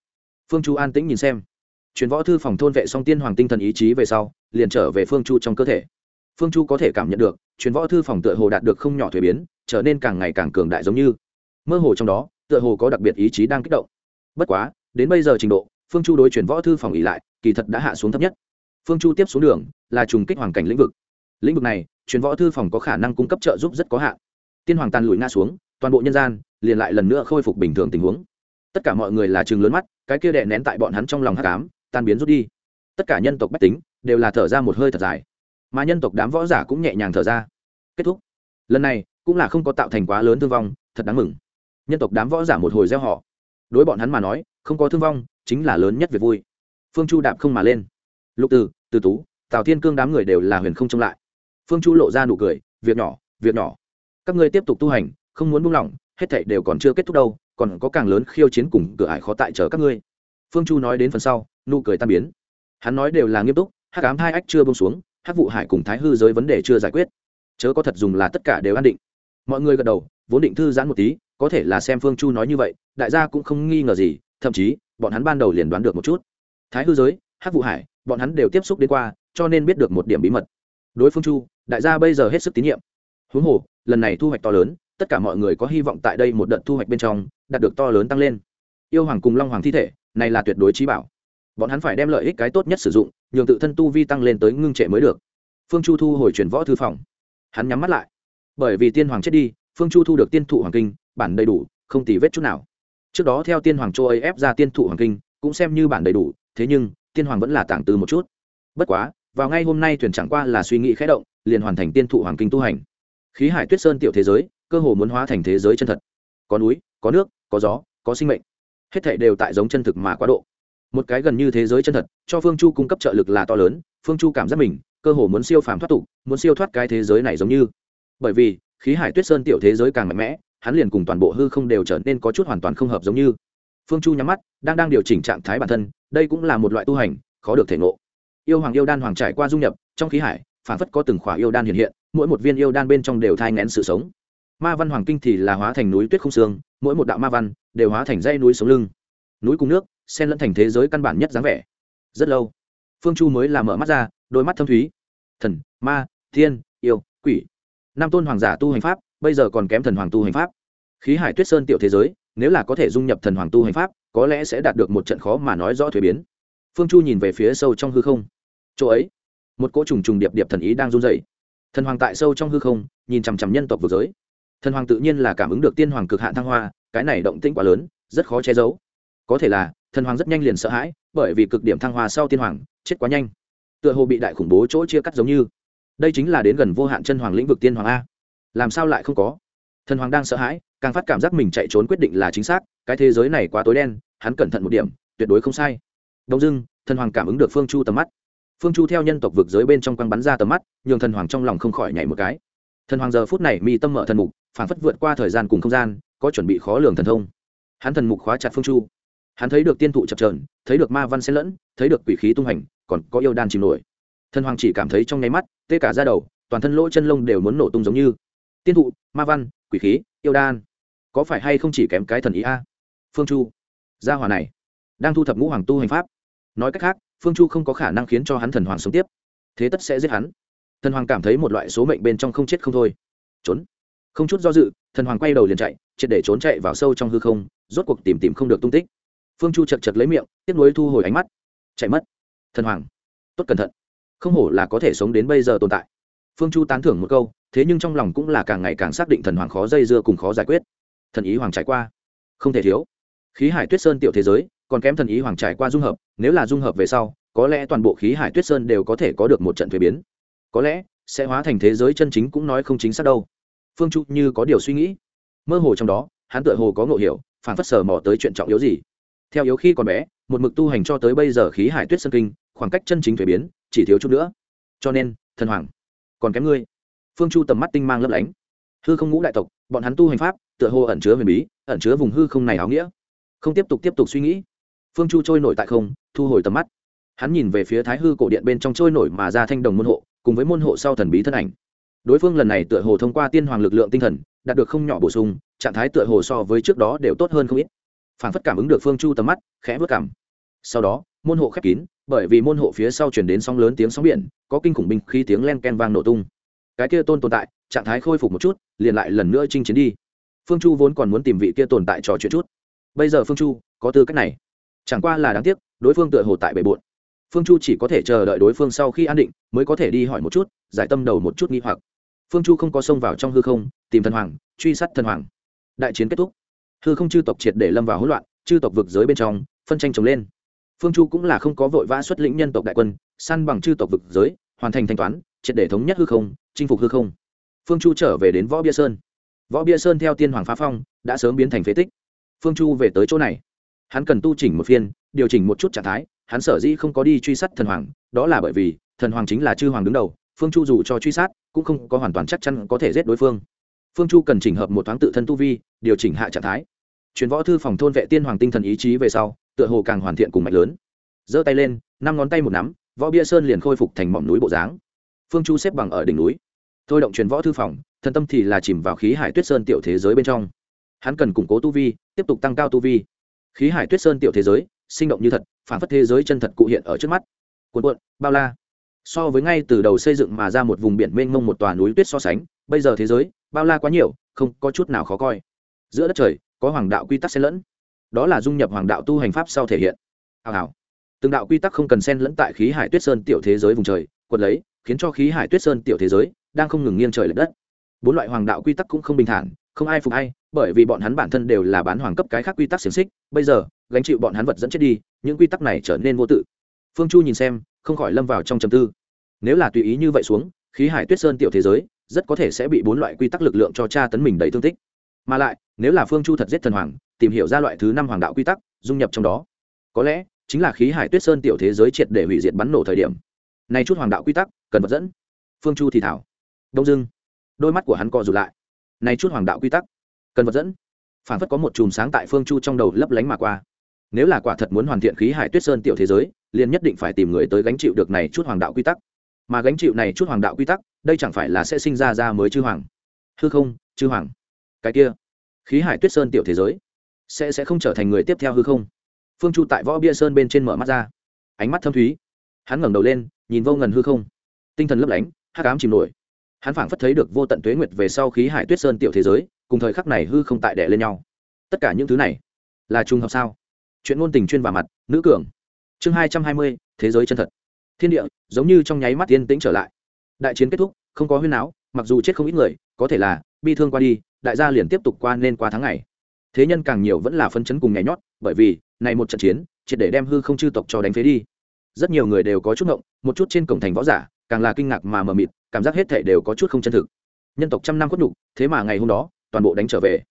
Phương chu an tĩnh nhìn xem. Chuyến võ thư phòng thôn vệ xong tiên hoàng tinh thần ý chí về sau, liền trở về phương chu trong cơ thể. Phương chu có thể cảm nhận được chuyến võ thư phòng tựa hồ đạt được không nhỏ thuế biến, trở nên càng ngày càng cường đại giống như. Mơ hồ trong đó, tựa hồ có đặc biệt ý chí đang kích động bất quá, đến bây giờ trình độ, phương chu đối chuyển võ thư phòng ỉ lại, kỳ thật đã hạ xuống thấp nhất. Phương chu tiếp xuống đường, là trùng kích hoàn cảnh lĩnh vực. Lĩnh vực này chuyển võ thư phòng có khả năng cung cấp trợ giúp rất có hạn. Tiên hoàng tàn lùi nga xuống, toàn bộ nhân gian liền lại lần nữa khôi phục bình thường tình huống. Tất cả mọi người là chừng lớn mắt, cái kia đè nén tại bọn hắn trong lòng hát cám tan biến rút đi. Tất cả nhân tộc bách tính đều là thở ra một hơi thật dài. Mà nhân tộc đám võ giả cũng nhẹ nhàng thở ra. Kết thúc. Lần này cũng là không có tạo thành quá lớn thương vong, thật đáng mừng. Nhân tộc đám võ giả một hồi gieo họ đối bọn hắn mà nói, không có thương vong, chính là lớn nhất việc vui. Phương chu đạp không mà lên. Lục từ từ tú, tào thiên cương đám người đều là huyền không trông lại. Phương chu lộ ra nụ cười, việc nhỏ việc nhỏ. Các ngươi tiếp tục tu hành, không muốn buông lỏng, hết thảy đều còn chưa kết thúc đâu, còn có càng lớn khiêu chiến cùng cửa ải khó tại chờ các ngươi. Phương chu nói đến phần sau, nụ cười tan biến. Hắn nói đều là nghiêm túc, hắc ám hai ách chưa bông xuống, hắc vụ hải cùng thái hư giới vấn đề chưa giải quyết. Chớ có thật dùng là tất cả đều an định. Mọi người gật đầu, vốn định thư giãn một tí có thể là xem phương chu nói như vậy, đại gia cũng không nghi ngờ gì, thậm chí, bọn hắn ban đầu liền đoán được một chút. Thái hư giới, hắc vụ hải, bọn hắn đều tiếp xúc đến qua, cho nên biết được một điểm bí mật. Đối phương chu, đại gia bây giờ hết sức tín nhiệm. Huống hồ, lần này thu hoạch to lớn, tất cả mọi người có hy vọng tại đây một đợt thu hoạch bên trong, đạt được to lớn tăng lên. Yêu hoàng cùng long hoàng thi thể, này là tuyệt đối trí bảo. Bọn hắn phải đem lợi ích cái tốt nhất sử dụng, nhường tự thân tu vi tăng lên tới ngưng trệ mới được. Phương chu thu hồi chuyển võ thư phòng. Hắn nhắm mắt lại. Bởi vì tiên hoàng chết đi, phương chu thu được tiên thụ hoàng kinh bản đầy đủ, không tì vết chút nào. Trước đó theo tiên hoàng châu ấy ép ra tiên thụ hoàng kinh, cũng xem như bản đầy đủ, thế nhưng, tiên hoàng vẫn là tảng từ một chút. Bất quá, vào ngay hôm nay thuyền chẳng qua là suy nghĩ khẽ động, liền hoàn thành tiên thụ hoàng kinh tu hành. Khí hải tuyết sơn tiểu thế giới, cơ hồ muốn hóa thành thế giới chân thật. Có núi, có nước, có gió, có sinh mệnh. Hết thảy đều tại giống chân thực mà quá độ. Một cái gần như thế giới chân thật, cho phương chu cung cấp trợ lực là to lớn, phương chu cảm giác mình, cơ hồ muốn siêu phàm thoát tục, muốn siêu thoát cái thế giới này giống như. Bởi vì, khí hải tuyết sơn tiểu thế giới càng mạnh mẽ hắn liền cùng toàn bộ hư không đều trở nên có chút hoàn toàn không hợp giống như. Phương chu nhắm mắt, đang đang điều chỉnh trạng thái bản thân, đây cũng là một loại tu hành, khó được thể ngộ. Yêu hoàng yêu đan hoàng trải qua dung nhập, trong khí hải, phản phất có từng khỏa yêu đan hiện hiện, mỗi một viên yêu đan bên trong đều thai ngén sự sống. Ma văn hoàng kinh thì là hóa thành núi tuyết không xương, mỗi một đạo ma văn đều hóa thành dây núi sống lưng. Núi cùng nước, xen lẫn thành thế giới căn bản nhất dáng vẻ. Rất lâu, phương chu mới làm mở mắt ra, đôi mắt thâm thúy. Thần, ma, thiên, yêu, quỷ. Nam tôn hoàng giả tu hành pháp bây giờ còn kém thần hoàng tu hành pháp. Khí hải tuyết sơn tiểu thế giới, nếu là có thể dung nhập thần hoàng tu hành pháp, có lẽ sẽ đạt được một trận khó mà nói rõ thuế biến. Phương chu nhìn về phía sâu trong hư không. Chỗ ấy, một cỗ trùng trùng điệp điệp thần ý đang run dày thần hoàng tại sâu trong hư không, nhìn chằm chằm nhân tộc vực giới. Thần hoàng tự nhiên là cảm ứng được tiên hoàng cực hạn thăng hoa, cái này động tĩnh quá lớn, rất khó che giấu. Có thể là, thần hoàng rất nhanh liền sợ hãi, bởi vì cực điểm thăng hoa sau tiên hoàng, chết quá nhanh. Tựa hồ bị đại khủng bố chỗ chia cắt giống như. Đây chính là đến gần vô hạn chân hoàng lĩnh vực tiên hoàng a làm sao lại không có? Thần hoàng đang sợ hãi, càng phát cảm giác mình chạy trốn quyết định là chính xác, cái thế giới này quá tối đen, hắn cẩn thận một điểm, tuyệt đối không sai. Đông dưng thần hoàng cảm ứng được phương chu tầm mắt. Phương chu theo nhân tộc vực giới bên trong quăng bắn ra tầm mắt, nhường thần hoàng trong lòng không khỏi nhảy một cái. Thần hoàng giờ phút này mi tâm mở thần mục phản phất vượt qua thời gian cùng không gian, có chuẩn bị khó lường thần thông. Hắn thần mục khóa chặt phương chu. Hắn thấy được tiên thụ chập trờn thấy được ma văn xen lẫn, thấy được quỷ khí tung hành, còn có yêu đan chìm nổi. Thần hoàng chỉ cảm thấy trong nháy mắt, tê cả ra đầu, toàn thân lỗ chân lông đều muốn nổ tung giống như tiên thụ, ma văn, quỷ khí, yêu đan. Có phải hay không chỉ kém cái thần ý a? Phương chu. Gia hòa này đang thu thập ngũ hoàng tu hành pháp. Nói cách khác, phương chu không có khả năng khiến cho hắn thần hoàng sống tiếp. Thế tất sẽ giết hắn. Thần hoàng cảm thấy một loại số mệnh bên trong không chết không thôi. Trốn. Không chút do dự, thần hoàng quay đầu liền chạy, triệt để trốn chạy vào sâu trong hư không, rốt cuộc tìm tìm không được tung tích. Phương chu chật chật lấy miệng, tiếp nối thu hồi ánh mắt. Chạy mất. Thần hoàng. Tốt cẩn thận. Không hổ là có thể sống đến bây giờ tồn tại. Phương chu tán thưởng một câu thế nhưng trong lòng cũng là càng ngày càng xác định thần hoàng khó dây dưa cùng khó giải quyết. Thần ý hoàng trải qua, không thể thiếu. Khí hải tuyết sơn tiểu thế giới, còn kém thần ý hoàng trải qua dung hợp, nếu là dung hợp về sau, có lẽ toàn bộ khí hải tuyết sơn đều có thể có được một trận thuế biến. Có lẽ, sẽ hóa thành thế giới chân chính cũng nói không chính xác đâu. Phương trụ như có điều suy nghĩ. Mơ hồ trong đó, hắn tựa hồ có ngộ hiểu phản phất sờ mò tới chuyện trọng yếu gì. Theo yếu khi còn bé, một mực tu hành cho tới bây giờ khí hải tuyết sơn kinh, khoảng cách chân chính thuế biến, chỉ thiếu chút nữa. Cho nên, thần hoàng, còn kém ngươi phương chu tầm mắt tinh mang lấp lánh. Hư không ngũ đại tộc, bọn hắn tu hành pháp, tựa hồ ẩn chứa huyền bí, ẩn chứa vùng hư không này áo nghĩa. Không tiếp tục tiếp tục suy nghĩ. Phương chu trôi nổi tại không, thu hồi tầm mắt. Hắn nhìn về phía thái hư cổ điện bên trong trôi nổi mà ra thanh đồng môn hộ, cùng với môn hộ sau thần bí thân ảnh. Đối phương lần này tựa hồ thông qua tiên hoàng lực lượng tinh thần, đạt được không nhỏ bổ sung, trạng thái tựa hồ so với trước đó đều tốt hơn không ít. Phản phất cảm ứng được phương chu tầm mắt, khẽ vớt cảm. Sau đó, môn hộ khép kín, bởi vì môn hộ phía sau chuyển đến sóng lớn tiếng sóng biển, có kinh khủng binh khi tiếng len ken vang nổ tung cái kia tôn tồn tại, trạng thái khôi phục một chút, liền lại lần nữa chinh chiến đi. Phương chu vốn còn muốn tìm vị kia tồn tại trò chuyện chút. Bây giờ phương chu, có tư cách này. Chẳng qua là đáng tiếc, đối phương tựa hồ tại bề bộn. Phương chu chỉ có thể chờ đợi đối phương sau khi an định, mới có thể đi hỏi một chút, giải tâm đầu một chút nghi hoặc. Phương chu không có xông vào trong hư không, tìm thần hoàng, truy sát thần hoàng. Đại chiến kết thúc. Hư không chư tộc triệt để lâm vào hỗn loạn, chư tộc vực giới bên trong, phân tranh chống lên. Phương chu cũng là không có vội vã xuất lĩnh nhân tộc đại quân săn bằng chư tộc vực giới, hoàn thành thanh toán, triệt để thống nhất hư không chinh phục hư không. Phương chu trở về đến võ bia sơn. Võ bia sơn theo tiên hoàng phá phong, đã sớm biến thành phế tích. Phương chu về tới chỗ này. Hắn cần tu chỉnh một phiên, điều chỉnh một chút trạng thái, hắn sở dĩ không có đi truy sát thần hoàng, đó là bởi vì, thần hoàng chính là chư hoàng đứng đầu, phương chu dù cho truy sát, cũng không có hoàn toàn chắc chắn có thể giết đối phương. Phương chu cần chỉnh hợp một thoáng tự thân tu vi, điều chỉnh hạ trạng thái. Chuyến võ thư phòng thôn vệ tiên hoàng tinh thần ý chí về sau, tựa hồ càng hoàn thiện cùng mạnh lớn. Giơ tay lên, năm ngón tay một nắm, võ bia sơn liền khôi phục thành mỏm núi bộ dáng phương chu xếp bằng ở đỉnh núi. Thôi động truyền võ thư phòng, thần tâm thì là chìm vào khí hải tuyết sơn tiểu thế giới bên trong. Hắn cần củng cố tu vi, tiếp tục tăng cao tu vi. Khí hải tuyết sơn tiểu thế giới, sinh động như thật, phản phất thế giới chân thật cụ hiện ở trước mắt. Cuộn cuộn, bao la. So với ngay từ đầu xây dựng mà ra một vùng biển mênh mông một tòa núi tuyết so sánh, bây giờ thế giới, bao la quá nhiều, không có chút nào khó coi. Giữa đất trời, có hoàng đạo quy tắc xen lẫn. Đó là dung nhập hoàng đạo tu hành pháp sau thể hiện. Hào hào. Từng đạo quy tắc không cần xen lẫn tại khí hải tuyết sơn tiểu thế giới vùng trời quật lấy khiến cho khí hải tuyết sơn tiểu thế giới đang không ngừng nghiêng trời l ệ đất. Bốn loại hoàng đạo quy tắc cũng không bình thản, không ai phục ai, bởi vì bọn hắn bản thân đều là bán hoàng cấp cái khác quy tắc xiềng xích, bây giờ, gánh chịu bọn hắn vật dẫn chết đi, những quy tắc này trở nên vô tự. Phương chu nhìn xem, không khỏi lâm vào trong trầm tư. Nếu là tùy ý như vậy xuống, khí hải tuyết sơn tiểu thế giới, rất có thể sẽ bị bốn loại quy tắc lực lượng cho cha tấn mình đầy thương tích. Mà lại, nếu là phương chu thật giết thần hoàng, tìm hiểu ra loại thứ năm hoàng đạo quy tắc, dung nhập trong đó, có lẽ chính là khí hải tuyết sơn tiểu thế giới triệt để hủy diệt bắn nổ thời điểm. Nay chút hoàng đạo quy tắc cần vật dẫn. Phương chu thì thảo. Đông dưng đôi mắt của hắn co rụt lại. Này chút hoàng đạo quy tắc. Cần vật dẫn. Phản phất có một chùm sáng tại phương chu trong đầu lấp lánh mà qua. Nếu là quả thật muốn hoàn thiện khí hải tuyết sơn tiểu thế giới, liền nhất định phải tìm người tới gánh chịu được này chút hoàng đạo quy tắc. Mà gánh chịu này chút hoàng đạo quy tắc, đây chẳng phải là sẽ sinh ra ra mới chư hoàng? Hư không, chư hoàng. Cái kia, khí hải tuyết sơn tiểu thế giới, sẽ sẽ không trở thành người tiếp theo hư không? Phương chu tại võ bia sơn bên trên mở mắt ra. Ánh mắt thâm thúy. Hắn ngẩng đầu lên, nhìn vô ngần hư không tinh thần lấp lánh, hắc ám chìm nổi. Hắn phảng phất thấy được vô tận tuế nguyệt về sau khí hải tuyết sơn tiểu thế giới, cùng thời khắc này hư không tại đẻ lên nhau. Tất cả những thứ này là trùng hợp sao? Chuyện ngôn tình chuyên vào mặt, nữ cường. Chương hai trăm hai mươi, thế giới chân thật. Thiên địa, giống như trong nháy mắt yên tĩnh trở lại. Đại chiến kết thúc, không có huyên áo mặc dù chết không ít người, có thể là bi thương qua đi, đại gia liền tiếp tục qua nên qua tháng ngày. Thế nhân càng nhiều vẫn là phân chấn cùng nhảy nhót, bởi vì, này một trận chiến, triệt để đem hư không chư tộc cho đánh phế đi. Rất nhiều người đều có chút ngộng, một chút trên cổng thành võ giả càng là kinh ngạc mà mờ mịt, cảm giác hết thể đều có chút không chân thực. Nhân tộc trăm năm khuất nhục, thế mà ngày hôm đó, toàn bộ đánh trở về.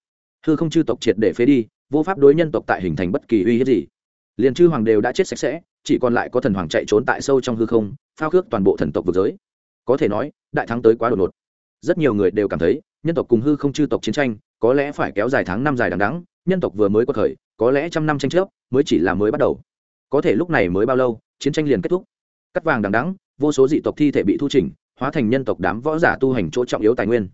Hư không chư tộc triệt để phế đi, vô pháp đối nhân tộc tại hình thành bất kỳ uy hiếp gì. Liền chư hoàng đều đã chết sạch sẽ, chỉ còn lại có thần hoàng chạy trốn tại sâu trong hư không, phao khước toàn bộ thần tộc vực giới. Có thể nói, đại thắng tới quá đột ngột. Rất nhiều người đều cảm thấy, nhân tộc cùng hư không chư tộc chiến tranh, có lẽ phải kéo dài tháng năm dài đằng đắng nhân tộc vừa mới có thời, có lẽ trăm năm tranh chấp, mới chỉ là mới bắt đầu. Có thể lúc này mới bao lâu, chiến tranh liền kết thúc. Cắt vàng đằng đắng vô số dị tộc thi thể bị thu chỉnh, hóa thành nhân tộc đám võ giả tu hành chỗ trọng yếu tài nguyên.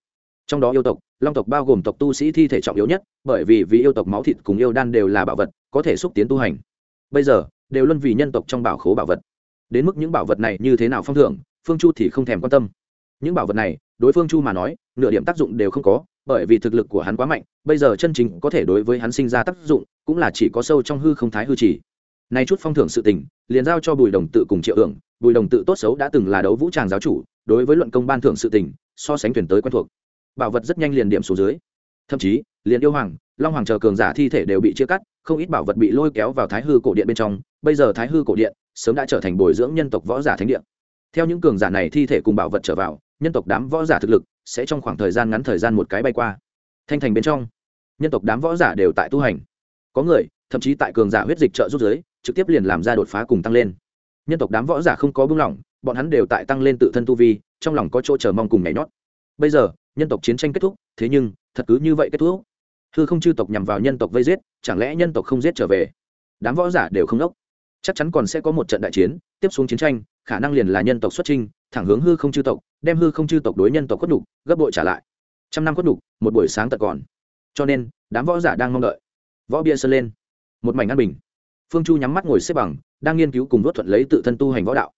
Trong đó yêu tộc, long tộc bao gồm tộc tu sĩ thi thể trọng yếu nhất, bởi vì vì yêu tộc máu thịt cùng yêu đan đều là bảo vật, có thể xúc tiến tu hành. Bây giờ, đều luân vì nhân tộc trong bảo khố bảo vật. Đến mức những bảo vật này như thế nào phong thưởng, phương chu thì không thèm quan tâm. Những bảo vật này, đối phương chu mà nói, nửa điểm tác dụng đều không có, bởi vì thực lực của hắn quá mạnh, bây giờ chân chính có thể đối với hắn sinh ra tác dụng, cũng là chỉ có sâu trong hư không thái hư chỉ. Nay chút phong thưởng sự tình, liền giao cho bùi đồng tự cùng triệu ưởng bùi đồng tự tốt xấu đã từng là đấu vũ tràng giáo chủ, đối với luận công ban thưởng sự tình, so sánh thuyền tới quen thuộc. Bảo vật rất nhanh liền điểm xuống dưới. Thậm chí, liền yêu hoàng, long hoàng chờ cường giả thi thể đều bị chia cắt, không ít bảo vật bị lôi kéo vào thái hư cổ điện bên trong. Bây giờ thái hư cổ điện sớm đã trở thành bồi dưỡng nhân tộc võ giả thánh điện theo những cường giả này thi thể cùng bảo vật trở vào, nhân tộc đám võ giả thực lực sẽ trong khoảng thời gian ngắn thời gian một cái bay qua. Thanh thành bên trong, nhân tộc đám võ giả đều tại tu hành. Có người, thậm chí tại cường giả huyết dịch trợ rút giới, trực tiếp liền làm ra đột phá cùng tăng lên nhân tộc đám võ giả không có buông lỏng, bọn hắn đều tại tăng lên tự thân tu vi, trong lòng có chỗ chờ mong cùng nhảy nhót. Bây giờ, nhân tộc chiến tranh kết thúc, thế nhưng, thật cứ như vậy kết thúc. Hư không chư tộc nhằm vào nhân tộc vây giết, chẳng lẽ nhân tộc không giết trở về? Đám võ giả đều không ốc chắc chắn còn sẽ có một trận đại chiến, tiếp xuống chiến tranh, khả năng liền là nhân tộc xuất trinh thẳng hướng hư không chư tộc, đem hư không chư tộc đối nhân tộc khuất đục gấp bội trả lại. Trăm năm khuất đục một buổi sáng tật còn. Cho nên, đám võ giả đang mong đợi. Võ bia sơn lên. Một mảnh an bình. Phương chu nhắm mắt ngồi xếp bằng đang nghiên cứu cùng vớt thuận lấy tự thân tu hành võ đạo.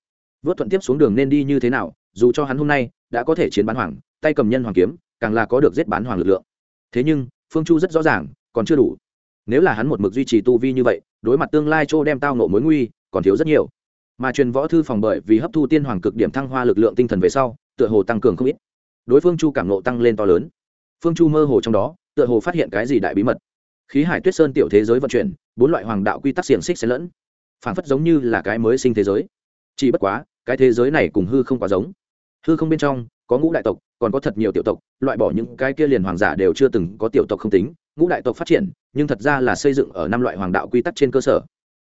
Vớt thuận tiếp xuống đường nên đi như thế nào, dù cho hắn hôm nay đã có thể chiến bán hoàng, tay cầm nhân hoàng kiếm, càng là có được giết bán hoàng lực lượng. Thế nhưng, phương chu rất rõ ràng, còn chưa đủ. Nếu là hắn một mực duy trì tu vi như vậy, đối mặt tương lai châu đem tao nộ mối nguy, còn thiếu rất nhiều. Mà truyền võ thư phòng bởi vì hấp thu tiên hoàng cực điểm thăng hoa lực lượng tinh thần về sau, tựa hồ tăng cường không ít. Đối phương chu cảm nộ tăng lên to lớn. Phương chu mơ hồ trong đó, tựa hồ phát hiện cái gì đại bí mật. Khí hải tuyết sơn tiểu thế giới vận chuyển, bốn loại hoàng đạo quy tắc xiềng xích xen lẫn phảng phất giống như là cái mới sinh thế giới. Chỉ bất quá, cái thế giới này cùng hư không quá giống. Hư không bên trong, có ngũ đại tộc, còn có thật nhiều tiểu tộc, loại bỏ những cái kia liền hoàng giả đều chưa từng có tiểu tộc không tính. Ngũ đại tộc phát triển, nhưng thật ra là xây dựng ở năm loại hoàng đạo quy tắc trên cơ sở.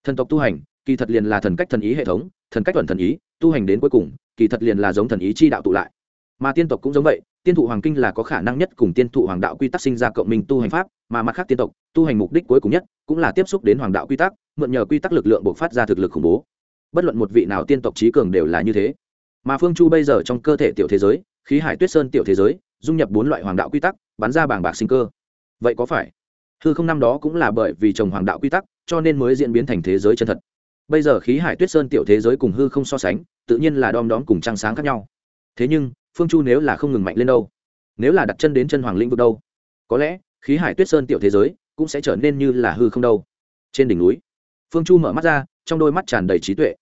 Thần tộc tu hành, kỳ thật liền là thần cách thần ý hệ thống, thần cách thuần thần ý, tu hành đến cuối cùng, kỳ thật liền là giống thần ý chi đạo tụ lại. Mà tiên tộc cũng giống vậy, tiên thụ hoàng kinh là có khả năng nhất cùng tiên thụ hoàng đạo quy tắc sinh ra cộng minh tu hành pháp, mà mặt khác tiên tộc, tu hành mục đích cuối cùng nhất cũng là tiếp xúc đến hoàng đạo quy tắc mượn nhờ quy tắc lực lượng buộc phát ra thực lực khủng bố. Bất luận một vị nào tiên tộc trí cường đều là như thế. Mà phương chu bây giờ trong cơ thể tiểu thế giới, khí hải tuyết sơn tiểu thế giới, dung nhập bốn loại hoàng đạo quy tắc, bắn ra bảng bạc sinh cơ. Vậy có phải hư không năm đó cũng là bởi vì trồng hoàng đạo quy tắc, cho nên mới diễn biến thành thế giới chân thật? Bây giờ khí hải tuyết sơn tiểu thế giới cùng hư không so sánh, tự nhiên là đom đóm cùng trăng sáng khác nhau. Thế nhưng, phương chu nếu là không ngừng mạnh lên đâu, nếu là đặt chân đến chân hoàng lĩnh vực đâu, có lẽ khí hải tuyết sơn tiểu thế giới cũng sẽ trở nên như là hư không đâu. Trên đỉnh núi phương chu mở mắt ra, trong đôi mắt tràn đầy trí tuệ.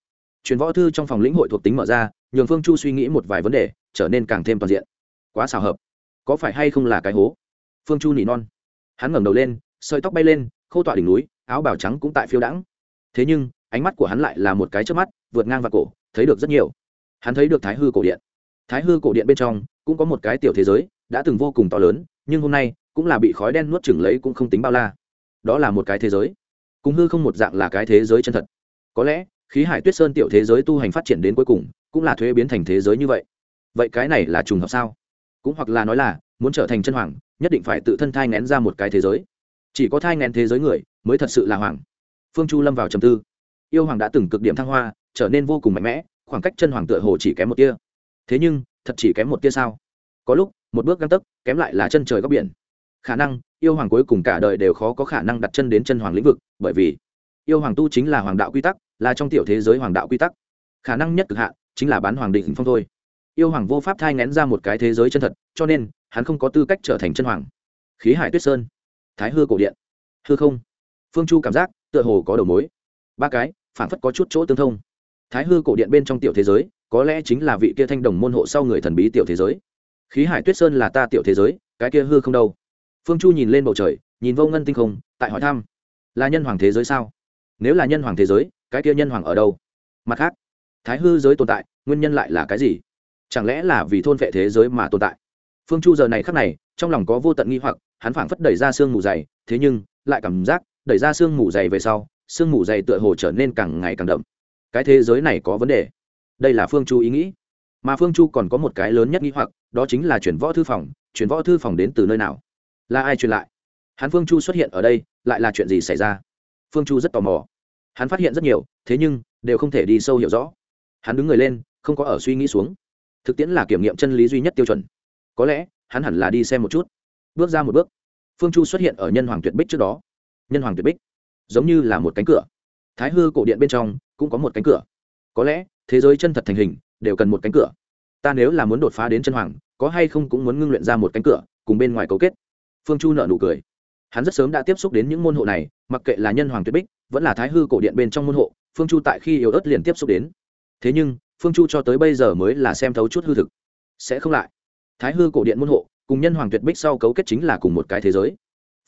Truyền võ thư trong phòng lĩnh hội thuộc tính mở ra, nhường phương chu suy nghĩ một vài vấn đề, trở nên càng thêm toàn diện. Quá xào hợp. Có phải hay không là cái hố? Phương chu nỉ non. Hắn ngẩng đầu lên, sợi tóc bay lên, khô tọa đỉnh núi, áo bào trắng cũng tại phiêu đãng. Thế nhưng, ánh mắt của hắn lại là một cái trước mắt, vượt ngang vào cổ, thấy được rất nhiều. Hắn thấy được thái hư cổ điện. Thái hư cổ điện bên trong, cũng có một cái tiểu thế giới, đã từng vô cùng to lớn, nhưng hôm nay, cũng là bị khói đen nuốt chửng lấy cũng không tính bao la. Đó là một cái thế giới cũng hư không một dạng là cái thế giới chân thật. Có lẽ, khí hải tuyết sơn tiểu thế giới tu hành phát triển đến cuối cùng, cũng là thuế biến thành thế giới như vậy. Vậy cái này là trùng hợp sao? Cũng hoặc là nói là, muốn trở thành chân hoàng, nhất định phải tự thân thai ngén ra một cái thế giới. Chỉ có thai ngén thế giới người, mới thật sự là hoàng. Phương chu lâm vào trầm tư. Yêu hoàng đã từng cực điểm thăng hoa, trở nên vô cùng mạnh mẽ, khoảng cách chân hoàng tựa hồ chỉ kém một tia. Thế nhưng, thật chỉ kém một tia sao? Có lúc, một bước găng tấc, kém lại là chân trời góc biển khả năng, yêu hoàng cuối cùng cả đời đều khó có khả năng đặt chân đến chân hoàng lĩnh vực, bởi vì yêu hoàng tu chính là hoàng đạo quy tắc, là trong tiểu thế giới hoàng đạo quy tắc. Khả năng nhất cực hạn chính là bán hoàng định phong thôi. Yêu hoàng vô pháp thai ngén ra một cái thế giới chân thật, cho nên hắn không có tư cách trở thành chân hoàng. Khí hải tuyết sơn, thái hư cổ điện, hư không. Phương chu cảm giác tựa hồ có đầu mối. Ba cái phản phất có chút chỗ tương thông. Thái hư cổ điện bên trong tiểu thế giới, có lẽ chính là vị kia thanh đồng môn hộ sau người thần bí tiểu thế giới. Khí hải tuyết sơn là ta tiểu thế giới, cái kia hư không đâu? Phương chu nhìn lên bầu trời, nhìn vô ngân tinh không, tại hỏi thăm. Là nhân hoàng thế giới sao? Nếu là nhân hoàng thế giới, cái kia nhân hoàng ở đâu? Mặt khác, thái hư giới tồn tại, nguyên nhân lại là cái gì? Chẳng lẽ là vì thôn vệ thế giới mà tồn tại? Phương chu giờ này khắc này, trong lòng có vô tận nghi hoặc, hắn phảng phất đẩy ra sương mù dày, thế nhưng, lại cảm giác, đẩy ra sương mù dày về sau, sương mù dày tựa hồ trở nên càng ngày càng đậm. Cái thế giới này có vấn đề. Đây là phương chu ý nghĩ. Mà phương chu còn có một cái lớn nhất nghi hoặc, đó chính là chuyển võ thư phòng, chuyển võ thư phòng đến từ nơi nào? Là ai truyền lại? Hắn phương chu xuất hiện ở đây, lại là chuyện gì xảy ra? Phương chu rất tò mò. Hắn phát hiện rất nhiều, thế nhưng, đều không thể đi sâu hiểu rõ. Hắn đứng người lên, không có ở suy nghĩ xuống. Thực tiễn là kiểm nghiệm chân lý duy nhất tiêu chuẩn. Có lẽ, hắn hẳn là đi xem một chút. Bước ra một bước, phương chu xuất hiện ở nhân hoàng tuyệt bích trước đó. Nhân hoàng tuyệt bích, giống như là một cánh cửa. Thái hư cổ điện bên trong, cũng có một cánh cửa. Có lẽ, thế giới chân thật thành hình, đều cần một cánh cửa. Ta nếu là muốn đột phá đến chân hoàng, có hay không cũng muốn ngưng luyện ra một cánh cửa, cùng bên ngoài cấu kết phương chu nợ nụ cười. Hắn rất sớm đã tiếp xúc đến những môn hộ này, mặc kệ là nhân hoàng tuyệt bích, vẫn là thái hư cổ điện bên trong môn hộ, phương chu tại khi yếu ớt liền tiếp xúc đến. Thế nhưng, phương chu cho tới bây giờ mới là xem thấu chút hư thực. Sẽ không lại. Thái hư cổ điện môn hộ, cùng nhân hoàng tuyệt bích sau cấu kết chính là cùng một cái thế giới.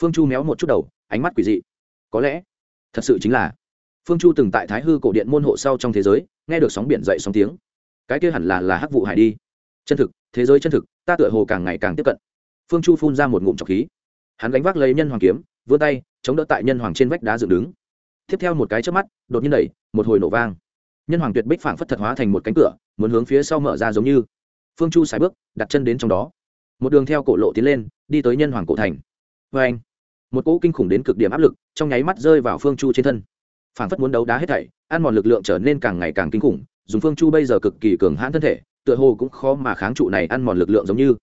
Phương chu méo một chút đầu, ánh mắt quỷ dị. Có lẽ, thật sự chính là, phương chu từng tại thái hư cổ điện môn hộ sau trong thế giới, nghe được sóng biển dậy sóng tiếng. Cái kia hẳn là là hắc vụ hải đi. Chân thực, thế giới chân thực, ta tựa hồ càng ngày càng tiếp cận phương chu phun ra một ngụm trọc khí. Hắn gánh vác lấy nhân hoàng kiếm, vươn tay, chống đỡ tại nhân hoàng trên vách đá dựng đứng. Tiếp theo một cái trước mắt, đột nhiên đẩy, một hồi nổ vang. Nhân hoàng tuyệt bích phảng phất thật hóa thành một cánh cửa, muốn hướng phía sau mở ra giống như. Phương chu xài bước, đặt chân đến trong đó. Một đường theo cổ lộ tiến lên, đi tới nhân hoàng cổ thành. Vê anh, một cỗ kinh khủng đến cực điểm áp lực, trong nháy mắt rơi vào phương chu trên thân. Phảng phất muốn đấu đá hết thảy, ăn mòn lực lượng trở nên càng ngày càng kinh khủng, dùng phương chu bây giờ cực kỳ cường hãn thân thể, tựa hồ cũng khó mà kháng trụ này ăn mòn lực lượng giống như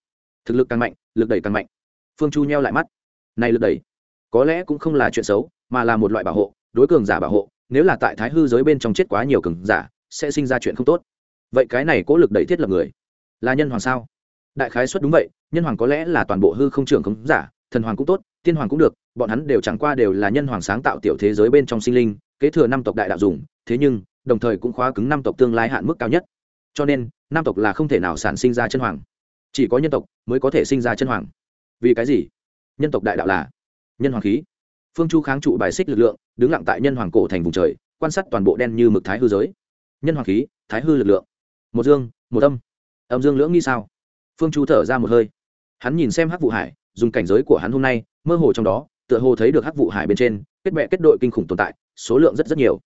thực lực càng mạnh, lực đẩy càng mạnh. Phương chu nheo lại mắt. Này lực đẩy, có lẽ cũng không là chuyện xấu, mà là một loại bảo hộ, đối cường giả bảo hộ. Nếu là tại thái hư giới bên trong chết quá nhiều cường giả, sẽ sinh ra chuyện không tốt. Vậy cái này cố lực đẩy thiết lập người, là nhân hoàng sao? Đại khái xuất đúng vậy, nhân hoàng có lẽ là toàn bộ hư không trưởng không giả, thần hoàng cũng tốt, tiên hoàng cũng được, bọn hắn đều chẳng qua đều là nhân hoàng sáng tạo tiểu thế giới bên trong sinh linh, kế thừa năm tộc đại đạo dùng, thế nhưng, đồng thời cũng khóa cứng năm tộc tương lai hạn mức cao nhất. Cho nên, năm tộc là không thể nào sản sinh ra chân hoàng chỉ có nhân tộc mới có thể sinh ra chân hoàng. Vì cái gì? Nhân tộc đại đạo là nhân hoàng khí. Phương chu kháng trụ bài xích lực lượng, đứng lặng tại nhân hoàng cổ thành vùng trời, quan sát toàn bộ đen như mực thái hư giới. Nhân hoàng khí, thái hư lực lượng. Một dương, một âm. Âm dương lưỡng nghi sao? Phương chu thở ra một hơi. Hắn nhìn xem hắc vụ hải, dùng cảnh giới của hắn hôm nay, mơ hồ trong đó, tựa hồ thấy được hắc vụ hải bên trên, kết bệ kết đội kinh khủng tồn tại, số lượng rất rất nhiều.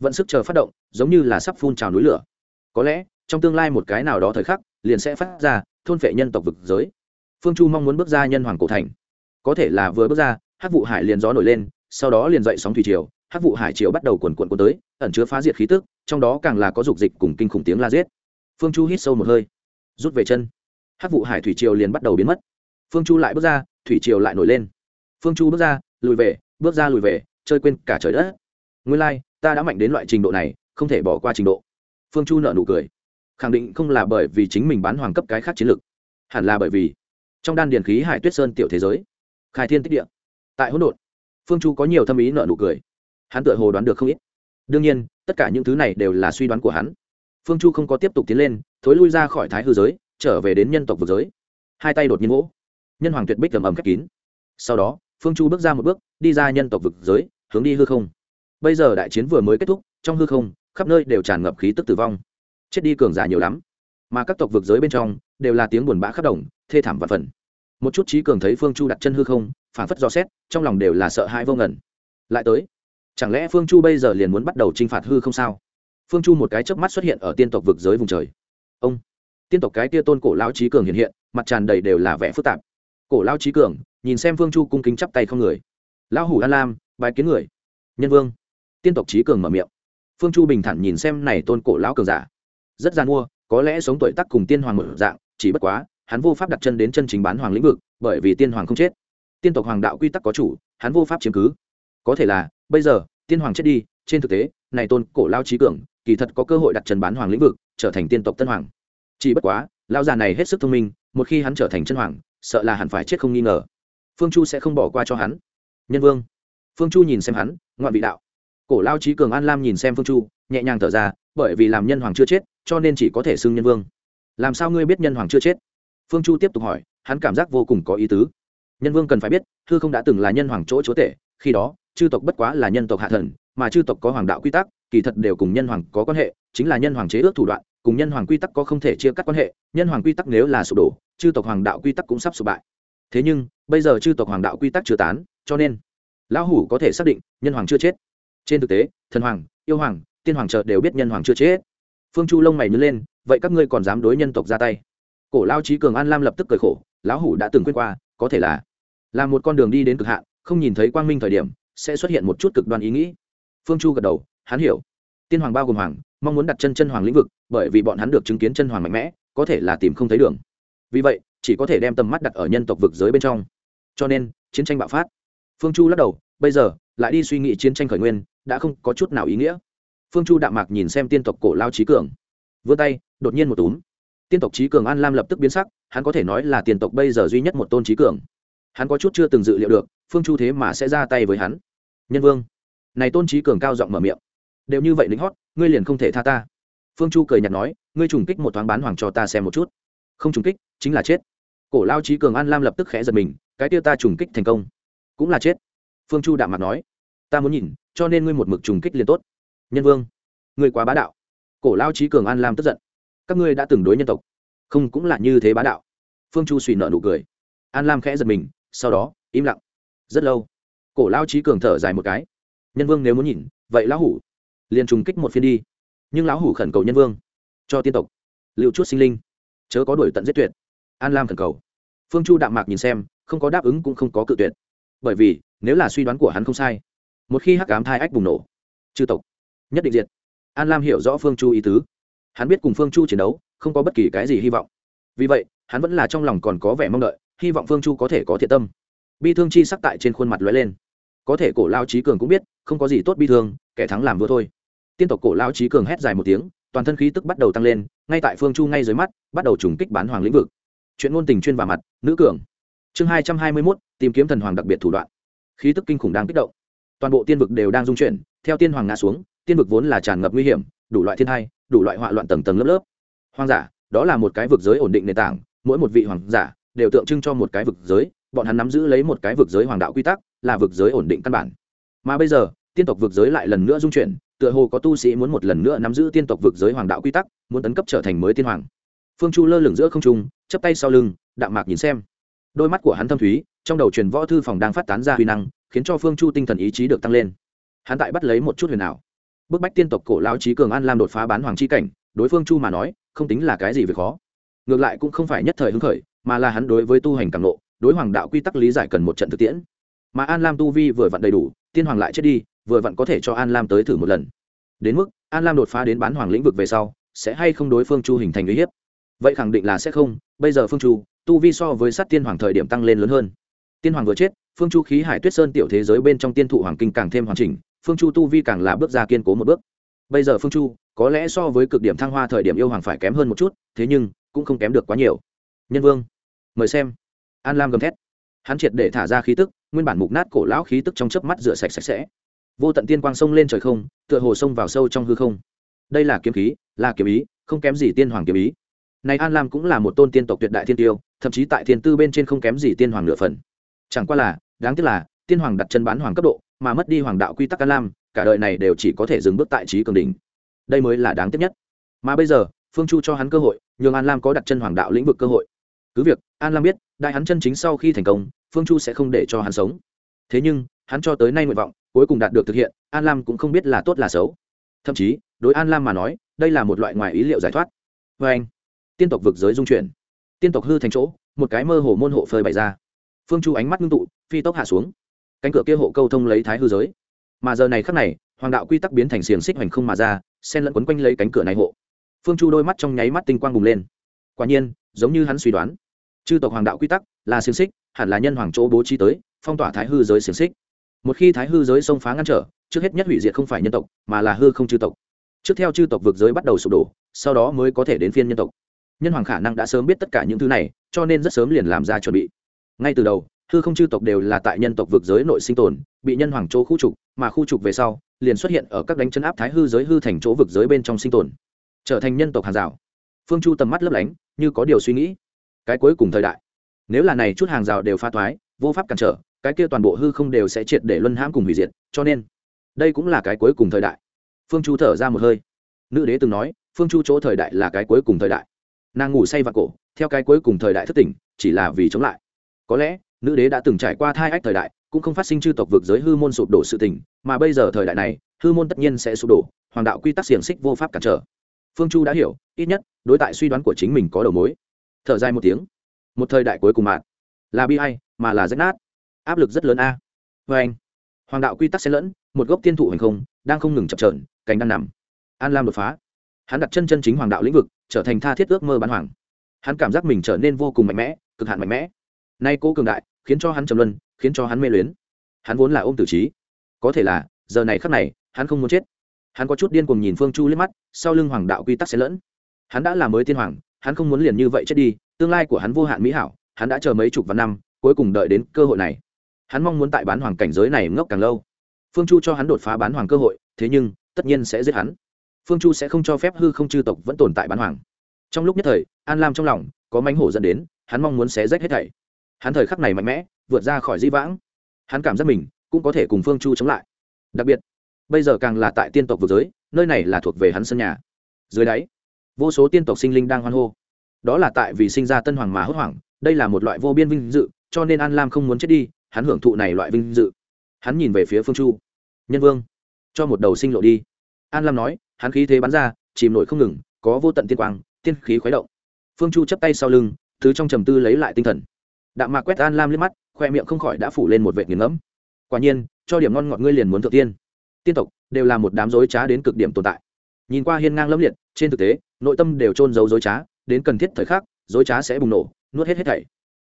Vận sức chờ phát động, giống như là sắp phun trào núi lửa. Có lẽ, trong tương lai một cái nào đó thời khắc, liền sẽ phát ra thôn phệ nhân tộc vực giới. Phương chu mong muốn bước ra nhân hoàng cổ thành. Có thể là vừa bước ra hắc vụ hải liền gió nổi lên sau đó liền dậy sóng thủy triều hắc vụ hải triều bắt đầu cuồn cuộn cuốn tới ẩn chứa phá diệt khí tức trong đó càng là có dục dịch cùng kinh khủng tiếng la giết. Phương chu hít sâu một hơi rút về chân. Hắc vụ hải thủy triều liền bắt đầu biến mất. Phương chu lại bước ra thủy triều lại nổi lên. Phương chu bước ra lùi về bước ra lùi về chơi quên cả trời đất. Nguyên lai、like, ta đã mạnh đến loại trình độ này không thể bỏ qua trình độ. Phương chu nợ nụ cười khẳng định không là bởi vì chính mình bán hoàng cấp cái khác chiến lược, hẳn là bởi vì trong đan điền khí hải tuyết sơn tiểu thế giới, khai thiên tích địa, tại hỗn độn, phương chu có nhiều thâm ý nợ nụ cười, hắn tự hồ đoán được không ít. Đương nhiên, tất cả những thứ này đều là suy đoán của hắn. Phương chu không có tiếp tục tiến lên, thối lui ra khỏi thái hư giới, trở về đến nhân tộc vực giới. Hai tay đột nhiên gỗ nhân hoàng tuyệt bích ầm ầm khép kín. Sau đó, phương chu bước ra một bước, đi ra nhân tộc vực giới, hướng đi hư không. Bây giờ đại chiến vừa mới kết thúc, trong hư không, khắp nơi đều tràn ngập khí tức tử vong chết đi cường giả nhiều lắm. Mà các tộc vực giới bên trong đều là tiếng buồn bã khắp đồng, thê thảm và phần. Một chút trí cường thấy phương chu đặt chân hư không, phản phất do xét, trong lòng đều là sợ hãi vô ngẩn lại tới, chẳng lẽ phương chu bây giờ liền muốn bắt đầu t r i n h phạt hư không sao? Phương chu một cái chớp mắt xuất hiện ở tiên tộc vực giới vùng trời. Ông, tiên tộc cái tia tôn cổ lao trí cường hiện hiện, mặt tràn đầy đều là vẻ phức tạp. Cổ lao trí cường, nhìn xem phương chu cung kính chắp tay không người. Lão hủ an lam bài kiến người. Nhân vương, tiên tộc trí cường mở miệng. Phương chu bình thản nhìn xem này tôn cổ lão cường giả rất gian mua, có lẽ sống tuổi tác cùng tiên hoàng một dạng, chỉ bất quá, hắn vô pháp đặt chân đến chân chính bán hoàng lĩnh vực, bởi vì tiên hoàng không chết. Tiên tộc hoàng đạo quy tắc có chủ, hắn vô pháp chiếm cứ. Có thể là, bây giờ, tiên hoàng chết đi, trên thực tế, này tôn cổ lao trí cường, kỳ thật có cơ hội đặt chân bán hoàng lĩnh vực, trở thành tiên tộc tân hoàng. Chỉ bất quá, lao già này hết sức thông minh, một khi hắn trở thành chân hoàng, sợ là hẳn phải chết không nghi ngờ. Phương chu sẽ không bỏ qua cho hắn. Nhân vương. Phương chu nhìn xem hắn, ngoạn vị đạo. Cổ lao trí cường an lam nhìn xem phương chu, nhẹ nhàng thở ra, bởi vì làm nhân hoàng chưa chết cho nên chỉ có thể xưng nhân vương. Làm sao ngươi biết nhân hoàng chưa chết? Phương chu tiếp tục hỏi, hắn cảm giác vô cùng có ý tứ. Nhân vương cần phải biết thư không đã từng là nhân hoàng chỗ chúa tể, khi đó, chư tộc bất quá là nhân tộc hạ thần, mà chư tộc có hoàng đạo quy tắc, kỳ thật đều cùng nhân hoàng có quan hệ, chính là nhân hoàng chế ước thủ đoạn, cùng nhân hoàng quy tắc có không thể chia cắt quan hệ, nhân hoàng quy tắc nếu là sụp đổ, chư tộc hoàng đạo quy tắc cũng sắp sụp bại. Thế nhưng, bây giờ chư tộc hoàng đạo quy tắc chưa tán, cho nên, lão hủ có thể xác định, nhân hoàng chưa chết. Trên thực tế, thần hoàng, yêu hoàng, tiên hoàng chợ đều biết nhân hoàng chưa chết phương chu lông mày nhớ lên, vậy các ngươi còn dám đối nhân tộc ra tay? Cổ lao trí cường an lam lập tức cười khổ, lão hủ đã từng quên qua, có thể là là một con đường đi đến cực hạn, không nhìn thấy quang minh thời điểm, sẽ xuất hiện một chút cực đoan ý nghĩ. Phương chu gật đầu, hắn hiểu. Tiên hoàng bao gồm hoàng, mong muốn đặt chân chân hoàng lĩnh vực, bởi vì bọn hắn được chứng kiến chân hoàng mạnh mẽ, có thể là tìm không thấy đường. Vì vậy, chỉ có thể đem tầm mắt đặt ở nhân tộc vực giới bên trong. Cho nên, chiến tranh bạo phát. Phương chu lắc đầu, bây giờ, lại đi suy nghĩ chiến tranh khởi nguyên, đã không có chút nào ý nghĩa phương chu đạm mạc nhìn xem tiên tộc cổ lao trí cường. Vươn tay, đột nhiên một túm. Tiên tộc trí cường an lam lập tức biến sắc, hắn có thể nói là tiên tộc bây giờ duy nhất một tôn trí cường. Hắn có chút chưa từng dự liệu được, phương chu thế mà sẽ ra tay với hắn. Nhân vương, này tôn trí cường cao giọng mở miệng. Đều như vậy lính hót, ngươi liền không thể tha ta. Phương chu cười nhạt nói, ngươi trùng kích một thoáng bán hoàng cho ta xem một chút. Không trùng kích, chính là chết. Cổ lao trí cường an lam lập tức khẽ giật mình, cái tiêu ta trùng kích thành công, cũng là chết. Phương chu đạm mặt nói, ta muốn nhìn, cho nên ngươi một mực trùng kích liền tốt nhân vương, ngươi quá bá đạo. Cổ lao trí cường an lam tức giận. Các ngươi đã từng đối nhân tộc. Không cũng là như thế bá đạo. Phương chu suy nợ nụ cười. An lam khẽ giật mình, sau đó, im lặng. Rất lâu, cổ lao trí cường thở dài một cái. Nhân vương nếu muốn nhìn, vậy lão hủ liền trùng kích một phiên đi. Nhưng lão hủ khẩn cầu nhân vương, cho tiên tộc liệu chút sinh linh. Chớ có đổi tận giết tuyệt. An lam khẩn cầu. Phương chu đạm mạc nhìn xem, không có đáp ứng cũng không có cự tuyệt. Bởi vì, nếu là suy đoán của hắn không sai, một khi hắc cám thai ách bùng nổ, chư tộc nhất định diệt. An lam hiểu rõ phương chu ý tứ. Hắn biết cùng phương chu chiến đấu, không có bất kỳ cái gì hy vọng. Vì vậy, hắn vẫn là trong lòng còn có vẻ mong đợi, hy vọng phương chu có thể có thiện tâm. Bi thương chi sắc tại trên khuôn mặt lóe lên. Có thể cổ lao trí cường cũng biết, không có gì tốt bi thương, kẻ thắng làm vua thôi. Tiên tộc cổ lao trí cường hét dài một tiếng, toàn thân khí tức bắt đầu tăng lên, ngay tại phương chu ngay dưới mắt, bắt đầu trùng kích bán hoàng lĩnh vực. Chuyện ngôn tình chuyên vào mặt, nữ cường. Chương hai trăm hai mươi mốt, tìm kiếm thần hoàng đặc biệt thủ đoạn. Khí tức kinh khủng đang kích động. Toàn bộ tiên vực đều đang dung chuyển, theo tiên hoàng ngã xuống tiên vực vốn là tràn ngập nguy hiểm, đủ loại thiên thai đủ loại họa loạn tầng tầng lớp lớp. Hoang giả đó là một cái vực giới ổn định nền tảng, mỗi một vị hoàng giả đều tượng trưng cho một cái vực giới, bọn hắn nắm giữ lấy một cái vực giới hoàng đạo quy tắc, là vực giới ổn định căn bản. Mà bây giờ, tiên tộc vực giới lại lần nữa dung chuyển, tựa hồ có tu sĩ muốn một lần nữa nắm giữ tiên tộc vực giới hoàng đạo quy tắc, muốn tấn cấp trở thành mới tiên hoàng. Phương chu lơ lửng giữa không trung, chắp tay sau lưng, đạm mạc nhìn xem. Đôi mắt của hắn thâm thúy, trong đầu truyền võ thư phòng đang phát tán ra huy năng, khiến cho phương chu tinh thần ý chí được tăng lên. Hắn tại bắt lấy một chút huyền ảo bức bách tiên tộc cổ lao trí cường an lam đột phá bán hoàng chi cảnh, đối phương chu mà nói, không tính là cái gì việc khó. Ngược lại cũng không phải nhất thời hứng khởi, mà là hắn đối với tu hành càng lộ, đối hoàng đạo quy tắc lý giải cần một trận thực tiễn. Mà an lam tu vi vừa vặn đầy đủ, tiên hoàng lại chết đi, vừa vặn có thể cho an lam tới thử một lần. Đến mức, an lam đột phá đến bán hoàng lĩnh vực về sau, sẽ hay không đối phương chu hình thành uy hiếp? Vậy khẳng định là sẽ không, bây giờ phương chu, tu vi so với sát tiên hoàng thời điểm tăng lên lớn hơn. Tiên hoàng vừa chết, phương chu khí hải tuyết sơn tiểu thế giới bên trong tiên thụ hoàng kinh càng thêm hoàn chỉnh phương chu tu vi càng là bước ra kiên cố một bước. Bây giờ phương chu, có lẽ so với cực điểm thăng hoa thời điểm yêu hoàng phải kém hơn một chút, thế nhưng, cũng không kém được quá nhiều. Nhân vương, mời xem. An lam gầm thét. Hắn triệt để thả ra khí tức, nguyên bản mục nát cổ lão khí tức trong chớp mắt rửa sạch sạch sẽ. Vô tận tiên quang sông lên trời không, tựa hồ sông vào sâu trong hư không. Đây là kiếm khí, là kiếm ý, không kém gì tiên hoàng kiếm ý. Này an lam cũng là một tôn tiên tộc tuyệt đại thiên tiêu, thậm chí tại thiên tư bên trên không kém gì tiên hoàng nửa phần. Chẳng qua là, đáng tiếc là, tiên hoàng đặt chân bán hoàng cấp độ mà mất đi hoàng đạo quy tắc an lam, cả đời này đều chỉ có thể dừng bước tại trí cường đỉnh. Đây mới là đáng tiếc nhất. Mà bây giờ, phương chu cho hắn cơ hội, nhường an lam có đặt chân hoàng đạo lĩnh vực cơ hội. Cứ việc, an lam biết, đại hắn chân chính sau khi thành công, phương chu sẽ không để cho hắn sống. Thế nhưng, hắn cho tới nay nguyện vọng, cuối cùng đạt được thực hiện, an lam cũng không biết là tốt là xấu. Thậm chí, đối an lam mà nói, đây là một loại ngoài ý liệu giải thoát. Vê anh, tiên tộc vực giới dung chuyển. Tiên tộc hư thành chỗ, một cái mơ hồ môn hộ phơi bày ra. Phương chu ánh mắt ngưng tụ, phi tốc hạ xuống cánh cửa kia hộ câu thông lấy thái hư giới. Mà giờ này khắc này, hoàng đạo quy tắc biến thành xiềng xích hoành không mà ra sen lẫn quấn quanh lấy cánh cửa này hộ. Phương chu đôi mắt trong nháy mắt tinh quang bùng lên. Quả nhiên, giống như hắn suy đoán, chư tộc hoàng đạo quy tắc là xiềng xích, hẳn là nhân hoàng chỗ bố trí tới, phong tỏa thái hư giới xiềng xích. Một khi thái hư giới xông phá ngăn trở, trước hết nhất hủy diệt không phải nhân tộc, mà là hư không chư tộc. Trước theo chư tộc vực giới bắt đầu sụp đổ, sau đó mới có thể đến phiên nhân tộc. Nhân hoàng khả năng đã sớm biết tất cả những thứ này, cho nên rất sớm liền làm ra chuẩn bị. Ngay từ đầu hư không chư tộc đều là tại nhân tộc vực giới nội sinh tồn, bị nhân hoàng chỗ khu trục, mà khu trục về sau, liền xuất hiện ở các đánh chân áp thái hư giới hư thành chỗ vực giới bên trong sinh tồn. Trở thành nhân tộc hàng rào. Phương chu tầm mắt lấp lánh, như có điều suy nghĩ. Cái cuối cùng thời đại. Nếu là này chút hàng rào đều pha thoái, vô pháp cản trở, cái kia toàn bộ hư không đều sẽ triệt để luân hãm cùng hủy diệt, cho nên, đây cũng là cái cuối cùng thời đại. Phương chu thở ra một hơi. Nữ đế từng nói, phương chu chỗ thời đại là cái cuối cùng thời đại. Nàng ngủ say và cổ, theo cái cuối cùng thời đại thất tỉnh, chỉ là vì chống lại. Có lẽ nữ đế đã từng trải qua thai ách thời đại, cũng không phát sinh chư tộc vực giới hư môn sụp đổ sự tình, mà bây giờ thời đại này, hư môn tất nhiên sẽ sụp đổ, hoàng đạo quy tắc xiềng xích vô pháp cản trở. Phương chu đã hiểu, ít nhất, đối tại suy đoán của chính mình có đầu mối. Thở dài một tiếng. Một thời đại cuối cùng mạng là bi hay mà là rách nát. Áp lực rất lớn a. Vê anh, hoàng đạo quy tắc xen lẫn, một gốc tiên thụ hành không, đang không ngừng chập trờn cánh đang nằm. An lam đột phá. Hắn đặt chân chân chính hoàng đạo lĩnh vực, trở thành tha thiết ước mơ bán hoàng. Hắn cảm giác mình trở nên vô cùng mạnh mẽ, cực hạn mạnh mẽ nay cố cường đại, khiến cho hắn trầm luân, khiến cho hắn mê luyến. Hắn vốn là ôm tử trí. Có thể là, giờ này khắc này, hắn không muốn chết. Hắn có chút điên cuồng nhìn phương chu liếc mắt, sau lưng hoàng đạo quy tắc xen lẫn. Hắn đã là mới tiên hoàng, hắn không muốn liền như vậy chết đi, tương lai của hắn vô hạn mỹ hảo, hắn đã chờ mấy chục vạn năm, cuối cùng đợi đến cơ hội này. Hắn mong muốn tại bán hoàng cảnh giới này ngốc càng lâu. Phương chu cho hắn đột phá bán hoàng cơ hội, thế nhưng, tất nhiên sẽ giết hắn. Phương chu sẽ không cho phép hư không chư tộc vẫn tồn tại bán hoàng. Trong lúc nhất thời, an lam trong lòng, có mánh hổ dẫn đến, hắn mong muốn xé rách hết thảy hắn thời khắc này mạnh mẽ, vượt ra khỏi di vãng. Hắn cảm giác mình cũng có thể cùng phương chu chống lại. Đặc biệt, bây giờ càng là tại tiên tộc vực giới, nơi này là thuộc về hắn sân nhà. Dưới đáy, vô số tiên tộc sinh linh đang hoan hô. Đó là tại vì sinh ra tân hoàng mà hốt hoảng, đây là một loại vô biên vinh dự, cho nên an lam không muốn chết đi, hắn hưởng thụ này loại vinh dự. Hắn nhìn về phía phương chu. Nhân vương, cho một đầu sinh lộ đi. An lam nói, hắn khí thế bắn ra, chìm nổi không ngừng, có vô tận tiên quang, tiên khí khuấy động. Phương chu chấp tay sau lưng thứ trong trầm tư lấy lại tinh thần đạm mạc quét an lam liếc mắt, khoe miệng không khỏi đã phủ lên một vệt nghiền ngẫm. Quả nhiên, cho điểm ngon ngọt ngươi liền muốn thượng tiên. Tiên tộc đều là một đám dối trá đến cực điểm tồn tại. Nhìn qua hiên ngang lẫm liệt, trên thực tế, nội tâm đều trôn giấu dối trá, đến cần thiết thời khắc, dối trá sẽ bùng nổ, nuốt hết hết thảy.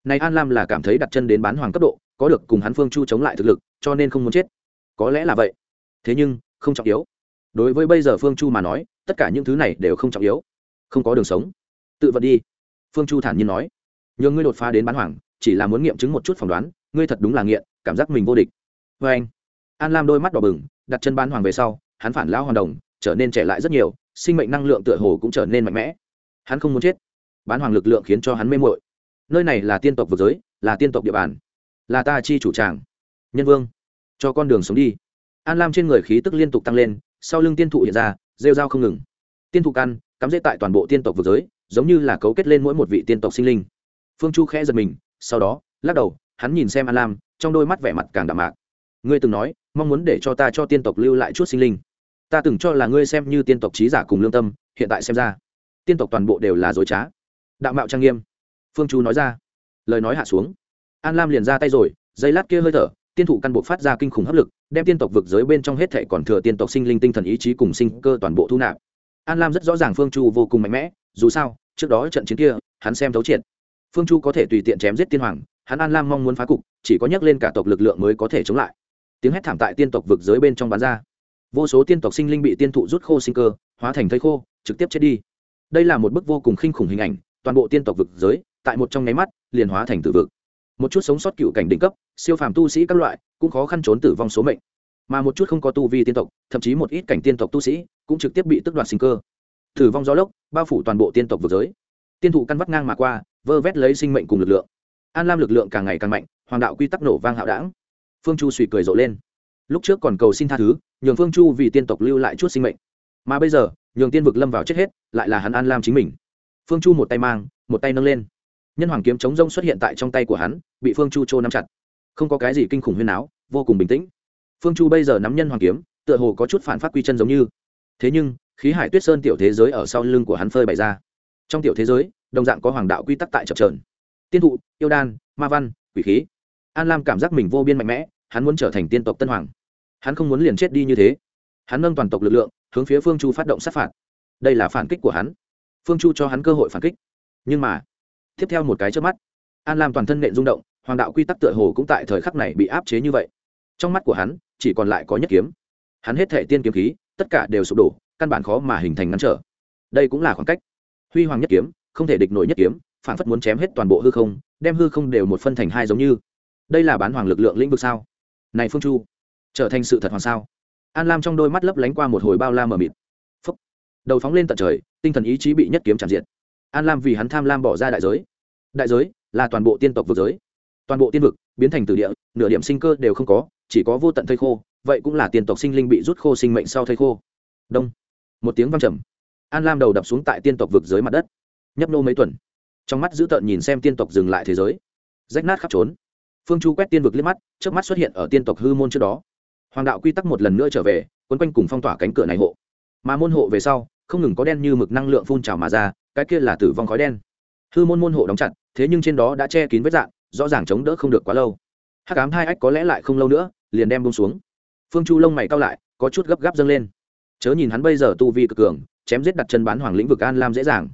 Này an lam là cảm thấy đặt chân đến bán hoàng cấp độ, có được cùng hắn phương chu chống lại thực lực, cho nên không muốn chết. Có lẽ là vậy. Thế nhưng, không trọng yếu. Đối với bây giờ phương chu mà nói, tất cả những thứ này đều không trọng yếu. Không có đường sống. Tự vật đi. Phương chu thản nhiên nói. Nhường ngươi đột phá đến bán hoàng chỉ là muốn nghiệm chứng một chút phỏng đoán, ngươi thật đúng là nghiện, cảm giác mình vô địch. Vê anh, an lam đôi mắt đỏ bừng, đặt chân bán hoàng về sau, hắn phản lao hoàn đồng, trở nên trẻ lại rất nhiều, sinh mệnh năng lượng tựa hồ cũng trở nên mạnh mẽ. Hắn không muốn chết. Bán hoàng lực lượng khiến cho hắn mê mội nơi này là tiên tộc vực giới, là tiên tộc địa bàn. Là ta chi chủ tràng. Nhân vương, cho con đường sống đi. An lam trên người khí tức liên tục tăng lên, sau lưng tiên thụ hiện ra, rêu dao không ngừng. Tiên thụ căn, cắm dễ tại toàn bộ tiên tộc vực giới, giống như là cấu kết lên mỗi một vị tiên tộc sinh linh. Phương chu khẽ giật mình sau đó, lắc đầu, hắn nhìn xem an lam trong đôi mắt vẻ mặt càng đạm mạc. Ngươi từng nói, mong muốn để cho ta cho tiên tộc lưu lại chút sinh linh. Ta từng cho là ngươi xem như tiên tộc trí giả cùng lương tâm, hiện tại xem ra, tiên tộc toàn bộ đều là dối trá. Đạo mạo trang nghiêm. Phương chu nói ra. Lời nói hạ xuống. An lam liền ra tay rồi dây lát kia hơi thở, tiên thủ căn bộ phát ra kinh khủng hấp lực, đem tiên tộc vực giới bên trong hết thệ còn thừa tiên tộc sinh linh tinh thần ý chí cùng sinh cơ toàn bộ thu nạp. An lam rất rõ ràng phương chu vô cùng mạnh mẽ, dù sao, trước đó trận chiến kia, hắn xem thấu triệt phương chu có thể tùy tiện chém giết tiên hoàng, hắn an lam mong muốn phá cục, chỉ có nhắc lên cả tộc lực lượng mới có thể chống lại. Tiếng hét thảm tại tiên tộc vực giới bên trong bán ra. Vô số tiên tộc sinh linh bị tiên thụ rút khô sinh cơ, hóa thành thây khô, trực tiếp chết đi. Đây là một bức vô cùng khinh khủng hình ảnh, toàn bộ tiên tộc vực giới, tại một trong nháy mắt, liền hóa thành tử vực. Một chút sống sót cựu cảnh đỉnh cấp, siêu phàm tu sĩ các loại, cũng khó khăn trốn tử vong số mệnh. Mà một chút không có tu vi tiên tộc, thậm chí một ít cảnh tiên tộc tu sĩ, cũng trực tiếp bị tức đoạt sinh cơ. Tử vong gió lốc, bao phủ toàn bộ tiên tộc vực giới tiên thụ căn vắt ngang mà qua, vơ vét lấy sinh mệnh cùng lực lượng. An lam lực lượng càng ngày càng mạnh, hoàng đạo quy tắc nổ vang hạo đảng. Phương chu suy cười rộ lên. Lúc trước còn cầu xin tha thứ, nhường phương chu vì tiên tộc lưu lại chút sinh mệnh. Mà bây giờ, nhường tiên vực lâm vào chết hết, lại là hắn an lam chính mình. Phương chu một tay mang, một tay nâng lên. Nhân hoàng kiếm chống rông xuất hiện tại trong tay của hắn, bị phương chu trô nắm chặt. Không có cái gì kinh khủng huyên áo vô cùng bình tĩnh. Phương chu bây giờ nắm nhân hoàng kiếm, tựa hồ có chút phản phát quy chân giống như. Thế nhưng, khí hải tuyết sơn tiểu thế giới ở sau lưng của hắn phơi bày ra trong tiểu thế giới, đồng dạng có hoàng đạo quy tắc tại chập trờn tiên thụ, yêu đan, ma văn, quỷ khí. An lam cảm giác mình vô biên mạnh mẽ, hắn muốn trở thành tiên tộc tân hoàng. Hắn không muốn liền chết đi như thế. Hắn nâng toàn tộc lực lượng, hướng phía phương chu phát động sát phạt. Đây là phản kích của hắn. Phương chu cho hắn cơ hội phản kích. Nhưng mà, tiếp theo một cái trước mắt, an lam toàn thân nện rung động, hoàng đạo quy tắc tựa hồ cũng tại thời khắc này bị áp chế như vậy. Trong mắt của hắn, chỉ còn lại có nhất kiếm. Hắn hết thể tiên kiếm khí, tất cả đều sụp đổ, căn bản khó mà hình thành ngăn trở. Đây cũng là khoảng cách huy hoàng nhất kiếm, không thể địch nổi nhất kiếm phản phất muốn chém hết toàn bộ hư không, đem hư không đều một phân thành hai giống như. Đây là bán hoàng lực lượng lĩnh vực sao? Này phương chu, trở thành sự thật hoàng sao? An lam trong đôi mắt lấp lánh qua một hồi bao la mờ mịt. Phúc. đầu phóng lên tận trời, tinh thần ý chí bị nhất kiếm chạm diệt an lam vì hắn tham lam bỏ ra đại giới. Đại giới là toàn bộ tiên tộc vực giới. Toàn bộ tiên vực biến thành từ địa, nửa điểm sinh cơ đều không có, chỉ có vô tận thây khô, vậy cũng là tiên tộc sinh linh bị rút khô sinh mệnh sau thây khô. Đông. Một tiếng văng trầm an lam đầu đập xuống tại tiên tộc vực dưới mặt đất. Nhấp nô mấy tuần. Trong mắt dữ tợn nhìn xem tiên tộc dừng lại thế giới. Rách nát khắp trốn. Phương chu quét tiên vực liếc mắt trước mắt xuất hiện ở tiên tộc hư môn trước đó. Hoàng đạo quy tắc một lần nữa trở về, quấn quanh cùng phong tỏa cánh cửa này hộ. Mà môn hộ về sau, không ngừng có đen như mực năng lượng phun trào mà ra, cái kia là tử vong khói đen. Hư môn môn hộ đóng chặt, thế nhưng trên đó đã che kín vết dạng, rõ ràng chống đỡ không được quá lâu. Hắc ám hai ách có lẽ lại không lâu nữa, liền đem bông xuống. Phương chu lông mày cao lại, có chút gấp gáp dâng lên. Chớ nhìn hắn bây giờ tu vi cực cường chém giết đặt chân bán hoàng lĩnh vực an lam dễ dàng.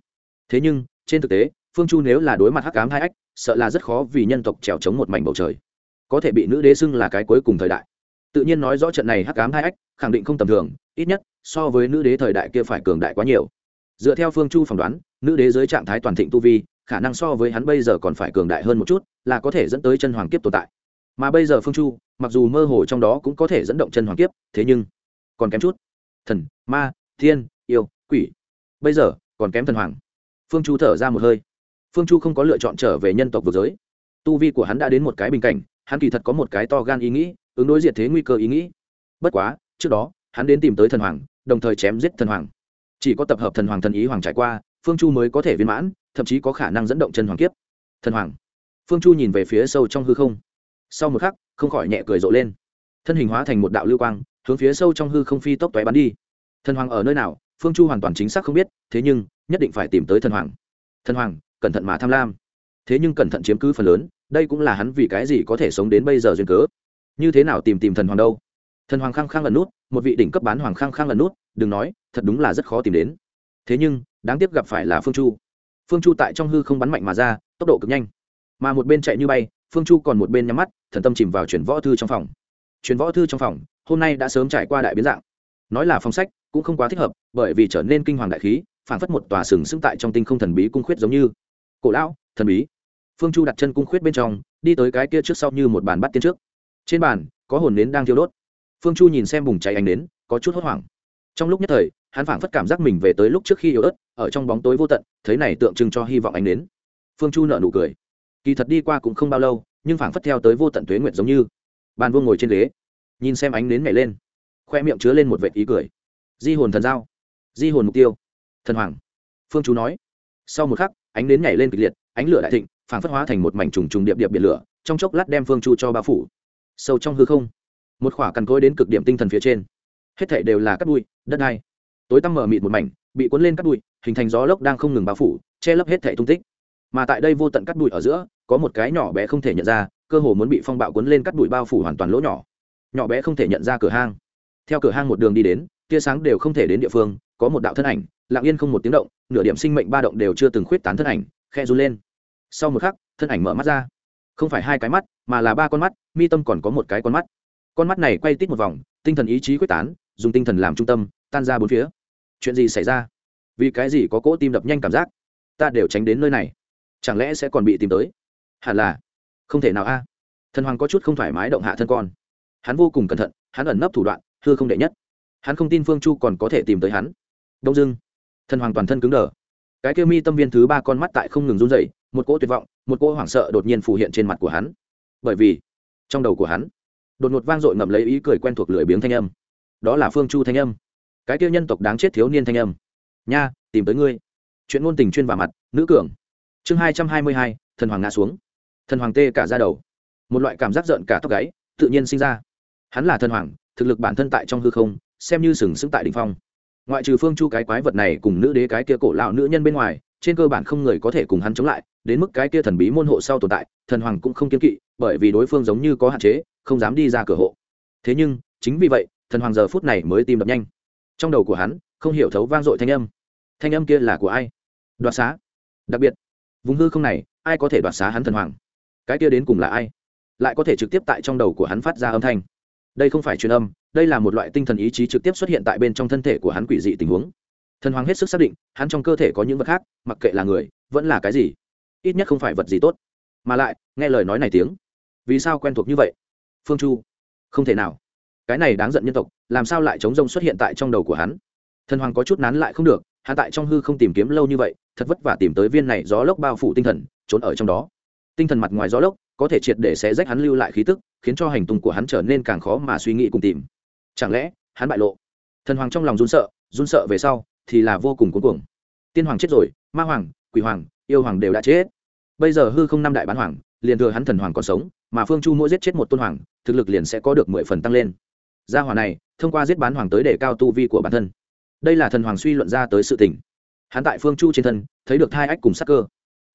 Thế nhưng, trên thực tế, phương chu nếu là đối mặt hắc ám hai ách, sợ là rất khó vì nhân tộc trèo chống một mảnh bầu trời. Có thể bị nữ đế xưng là cái cuối cùng thời đại. Tự nhiên nói rõ trận này hắc ám hai ách, khẳng định không tầm thường, ít nhất, so với nữ đế thời đại kia phải cường đại quá nhiều. Dựa theo phương chu phỏng đoán, nữ đế dưới trạng thái toàn thịnh tu vi, khả năng so với hắn bây giờ còn phải cường đại hơn một chút, là có thể dẫn tới chân hoàng kiếp tồn tại. Mà bây giờ phương chu, mặc dù mơ hồ trong đó cũng có thể dẫn động chân hoàng kiếp, thế nhưng còn kém chút. Thần, ma, thiên, yêu quỷ. Bây giờ, còn kém thần hoàng. Phương chu thở ra một hơi. Phương chu không có lựa chọn trở về nhân tộc vực giới. Tu vi của hắn đã đến một cái bình cảnh, hắn kỳ thật có một cái to gan ý nghĩ, ứng đối diệt thế nguy cơ ý nghĩ. Bất quá, trước đó, hắn đến tìm tới thần hoàng, đồng thời chém giết thần hoàng. Chỉ có tập hợp thần hoàng thần ý hoàng trải qua, phương chu mới có thể viên mãn, thậm chí có khả năng dẫn động chân hoàng kiếp. Thần hoàng. Phương chu nhìn về phía sâu trong hư không. Sau một khắc, không khỏi nhẹ cười rộ lên. Thân hình hóa thành một đạo lưu quang, hướng phía sâu trong hư không phi tốc toé bắn đi. Thần hoàng ở nơi nào? Phương chu hoàn toàn chính xác không biết, thế nhưng, nhất định phải tìm tới thần hoàng. Thần hoàng, cẩn thận mà tham lam. Thế nhưng cẩn thận chiếm cứ phần lớn, đây cũng là hắn vì cái gì có thể sống đến bây giờ duyên cớ. Như thế nào tìm tìm thần hoàng đâu? Thần hoàng khăng khăng lần nút, một vị đỉnh cấp bán hoàng khăng khăng lần nút, đừng nói, thật đúng là rất khó tìm đến. Thế nhưng, đáng tiếc gặp phải là phương chu. Phương chu tại trong hư không bắn mạnh mà ra, tốc độ cực nhanh. Mà một bên chạy như bay, phương chu còn một bên nhắm mắt, thần tâm chìm vào chuyển võ thư trong phòng. Chuyển võ thư trong phòng, hôm nay đã sớm trải qua đại biến dạng nói là phong sách, cũng không quá thích hợp, bởi vì trở nên kinh hoàng đại khí phản phất một tòa sừng sững tại trong tinh không thần bí cung khuyết giống như. Cổ lão, thần bí. Phương chu đặt chân cung khuyết bên trong, đi tới cái kia trước sau như một bàn bắt tiên trước. Trên bàn, có hồn nến đang thiêu đốt. Phương chu nhìn xem bùng cháy ánh nến, có chút hốt hoảng. Trong lúc nhất thời, hắn phảng phất cảm giác mình về tới lúc trước khi yếu ớt, ở trong bóng tối vô tận, thấy này tượng trưng cho hy vọng ánh nến. Phương chu nợ nụ cười. Kỳ thật đi qua cũng không bao lâu, nhưng phảng phất theo tới vô tận tuế nguyệt giống như. Bàn vương ngồi trên ghế, nhìn xem ánh nến nhảy lên khoe miệng chứa lên một vệt ý cười. Di hồn thần giao. Di hồn mục tiêu. Thần hoàng. Phương chú nói. Sau một khắc, ánh nến nhảy lên kịch liệt, ánh lửa đại thịnh, phảng phất hóa thành một mảnh trùng trùng điệp điệp biển lửa, trong chốc lát đem phương chu cho bao phủ. Sâu trong hư không, một khỏa cằn cối đến cực điểm tinh thần phía trên. Hết thảy đều là cắt bụi, đất đai. Tối tăm mở mịt một mảnh, bị cuốn lên cắt bụi, hình thành gió lốc đang không ngừng bao phủ, che lấp hết thảy tung tích. Mà tại đây vô tận cắt bụi ở giữa, có một cái nhỏ bé không thể nhận ra, cơ hồ muốn bị phong bạo cuốn lên cắt bụi bao phủ hoàn toàn lỗ nhỏ. Nhỏ bé không thể nhận ra cửa hang theo cửa hang một đường đi đến, tia sáng đều không thể đến địa phương, có một đạo thân ảnh, lặng yên không một tiếng động, nửa điểm sinh mệnh ba động đều chưa từng khuyết tán thân ảnh khe run lên. Sau một khắc, thân ảnh mở mắt ra. Không phải hai cái mắt, mà là ba con mắt, mi tâm còn có một cái con mắt. Con mắt này quay tít một vòng, tinh thần ý chí quyết tán, dùng tinh thần làm trung tâm, tan ra bốn phía. Chuyện gì xảy ra? Vì cái gì có cỗ tim đập nhanh cảm giác? Ta đều tránh đến nơi này. Chẳng lẽ sẽ còn bị tìm tới? Hẳn là. Không thể nào a. Thần hoàng có chút không thoải mái động hạ thân con. Hắn vô cùng cẩn thận, hắn ẩn nấp thủ đoạn hư không đệ nhất. Hắn không tin phương chu còn có thể tìm tới hắn. Đông dưng thần hoàng toàn thân cứng đờ. Cái kia mi tâm viên thứ ba con mắt tại không ngừng run rẩy, một cỗ tuyệt vọng, một cỗ hoảng sợ đột nhiên phủ hiện trên mặt của hắn. Bởi vì, trong đầu của hắn, đột ngột vang dội ngậm lấy ý cười quen thuộc lười biếng thanh âm. Đó là phương chu thanh âm. Cái kia nhân tộc đáng chết thiếu niên thanh âm. Nha, tìm tới ngươi. Chuyện ngôn tình chuyên vào mặt, nữ cường. Chương hai trăm hai mươi hai, thần hoàng ngã xuống. Thần hoàng tê cả ra đầu. Một loại cảm giác giận cả tóc gáy, tự nhiên sinh ra. Hắn là thần hoàng thực lực bản thân tại trong hư không, xem như sừng sững tại đ ỉ n h phong. Ngoại trừ phương chu cái quái vật này cùng nữ đế cái kia cổ lão nữ nhân bên ngoài, trên cơ bản không người có thể cùng hắn chống lại, đến mức cái kia thần bí môn hộ sau tồn tại, thần hoàng cũng không kiên kỵ, bởi vì đối phương giống như có hạn chế, không dám đi ra cửa hộ. Thế nhưng, chính vì vậy, thần hoàng giờ phút này mới tìm đập nhanh. Trong đầu của hắn, không hiểu thấu vang dội thanh âm. Thanh âm kia là của ai? Đoạt xá. Đặc biệt, vùng hư không này, ai có thể đoạt xá hắn thần hoàng? Cái kia đến cùng là ai? Lại có thể trực tiếp tại trong đầu của hắn phát ra âm thanh đây không phải truyền âm, đây là một loại tinh thần ý chí trực tiếp xuất hiện tại bên trong thân thể của hắn quỷ dị tình huống. Thần hoàng hết sức xác định, hắn trong cơ thể có những vật khác, mặc kệ là người, vẫn là cái gì, ít nhất không phải vật gì tốt. Mà lại, nghe lời nói này tiếng, vì sao quen thuộc như vậy? Phương chu, không thể nào. Cái này đáng giận nhân tộc, làm sao lại chống rông xuất hiện tại trong đầu của hắn? Thần hoàng có chút nán lại không được, hắn tại trong hư không tìm kiếm lâu như vậy, thật vất vả tìm tới viên này gió lốc bao phủ tinh thần, trốn ở trong đó. Tinh thần mặt ngoài gió lốc có thể triệt để xé rách hắn lưu lại khí tức, khiến cho hành tung của hắn trở nên càng khó mà suy nghĩ cùng tìm. Chẳng lẽ, hắn bại lộ? Thần hoàng trong lòng run sợ run sợ về sau, thì là vô cùng cuống cuồng. Tiên hoàng chết rồi, ma hoàng, quỷ hoàng, yêu hoàng đều đã chết. Bây giờ hư không năm đại bán hoàng, liền thừa hắn thần hoàng còn sống, mà phương chu mỗi giết chết một tôn hoàng, thực lực liền sẽ có được mười phần tăng lên. Gia hòa này, thông qua giết bán hoàng tới để cao tu vi của bản thân. Đây là thần hoàng suy luận ra tới sự tình. Hắn tại phương chu trên thân, thấy được thai ách cùng sắc cơ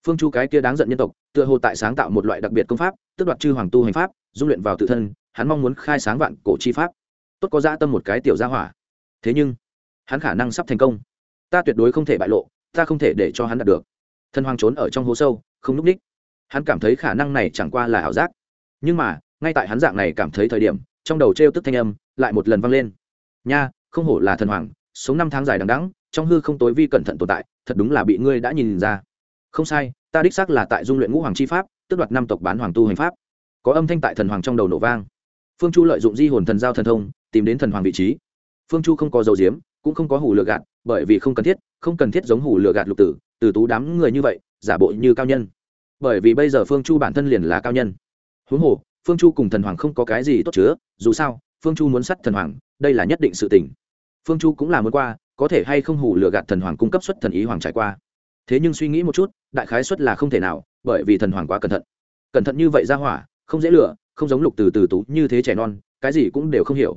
phương chu cái kia đáng giận nhân tộc, tựa hồ tại sáng tạo một loại đặc biệt công pháp tức đoạt chư hoàng tu hành pháp, dung luyện vào tự thân, hắn mong muốn khai sáng vạn cổ chi pháp. Tốt có dã tâm một cái tiểu gia hỏa. Thế nhưng, hắn khả năng sắp thành công. Ta tuyệt đối không thể bại lộ, ta không thể để cho hắn đạt được. Thân hoàng trốn ở trong hố sâu, không núp ních. Hắn cảm thấy khả năng này chẳng qua là ảo giác. Nhưng mà, ngay tại hắn dạng này cảm thấy thời điểm, trong đầu t r e o tức thanh âm lại một lần vang lên. Nha, không hổ là thần hoàng, sống năm tháng dài đằng đắng trong hư không tối vi cẩn thận tồn tại, thật đúng là bị ngươi đã nhìn ra không sai, ta đích xác là tại dung luyện ngũ hoàng chi pháp tức đoạt năm tộc bán hoàng tu hành pháp. Có âm thanh tại thần hoàng trong đầu nổ vang. Phương chu lợi dụng di hồn thần giao thần thông, tìm đến thần hoàng vị trí. Phương chu không có dầu diếm, cũng không có hủ lừa gạt, bởi vì không cần thiết, không cần thiết giống hủ lừa gạt lục tử, từ tú đám người như vậy, giả bộ như cao nhân. Bởi vì bây giờ phương chu bản thân liền là cao nhân. Huống hồ, phương chu cùng thần hoàng không có cái gì tốt chứa, dù sao, phương chu muốn sắt thần hoàng, đây là nhất định sự tỉnh phương chu cũng là muốn qua, có thể hay không hủ lừa gạt thần hoàng cung cấp xuất thần ý hoàng trải qua thế nhưng suy nghĩ một chút, đại khái xuất là không thể nào, bởi vì thần hoàng quá cẩn thận. Cẩn thận như vậy ra hỏa, không dễ lựa không giống lục từ từ tú như thế trẻ non, cái gì cũng đều không hiểu.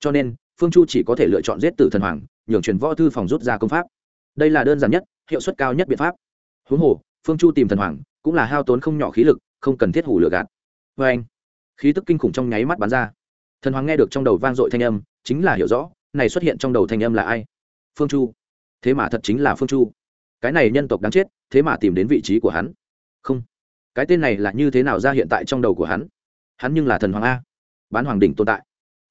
Cho nên, phương chu chỉ có thể lựa chọn giết tử thần hoàng, nhường truyền võ thư phòng rút ra công pháp. Đây là đơn giản nhất, hiệu suất cao nhất biện pháp. Huống hồ, phương chu tìm thần hoàng, cũng là hao tốn không nhỏ khí lực, không cần thiết hủ lựa gạt. Vê anh, khí tức kinh khủng trong nháy mắt bắn ra. Thần hoàng nghe được trong đầu vang dội thanh âm, chính là hiểu rõ, này xuất hiện trong đầu thanh âm là ai? Phương chu. Thế mà thật chính là phương chu cái này nhân tộc đáng chết, thế mà tìm đến vị trí của hắn. Không, cái tên này là như thế nào ra hiện tại trong đầu của hắn? Hắn nhưng là thần hoàng a, bán hoàng đỉnh tồn tại.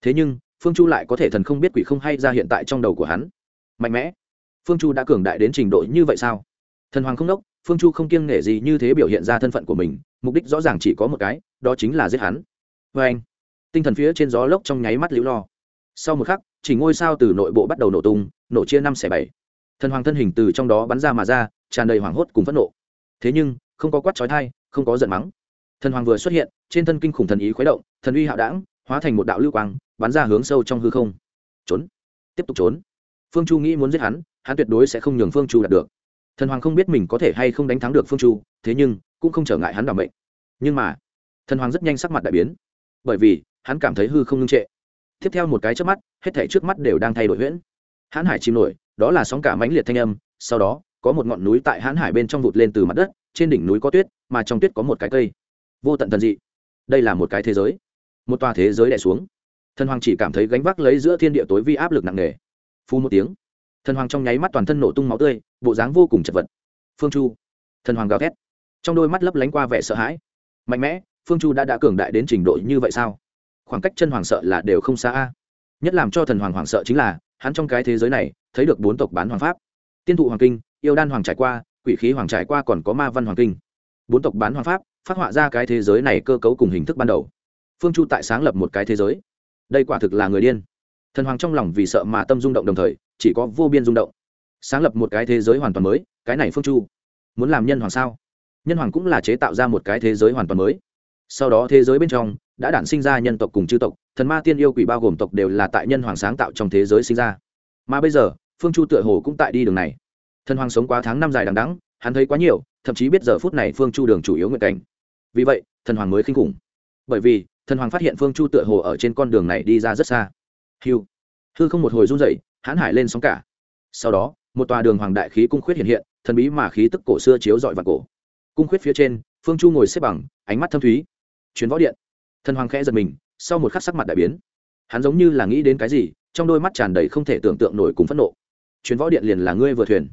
Thế nhưng, phương chu lại có thể thần không biết quỷ không hay ra hiện tại trong đầu của hắn. Mạnh mẽ, phương chu đã cường đại đến trình độ như vậy sao? Thần hoàng không đốc, phương chu không kiêng nể gì như thế biểu hiện ra thân phận của mình, mục đích rõ ràng chỉ có một cái, đó chính là giết hắn. Vê anh, tinh thần phía trên gió lốc trong nháy mắt liễu lo. Sau một khắc, chỉ ngôi sao từ nội bộ bắt đầu nổ tung, nổ chia năm xẻ bảy thần hoàng thân hình từ trong đó bắn ra mà ra, tràn đầy hoảng hốt cùng phẫn nộ. Thế nhưng, không có quát trói thai, không có giận mắng. Thần hoàng vừa xuất hiện, trên thân kinh khủng thần ý khuấy động, thần uy hạo đảng hóa thành một đạo lưu quang, bắn ra hướng sâu trong hư không. Trốn. Tiếp tục trốn. Phương chu nghĩ muốn giết hắn hắn tuyệt đối sẽ không nhường phương chu đạt được. Thần hoàng không biết mình có thể hay không đánh thắng được phương chu, thế nhưng, cũng không trở ngại hắn đảm mệnh. Nhưng mà, thần hoàng rất nhanh sắc mặt đại biến. Bởi vì, hắn cảm thấy hư không ngưng trệ. Tiếp theo một cái trước mắt, hết thể trước mắt đều đang thay đổi huyễn. Hãn hải chìm nổi đó là sóng cả mãnh liệt thanh âm, sau đó, có một ngọn núi tại hãn hải bên trong vụt lên từ mặt đất, trên đỉnh núi có tuyết, mà trong tuyết có một cái cây. Vô tận thần dị. Đây là một cái thế giới. Một tòa thế giới đè xuống. Thần hoàng chỉ cảm thấy gánh vác lấy giữa thiên địa tối vi áp lực nặng nề. Phu một tiếng. Thần hoàng trong nháy mắt toàn thân nổ tung máu tươi, bộ dáng vô cùng chật vật. Phương chu. Thần hoàng gào thét. Trong đôi mắt lấp lánh qua vẻ sợ hãi. Mạnh mẽ, phương chu đã đã cường đại đến trình độ như vậy sao? Khoảng cách chân hoàng sợ là đều không xa a. Nhất làm cho thần hoàng hoàng sợ chính là, hắn trong cái thế giới này thấy được bốn tộc bán hoàng pháp. Tiên thụ hoàng kinh, yêu đan hoàng trải qua, quỷ khí hoàng trải qua còn có ma văn hoàng kinh. Bốn tộc bán hoàng pháp, phát họa ra cái thế giới này cơ cấu cùng hình thức ban đầu. Phương chu tại sáng lập một cái thế giới. Đây quả thực là người điên. Thần hoàng trong lòng vì sợ mà tâm rung động đồng thời, chỉ có vô biên rung động. Sáng lập một cái thế giới hoàn toàn mới, cái này phương chu, muốn làm nhân hoàng sao? Nhân hoàng cũng là chế tạo ra một cái thế giới hoàn toàn mới. Sau đó thế giới bên trong, đã đản sinh ra nhân tộc cùng chư tộc, thần ma tiên yêu quỷ bao gồm tộc đều là tại nhân hoàng sáng tạo trong thế giới sinh ra. Mà bây giờ phương chu tựa hồ cũng tại đi đường này. Thần hoàng sống quá tháng năm dài đằng đắng hắn thấy quá nhiều, thậm chí biết giờ phút này phương chu đường chủ yếu nguyện cảnh. Vì vậy, thần hoàng mới kinh khủng. Bởi vì, thần hoàng phát hiện phương chu tựa hồ ở trên con đường này đi ra rất xa. Hiu hư không một hồi run dậy hãn hải lên sóng cả. Sau đó, một tòa đường hoàng đại khí cung khuyết hiện hiện, thần bí mà khí tức cổ xưa chiếu dọi vào cổ. Cung khuyết phía trên, phương chu ngồi xếp bằng, ánh mắt thâm thúy. Chuyến võ điện. Thần hoàng khẽ giật mình, sau một khắc sắc mặt đại biến. Hắn giống như là nghĩ đến cái gì, trong đôi mắt tràn đầy không thể tưởng tượng nổi cùng phẫn nộ chuyến võ điện liền là ngươi vừa thuyền.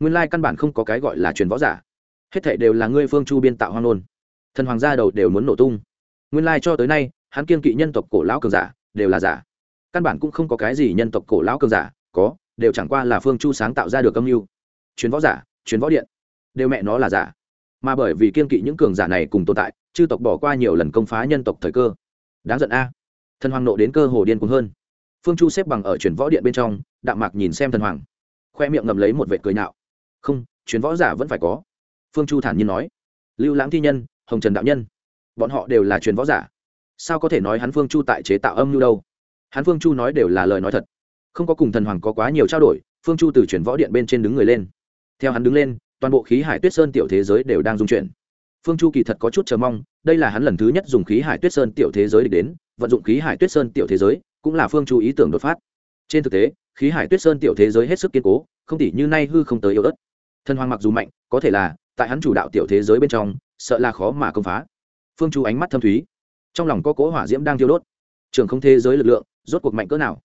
Nguyên lai căn bản không có cái gọi là truyền võ giả. Hết thệ đều là ngươi phương chu biên tạo hoang nôn. Thần hoàng gia đầu đều muốn nổ tung. Nguyên lai cho tới nay, hắn kiên kỵ nhân tộc cổ lão cường giả đều là giả. Căn bản cũng không có cái gì nhân tộc cổ lão cường giả có, đều chẳng qua là phương chu sáng tạo ra được âm mưu. Chuyến võ giả chuyến võ điện, đều mẹ nó là giả. Mà bởi vì kiên kỵ những cường giả này cùng tồn tại, chư tộc bỏ qua nhiều lần công phá nhân tộc thời cơ. Đáng giận a. Thần hoàng nộ đến cơ hồ điên cuồng hơn. Phương chu xếp bằng ở chuyển võ điện bên trong, đạm mạc nhìn xem thần hoàng khoe miệng ngầm lấy một vệt cười nhạo. Không chuyến võ giả vẫn phải có. Phương chu thản nhiên nói. Lưu lãng thi nhân, hồng trần đạo nhân, bọn họ đều là truyền võ giả. Sao có thể nói hắn phương chu tại chế tạo âm mưu đâu? Hắn phương chu nói đều là lời nói thật. Không có cùng thần hoàng có quá nhiều trao đổi, phương chu từ chuyển võ điện bên trên đứng người lên. Theo hắn đứng lên, toàn bộ khí hải tuyết sơn tiểu thế giới đều đang dung chuyển. Phương chu kỳ thật có chút chờ mong, đây là hắn lần thứ nhất dùng khí hải tuyết sơn tiểu thế giới để đến, vận dụng khí hải tuyết sơn tiểu thế giới cũng là phương chu ý tưởng đột phát. Trên thực tế khí hải tuyết sơn tiểu thế giới hết sức kiên cố, không tỉ như nay hư không tới yếu ớt thần hoàng mặc dù mạnh, có thể là, tại hắn chủ đạo tiểu thế giới bên trong, sợ là khó mà công phá. Phương chu ánh mắt thâm thúy. Trong lòng có cố hỏa diễm đang thiêu đốt. Trường không thế giới lực lượng, rốt cuộc mạnh cỡ nào?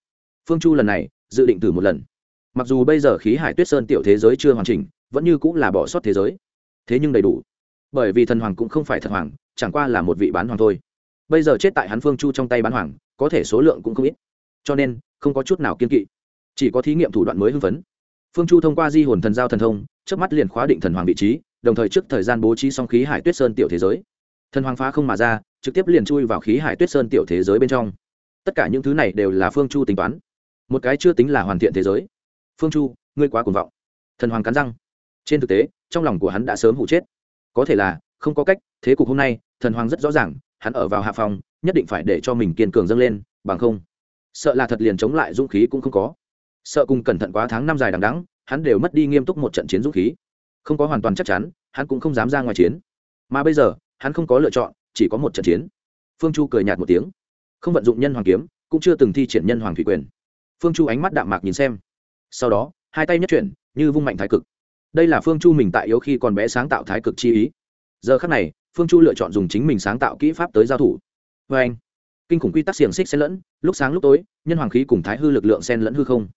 Phương chu lần này, dự định thử một lần. Mặc dù bây giờ khí hải tuyết sơn tiểu thế giới chưa hoàn chỉnh, vẫn như cũng là bỏ sót thế giới. Thế nhưng đầy đủ. Bởi vì thần hoàng cũng không phải thật hoàng, chẳng qua là một vị bán hoàng thôi. Bây giờ chết tại hắn phương chu trong tay bán hoàng, có thể số lượng cũng không ít. Cho nên, không có chút nào kiên kỵ chỉ có thí nghiệm thủ đoạn mới hưng phấn. Phương chu thông qua di hồn thần giao thần thông trước mắt liền khóa định thần hoàng vị trí, đồng thời trước thời gian bố trí song khí hải tuyết sơn tiểu thế giới. Thần hoàng phá không mà ra, trực tiếp liền chui vào khí hải tuyết sơn tiểu thế giới bên trong. Tất cả những thứ này đều là phương chu tính toán. Một cái chưa tính là hoàn thiện thế giới. Phương chu, ngươi quá cuồng vọng. Thần hoàng cắn răng. Trên thực tế, trong lòng của hắn đã sớm hụ chết. Có thể là, không có cách, thế cục hôm nay, thần hoàng rất rõ ràng, hắn ở vào hạ phòng, nhất định phải để cho mình kiên cường dâng lên, bằng không, sợ là thật liền chống lại dũng khí cũng không có sợ cùng cẩn thận quá tháng năm dài đằng đắng hắn đều mất đi nghiêm túc một trận chiến dũng khí. Không có hoàn toàn chắc chắn, hắn cũng không dám ra ngoài chiến. Mà bây giờ, hắn không có lựa chọn, chỉ có một trận chiến. Phương chu cười nhạt một tiếng. Không vận dụng nhân hoàng kiếm, cũng chưa từng thi triển nhân hoàng thủy quyền. Phương chu ánh mắt đạm mạc nhìn xem. Sau đó, hai tay nhất chuyển, như vung mạnh thái cực. Đây là phương chu mình tại yếu khi còn bé sáng tạo thái cực chi ý. Giờ khắc này, phương chu lựa chọn dùng chính mình sáng tạo kỹ pháp tới giao thủ. Vê anh, kinh khủng quy tắc xiềng xích xen lẫn, lúc sáng lúc tối, nhân hoàng khí cùng thái hư lực lượng xen lẫn hư không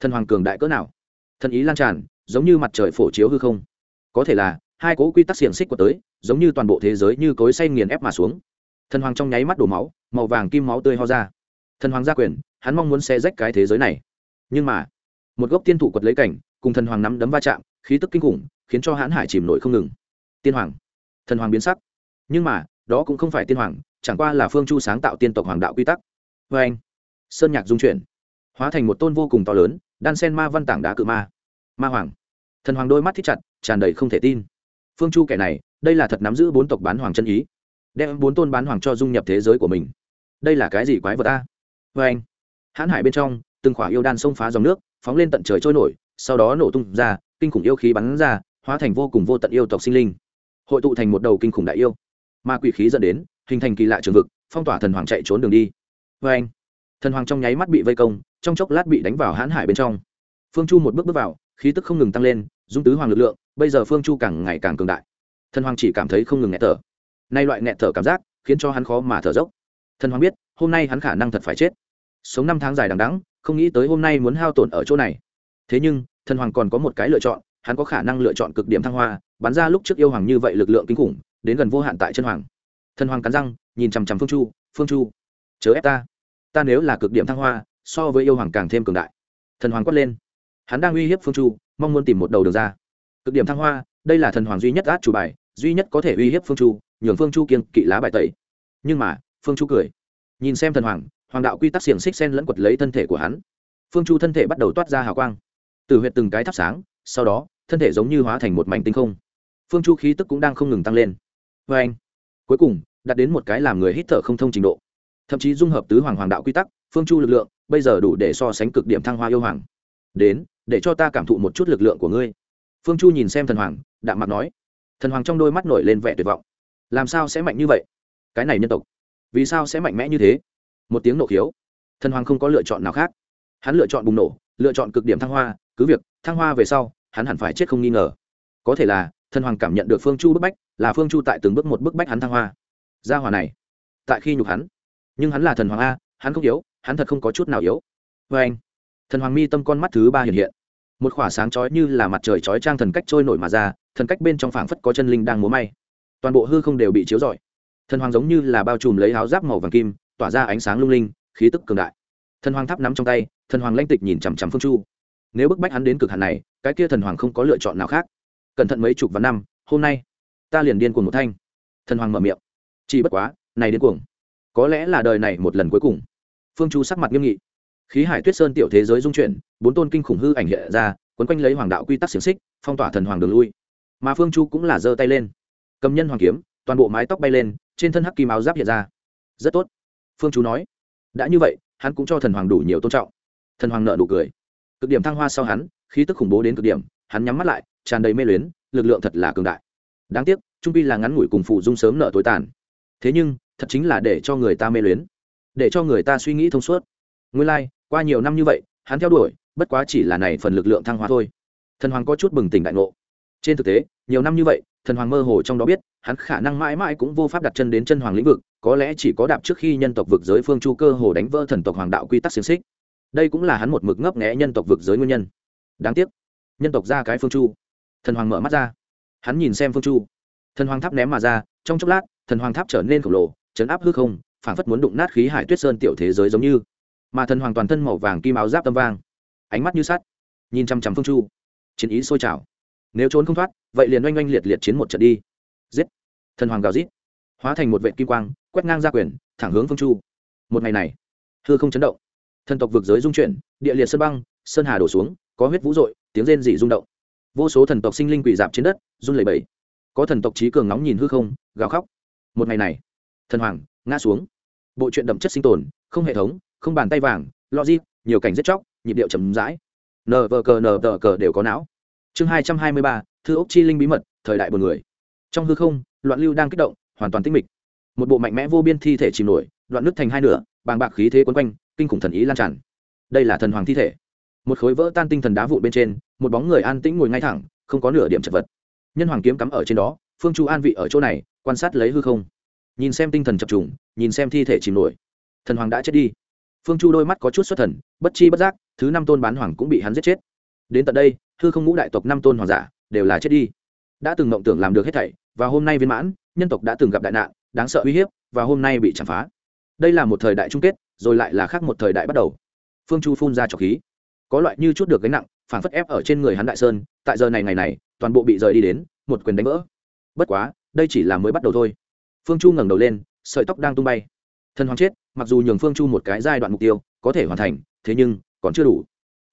thần hoàng cường đại cỡ nào? Thần ý lan tràn, giống như mặt trời phổ chiếu hư không. Có thể là, hai cố quy tắc xiềng xích của tới, giống như toàn bộ thế giới như cối say nghiền ép mà xuống. Thần hoàng trong nháy mắt đổ máu, màu vàng kim máu tươi ho ra. Thần hoàng gia quyền, hắn mong muốn xe rách cái thế giới này. Nhưng mà, một gốc tiên thụ quật lấy cảnh, cùng thần hoàng nắm đấm va chạm, khí tức kinh khủng, khiến cho hãn hải chìm nổi không ngừng. Tiên hoàng. Thần hoàng biến sắc. Nhưng mà, đó cũng không phải tiên hoàng, chẳng qua là phương chu sáng tạo tiên tộc hoàng đạo quy tắc. Vê anh. Sơn nhạc dung chuyển, hóa thành một tôn vô cùng to lớn đan sen ma văn tảng đá cự ma. Ma hoàng. Thần hoàng đôi mắt thích chặt, tràn đầy không thể tin. Phương chu kẻ này, đây là thật nắm giữ bốn tộc bán hoàng chân ý, đem bốn tôn bán hoàng cho dung nhập thế giới của mình. Đây là cái gì quái vật ta vê anh, hãn hải bên trong, từng khỏa yêu đan xông phá dòng nước, phóng lên tận trời trôi nổi, sau đó nổ tung ra, kinh khủng yêu khí bắn ra, hóa thành vô cùng vô tận yêu tộc sinh linh. Hội tụ thành một đầu kinh khủng đại yêu. Ma quỷ khí dẫn đến, hình thành kỳ lạ trường vực, phong tỏa thần hoàng chạy trốn đường đi. Vê anh, thần hoàng trong nháy mắt bị vây công trong chốc lát bị đánh vào hãn hải bên trong. Phương chu một bước bước vào, khí tức không ngừng tăng lên, dung tứ hoàng lực lượng, bây giờ phương chu càng ngày càng cường đại. Thần hoàng chỉ cảm thấy không ngừng nghẹt thở. Nay loại nghẹt thở cảm giác, khiến cho hắn khó mà thở dốc. Thần hoàng biết, hôm nay hắn khả năng thật phải chết. Sống năm tháng dài đằng đắng không nghĩ tới hôm nay muốn hao tổn ở chỗ này. Thế nhưng, thần hoàng còn có một cái lựa chọn, hắn có khả năng lựa chọn cực điểm thăng hoa, bắn ra lúc trước yêu hoàng như vậy lực lượng kinh khủng, đến gần vô hạn tại chân hoàng. Thần hoàng cắn răng, nhìn chằm chằm phương chu phương chu, chớ ép ta. Ta nếu là cực điểm thăng hoa so với yêu hoàng càng thêm cường đại. Thần hoàng quát lên. Hắn đang uy hiếp phương chu, mong muốn tìm một đầu đường ra. Cực điểm thăng hoa, đây là thần hoàng duy nhất át chủ bài, duy nhất có thể uy hiếp phương chu, nhường phương chu kiêng kỵ lá bài tẩy. Nhưng mà, phương chu cười. Nhìn xem thần hoàng hoàng đạo quy tắc xiềng xích sen lẫn quật lấy thân thể của hắn. Phương chu thân thể bắt đầu toát ra hào quang. Từ huyệt từng cái thắp sáng, sau đó, thân thể giống như hóa thành một mảnh tinh không. Phương chu khí tức cũng đang không ngừng tăng lên. Vê anh cuối cùng, đạt đến một cái làm người hít thở không thông trình độ. Thậm chí dung hợp tứ hoàng hoàng đạo quy tắc phương chu lực lượng, bây giờ đủ để so sánh cực điểm thăng hoa yêu hoàng. Đến, để cho ta cảm thụ một chút lực lượng của ngươi. Phương chu nhìn xem thần hoàng, đạm mặt nói. Thần hoàng trong đôi mắt nổi lên vẻ tuyệt vọng. Làm sao sẽ mạnh như vậy? Cái này nhân tộc, vì sao sẽ mạnh mẽ như thế? Một tiếng nổ khiếu. Thần hoàng không có lựa chọn nào khác. Hắn lựa chọn bùng nổ, lựa chọn cực điểm thăng hoa, cứ việc, thăng hoa về sau, hắn hẳn phải chết không nghi ngờ. Có thể là, thần hoàng cảm nhận được phương chu bức bách, là phương chu tại từng bước một bức bách hắn thăng hoa. Gia hòa này, tại khi nhục hắn. Nhưng hắn là thần hoàng a, hắn không yếu hắn thật không có chút nào yếu. Vê anh. Thần hoàng mi tâm con mắt thứ ba hiện hiện. Một khỏa sáng chói như là mặt trời chói trang thần cách trôi nổi mà ra, thần cách bên trong phảng phất có chân linh đang múa may. Toàn bộ hư không đều bị chiếu rọi. Thần hoàng giống như là bao trùm lấy áo giáp màu vàng kim, tỏa ra ánh sáng lung linh, khí tức cường đại. Thần hoàng tháp nắm trong tay, thần hoàng lanh tịch nhìn chằm chằm phương chu. Nếu bức bách hắn đến cực hạn này, cái kia thần hoàng không có lựa chọn nào khác. Cẩn thận mấy chục vạn năm, hôm nay, ta liền điên cuồng một thanh. Thần hoàng mở miệng. Chỉ bất quá, này điên cuồng. Có lẽ là đời này một lần cuối cùng phương chu sắc mặt nghiêm nghị. Khí hải tuyết sơn tiểu thế giới dung chuyển, bốn tôn kinh khủng hư ảnh hiện ra, quấn quanh lấy hoàng đạo quy tắc xiềng xích, phong tỏa thần hoàng đường lui. Mà phương chu cũng là giơ tay lên. Cầm nhân hoàng kiếm, toàn bộ mái tóc bay lên, trên thân hắc kim áo giáp hiện ra. Rất tốt. Phương chú nói. Đã như vậy, hắn cũng cho thần hoàng đủ nhiều tôn trọng. Thần hoàng nợ nụ cười. Cực điểm thăng hoa sau hắn, khí tức khủng bố đến cực điểm, hắn nhắm mắt lại, tràn đầy mê luyến, lực lượng thật là cường đại. Đáng tiếc, trung pi là ngắn ngủi cùng phụ dung sớm nợ tối tàn. Thế nhưng, thật chính là để cho người ta mê luyến để cho người ta suy nghĩ thông suốt. Nguyên lai、like, qua nhiều năm như vậy hắn theo đuổi bất quá chỉ là này phần lực lượng thăng hoa thôi. Thần hoàng có chút bừng tỉnh đại ngộ. Trên thực tế nhiều năm như vậy thần hoàng mơ hồ trong đó biết hắn khả năng mãi mãi cũng vô pháp đặt chân đến chân hoàng lĩnh vực có lẽ chỉ có đạp trước khi nhân tộc vực giới phương chu cơ hồ đánh vỡ thần tộc hoàng đạo quy tắc xiềng xích. Đây cũng là hắn một mực ngấp nghẽ nhân tộc vực giới nguyên nhân. Đáng tiếc nhân tộc ra cái phương chu. Thần hoàng mở mắt ra. Hắn nhìn xem phương chu. Thần hoàng tháp ném mà ra trong chốc lát thần hoàng tháp trở nên khổng lồ chấn áp hư không phảng phất muốn đụng nát khí hải tuyết sơn tiểu thế giới giống như. Mà thần hoàng toàn thân màu vàng kim áo giáp tâm vang, ánh mắt như sắt, nhìn chăm chăm phương chu. Chiến ý sôi trào. Nếu trốn không thoát, vậy liền oanh oanh liệt liệt chiến một trận đi. Giết. Thần hoàng gào rít, hóa thành một vệ kim quang, quét ngang ra quyền, thẳng hướng phương chu. Một ngày này, hư không chấn động. Thần tộc vực giới dung chuyển, địa liệt sơn băng, sơn hà đổ xuống, có huyết vũ dội, tiếng rên dị rung động. Vô số thần tộc sinh linh quỷ dạp trên đất, run lẩy bẩy. Có thần tộc trí cường nóng nhìn hư không, gào khóc. Một ngày này thần hoàng ngã xuống. Bộ truyện đậm chất sinh tồn, không hệ thống, không bàn tay vàng, logic, nhiều cảnh giết chóc, nhịp điệu chậm rãi. Nờ vờ cờ nờ vờ cờ đều có não. Chương hai trăm hai mươi ba, thư ốc chi linh bí mật, thời đại buồn người. Trong hư không, loạn lưu đang kích động, hoàn toàn tinh mịch. Một bộ mạnh mẽ vô biên thi thể chìm nổi, đoạn nứt thành hai nửa, bàng bạc khí thế quấn quanh, kinh khủng thần ý lan tràn. Đây là thần hoàng thi thể. Một khối vỡ tan tinh thần đá vụn bên trên, một bóng người an tĩnh ngồi ngay thẳng, không có nửa điểm chật vật. Nhân hoàng kiếm cắm ở trên đó, phương chu an vị ở chỗ này, quan sát lấy hư không nhìn xem tinh thần chập trùng, nhìn xem thi thể chìm nổi. Thần hoàng đã chết đi. Phương chu đôi mắt có chút xuất thần, bất chi bất giác, thứ năm tôn bán hoàng cũng bị hắn giết chết. Đến tận đây thư không ngũ đại tộc năm tôn hoàng giả đều là chết đi. Đã từng mộng tưởng làm được hết thảy, và hôm nay viên mãn, nhân tộc đã từng gặp đại nạn, đáng sợ uy hiếp, và hôm nay bị chạm phá. Đây là một thời đại chung kết, rồi lại là khác một thời đại bắt đầu. Phương chu phun ra trọc khí. Có loại như chút được gánh nặng, phản phất ép ở trên người hắn đại sơn, tại giờ này ngày này, toàn bộ bị rời đi đến, một quyền đánh vỡ. Bất quá, đây chỉ là mới bắt đầu thôi phương chu ngẩng đầu lên, sợi tóc đang tung bay. Thần hoàng chết, mặc dù nhường phương chu một cái giai đoạn mục tiêu, có thể hoàn thành, thế nhưng, còn chưa đủ.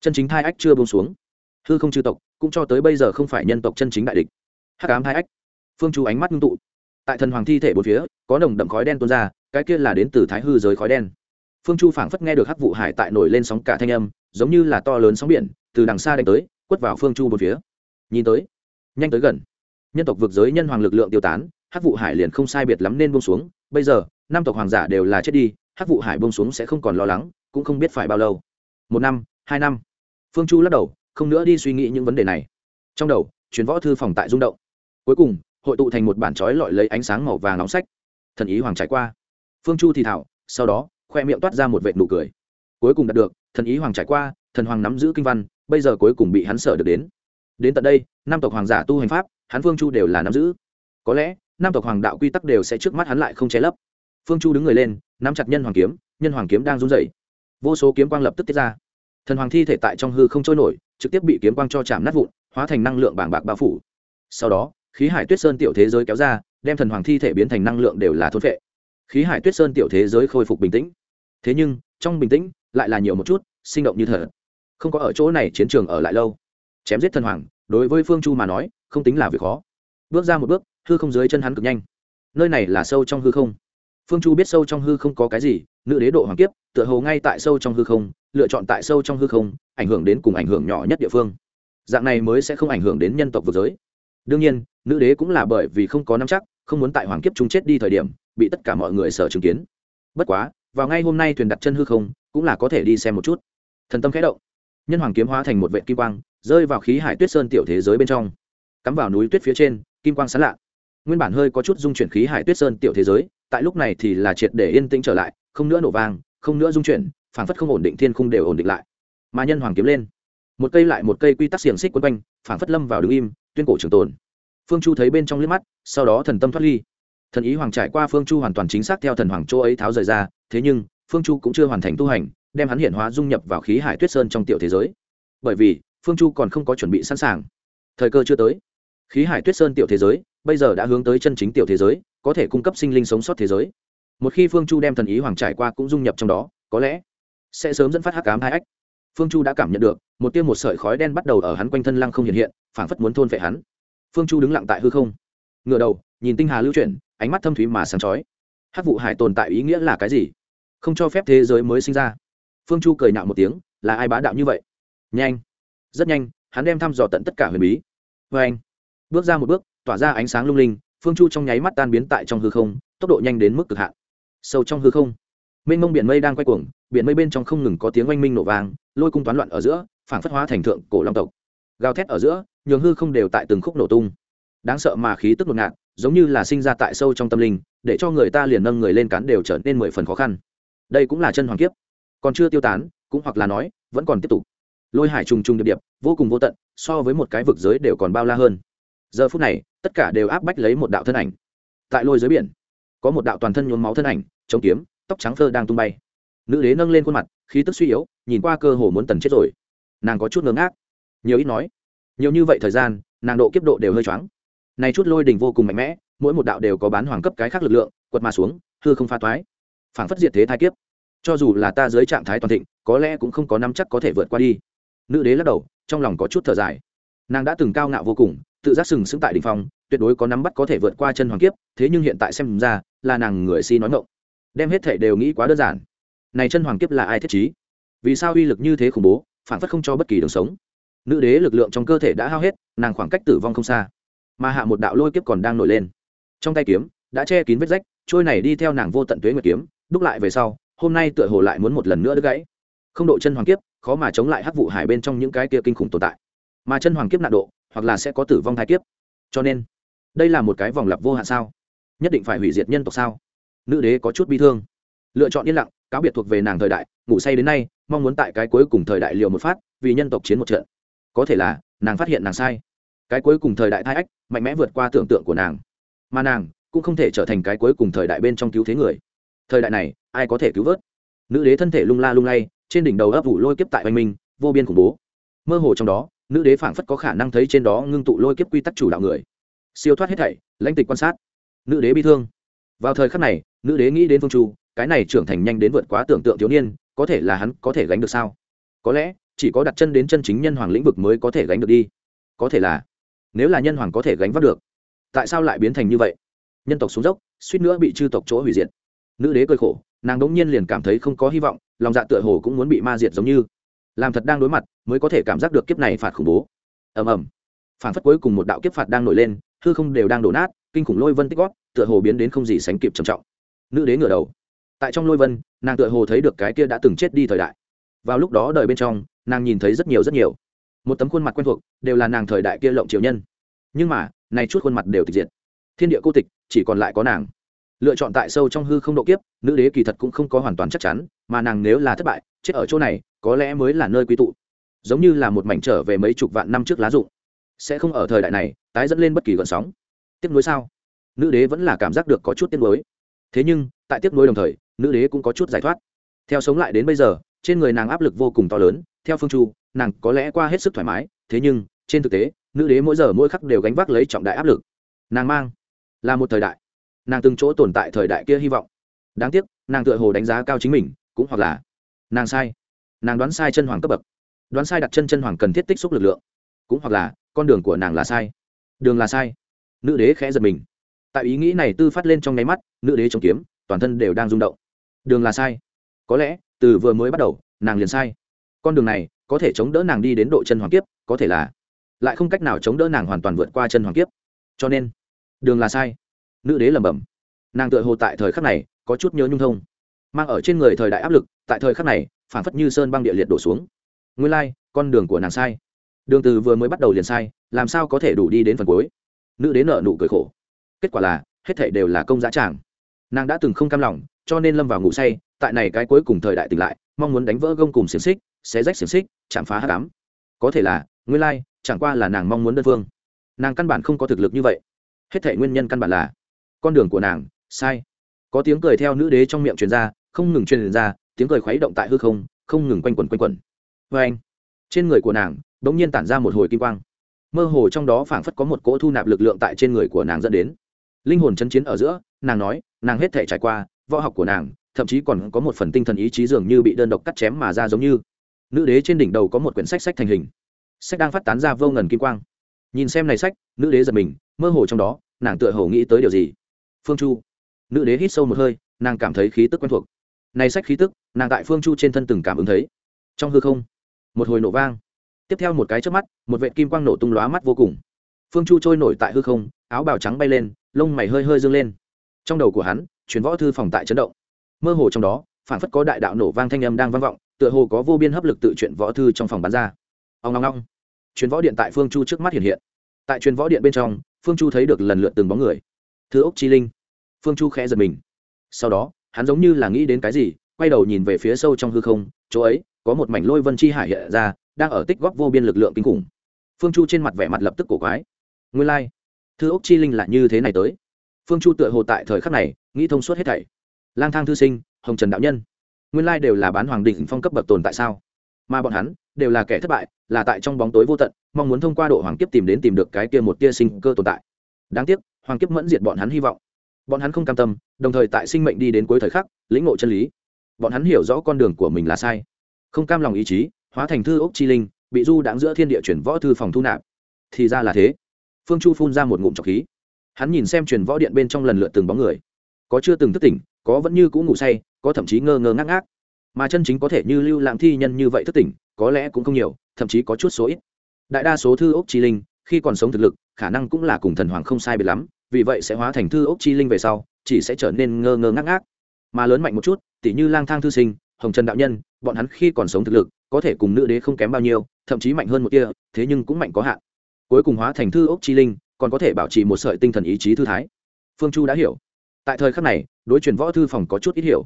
Chân chính thai ách chưa bông xuống. Hư không chư tộc, cũng cho tới bây giờ không phải nhân tộc chân chính đại địch. Hắc ám thai ách. Phương chu ánh mắt ngưng tụ. Tại thần hoàng thi thể bốn phía, có nồng đậm khói đen tuôn ra, cái kia là đến từ thái hư giới khói đen. Phương chu phảng phất nghe được hắc vụ hải tại nổi lên sóng cả thanh âm, giống như là to lớn sóng biển, từ đằng xa đánh tới, quất vào phương chu bốn phía. Nhìn tới, nhanh tới gần. Nhân tộc vực giới nhân hoàng lực lượng tiêu tán hắc vụ hải liền không sai biệt lắm nên bông xuống. Bây giờ, năm tộc hoàng giả đều là chết đi, hắc vụ hải bông xuống sẽ không còn lo lắng, cũng không biết phải bao lâu. Một năm, hai năm. Phương chu lắc đầu, không nữa đi suy nghĩ những vấn đề này. Trong đầu chuyến võ thư phòng tại rung động. Cuối cùng, hội tụ thành một bản trói lọi lấy ánh sáng màu vàng nóng sách. Thần ý hoàng trải qua. Phương chu thì thảo, sau đó, khoe miệng toát ra một vệ nụ cười. Cuối cùng đạt được, thần ý hoàng trải qua, thần hoàng nắm giữ kinh văn, bây giờ cuối cùng bị hắn sở được đến. Đến tận đây, năm tộc hoàng giả tu hành pháp, hắn phương chu đều là nắm giữ. Có lẽ năm tộc hoàng đạo quy tắc đều sẽ trước mắt hắn lại không che lấp. Phương chu đứng người lên, nắm chặt nhân hoàng kiếm, nhân hoàng kiếm đang run dậy vô số kiếm quang lập tức tiết ra. Thần hoàng thi thể tại trong hư không trôi nổi, trực tiếp bị kiếm quang cho chạm nát vụn, hóa thành năng lượng bảng bạc bao phủ. Sau đó, khí hải tuyết sơn tiểu thế giới kéo ra, đem thần hoàng thi thể biến thành năng lượng đều là thôn vệ khí hải tuyết sơn tiểu thế giới khôi phục bình tĩnh. Thế nhưng, trong bình tĩnh, lại là nhiều một chút, sinh động như thở không có ở chỗ này chiến trường ở lại lâu. Chém giết thần hoàng, đối với phương chu mà nói, không tính là việc khó. Bước ra một bước hư không dưới chân hắn cực nhanh. Nơi này là sâu trong hư không. Phương chu biết sâu trong hư không có cái gì, nữ đế độ hoàng kiếp, tựa hồ ngay tại sâu trong hư không, lựa chọn tại sâu trong hư không, ảnh hưởng đến cùng ảnh hưởng nhỏ nhất địa phương. Dạng này mới sẽ không ảnh hưởng đến nhân tộc vực giới. Đương nhiên, nữ đế cũng là bởi vì không có nắm chắc, không muốn tại hoàng kiếp chúng chết đi thời điểm, bị tất cả mọi người sở chứng kiến. Bất quá, vào ngay hôm nay thuyền đặt chân hư không, cũng là có thể đi xem một chút. Thần tâm khẽ động, nhân hoàng kiếm hóa thành một vệ kim quang, rơi vào khí hải tuyết sơn tiểu thế giới bên trong. Cắm vào núi tuyết phía trên, kim quang sán lạ nguyên bản hơi có chút dung chuyển khí hải tuyết sơn tiểu thế giới, tại lúc này thì là triệt để yên tĩnh trở lại, không nữa nổ vang, không nữa dung chuyển, phảng phất không ổn định thiên khung đều ổn định lại. Mà nhân hoàng kiếm lên. Một cây lại một cây quy tắc xiềng xích quấn quanh, phảng phất lâm vào đứng im, tuyên cổ trường tồn. Phương chu thấy bên trong liếc mắt, sau đó thần tâm thoát ly. Thần ý hoàng trải qua phương chu hoàn toàn chính xác theo thần hoàng chỗ ấy tháo rời ra, thế nhưng, phương chu cũng chưa hoàn thành tu hành, đem hắn hiện hóa dung nhập vào khí hải tuyết sơn trong tiểu thế giới. Bởi vì, phương chu còn không có chuẩn bị sẵn sàng. Thời cơ chưa tới. Khí hải tuyết sơn tiểu thế giới bây giờ đã hướng tới chân chính tiểu thế giới, có thể cung cấp sinh linh sống sót thế giới. Một khi phương chu đem thần ý hoàng trải qua cũng dung nhập trong đó, có lẽ sẽ sớm dẫn phát hắc ám hai ách. Phương chu đã cảm nhận được, một tiêu một sợi khói đen bắt đầu ở hắn quanh thân lăng không hiện hiện, phảng phất muốn thôn vệ hắn. Phương chu đứng lặng tại hư không. Ngựa đầu, nhìn tinh hà lưu chuyển, ánh mắt thâm thúy mà sáng chói. Hắc vụ hải tồn tại ý nghĩa là cái gì? Không cho phép thế giới mới sinh ra. Phương chu cười nhạo một tiếng, là ai bá đạo như vậy? Nhanh. Rất nhanh, hắn đem thăm dò tận tất cả huyền bí. Vê anh bước ra một bước tỏa ra ánh sáng lung linh, phương chu trong nháy mắt tan biến tại trong hư không, tốc độ nhanh đến mức cực hạn. Sâu trong hư không, mênh mông biển mây đang quay cuồng, biển mây bên trong không ngừng có tiếng oanh minh nổ vàng lôi cung toán loạn ở giữa, phảng phất hóa thành thượng cổ long tộc. Gào thét ở giữa, nhường hư không đều tại từng khúc nổ tung. Đáng sợ mà khí tức ngột ngạt, giống như là sinh ra tại sâu trong tâm linh, để cho người ta liền nâng người lên cán đều trở nên mười phần khó khăn. Đây cũng là chân hoàng kiếp. Còn chưa tiêu tán, cũng hoặc là nói, vẫn còn tiếp tục. Lôi hải trùng trùng điệp điệp, vô cùng vô tận, so với một cái vực giới đều còn bao la hơn. Giờ phút này tất cả đều áp bách lấy một đạo thân ảnh. Tại lôi dưới biển, có một đạo toàn thân nhuốm máu thân ảnh, chống kiếm, tóc trắng phơ đang tung bay. Nữ đế nâng lên khuôn mặt, khí tức suy yếu, nhìn qua cơ hồ muốn tần chết rồi. Nàng có chút ngớ ngác. Nhiều ít nói, nhiều như vậy thời gian, nàng độ kiếp độ đều hơi choáng. Này chút lôi đình vô cùng mạnh mẽ, mỗi một đạo đều có bán hoàng cấp cái khác lực lượng, quật mà xuống, hư không pha toái. Phảng phất diệt thế thai kiếp. Cho dù là ta dưới trạng thái toàn thịnh, có lẽ cũng không có năm chắc có thể vượt qua đi. Nữ đế lắc đầu, trong lòng có chút thở dài. Nàng đã từng cao ngạo vô cùng tự giác sừng sững tại đỉnh phong, tuyệt đối có nắm bắt có thể vượt qua chân hoàng kiếp, thế nhưng hiện tại xem ra, là nàng người si nói ngọng. đem hết thể đều nghĩ quá đơn giản. Này chân hoàng kiếp là ai thiết trí? Vì sao uy lực như thế khủng bố, phản phất không cho bất kỳ đường sống? Nữ đế lực lượng trong cơ thể đã hao hết, nàng khoảng cách tử vong không xa. Mà hạ một đạo lôi kiếp còn đang nổi lên. Trong tay kiếm, đã che kín vết rách, trôi này đi theo nàng vô tận tuế nguyệt kiếm, đúc lại về sau, hôm nay tựa hồ lại muốn một lần nữa đứt gãy. Không độ chân hoàng kiếp, khó mà chống lại hắc vụ hải bên trong những cái kia kinh khủng tồn tại. Mà chân hoàng kiếp nạn độ hoặc là sẽ có tử vong thai kiếp. Cho nên, đây là một cái vòng lặp vô hạn sao? Nhất định phải hủy diệt nhân tộc sao? Nữ đế có chút bi thương. Lựa chọn yên lặng, cáo biệt thuộc về nàng thời đại, ngủ say đến nay, mong muốn tại cái cuối cùng thời đại liều một phát, vì nhân tộc chiến một trận. Có thể là, nàng phát hiện nàng sai. Cái cuối cùng thời đại thai ách, mạnh mẽ vượt qua tưởng tượng của nàng. Mà nàng, cũng không thể trở thành cái cuối cùng thời đại bên trong cứu thế người. Thời đại này, ai có thể cứu vớt? Nữ đế thân thể lung la lung lay, trên đỉnh đầu ấp ủ lôi kiếp tại oanh minh, vô biên khủng bố. Mơ hồ trong đó nữ đế phảng phất có khả năng thấy trên đó ngưng tụ lôi kiếp quy tắc chủ đạo người. Siêu thoát hết thảy, lãnh tịch quan sát. Nữ đế bi thương. Vào thời khắc này, nữ đế nghĩ đến phương chu, cái này trưởng thành nhanh đến vượt quá tưởng tượng thiếu niên, có thể là hắn có thể gánh được sao? Có lẽ, chỉ có đặt chân đến chân chính nhân hoàng lĩnh vực mới có thể gánh được đi. Có thể là, nếu là nhân hoàng có thể gánh vác được, tại sao lại biến thành như vậy? Nhân tộc xuống dốc, suýt nữa bị chư tộc chỗ hủy diệt. Nữ đế cơi khổ, nàng đống nhiên liền cảm thấy không có hy vọng, lòng dạ tựa hồ cũng muốn bị ma diệt giống như làm thật đang đối mặt mới có thể cảm giác được kiếp này phạt khủng bố. Ầm ầm. Phản phất cuối cùng một đạo kiếp phạt đang nổi lên, hư không đều đang đổ nát, kinh khủng lôi vân tích gót tựa hồ biến đến không gì sánh kịp trầm trọng. Nữ đế ngửa đầu. Tại trong lôi vân, nàng tựa hồ thấy được cái kia đã từng chết đi thời đại. Vào lúc đó đời bên trong, nàng nhìn thấy rất nhiều rất nhiều. Một tấm khuôn mặt quen thuộc, đều là nàng thời đại kia lộng triều nhân. Nhưng mà nay chút khuôn mặt đều tịch diệt. Thiên địa cô tịch, chỉ còn lại có nàng. Lựa chọn tại sâu trong hư không độ kiếp, nữ đế kỳ thật cũng không có hoàn toàn chắc chắn, mà nàng nếu là thất bại, chết ở chỗ này có lẽ mới là nơi quy tụ. Giống như là một mảnh trở về mấy chục vạn năm trước lá dụng sẽ không ở thời đại này tái dẫn lên bất kỳ gợn sóng. Tiếc nối sao? Nữ đế vẫn là cảm giác được có chút tiếc nuối, thế nhưng tại tiếp nối đồng thời nữ đế cũng có chút giải thoát. Theo sống lại đến bây giờ trên người nàng áp lực vô cùng to lớn. Theo phương chu nàng có lẽ qua hết sức thoải mái. Thế nhưng trên thực tế nữ đế mỗi giờ mỗi khắc đều gánh vác lấy trọng đại áp lực. Nàng mang là một thời đại. Nàng từng chỗ tồn tại thời đại kia hy vọng. Đáng tiếc nàng tựa hồ đánh giá cao chính mình cũng hoặc là nàng sai nàng đoán sai chân hoàng cấp bậc, đoán sai đặt chân chân hoàng cần thiết tích xúc lực lượng. Cũng hoặc là, con đường của nàng là sai. Đường là sai. Nữ đế khẽ giật mình. Tại ý nghĩ này tư phát lên trong nháy mắt, nữ đế chống kiếm, toàn thân đều đang rung động. Đường là sai. Có lẽ, từ vừa mới bắt đầu, nàng liền sai. Con đường này, có thể chống đỡ nàng đi đến độ chân hoàng kiếp, có thể là lại không cách nào chống đỡ nàng hoàn toàn vượt qua chân hoàng kiếp. Cho nên, đường là sai. Nữ đế lẩm bẩm. Nàng tựa hồ tại thời khắc này, có chút nhớ nhung thông. Mang ở trên người thời đại áp lực, tại thời khắc này phản phất như sơn băng địa liệt đổ xuống. Nguyên lai、like, con đường của nàng sai. Đường từ vừa mới bắt đầu liền sai làm sao có thể đủ đi đến phần cuối? Nữ đế nợ nụ cười khổ. Kết quả là hết thảy đều là công giá tràng. Nàng đã từng không cam lòng cho nên lâm vào ngủ say tại này cái cuối cùng thời đại tỉnh lại mong muốn đánh vỡ gông cùng xiềng xích xé rách xiềng xích chạm phá hát cám có thể là nguyên lai chẳng qua là nàng mong muốn đơn phương. Nàng căn bản không có thực lực như vậy. Hết thể nguyên nhân căn bản là con đường của nàng sai. Có tiếng cười theo nữ đế trong miệng truyền ra không ngừng truyền ra tiếng cười khuấy động tại hư không không ngừng quanh quẩn quanh quẩn. Vê anh, trên người của nàng đ ỗ n g nhiên tản ra một hồi kim quang. Mơ hồ trong đó phảng phất có một cỗ thu nạp lực lượng tại trên người của nàng dẫn đến. Linh hồn chân chiến ở giữa, nàng nói, nàng hết thể trải qua, võ học của nàng, thậm chí còn có một phần tinh thần ý chí dường như bị đơn độc cắt chém mà ra giống như. Nữ đế trên đỉnh đầu có một quyển sách sách thành hình. Sách đang phát tán ra vô ngần kim quang. Nhìn xem này sách, nữ đế giật mình, mơ hồ trong đó, nàng tựa hồ nghĩ tới điều gì? Phương chu. Nữ đế hít sâu một hơi, nàng cảm thấy khí tức quen thuộc này sách khí tức, nàng tại phương chu trên thân từng cảm ứng thấy. Trong hư không, một hồi nổ vang. Tiếp theo một cái trước mắt, một vệ kim quang nổ tung lóa mắt vô cùng. Phương chu trôi nổi tại hư không, áo bào trắng bay lên, lông mày hơi hơi dâng lên. Trong đầu của hắn chuyến võ thư phòng tại chấn động. Mơ hồ trong đó phản phất có đại đạo nổ vang thanh âm đang vang vọng, tựa hồ có vô biên hấp lực tự chuyện võ thư trong phòng bán ra. Ông ngong ngong chuyến võ điện tại phương chu trước mắt hiện hiện. Tại chuyến võ điện bên trong, phương chu thấy được lần lượt từng bóng người. Thứ ốc chi linh. Phương chu khẽ giật mình. Sau đó hắn giống như là nghĩ đến cái gì, quay đầu nhìn về phía sâu trong hư không, chỗ ấy, có một mảnh lôi vân chi hải hiện ra, đang ở tích góp vô biên lực lượng kinh khủng. Phương chu trên mặt vẻ mặt lập tức cổ quái. Nguyên lai、like. thư ốc chi linh là như thế này tới. Phương chu tựa hồ tại thời khắc này, nghĩ thông suốt hết thảy. Lang thang thư sinh, hồng trần đạo nhân. Nguyên lai đều là bán hoàng đình phong cấp bậc tồn tại sao? Mà bọn hắn, đều là kẻ thất bại, là tại trong bóng tối vô tận, mong muốn thông qua độ hoàng kiếp tìm đến tìm được cái kia một tia sinh cơ tồn tại. Đáng tiếc, hoàng kiếp mẫn diệt bọn hắn hy vọng bọn hắn không cam tâm, đồng thời tại sinh mệnh đi đến cuối thời khắc, lĩnh ngộ chân lý. Bọn hắn hiểu rõ con đường của mình là sai. Không cam lòng ý chí, hóa thành thư ốc chi linh, bị du đáng giữa thiên địa chuyển võ thư phòng thu nạp. Thì ra là thế. Phương chu phun ra một ngụm trọc khí. Hắn nhìn xem truyền võ điện bên trong lần lượt từng bóng người. Có chưa từng thức tỉnh, có vẫn như cũng ngủ say, có thậm chí ngơ ngơ ngác ngác. Mà chân chính có thể như lưu lãng thi nhân như vậy thức tỉnh, có lẽ cũng không nhiều, thậm chí có chút số ít. Đại đa số thư ốc chi linh, khi còn sống thực lực, khả năng cũng là cùng thần hoàng không sai biệt lắm vì vậy sẽ hóa thành thư ốc chi linh về sau, chỉ sẽ trở nên ngơ ngơ ngác ngác. Mà lớn mạnh một chút, tỉ như lang thang thư sinh, hồng trần đạo nhân, bọn hắn khi còn sống thực lực, có thể cùng nữ đế không kém bao nhiêu, thậm chí mạnh hơn một kia thế nhưng cũng mạnh có hạn. Cuối cùng hóa thành thư ốc chi linh, còn có thể bảo trì một sợi tinh thần ý chí thư thái. Phương chu đã hiểu. Tại thời khắc này, đối truyền võ thư phòng có chút ít hiểu.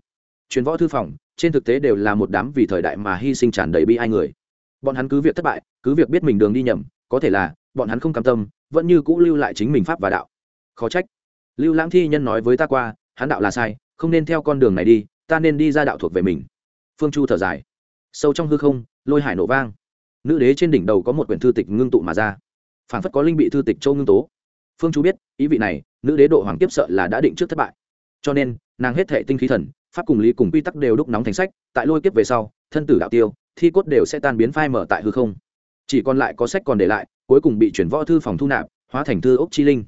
Truyền võ thư phòng, trên thực tế đều là một đám vì thời đại mà hy sinh tràn đầy bi ai người. Bọn hắn cứ việc thất bại, cứ việc biết mình đường đi nhầm, có thể là, bọn hắn không cam tâm, vẫn như cũ lưu lại chính mình pháp và đạo khó trách. Lưu lãng thi nhân nói với ta qua, hắn đạo là sai, không nên theo con đường này đi, ta nên đi ra đạo thuộc về mình. Phương chu thở dài. Sâu trong hư không, lôi hải nổ vang. Nữ đế trên đỉnh đầu có một quyển thư tịch ngưng tụ mà ra. Phản phất có linh bị thư tịch châu ngưng tố. Phương chu biết, ý vị này, nữ đế độ hoàng tiếp sợ là đã định trước thất bại. Cho nên, nàng hết thệ tinh khí thần, pháp cùng lý cùng quy tắc đều đúc nóng thành sách, tại lôi kiếp về sau, thân tử đạo tiêu, thi cốt đều sẽ tan biến phai mở tại hư không. Chỉ còn lại có sách còn để lại, cuối cùng bị chuyển võ thư phòng thu nạp, hóa thành thư ốc chi linh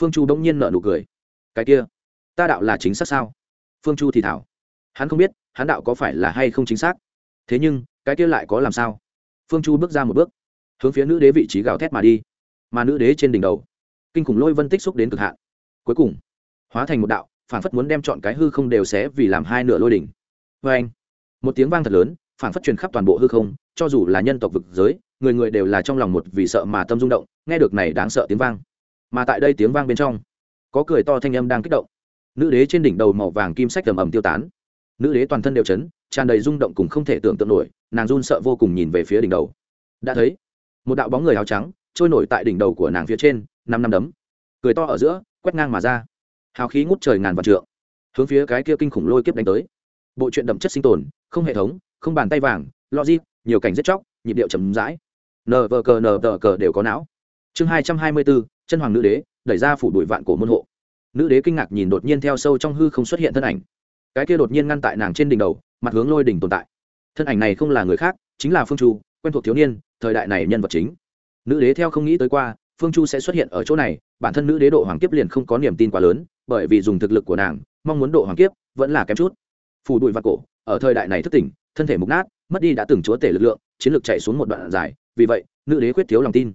phương chu đông nhiên nợ nụ cười. Cái kia, ta đạo là chính xác sao? Phương chu thì thảo. Hắn không biết, hắn đạo có phải là hay không chính xác. Thế nhưng, cái kia lại có làm sao? Phương chu bước ra một bước, hướng phía nữ đế vị trí gào thét mà đi. Mà nữ đế trên đỉnh đầu, kinh khủng lôi vân tích xúc đến cực hạn. Cuối cùng, hóa thành một đạo, phản phất muốn đem chọn cái hư không đều xé vì làm hai nửa lôi đỉnh. Vê anh, một tiếng vang thật lớn, phản phất truyền khắp toàn bộ hư không, cho dù là nhân tộc vực giới, người người đều là trong lòng một vì sợ mà tâm rung động, nghe được này đáng sợ tiếng vang mà tại đây tiếng vang bên trong, có cười to thanh âm đang kích động. Nữ đế trên đỉnh đầu màu vàng kim sách ầm ầm tiêu tán. Nữ đế toàn thân đều chấn, tràn đầy rung động cùng không thể tưởng tượng nổi, nàng run sợ vô cùng nhìn về phía đỉnh đầu. Đã thấy, một đạo bóng người áo trắng trôi nổi tại đỉnh đầu của nàng phía trên, năm năm đấm. Cười to ở giữa, quét ngang mà ra. Hào khí ngút trời ngàn vạn trượng, hướng phía cái kia kinh khủng lôi kiếp đánh tới. Bộ truyện đậm chất sinh tồn, không hệ thống, không bàn tay vàng, logic, nhiều cảnh rất chóc, nhịp điệu chấm rãi. Nờ vờ cờ nờ vờ cờ đều có não. Chương hai trăm hai mươi bốn chân hoàng nữ đế, đẩy ra phủ đuổi vạn cổ môn hộ. Nữ đế kinh ngạc nhìn đột nhiên theo sâu trong hư không xuất hiện thân ảnh. Cái kia đột nhiên ngăn tại nàng trên đỉnh đầu, mặt hướng lôi đỉnh tồn tại. Thân ảnh này không là người khác, chính là phương chu, quen thuộc thiếu niên, thời đại này nhân vật chính. Nữ đế theo không nghĩ tới qua, phương chu sẽ xuất hiện ở chỗ này, bản thân nữ đế độ hoàng kiếp liền không có niềm tin quá lớn, bởi vì dùng thực lực của nàng, mong muốn độ hoàng kiếp, vẫn là kém chút. Phù đùi và cổ, ở thời đại này thất tỉnh, thân thể mục nát, mất đi đã từng chúa tể lực lượng, chiến lược chạy xuống một đoạn dài, vì vậy, nữ đế quyết thiếu lòng tin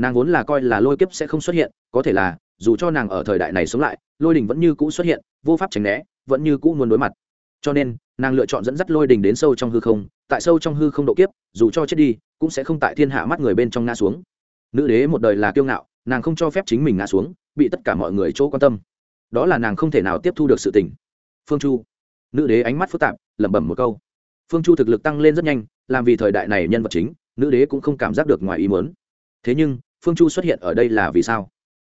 nàng vốn là coi là lôi kiếp sẽ không xuất hiện, có thể là, dù cho nàng ở thời đại này sống lại, lôi đình vẫn như cũ xuất hiện, vô pháp tránh né, vẫn như cũ muốn đối mặt. Cho nên, nàng lựa chọn dẫn dắt lôi đình đến sâu trong hư không, tại sâu trong hư không độ kiếp, dù cho chết đi, cũng sẽ không tại thiên hạ mắt người bên trong ngã xuống. Nữ đế một đời là kiêu ngạo, nàng không cho phép chính mình ngã xuống, bị tất cả mọi người chỗ quan tâm. Đó là nàng không thể nào tiếp thu được sự tỉnh. phương chu. Nữ đế ánh mắt phức tạp, lẩm bẩm một câu. Phương chu thực lực tăng lên rất nhanh, làm vì thời đại này nhân vật chính, nữ đế cũng không cảm giác được ngoài ý muốn. Thế nhưng phương chu xuất hiện ở đây là vì sao?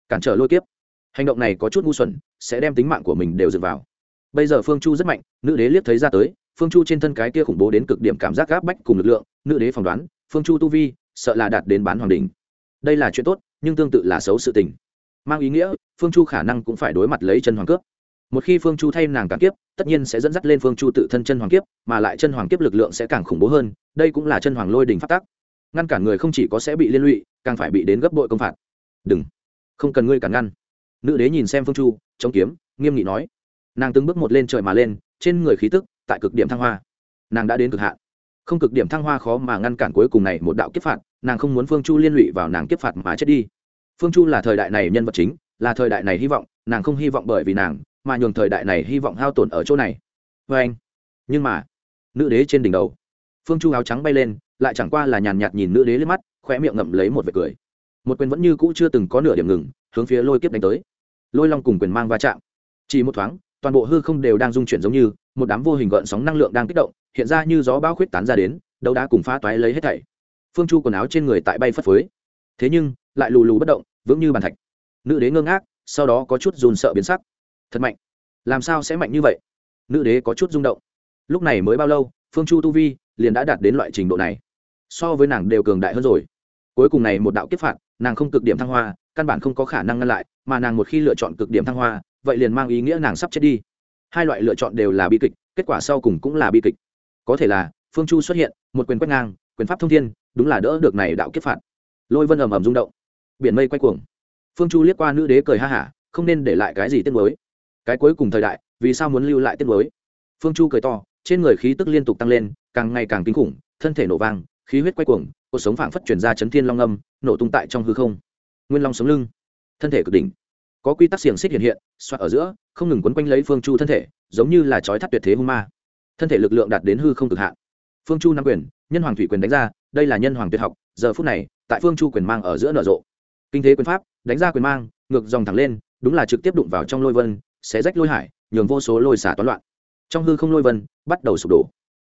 Cản trở lôi kiếp. Hành động này có chút ngu xuẩn, sẽ đem tính mạng của mình đều dựng vào. Bây giờ phương chu rất mạnh, nữ đế liếc thấy ra tới, phương chu trên thân cái kia khủng bố đến cực điểm cảm giác gáp bách cùng lực lượng, nữ đế phỏng đoán, phương chu tu vi, sợ là đạt đến bán hoàng đình đây là chuyện tốt, nhưng tương tự là xấu sự tình. Mang ý nghĩa, phương chu khả năng cũng phải đối mặt lấy chân hoàng cướp. Một khi phương chu thay nàng càng kiếp, tất nhiên sẽ dẫn dắt lên phương chu tự thân chân hoàng kiếp, mà lại chân hoàng kiếp lực lượng sẽ càng khủng bố hơn, đây cũng là chân hoàng lôi đình phát tác ngăn cản người không chỉ có sẽ bị liên lụy, càng phải bị đến gấp bội công phạt. Đừng, không cần ngươi cản ngăn. Nữ đế nhìn xem phương chu, chống kiếm, nghiêm nghị nói. Nàng từng bước một lên trời mà lên, trên người khí tức, tại cực điểm thăng hoa. Nàng đã đến cực hạn. Không cực điểm thăng hoa khó mà ngăn cản cuối cùng này một đạo kiếp phạt, nàng không muốn phương chu liên lụy vào nàng kiếp phạt mà chết đi. Phương chu là thời đại này nhân vật chính, là thời đại này hy vọng, nàng không hy vọng bởi vì nàng, mà nhường thời đại này hy vọng hao tổn ở chỗ này. Vê anh nhưng mà, nữ đế trên đỉnh đầu, phương chu áo trắng bay lên lại chẳng qua là nhàn nhạt nhìn nữ đế lên mắt, khóe miệng ngậm lấy một vệt cười. Một quyền vẫn như cũ chưa từng có nửa điểm ngừng, hướng phía lôi kiếp đánh tới. Lôi long cùng quyền mang va chạm. Chỉ một thoáng, toàn bộ hư không đều đang dung chuyển giống như một đám vô hình gợn sóng năng lượng đang kích động, hiện ra như gió bão khuyết tán ra đến đâu đã cùng phá toái lấy hết thảy. Phương chu quần áo trên người tại bay phất phới. Thế nhưng, lại lù lù bất động, vững như bàn thạch. Nữ đế ngơ ngác, sau đó có chút dùn sợ biến sắc. Thật mạnh. Làm sao sẽ mạnh như vậy? Nữ đế có chút rung động. Lúc này mới bao lâu, phương chu tu vi liền đã đạt đến loại trình độ này? So với nàng đều cường đại hơn rồi. Cuối cùng này một đạo kiếp phạt, nàng không cực điểm thăng hoa, căn bản không có khả năng ngăn lại, mà nàng một khi lựa chọn cực điểm thăng hoa, vậy liền mang ý nghĩa nàng sắp chết đi. Hai loại lựa chọn đều là bi kịch, kết quả sau cùng cũng là bi kịch. Có thể là, phương chu xuất hiện, một quyền quét ngang, quyền pháp thông thiên, đúng là đỡ được này đạo kiếp phạt. Lôi vân ầm ầm rung động. Biển mây quay cuồng. Phương chu liếc qua nữ đế cười ha hả, không nên để lại cái gì tiếc mới cái cuối cùng thời đại, vì sao muốn lưu lại tiếc mới phương chu cười to, trên người khí tức liên tục tăng lên, càng ngày càng kinh khủng, thân thể nổ vang khí huyết quay cuồng, cuộc sống phảng phất chuyển ra chấn thiên long âm, nổ tung tại trong hư không. Nguyên long sống lưng, thân thể cực đỉnh. Có quy tắc xiềng xích hiện hiện xoát ở giữa, không ngừng quấn quanh lấy phương chu thân thể, giống như là trói thắt tuyệt thế hung ma. Thân thể lực lượng đạt đến hư không cực hạn. Phương chu nắm quyền, nhân hoàng thủy quyền đánh ra, đây là nhân hoàng tuyệt học, giờ phút này, tại phương chu quyền mang ở giữa nở rộ. Kinh thế quyền pháp, đánh ra quyền mang, ngược dòng thẳng lên, đúng là trực tiếp đụng vào trong lôi vân sẽ rách lôi hải, nhường vô số lôi xả toán loạn. Trong hư không lôi vân, bắt đầu sụp đổ.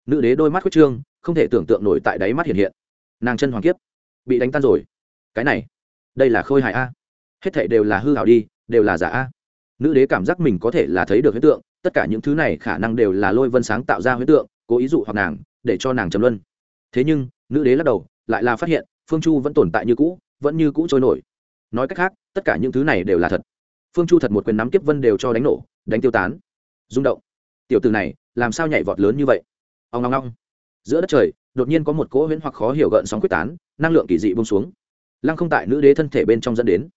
Nữ đế đôi mắt khuất trương không thể tưởng tượng nổi tại đáy mắt hiện hiện. Nàng chân hoàng kiếp, bị đánh tan rồi. Cái này, đây là khôi hài a. Hết thảy đều là hư hảo đi, đều là giả a. Nữ đế cảm giác mình có thể là thấy được huyết tượng, tất cả những thứ này khả năng đều là lôi vân sáng tạo ra huyết tượng, cố ý dụ hoặc nàng, để cho nàng trầm luân. Thế nhưng, nữ đế lắc đầu, lại là phát hiện, phương chu vẫn tồn tại như cũ, vẫn như cũ trôi nổi. Nói cách khác, tất cả những thứ này đều là thật. Phương chu thật một quyền nắm kiếp vân đều cho đánh nổ, đánh tiêu tán. Rung động. Tiểu từ này, làm sao nhảy vọt lớn như vậy? Ông ngong ngong giữa đất trời, đột nhiên có một cỗ huyễn hoặc khó hiểu gợn sóng quyết tán, năng lượng kỳ dị bông xuống. Lăng không tại nữ đế thân thể bên trong dẫn đến.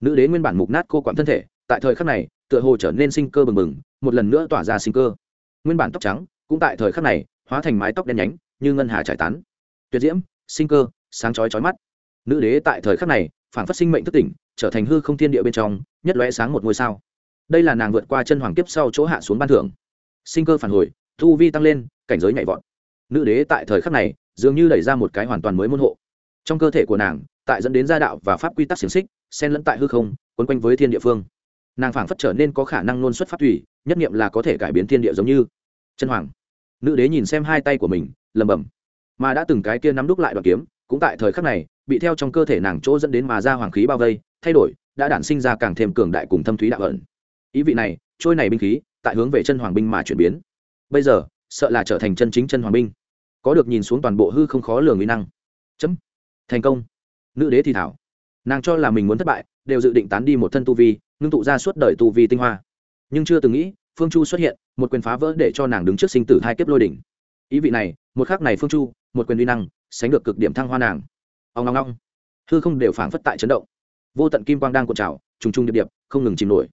Nữ đế nguyên bản mục nát cô quản thân thể, tại thời khắc này, tựa hồ trở nên sinh cơ bừng bừng, một lần nữa tỏa ra sinh cơ. Nguyên bản tóc trắng, cũng tại thời khắc này, hóa thành mái tóc đen nhánh, như ngân hà trải tán. Tuyệt diễm, sinh cơ, sáng chói chói mắt. Nữ đế tại thời khắc này, phản phát sinh mệnh thức tỉnh, trở thành hư không thiên địa bên trong, nhất lóe sáng một ngôi sao. Đây là nàng vượt qua chân hoàng kiếp sau chỗ hạ xuống ban thưởng. Sinh cơ phản hồi thu vi tăng lên, cảnh giới nhảy vọt nữ đế tại thời khắc này dường như đẩy ra một cái hoàn toàn mới môn hộ. Trong cơ thể của nàng, tại dẫn đến gia đạo và pháp quy tắc xiềng xích, xen lẫn tại hư không, quấn quanh với thiên địa phương. Nàng phảng phất trở nên có khả năng nôn xuất phát thủy, nhất nghiệm là có thể cải biến thiên địa giống như. Chân hoàng. Nữ đế nhìn xem hai tay của mình lầm bầm mà đã từng cái kia nắm đúc lại đoạn kiếm, cũng tại thời khắc này, bị theo trong cơ thể nàng chỗ dẫn đến mà ra hoàng khí bao vây, thay đổi, đã đản sinh ra càng thêm cường đại cùng thâm thúy đạo ẩn. Ý vị này, trôi này binh khí, tại hướng về chân hoàng binh mà chuyển biến. Bây giờ, sợ là trở thành chân chính chân hoàng binh có được nhìn xuống toàn bộ hư không khó lường mỹ năng. Chấm. Thành công. Nữ đế thì thảo. Nàng cho là mình muốn thất bại, đều dự định tán đi một thân tu vi, ngưng tụ ra suốt đời tu vi tinh hoa. Nhưng chưa từng nghĩ, phương chu xuất hiện, một quyền phá vỡ để cho nàng đứng trước sinh tử hai kiếp lôi đỉnh. Ý vị này, một khác này phương chu, một quyền uy năng, sánh được cực điểm thăng hoa nàng. Ông ngong ngong hư không đều phảng phất tại chấn động. Vô tận kim quang đang cuộn trào, trùng trùng điệp điệp, không ngừng chìm nổi.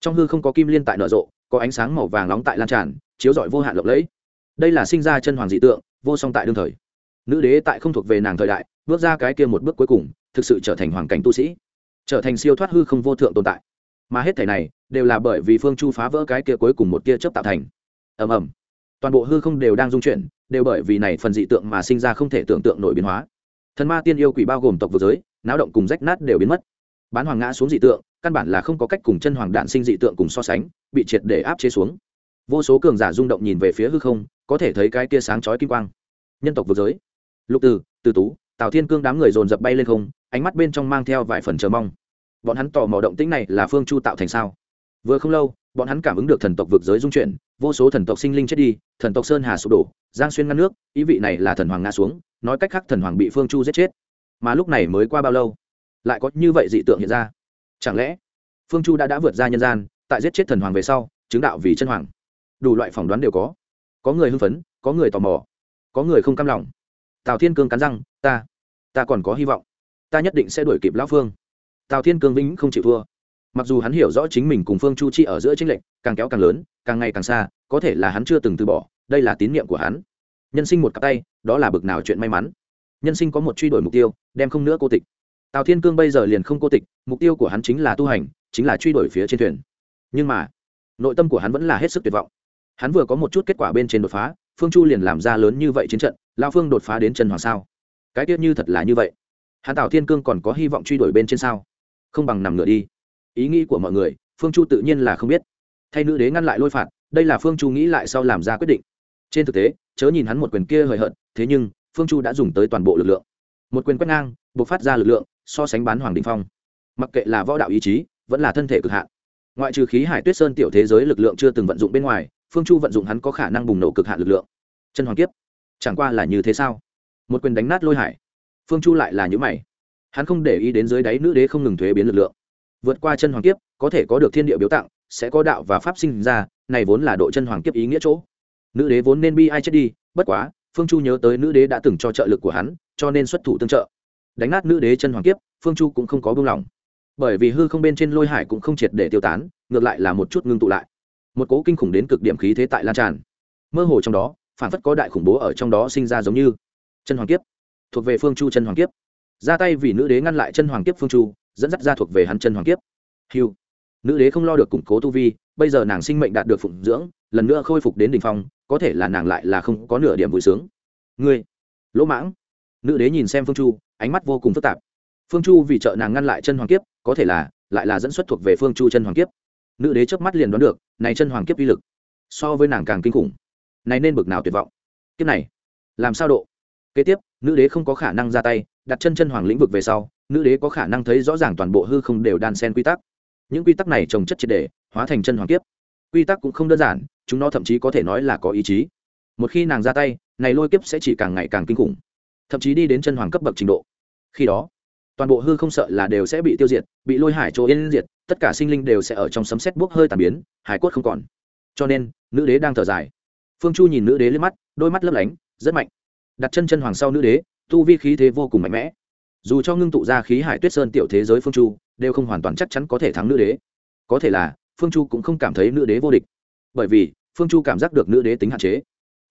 Trong hư không có kim liên tại nở rộ, có ánh sáng màu vàng nóng tại lan tràn, chiếu rọi vô hạn lộng lẫy. Đây là sinh ra chân hoàng dị tượng vô song tại đương thời. Nữ đế tại không thuộc về nàng thời đại, bước ra cái kia một bước cuối cùng, thực sự trở thành hoàng cảnh tu sĩ, trở thành siêu thoát hư không vô thượng tồn tại. Mà hết thể này đều là bởi vì phương chu phá vỡ cái kia cuối cùng một kia chấp tạo thành. Ầm ầm. Toàn bộ hư không đều đang dung chuyển, đều bởi vì này phần dị tượng mà sinh ra không thể tưởng tượng nổi biến hóa. Thần ma tiên yêu quỷ bao gồm tộc vực giới, náo động cùng rách nát đều biến mất. Bán hoàng ngã xuống dị tượng, căn bản là không có cách cùng chân hoàng đạn sinh dị tượng cùng so sánh, bị triệt để áp chế xuống vô số cường giả rung động nhìn về phía hư không, có thể thấy cái kia sáng chói kim quang. Nhân tộc vực giới. Lục từ từ tú, tào thiên cương đám người dồn dập bay lên không, ánh mắt bên trong mang theo vài phần chờ mong. Bọn hắn tò mò động tĩnh này là phương chu tạo thành sao? Vừa không lâu, bọn hắn cảm ứng được thần tộc vực giới dung chuyển, vô số thần tộc sinh linh chết đi, thần tộc sơn hà sụp đổ, giang xuyên ngăn nước, ý vị này là thần hoàng ngã xuống, nói cách khác thần hoàng bị phương chu giết chết. Mà lúc này mới qua bao lâu, lại có như vậy dị tượng hiện ra? Chẳng lẽ phương chu đã đã vượt ra nhân gian, tại giết chết thần hoàng về sau, chứng đạo vì chân hoàng? Đủ loại phỏng đoán đều có. Có người hưng phấn, có người tò mò, có người không cam lòng. Tào thiên cương cắn răng, ta ta còn có hy vọng. Ta nhất định sẽ đuổi kịp lão phương. Tào thiên cương vĩnh không chịu thua. Mặc dù hắn hiểu rõ chính mình cùng phương chu chi ở giữa chính lệnh càng kéo càng lớn, càng ngày càng xa, có thể là hắn chưa từng từ bỏ, đây là tín nhiệm của hắn. Nhân sinh một cặp tay, đó là bực nào chuyện may mắn. Nhân sinh có một truy đuổi mục tiêu, đem không nữa cô tịch. Tào thiên cương bây giờ liền không cô tịch, mục tiêu của hắn chính là tu hành, chính là truy đuổi phía trên thuyền. Nhưng mà, nội tâm của hắn vẫn là hết sức tuyệt vọng hắn vừa có một chút kết quả bên trên đột phá, phương chu liền làm ra lớn như vậy chiến trận, lao phương đột phá đến chân hoàng sao? Cái tiết như thật là như vậy. Hắn tào thiên cương còn có hy vọng truy đuổi bên trên sao? Không bằng nằm ngửa đi. Ý nghĩ của mọi người, phương chu tự nhiên là không biết. Thay nữ đế ngăn lại lôi phạt, đây là phương chu nghĩ lại sau làm ra quyết định. Trên thực tế, chớ nhìn hắn một quyền kia hời hợt, thế nhưng, phương chu đã dùng tới toàn bộ lực lượng. Một quyền quét ngang buộc phát ra lực lượng, so sánh bán hoàng đình phong. Mặc kệ là võ đạo ý chí, vẫn là thân thể cực hạn. Ngoại trừ khí hải tuyết sơn tiểu thế giới lực lượng chưa từng vận dụng bên ngoài phương chu vận dụng hắn có khả năng bùng nổ cực hạn lực lượng. Chân hoàng kiếp, chẳng qua là như thế sao? Một quyền đánh nát lôi hải. Phương chu lại là những mày. Hắn không để ý đến dưới đáy nữ đế không ngừng thuế biến lực lượng. Vượt qua chân hoàng kiếp, có thể có được thiên địa biếu tặng sẽ có đạo và pháp sinh ra, này vốn là độ chân hoàng kiếp ý nghĩa chỗ. Nữ đế vốn nên bi ai chết đi, bất quá, phương chu nhớ tới nữ đế đã từng cho trợ lực của hắn, cho nên xuất thủ tương trợ. Đánh nát nữ đế chân hoàng kiếp, phương chu cũng không có buông lỏng. Bởi vì hư không bên trên lôi hải cũng không triệt để tiêu tán, ngược lại là một chút ngưng tụ lại một cố kinh khủng đến cực điểm khí thế tại lan tràn. Mơ hồ trong đó, phản phất có đại khủng bố ở trong đó sinh ra giống như chân hoàng kiếp, thuộc về phương chu chân hoàng kiếp. Ra tay vì nữ đế ngăn lại chân hoàng kiếp phương chu, dẫn dắt ra thuộc về hắn chân hoàng kiếp. Hiu nữ đế không lo được củng cố tu vi, bây giờ nàng sinh mệnh đạt được phụng dưỡng, lần nữa khôi phục đến đ ỉ n h phong, có thể là nàng lại là không có nửa điểm vui sướng. Ngươi. Lỗ mãng. Nữ đế nhìn xem phương chu, ánh mắt vô cùng phức tạp. Phương chu vì trợ nàng ngăn lại chân hoàng kiếp, có thể là, lại là dẫn xuất thuộc về phương chu chân hoàng kiếp nữ đế chớp mắt liền đoán được, này chân hoàng kiếp uy lực, so với nàng càng kinh khủng. Này nên bực nào tuyệt vọng. Kiếp này, làm sao độ? Kế tiếp, nữ đế không có khả năng ra tay, đặt chân chân hoàng lĩnh vực về sau, nữ đế có khả năng thấy rõ ràng toàn bộ hư không đều đan sen quy tắc. Những quy tắc này trồng chất triệt đề hóa thành chân hoàng kiếp. Quy tắc cũng không đơn giản, chúng nó thậm chí có thể nói là có ý chí. Một khi nàng ra tay, này lôi kiếp sẽ chỉ càng ngày càng kinh khủng, thậm chí đi đến chân hoàng cấp bậc trình độ. Khi đó toàn bộ hư không sợ là đều sẽ bị tiêu diệt, bị lôi hải chỗ yên diệt, tất cả sinh linh đều sẽ ở trong sấm xét bốc hơi tàn biến, hải cốt không còn. Cho nên, nữ đế đang thở dài. Phương chu nhìn nữ đế lên mắt, đôi mắt lấp lánh, rất mạnh. Đặt chân chân hoàng sau nữ đế, tu vi khí thế vô cùng mạnh mẽ. Dù cho ngưng tụ ra khí hải tuyết sơn tiểu thế giới phương chu, đều không hoàn toàn chắc chắn có thể thắng nữ đế. Có thể là, phương chu cũng không cảm thấy nữ đế vô địch. Bởi vì, phương chu cảm giác được nữ đế tính hạn chế.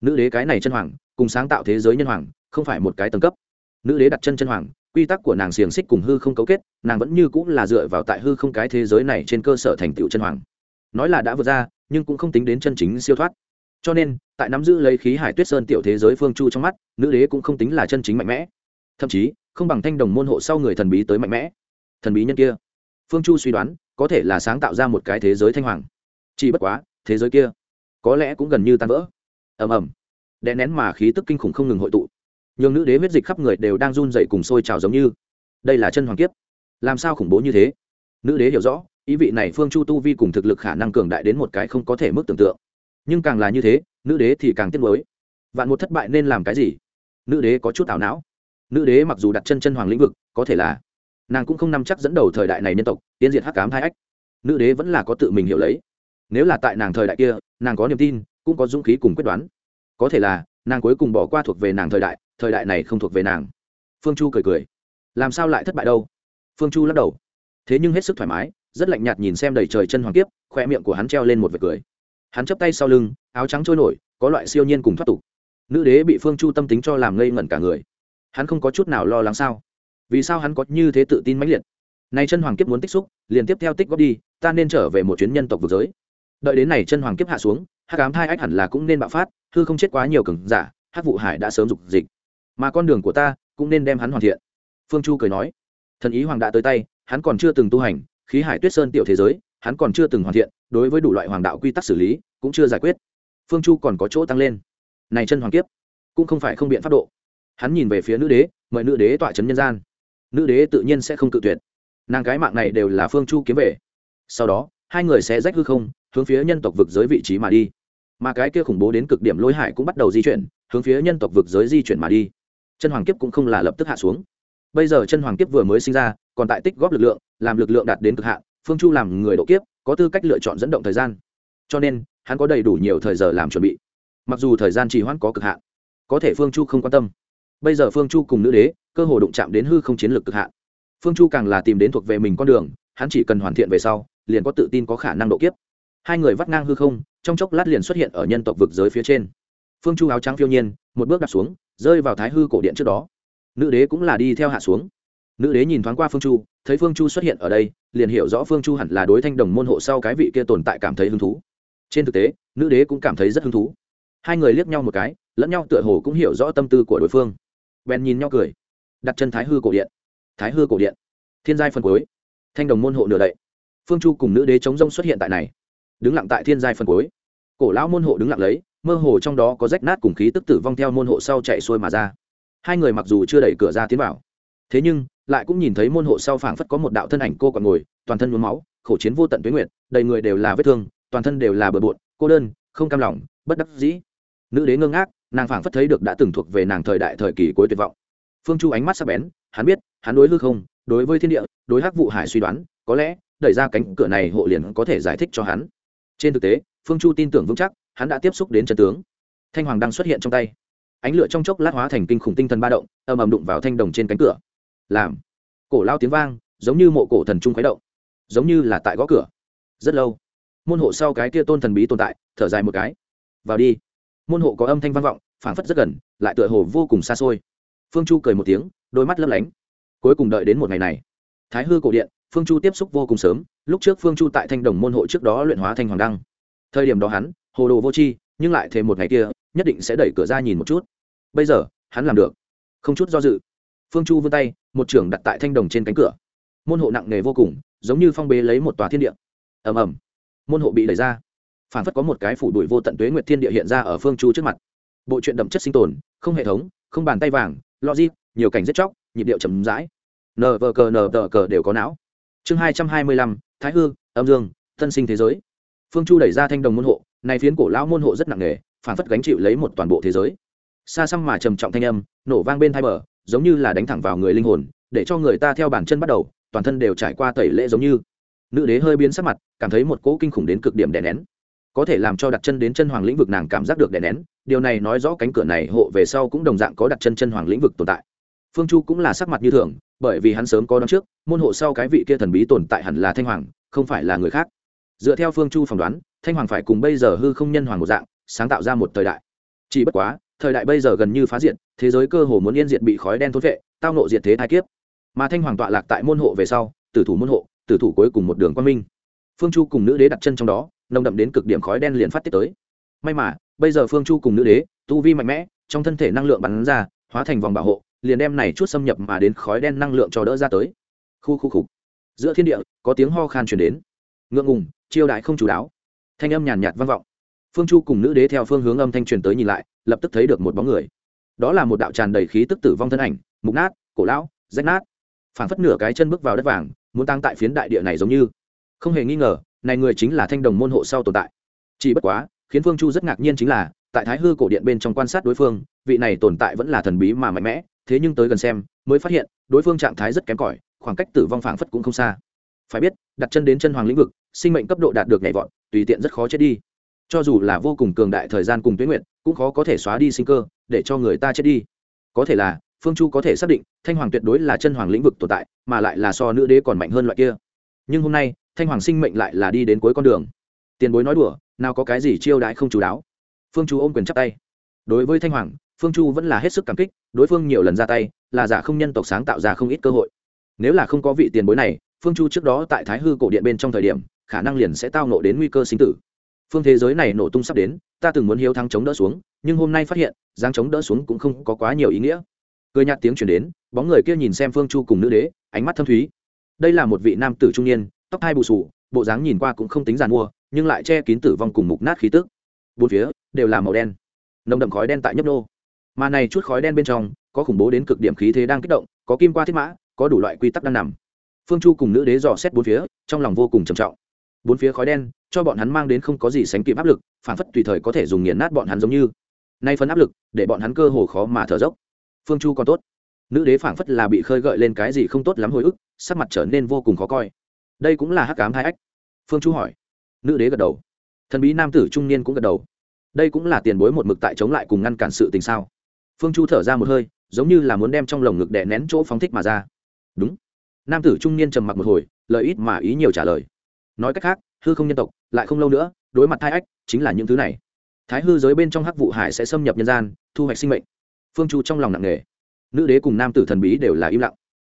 Nữ đế cái này chân hoàng, cùng sáng tạo thế giới nhân hoàng, không phải một cái tầng cấp. Nữ đế đặt chân chân hoàng quy tắc của nàng xiềng xích cùng hư không cấu kết, nàng vẫn như cũng là dựa vào tại hư không cái thế giới này trên cơ sở thành tựu chân hoàng. Nói là đã vượt ra, nhưng cũng không tính đến chân chính siêu thoát. Cho nên, tại nắm giữ lấy khí hải tuyết sơn tiểu thế giới phương chu trong mắt, nữ đế cũng không tính là chân chính mạnh mẽ. Thậm chí, không bằng thanh đồng môn hộ sau người thần bí tới mạnh mẽ. Thần bí nhân kia. Phương chu suy đoán, có thể là sáng tạo ra một cái thế giới thanh hoàng. Chỉ bất quá, thế giới kia có lẽ cũng gần như tan vỡ. Ầm ầm. Đè nén mà khí tức kinh khủng không ngừng hội tụ nhường nữ đế huyết dịch khắp người đều đang run dậy cùng sôi trào giống như. Đây là chân hoàng kiếp. Làm sao khủng bố như thế? Nữ đế hiểu rõ, ý vị này phương chu tu vi cùng thực lực khả năng cường đại đến một cái không có thể mức tưởng tượng. Nhưng càng là như thế, nữ đế thì càng tiếc nuối. Vạn một thất bại nên làm cái gì? Nữ đế có chút ảo não. Nữ đế mặc dù đặt chân chân hoàng lĩnh vực, có thể là nàng cũng không nắm chắc dẫn đầu thời đại này nhân tộc tiến diệt hắc cám hai ách. Nữ đế vẫn là có tự mình hiểu lấy. Nếu là tại nàng thời đại kia, nàng có niềm tin, cũng có dũng khí cùng quyết đoán. Có thể là nàng cuối cùng bỏ qua thuộc về nàng thời đại thời đại này không thuộc về nàng. Phương chu cười cười. Làm sao lại thất bại đâu? Phương chu lắc đầu. Thế nhưng hết sức thoải mái, rất lạnh nhạt nhìn xem đầy trời chân hoàng kiếp khoe miệng của hắn treo lên một vệt cười. Hắn chấp tay sau lưng, áo trắng trôi nổi, có loại siêu nhiên cùng thoát tục. Nữ đế bị phương chu tâm tính cho làm ngây ngẩn cả người. Hắn không có chút nào lo lắng sao? Vì sao hắn có như thế tự tin mãnh liệt? Nay chân hoàng kiếp muốn tích xúc, liền tiếp theo tích góp đi, ta nên trở về một chuyến nhân tộc vực giới. Đợi đến này chân hoàng kiếp hạ xuống hát cám thai ách hẳn là cũng nên bạo phát thư không chết quá nhiều cường giả hát vụ hải đã sớm dục dịch mà con đường của ta cũng nên đem hắn hoàn thiện. Phương chu cười nói. Thần ý hoàng đã tới tay, hắn còn chưa từng tu hành, khí hải tuyết sơn tiểu thế giới, hắn còn chưa từng hoàn thiện, đối với đủ loại hoàng đạo quy tắc xử lý, cũng chưa giải quyết. Phương chu còn có chỗ tăng lên. Này chân hoàng kiếp, cũng không phải không biện pháp độ. Hắn nhìn về phía nữ đế, mời nữ đế tọa trấn nhân gian. Nữ đế tự nhiên sẽ không cự tuyệt. Nàng cái mạng này đều là phương chu kiếm về. Sau đó, hai người sẽ rách hư không, hướng phía nhân tộc vực giới vị trí mà đi. Mà cái kia khủng bố đến cực điểm lôi hải cũng bắt đầu di chuyển, hướng phía nhân tộc vực giới di chuyển mà đi chân hoàng kiếp cũng không là lập tức hạ xuống. Bây giờ chân hoàng kiếp vừa mới sinh ra, còn tại tích góp lực lượng, làm lực lượng đạt đến cực hạn, phương chu làm người độ kiếp, có tư cách lựa chọn dẫn động thời gian. Cho nên, hắn có đầy đủ nhiều thời giờ làm chuẩn bị. Mặc dù thời gian trì hoãn có cực hạn, có thể phương chu không quan tâm. Bây giờ phương chu cùng nữ đế, cơ hồ đụng chạm đến hư không chiến lược cực hạn. Phương chu càng là tìm đến thuộc về mình con đường, hắn chỉ cần hoàn thiện về sau, liền có tự tin có khả năng độ kiếp. Hai người vắt ngang hư không, trong chốc lát liền xuất hiện ở nhân tộc vực giới phía trên. Phương chu áo trắng phiêu nhiên, một bước đặt xuống rơi vào thái hư cổ điện trước đó. Nữ đế cũng là đi theo hạ xuống. Nữ đế nhìn thoáng qua phương chu, thấy phương chu xuất hiện ở đây, liền hiểu rõ phương chu hẳn là đối thanh đồng môn hộ sau cái vị kia tồn tại cảm thấy hứng thú. Trên thực tế, nữ đế cũng cảm thấy rất hứng thú. Hai người liếc nhau một cái, lẫn nhau tựa hồ cũng hiểu rõ tâm tư của đối phương. Bèn nhìn nhau cười. Đặt chân thái hư cổ điện. Thái hư cổ điện. Thiên giai phần cuối. Thanh đồng môn hộ nửa đậy. Phương chu cùng nữ đế chống rông xuất hiện tại này. Đứng lặng tại thiên giai phần cuối. Cổ lão môn hộ đứng lặng lấy mơ hồ trong đó có rách nát cùng khí tức tử vong theo môn hộ sau chạy xuôi mà ra. Hai người mặc dù chưa đẩy cửa ra tiến vào, thế nhưng lại cũng nhìn thấy môn hộ sau phảng phất có một đạo thân ảnh cô còn ngồi, toàn thân nhuốm máu, khổ chiến vô tận tuyến nguyệt, đầy người đều là vết thương, toàn thân đều là bừa bộn, cô đơn, không cam lòng, bất đắc dĩ. Nữ đế ngơ ngác, nàng phảng phất thấy được đã từng thuộc về nàng thời đại thời kỳ cuối tuyệt vọng. Phương chu ánh mắt sắc bén, hắn biết, hắn đối hư không, đối với thiên địa, đối hắc vụ hải suy đoán, có lẽ đẩy ra cánh cửa này hộ liền có thể giải thích cho hắn. Trên thực tế, phương chu tin tưởng vững chắc hắn đã tiếp xúc đến chân tướng. Thanh hoàng đang xuất hiện trong tay. Ánh lửa trong chốc lát hóa thành kinh khủng tinh thần ba động, ầm ầm đụng vào thanh đồng trên cánh cửa. Làm. Cổ lao tiếng vang, giống như mộ cổ thần trung khuấy động. Giống như là tại gõ cửa. Rất lâu. Môn hộ sau cái kia tôn thần bí tồn tại, thở dài một cái. Vào đi. Môn hộ có âm thanh vang vọng, phảng phất rất gần, lại tựa hồ vô cùng xa xôi. Phương chu cười một tiếng, đôi mắt lấp lánh. Cuối cùng đợi đến một ngày này. Thái hư cổ điện, phương chu tiếp xúc vô cùng sớm, lúc trước phương chu tại thanh đồng môn hộ trước đó luyện hóa thanh hoàng đăng. Thời điểm đó hắn hồ đồ vô tri, nhưng lại thêm một ngày kia, nhất định sẽ đẩy cửa ra nhìn một chút. Bây giờ, hắn làm được. Không chút do dự, phương chu vươn tay, một trưởng đặt tại thanh đồng trên cánh cửa. Môn hộ nặng nề vô cùng, giống như phong bế lấy một tòa thiên địa. Ầm ầm. Môn hộ bị đẩy ra. Phản phất có một cái phủ đuổi vô tận tuế nguyệt thiên địa hiện ra ở phương chu trước mặt. Bộ truyện đậm chất sinh tồn, không hệ thống, không bàn tay vàng, logic, nhiều cảnh giết chóc, nhịp điệu chầm rãi. Nờ vờ cờ nờ tờ cờ đều có não. Chương hai trăm hai mươi lăm, thái hư, âm dương tân sinh thế giới. Phương chu đẩy ra thanh đồng môn hộ này phiến cổ lão môn hộ rất nặng nề, phản phất gánh chịu lấy một toàn bộ thế giới. Xa xăm mà trầm trọng thanh âm, nổ vang bên thai bờ, giống như là đánh thẳng vào người linh hồn, để cho người ta theo bản chân bắt đầu, toàn thân đều trải qua tẩy lễ giống như. Nữ đế hơi biến sắc mặt, cảm thấy một cỗ kinh khủng đến cực điểm đè nén. Có thể làm cho đặt chân đến chân hoàng lĩnh vực nàng cảm giác được đè nén, điều này nói rõ cánh cửa này hộ về sau cũng đồng dạng có đặt chân chân hoàng lĩnh vực tồn tại. Phương chu cũng là sắc mặt như thường, bởi vì hắn sớm có đón trước, môn hộ sau cái vị kia thần bí tồn tại hẳn là thanh hoàng, không phải là người khác. Dựa theo phương chu phỏng đoán thanh hoàng phải cùng bây giờ hư không nhân hoàng một dạng sáng tạo ra một thời đại. Chỉ bất quá thời đại bây giờ gần như phá diện, thế giới cơ hồ muốn yên diệt bị khói đen thốt vệ tao nộ diệt thế thái kiếp. Mà thanh hoàng tọa lạc tại môn hộ về sau tử thủ môn hộ tử thủ cuối cùng một đường quan minh. Phương chu cùng nữ đế đặt chân trong đó nồng đậm đến cực điểm khói đen liền phát tiết tới. May mà bây giờ phương chu cùng nữ đế tu vi mạnh mẽ trong thân thể năng lượng bắn ra hóa thành vòng bảo hộ liền đem này chút xâm nhập mà đến khói đen năng lượng cho đỡ ra tới. Khu khu khục giữa thiên địa có tiếng ho khan chuyển đến. Ngượng ngùng chiêu đại không chủ đáo thanh âm nhàn nhạt vang vọng. Phương chu cùng nữ đế theo phương hướng âm thanh truyền tới nhìn lại, lập tức thấy được một bóng người. Đó là một đạo tràn đầy khí tức tử vong thân ảnh, mục nát, cổ lão, rách nát. Phảng phất nửa cái chân bước vào đất vàng, muốn tăng tại phiến đại địa này giống như. Không hề nghi ngờ, này người chính là thanh đồng môn hộ sau tồn tại. Chỉ bất quá, khiến phương chu rất ngạc nhiên chính là, tại thái hư cổ điện bên trong quan sát đối phương, vị này tồn tại vẫn là thần bí mà mạnh mẽ, thế nhưng tới gần xem, mới phát hiện, đối phương trạng thái rất kém cỏi, khoảng cách tử vong phảng phất cũng không xa. Phải biết, đặt chân đến chân hoàng lĩnh vực, sinh mệnh cấp độ đạt được nhảy vọt tùy tiện rất khó chết đi. Cho dù là vô cùng cường đại thời gian cùng tuyến nguyện, cũng khó có thể xóa đi sinh cơ, để cho người ta chết đi. Có thể là, phương chu có thể xác định, thanh hoàng tuyệt đối là chân hoàng lĩnh vực tồn tại, mà lại là so nữ đế còn mạnh hơn loại kia. Nhưng hôm nay, thanh hoàng sinh mệnh lại là đi đến cuối con đường. Tiền bối nói đùa, nào có cái gì chiêu đãi không chú đáo. Phương chu ôm quyền chắp tay. Đối với thanh hoàng, phương chu vẫn là hết sức cảm kích, đối phương nhiều lần ra tay, là giả không nhân tộc sáng tạo ra không ít cơ hội. Nếu là không có vị tiền bối này, phương chu trước đó tại thái hư cổ điện bên trong thời điểm khả năng liền sẽ tao nộ đến nguy cơ sinh tử. Phương thế giới này nổ tung sắp đến, ta từng muốn hiếu thắng chống đỡ xuống, nhưng hôm nay phát hiện giang chống đỡ xuống cũng không có quá nhiều ý nghĩa. Cười nhạt tiếng chuyển đến, bóng người kia nhìn xem phương chu cùng nữ đế, ánh mắt thâm thúy. Đây là một vị nam tử trung niên, tóc hai bù sù bộ dáng nhìn qua cũng không tính giàn mua nhưng lại che kín tử vong cùng mục nát khí tức. Bốn phía, đều là màu đen. Nồng đậm khói đen tại nhấp nô. Mà này chút khói đen bên trong, có khủng bố đến cực điểm khí thế đang kích động, có kim qua thiết mã, có đủ loại quy tắc đang nằm. Phương chu cùng nữ đế dò xét bốn phía, trong lòng vô cùng trầm trọng bốn phía khói đen, cho bọn hắn mang đến không có gì sánh kịp áp lực, phản phất tùy thời có thể dùng nghiền nát bọn hắn giống như. Nay phân áp lực, để bọn hắn cơ hồ khó mà thở dốc. Phương chu còn tốt. Nữ đế phản phất là bị khơi gợi lên cái gì không tốt lắm hồi ức, sắc mặt trở nên vô cùng khó coi. Đây cũng là hắc cám hai ách. Phương chu hỏi. Nữ đế gật đầu. Thần bí nam tử trung niên cũng gật đầu. Đây cũng là tiền bối một mực tại chống lại cùng ngăn cản sự tình sao? Phương chu thở ra một hơi, giống như là muốn đem trong lồng ngực đè nén chỗ phóng thích mà ra. Đúng. Nam tử trung niên trầm mặc một hồi lợi ít mà ý nhiều trả lời nói cách khác, hư không nhân tộc, lại không lâu nữa, đối mặt thai ách, chính là những thứ này. Thái hư giới bên trong hắc vụ hải sẽ xâm nhập nhân gian, thu hoạch sinh mệnh. Phương chu trong lòng nặng nề. Nữ đế cùng nam tử thần bí đều là im lặng.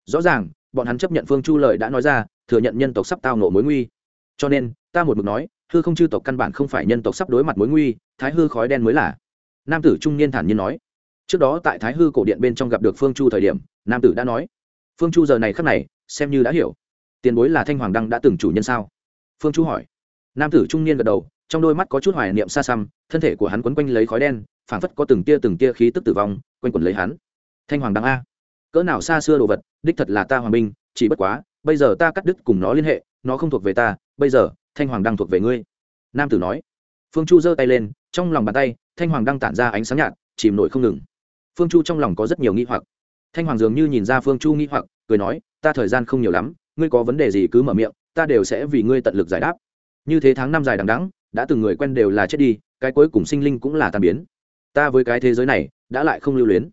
Rõ ràng, bọn hắn chấp nhận phương chu lời đã nói ra, thừa nhận nhân tộc sắp tao nổ mối nguy. Cho nên, ta một mực nói, hư không chư tộc căn bản không phải nhân tộc sắp đối mặt mối nguy, thái hư khói đen mới là. Nam tử trung niên thản nhiên nói. Trước đó tại thái hư cổ điện bên trong gặp được phương chu thời điểm, nam tử đã nói. Phương chu giờ này khắc này, xem như đã hiểu. Tiền bối là thanh hoàng đăng đã từng chủ nhân sao? Phương chu hỏi. Nam tử trung niên gật đầu trong đôi mắt có chút hoài niệm xa xăm thân thể của hắn quấn quanh lấy khói đen phảng phất có từng tia từng tia khí tức tử vong quanh quẩn lấy hắn. Thanh hoàng đăng a. Cỡ nào xa xưa đồ vật đích thật là ta hoàng Minh, chỉ bất quá bây giờ ta cắt đứt cùng nó liên hệ nó không thuộc về ta bây giờ thanh hoàng đăng thuộc về ngươi. Nam tử nói. Phương chu giơ tay lên trong lòng bàn tay thanh hoàng đăng tản ra ánh sáng nhạt chìm nổi không ngừng. Phương chu trong lòng có rất nhiều nghi hoặc. Thanh hoàng dường như nhìn ra phương chu nghi hoặc cười nói ta thời gian không nhiều lắm ngươi có vấn đề gì cứ mở miệng ta đều sẽ vì ngươi tận lực giải đáp. Như thế tháng năm dài đằng đẵng, đã từng người quen đều là chết đi, cái cuối cùng sinh linh cũng là tàn biến. Ta với cái thế giới này, đã lại không lưu luyến.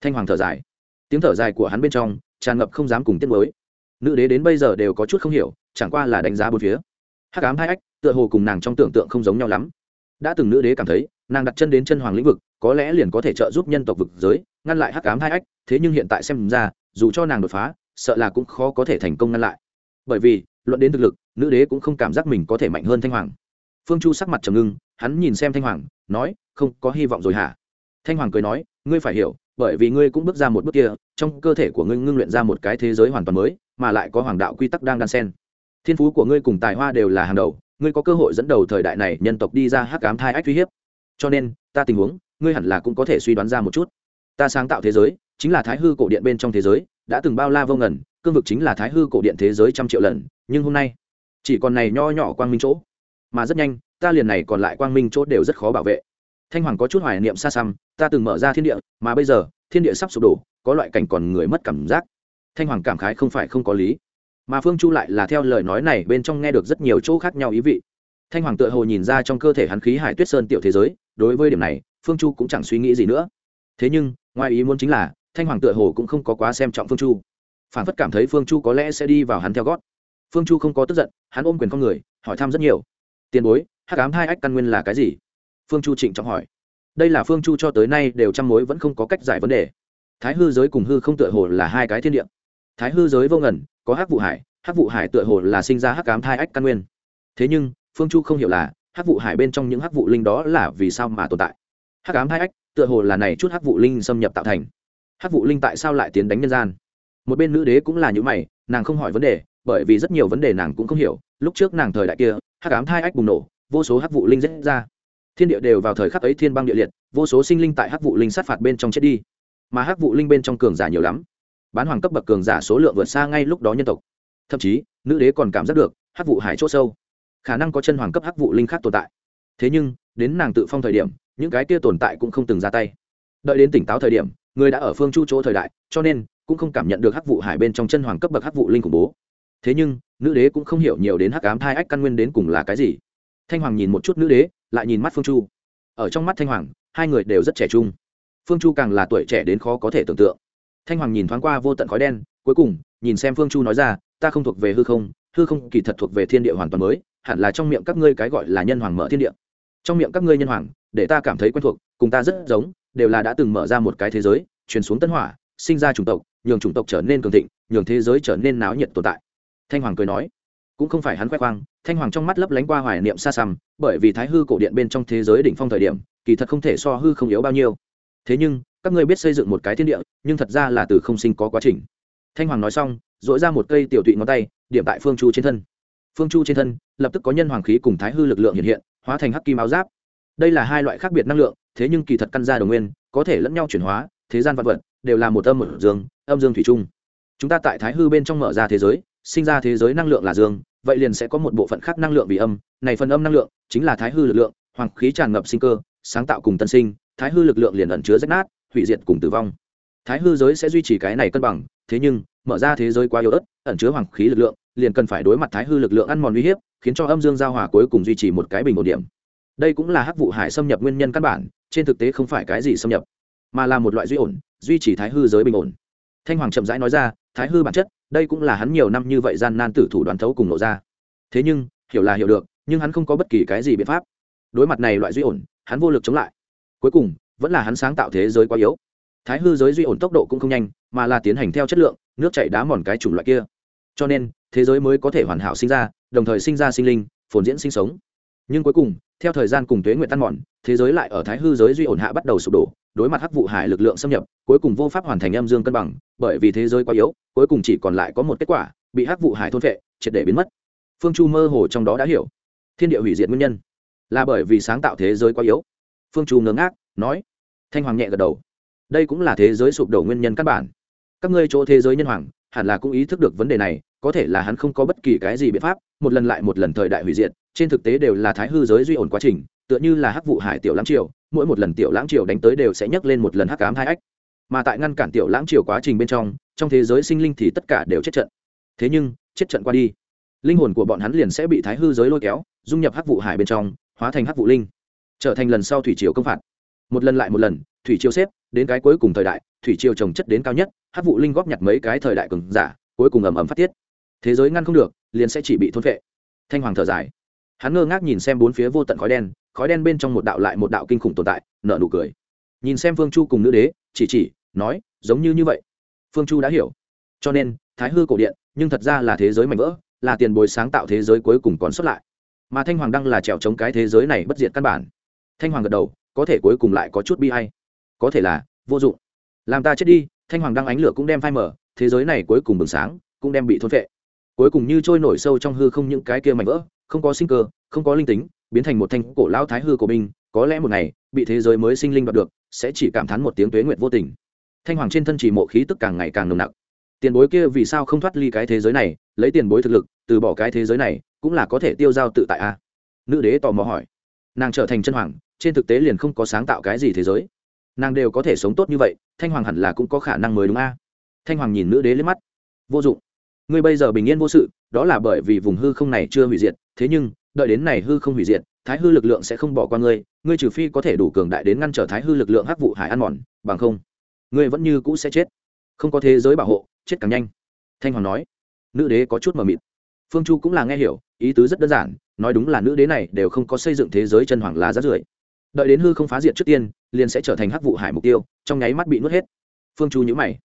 Thanh hoàng thở dài. Tiếng thở dài của hắn bên trong, tràn ngập không dám cùng tiết mới. Nữ đế đến bây giờ đều có chút không hiểu, chẳng qua là đánh giá bốn phía. Hắc ám hai ách, tựa hồ cùng nàng trong tưởng tượng không giống nhau lắm. Đã từng nữ đế cảm thấy, nàng đặt chân đến chân hoàng lĩnh vực, có lẽ liền có thể trợ giúp nhân tộc vực giới, ngăn lại hắc ám hai ách, thế nhưng hiện tại xem ra, dù cho nàng đột phá, sợ là cũng khó có thể thành công ngăn lại. Bởi vì luận đến thực lực, nữ đế cũng không cảm giác mình có thể mạnh hơn thanh hoàng. Phương chu sắc mặt trầm ngưng, hắn nhìn xem thanh hoàng, nói, không, có hy vọng rồi hả? Thanh hoàng cười nói, ngươi phải hiểu, bởi vì ngươi cũng bước ra một bước kia, trong cơ thể của ngươi ngưng luyện ra một cái thế giới hoàn toàn mới, mà lại có hoàng đạo quy tắc đang đan sen. Thiên phú của ngươi cùng tài hoa đều là hàng đầu, ngươi có cơ hội dẫn đầu thời đại này nhân tộc đi ra hắc ám thai ách uy hiếp. Cho nên, ta tình huống, ngươi hẳn là cũng có thể suy đoán ra một chút. Ta sáng tạo thế giới, chính là thái hư cổ điện bên trong thế giới, đã từng bao la vô ngần cương vực chính là thái hư cổ điện thế giới trăm triệu lần, nhưng hôm nay, chỉ còn này nho nhỏ quang minh chỗ, mà rất nhanh, ta liền này còn lại quang minh chỗ đều rất khó bảo vệ. Thanh hoàng có chút hoài niệm xa xăm, ta từng mở ra thiên địa, mà bây giờ, thiên địa sắp sụp đổ, có loại cảnh còn người mất cảm giác. Thanh hoàng cảm khái không phải không có lý, mà phương chu lại là theo lời nói này bên trong nghe được rất nhiều chỗ khác nhau ý vị. Thanh hoàng tựa hồ nhìn ra trong cơ thể hắn khí hải tuyết sơn tiểu thế giới, đối với điểm này, phương chu cũng chẳng suy nghĩ gì nữa. Thế nhưng, ngoài ý muốn chính là, thanh hoàng tựa hồ cũng không có quá xem trọng phương chu phản phất cảm thấy phương chu có lẽ sẽ đi vào hắn theo gót. Phương chu không có tức giận, hắn ôm quyền con người, hỏi thăm rất nhiều. Tiền bối, hắc ám hai ách căn nguyên là cái gì? Phương chu trịnh trọng hỏi. Đây là phương chu cho tới nay đều chăm mối vẫn không có cách giải vấn đề. Thái hư giới cùng hư không tựa hồ là hai cái thiên địa. Thái hư giới vô ngần, có hắc vụ hải, hắc vụ hải tựa hồ là sinh ra hắc ám thai ách căn nguyên. Thế nhưng, phương chu không hiểu là, hắc vụ hải bên trong những hắc vụ linh đó là vì sao mà tồn tại? Hắc ám thai ách tựa hồ là này chút hắc vụ linh xâm nhập tạo thành. Hắc vụ linh tại sao lại tiến đánh nhân gian? Một bên nữ đế cũng là những mày, nàng không hỏi vấn đề, bởi vì rất nhiều vấn đề nàng cũng không hiểu. Lúc trước nàng thời đại kia, hắc ám thai ách bùng nổ, vô số hắc vụ linh rết ra. Thiên địa đều vào thời khắc ấy thiên băng địa liệt, vô số sinh linh tại hắc vụ linh sát phạt bên trong chết đi. Mà hắc vụ linh bên trong cường giả nhiều lắm. Bán hoàng cấp bậc cường giả số lượng vượt xa ngay lúc đó nhân tộc. Thậm chí, nữ đế còn cảm giác được, hắc vụ hải c h ỗ sâu. Khả năng có chân hoàng cấp hắc vụ linh khác tồn tại. Thế nhưng, đến nàng tự phong thời điểm, những cái kia tồn tại cũng không từng ra tay. Đợi đến tỉnh táo thời điểm người đã ở phương chu chỗ thời đại, cho nên cũng không cảm nhận được hắc vụ hải bên trong chân hoàng cấp bậc hắc vụ linh khủng bố. Thế nhưng, nữ đế cũng không hiểu nhiều đến hắc ám thai ách căn nguyên đến cùng là cái gì. Thanh hoàng nhìn một chút nữ đế, lại nhìn mắt phương chu. Ở trong mắt thanh hoàng, hai người đều rất trẻ trung. Phương chu càng là tuổi trẻ đến khó có thể tưởng tượng. Thanh hoàng nhìn thoáng qua vô tận khói đen, cuối cùng, nhìn xem phương chu nói ra, ta không thuộc về hư không hư không kỳ thật thuộc về thiên địa hoàn toàn mới, hẳn là trong miệng các ngươi cái gọi là nhân hoàng mở thiên địa. Trong miệng các ngươi nhân hoàng, để ta cảm thấy quen thuộc, cùng ta rất giống đều là đã từng mở ra một cái thế giới, truyền xuống tân hỏa, sinh ra chủng tộc, nhường chủng tộc trở nên cường thịnh, nhường thế giới trở nên náo nhiệt tồn tại. Thanh hoàng cười nói. Cũng không phải hắn khoe khoang, thanh hoàng trong mắt lấp lánh qua hoài niệm xa xăm, bởi vì thái hư cổ điện bên trong thế giới đỉnh phong thời điểm, kỳ thật không thể so hư không yếu bao nhiêu. Thế nhưng, các ngươi biết xây dựng một cái thiên địa, nhưng thật ra là từ không sinh có quá trình. Thanh hoàng nói xong dội ra một cây tiểu tụy ngón tay, điểm tại phương chu trên thân. Phương chu trên thân, lập tức có nhân hoàng khí cùng thái hư lực lượng hiện hiện, hóa thành hắc kim áo giáp. Đây là hai loại khác biệt năng lượng thế nhưng kỳ thật căn gia đồng nguyên có thể lẫn nhau chuyển hóa, thế gian văn vật đều là một âm một dương, âm dương thủy chung. Chúng ta tại thái hư bên trong mở ra thế giới, sinh ra thế giới năng lượng là dương, vậy liền sẽ có một bộ phận khác năng lượng vì âm, này phần âm năng lượng chính là thái hư lực lượng, hoàng khí tràn ngập sinh cơ, sáng tạo cùng tân sinh, thái hư lực lượng liền ẩn chứa rách nát, hủy diệt cùng tử vong. Thái hư giới sẽ duy trì cái này cân bằng, thế nhưng, mở ra thế giới quá yếu ớt, ẩn chứa hoàng khí lực lượng, liền cần phải đối mặt thái hư lực lượng ăn mòn uy hiếp, khiến cho âm dương giao hòa cuối cùng duy trì một cái bình ổn điểm đây cũng là hắc vụ hải xâm nhập nguyên nhân căn bản, trên thực tế không phải cái gì xâm nhập, mà là một loại duy ổn, duy trì thái hư giới bình ổn. Thanh hoàng chậm rãi nói ra, thái hư bản chất, đây cũng là hắn nhiều năm như vậy gian nan tử thủ đoàn thấu cùng nổ ra. Thế nhưng, hiểu là hiểu được, nhưng hắn không có bất kỳ cái gì biện pháp. Đối mặt này loại duy ổn, hắn vô lực chống lại. Cuối cùng, vẫn là hắn sáng tạo thế giới quá yếu. Thái hư giới duy ổn tốc độ cũng không nhanh, mà là tiến hành theo chất lượng, nước chảy đá mòn cái chủng loại kia. Cho nên, thế giới mới có thể hoàn hảo sinh ra, đồng thời sinh ra sinh linh, phồn diễn sinh sống. Nhưng cuối cùng theo thời gian cùng tuế nguyện tan mòn, thế giới lại ở thái hư giới duy ổn hạ bắt đầu sụp đổ, đối mặt hắc vụ hải lực lượng xâm nhập, cuối cùng vô pháp hoàn thành âm dương cân bằng, bởi vì thế giới quá yếu, cuối cùng chỉ còn lại có một kết quả, bị hắc vụ hải thôn vệ triệt để biến mất. Phương chu mơ hồ trong đó đã hiểu. Thiên địa hủy diệt nguyên nhân. Là bởi vì sáng tạo thế giới quá yếu. Phương chu ngớ ngác, nói. Thanh hoàng nhẹ gật đầu. Đây cũng là thế giới sụp đổ nguyên nhân căn bản. Các ngươi chỗ thế giới nhân hoàng, hẳn là cũng ý thức được vấn đề này, có thể là hắn không có bất kỳ cái gì biện pháp, một lần lại một lần thời đại hủy diệt trên thực tế đều là thái hư giới duy ổn quá trình, tựa như là hắc vụ hải tiểu lãng triều, mỗi một lần tiểu lãng triều đánh tới đều sẽ nhấc lên một lần hắc cám hai ách. Mà tại ngăn cản tiểu lãng triều quá trình bên trong trong thế giới sinh linh thì tất cả đều chết trận. Thế nhưng, chết trận qua đi, linh hồn của bọn hắn liền sẽ bị thái hư giới lôi kéo, dung nhập hắc vụ hải bên trong, hóa thành hắc vụ linh, trở thành lần sau thủy triều công phạt. Một lần lại một lần, thủy triều xếp, đến cái cuối cùng thời đại, thủy triều trồng chất đến cao nhất, hắc vụ linh góp nhặt mấy cái thời đại cường giả, cuối cùng ầm ầm phát tiết. Thế giới ngăn không được, liền sẽ chỉ bị thôn vệ thanh hoàng thở dài hắn ngơ ngác nhìn xem bốn phía vô tận khói đen khói đen bên trong một đạo lại một đạo kinh khủng tồn tại, nở nụ cười. Nhìn xem phương chu cùng nữ đế, chỉ chỉ, nói, giống như như vậy. Phương chu đã hiểu. Cho nên, thái hư cổ điện, nhưng thật ra là thế giới mạnh vỡ, là tiền bồi sáng tạo thế giới cuối cùng còn xuất lại. Mà thanh hoàng đăng là trèo chống cái thế giới này bất diệt căn bản. Thanh hoàng gật đầu, có thể cuối cùng lại có chút bi hay có thể là, vô dụng. Làm ta chết đi, thanh hoàng đăng ánh lửa cũng đem phai mở thế giới này cuối cùng bừng sáng, cũng đem bị thôn vệ cuối cùng như trôi nổi sâu trong hư không những cái kia mảnh vỡ không có sinh cơ, không có linh tính, biến thành một thanh cổ lao thái hư của mình. có lẽ một ngày, bị thế giới mới sinh linh đoạt được, sẽ chỉ cảm thán một tiếng tuế nguyện vô tình. Thanh hoàng trên thân chỉ mộ khí tức càng ngày càng nồng nặc. Tiền bối kia vì sao không thoát ly cái thế giới này, lấy tiền bối thực lực, từ bỏ cái thế giới này, cũng là có thể tiêu giao tự tại a? À? nữ đế tò mò hỏi. Nàng trở thành chân hoàng, trên thực tế liền không có sáng tạo cái gì thế giới. Nàng đều có thể sống tốt như vậy, thanh hoàng hẳn là cũng có khả năng mới đúng a? Thanh hoàng nhìn nữ đế lên mắt. Vô dụng. Ngươi bây giờ bình yên vô sự, đó là bởi vì vùng hư không này chưa hủy diệt thế nhưng, đợi đến này hư không hủy diệt, thái hư lực lượng sẽ không bỏ qua ngươi ngươi trừ phi có thể đủ cường đại đến ngăn trở thái hư lực lượng hắc vụ hải ăn mòn, bằng không, ngươi vẫn như cũ sẽ chết. Không có thế giới bảo hộ, chết càng nhanh. Thanh hoàng nói. Nữ đế có chút mờ mịt. Phương chu cũng là nghe hiểu, ý tứ rất đơn giản, nói đúng là nữ đế này đều không có xây dựng thế giới chân hoàng lá rát rưởi. Đợi đến hư không phá diệt trước tiên, liền sẽ trở thành hắc vụ hải mục tiêu, trong nháy mắt bị nuốt hết. Phương chu nhữ mày.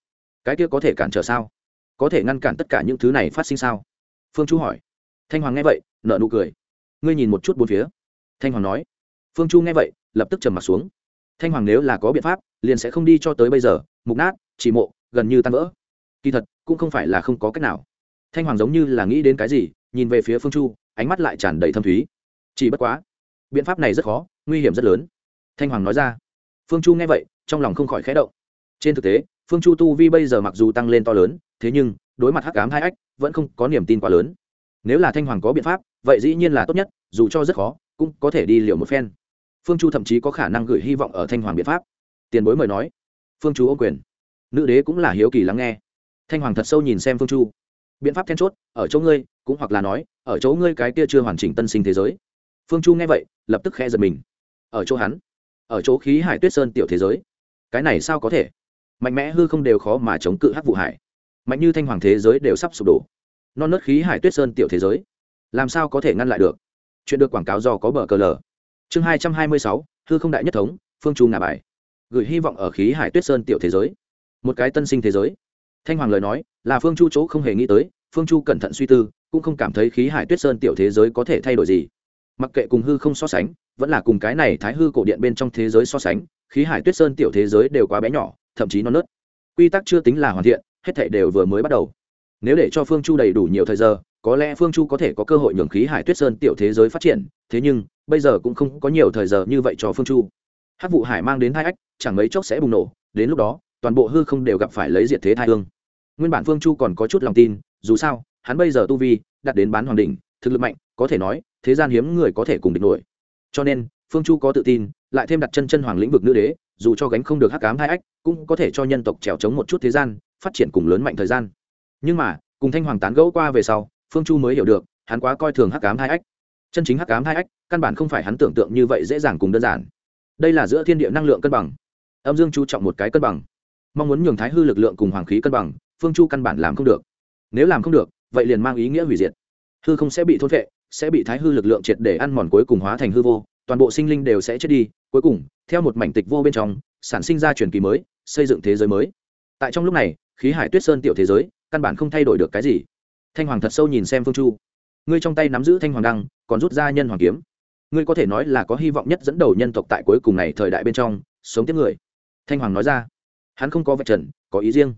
Cái kia có thể cản trở sao? Có thể ngăn cản tất cả những thứ này phát sinh sao? Phương chu hỏi thanh hoàng nghe vậy nợ nụ cười. Ngươi nhìn một chút bốn phía. Thanh hoàng nói. Phương chu nghe vậy, lập tức trầm m ặ t xuống. Thanh hoàng nếu là có biện pháp, liền sẽ không đi cho tới bây giờ, mục nát, chỉ mộ, gần như tan vỡ. Kỳ thật, cũng không phải là không có cách nào. Thanh hoàng giống như là nghĩ đến cái gì, nhìn về phía phương chu, ánh mắt lại tràn đầy thâm thúy. Chỉ bất quá, biện pháp này rất khó, nguy hiểm rất lớn. Thanh hoàng nói ra. Phương chu nghe vậy, trong lòng không khỏi khẽ động. Trên thực tế, phương chu tu vi bây giờ mặc dù tăng lên to lớn, thế nhưng, đối mặt hắc cám hai ách, vẫn không có niềm tin quá lớn nếu là thanh hoàng có biện pháp, vậy dĩ nhiên là tốt nhất, dù cho rất khó, cũng có thể đi liều một phen. Phương chu thậm chí có khả năng gửi hy vọng ở thanh hoàng biện pháp. Tiền bối mời nói. Phương chu ô quyền. Nữ đế cũng là hiếu kỳ lắng nghe. Thanh hoàng thật sâu nhìn xem phương chu. Biện pháp then chốt, ở chỗ ngươi, cũng hoặc là nói, ở chỗ ngươi cái kia chưa hoàn chỉnh tân sinh thế giới. Phương chu nghe vậy, lập tức khẽ giật mình. Ở chỗ hắn, ở chỗ khí hải tuyết sơn tiểu thế giới. Cái này sao có thể? Mạnh mẽ hư không đều khó mà chống cự hắc vụ hải. Mạnh như thanh hoàng thế giới đều sắp sụp đổ non nớt khí hải tuyết sơn tiểu thế giới. Làm sao có thể ngăn lại được? Chuyện được quảng cáo do có bờ cờ lờ. Chương hai trăm hai mươi sáu, hư không đại nhất thống, phương chu ngà bài. Gửi hy vọng ở khí hải tuyết sơn tiểu thế giới. Một cái tân sinh thế giới. Thanh hoàng lời nói, là phương chu chỗ không hề nghĩ tới, phương chu cẩn thận suy tư, cũng không cảm thấy khí hải tuyết sơn tiểu thế giới có thể thay đổi gì. Mặc kệ cùng hư không so sánh, vẫn là cùng cái này thái hư cổ điện bên trong thế giới so sánh, khí hải tuyết sơn tiểu thế giới đều quá bé nhỏ, thậm chí non nớt. Quy tắc chưa tính là hoàn thiện, hết thảy đều vừa mới bắt đầu nếu để cho phương chu đầy đủ nhiều thời giờ, có lẽ phương chu có thể có cơ hội nhường khí hải tuyết sơn tiểu thế giới phát triển, thế nhưng, bây giờ cũng không có nhiều thời giờ như vậy cho phương chu. Hát vụ hải mang đến hai ách, chẳng mấy chốc sẽ bùng nổ, đến lúc đó, toàn bộ hư không đều gặp phải lấy diệt thế thai hương. Nguyên bản phương chu còn có chút lòng tin, dù sao, hắn bây giờ tu vi đặt đến bán hoàng đỉnh, thực lực mạnh, có thể nói, thế gian hiếm người có thể cùng địch nổi. Cho nên, phương chu có tự tin, lại thêm đặt chân chân hoàng lĩnh vực nữ đế, dù cho gánh không được hắc cám hai ách, cũng có thể cho nhân tộc trèo trống một chút thế gian, phát triển cùng lớn mạnh thời gian nhưng mà, cùng thanh hoàng tán gẫu qua về sau, phương chu mới hiểu được, hắn quá coi thường hắc cám hai ách. Chân chính hắc cám hai ách, căn bản không phải hắn tưởng tượng như vậy dễ dàng cùng đơn giản. Đây là giữa thiên địa năng lượng cân bằng. Âm dương chú trọng một cái cân bằng. Mong muốn nhường thái hư lực lượng cùng hoàng khí cân bằng, phương chu căn bản làm không được. Nếu làm không được, vậy liền mang ý nghĩa hủy diệt. Hư không sẽ bị thốt vệ sẽ bị thái hư lực lượng triệt để ăn mòn cuối cùng hóa thành hư vô, toàn bộ sinh linh đều sẽ chết đi. Cuối cùng, theo một mảnh tịch vô bên trong, sản sinh ra truyền kỳ mới, xây dựng thế giới mới. Tại trong lúc này, khí hải tuyết sơn tiểu thế giới căn bản không thay đổi được cái gì. Thanh hoàng thật sâu nhìn xem phương chu. Ngươi trong tay nắm giữ thanh hoàng đăng, còn rút ra nhân hoàng kiếm. Ngươi có thể nói là có hy vọng nhất dẫn đầu nhân tộc tại cuối cùng này thời đại bên trong, sống tiếp người. Thanh hoàng nói ra. Hắn không có vạch trần, có ý riêng.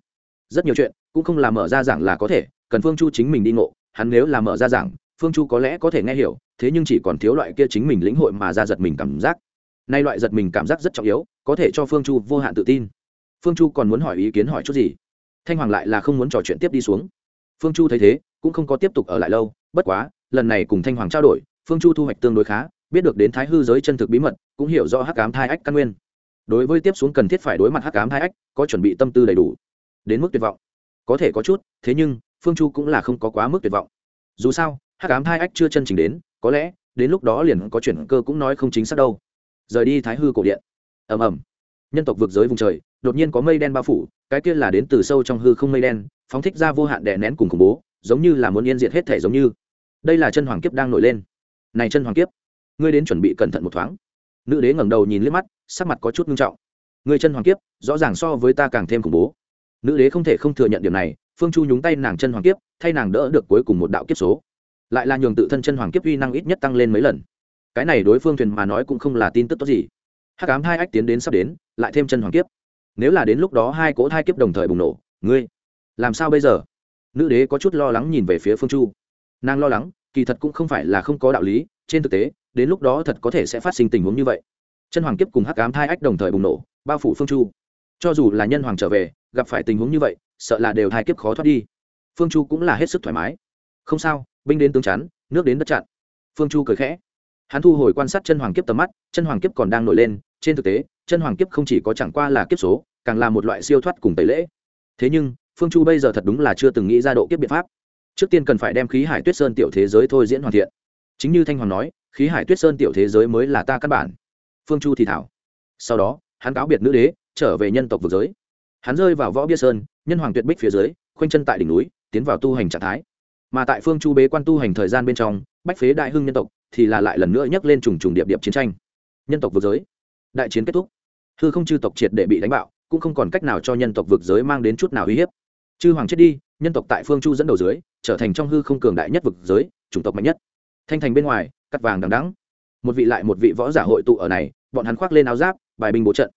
Rất nhiều chuyện, cũng không làm mở ra giảng là có thể, cần phương chu chính mình đi ngộ. Hắn nếu là mở ra giảng, phương chu có lẽ có thể nghe hiểu, thế nhưng chỉ còn thiếu loại kia chính mình lĩnh hội mà ra giật mình cảm giác. Nay loại giật mình cảm giác rất trọng yếu, có thể cho phương chu vô hạn tự tin. Phương chu còn muốn hỏi ý kiến hỏi chút gì? Thanh hoàng lại là không muốn trò chuyện tiếp đi xuống. Phương chu thấy thế, cũng không có tiếp tục ở lại lâu, bất quá, lần này cùng thanh hoàng trao đổi, phương chu thu hoạch tương đối khá, biết được đến thái hư giới chân thực bí mật, cũng hiểu rõ hắc cám thai ách căn nguyên. Đối với tiếp xuống cần thiết phải đối mặt hắc cám thai ách, có chuẩn bị tâm tư đầy đủ, đến mức tuyệt vọng. Có thể có chút, thế nhưng, phương chu cũng là không có quá mức tuyệt vọng. Dù sao, hắc cám thai ách chưa chân trình đến, có lẽ, đến lúc đó liền có chuyển cơ cũng nói không chính xác đâu. Rời đi thái hư cổ điện. Ầm ầm. Nhân tộc vượt giới vùng trời, đột nhiên có mây đen bao phủ cái kia là đến từ sâu trong hư không mây đen, phóng thích ra vô hạn đè nén cùng khủng bố, giống như là muốn yên diệt hết thể giống như. Đây là chân hoàng kiếp đang nổi lên. Này chân hoàng kiếp, ngươi đến chuẩn bị cẩn thận một thoáng. Nữ đế ngẩng đầu nhìn liếc mắt, sắc mặt có chút nghiêm trọng. Ngươi chân hoàng kiếp, rõ ràng so với ta càng thêm khủng bố. Nữ đế không thể không thừa nhận điểm này, phương chu nhúng tay nàng chân hoàng kiếp, thay nàng đỡ được cuối cùng một đạo kiếp số. Lại là nhường tự thân chân hoàng kiếp uy năng ít nhất tăng lên mấy lần. Cái này đối phương thuyền mà nói cũng không là tin tức tốt gì. Hắc ám hai ách tiến đến sắp đến, lại thêm chân hoàng kiếp nếu là đến lúc đó hai cỗ thai kiếp đồng thời bùng nổ, ngươi, làm sao bây giờ? Nữ đế có chút lo lắng nhìn về phía phương chu. Nàng lo lắng, kỳ thật cũng không phải là không có đạo lý, trên thực tế, đến lúc đó thật có thể sẽ phát sinh tình huống như vậy. Chân hoàng kiếp cùng hắc ám thai ách đồng thời bùng nổ, bao phủ phương chu. Cho dù là nhân hoàng trở về, gặp phải tình huống như vậy, sợ là đều hai kiếp khó thoát đi. Phương chu cũng là hết sức thoải mái. Không sao, binh đến tướng chắn, nước đến đất chặn. Phương chu cười khẽ. Hắn thu hồi quan sát chân hoàng kiếp tầm mắt, chân hoàng kiếp còn đang nổi lên, trên thực tế chân hoàng kiếp không chỉ có chẳng qua là kiếp số, càng là một loại siêu thoát cùng tẩy lễ. Thế nhưng, phương chu bây giờ thật đúng là chưa từng nghĩ ra độ kiếp biện pháp. Trước tiên cần phải đem khí hải tuyết sơn tiểu thế giới thôi diễn hoàn thiện. Chính như thanh hoàng nói, khí hải tuyết sơn tiểu thế giới mới là ta căn bản. Phương chu thì thảo. Sau đó, hắn cáo biệt nữ đế, trở về nhân tộc vực giới. Hắn rơi vào võ bia sơn, nhân hoàng tuyệt bích phía dưới, khoanh chân tại đỉnh núi, tiến vào tu hành trạng thái. Mà tại phương chu bế quan tu hành thời gian bên trong, bách phế đại hưng nhân tộc thì là lại lần nữa nhắc lên trùng trùng điệp điệp chiến tranh. Nhân tộc vực giới đại chiến kết thúc. Hư không chư tộc triệt để bị đánh bạo, cũng không còn cách nào cho nhân tộc vực giới mang đến chút nào uy hiếp. Chư hoàng chết đi, nhân tộc tại phương chu dẫn đầu dưới, trở thành trong hư không cường đại nhất vực giới, chủng tộc mạnh nhất. Thanh thành bên ngoài, cắt vàng đằng đắng một vị lại một vị võ giả hội tụ ở này, bọn hắn khoác lên áo giáp, bài binh bố trận.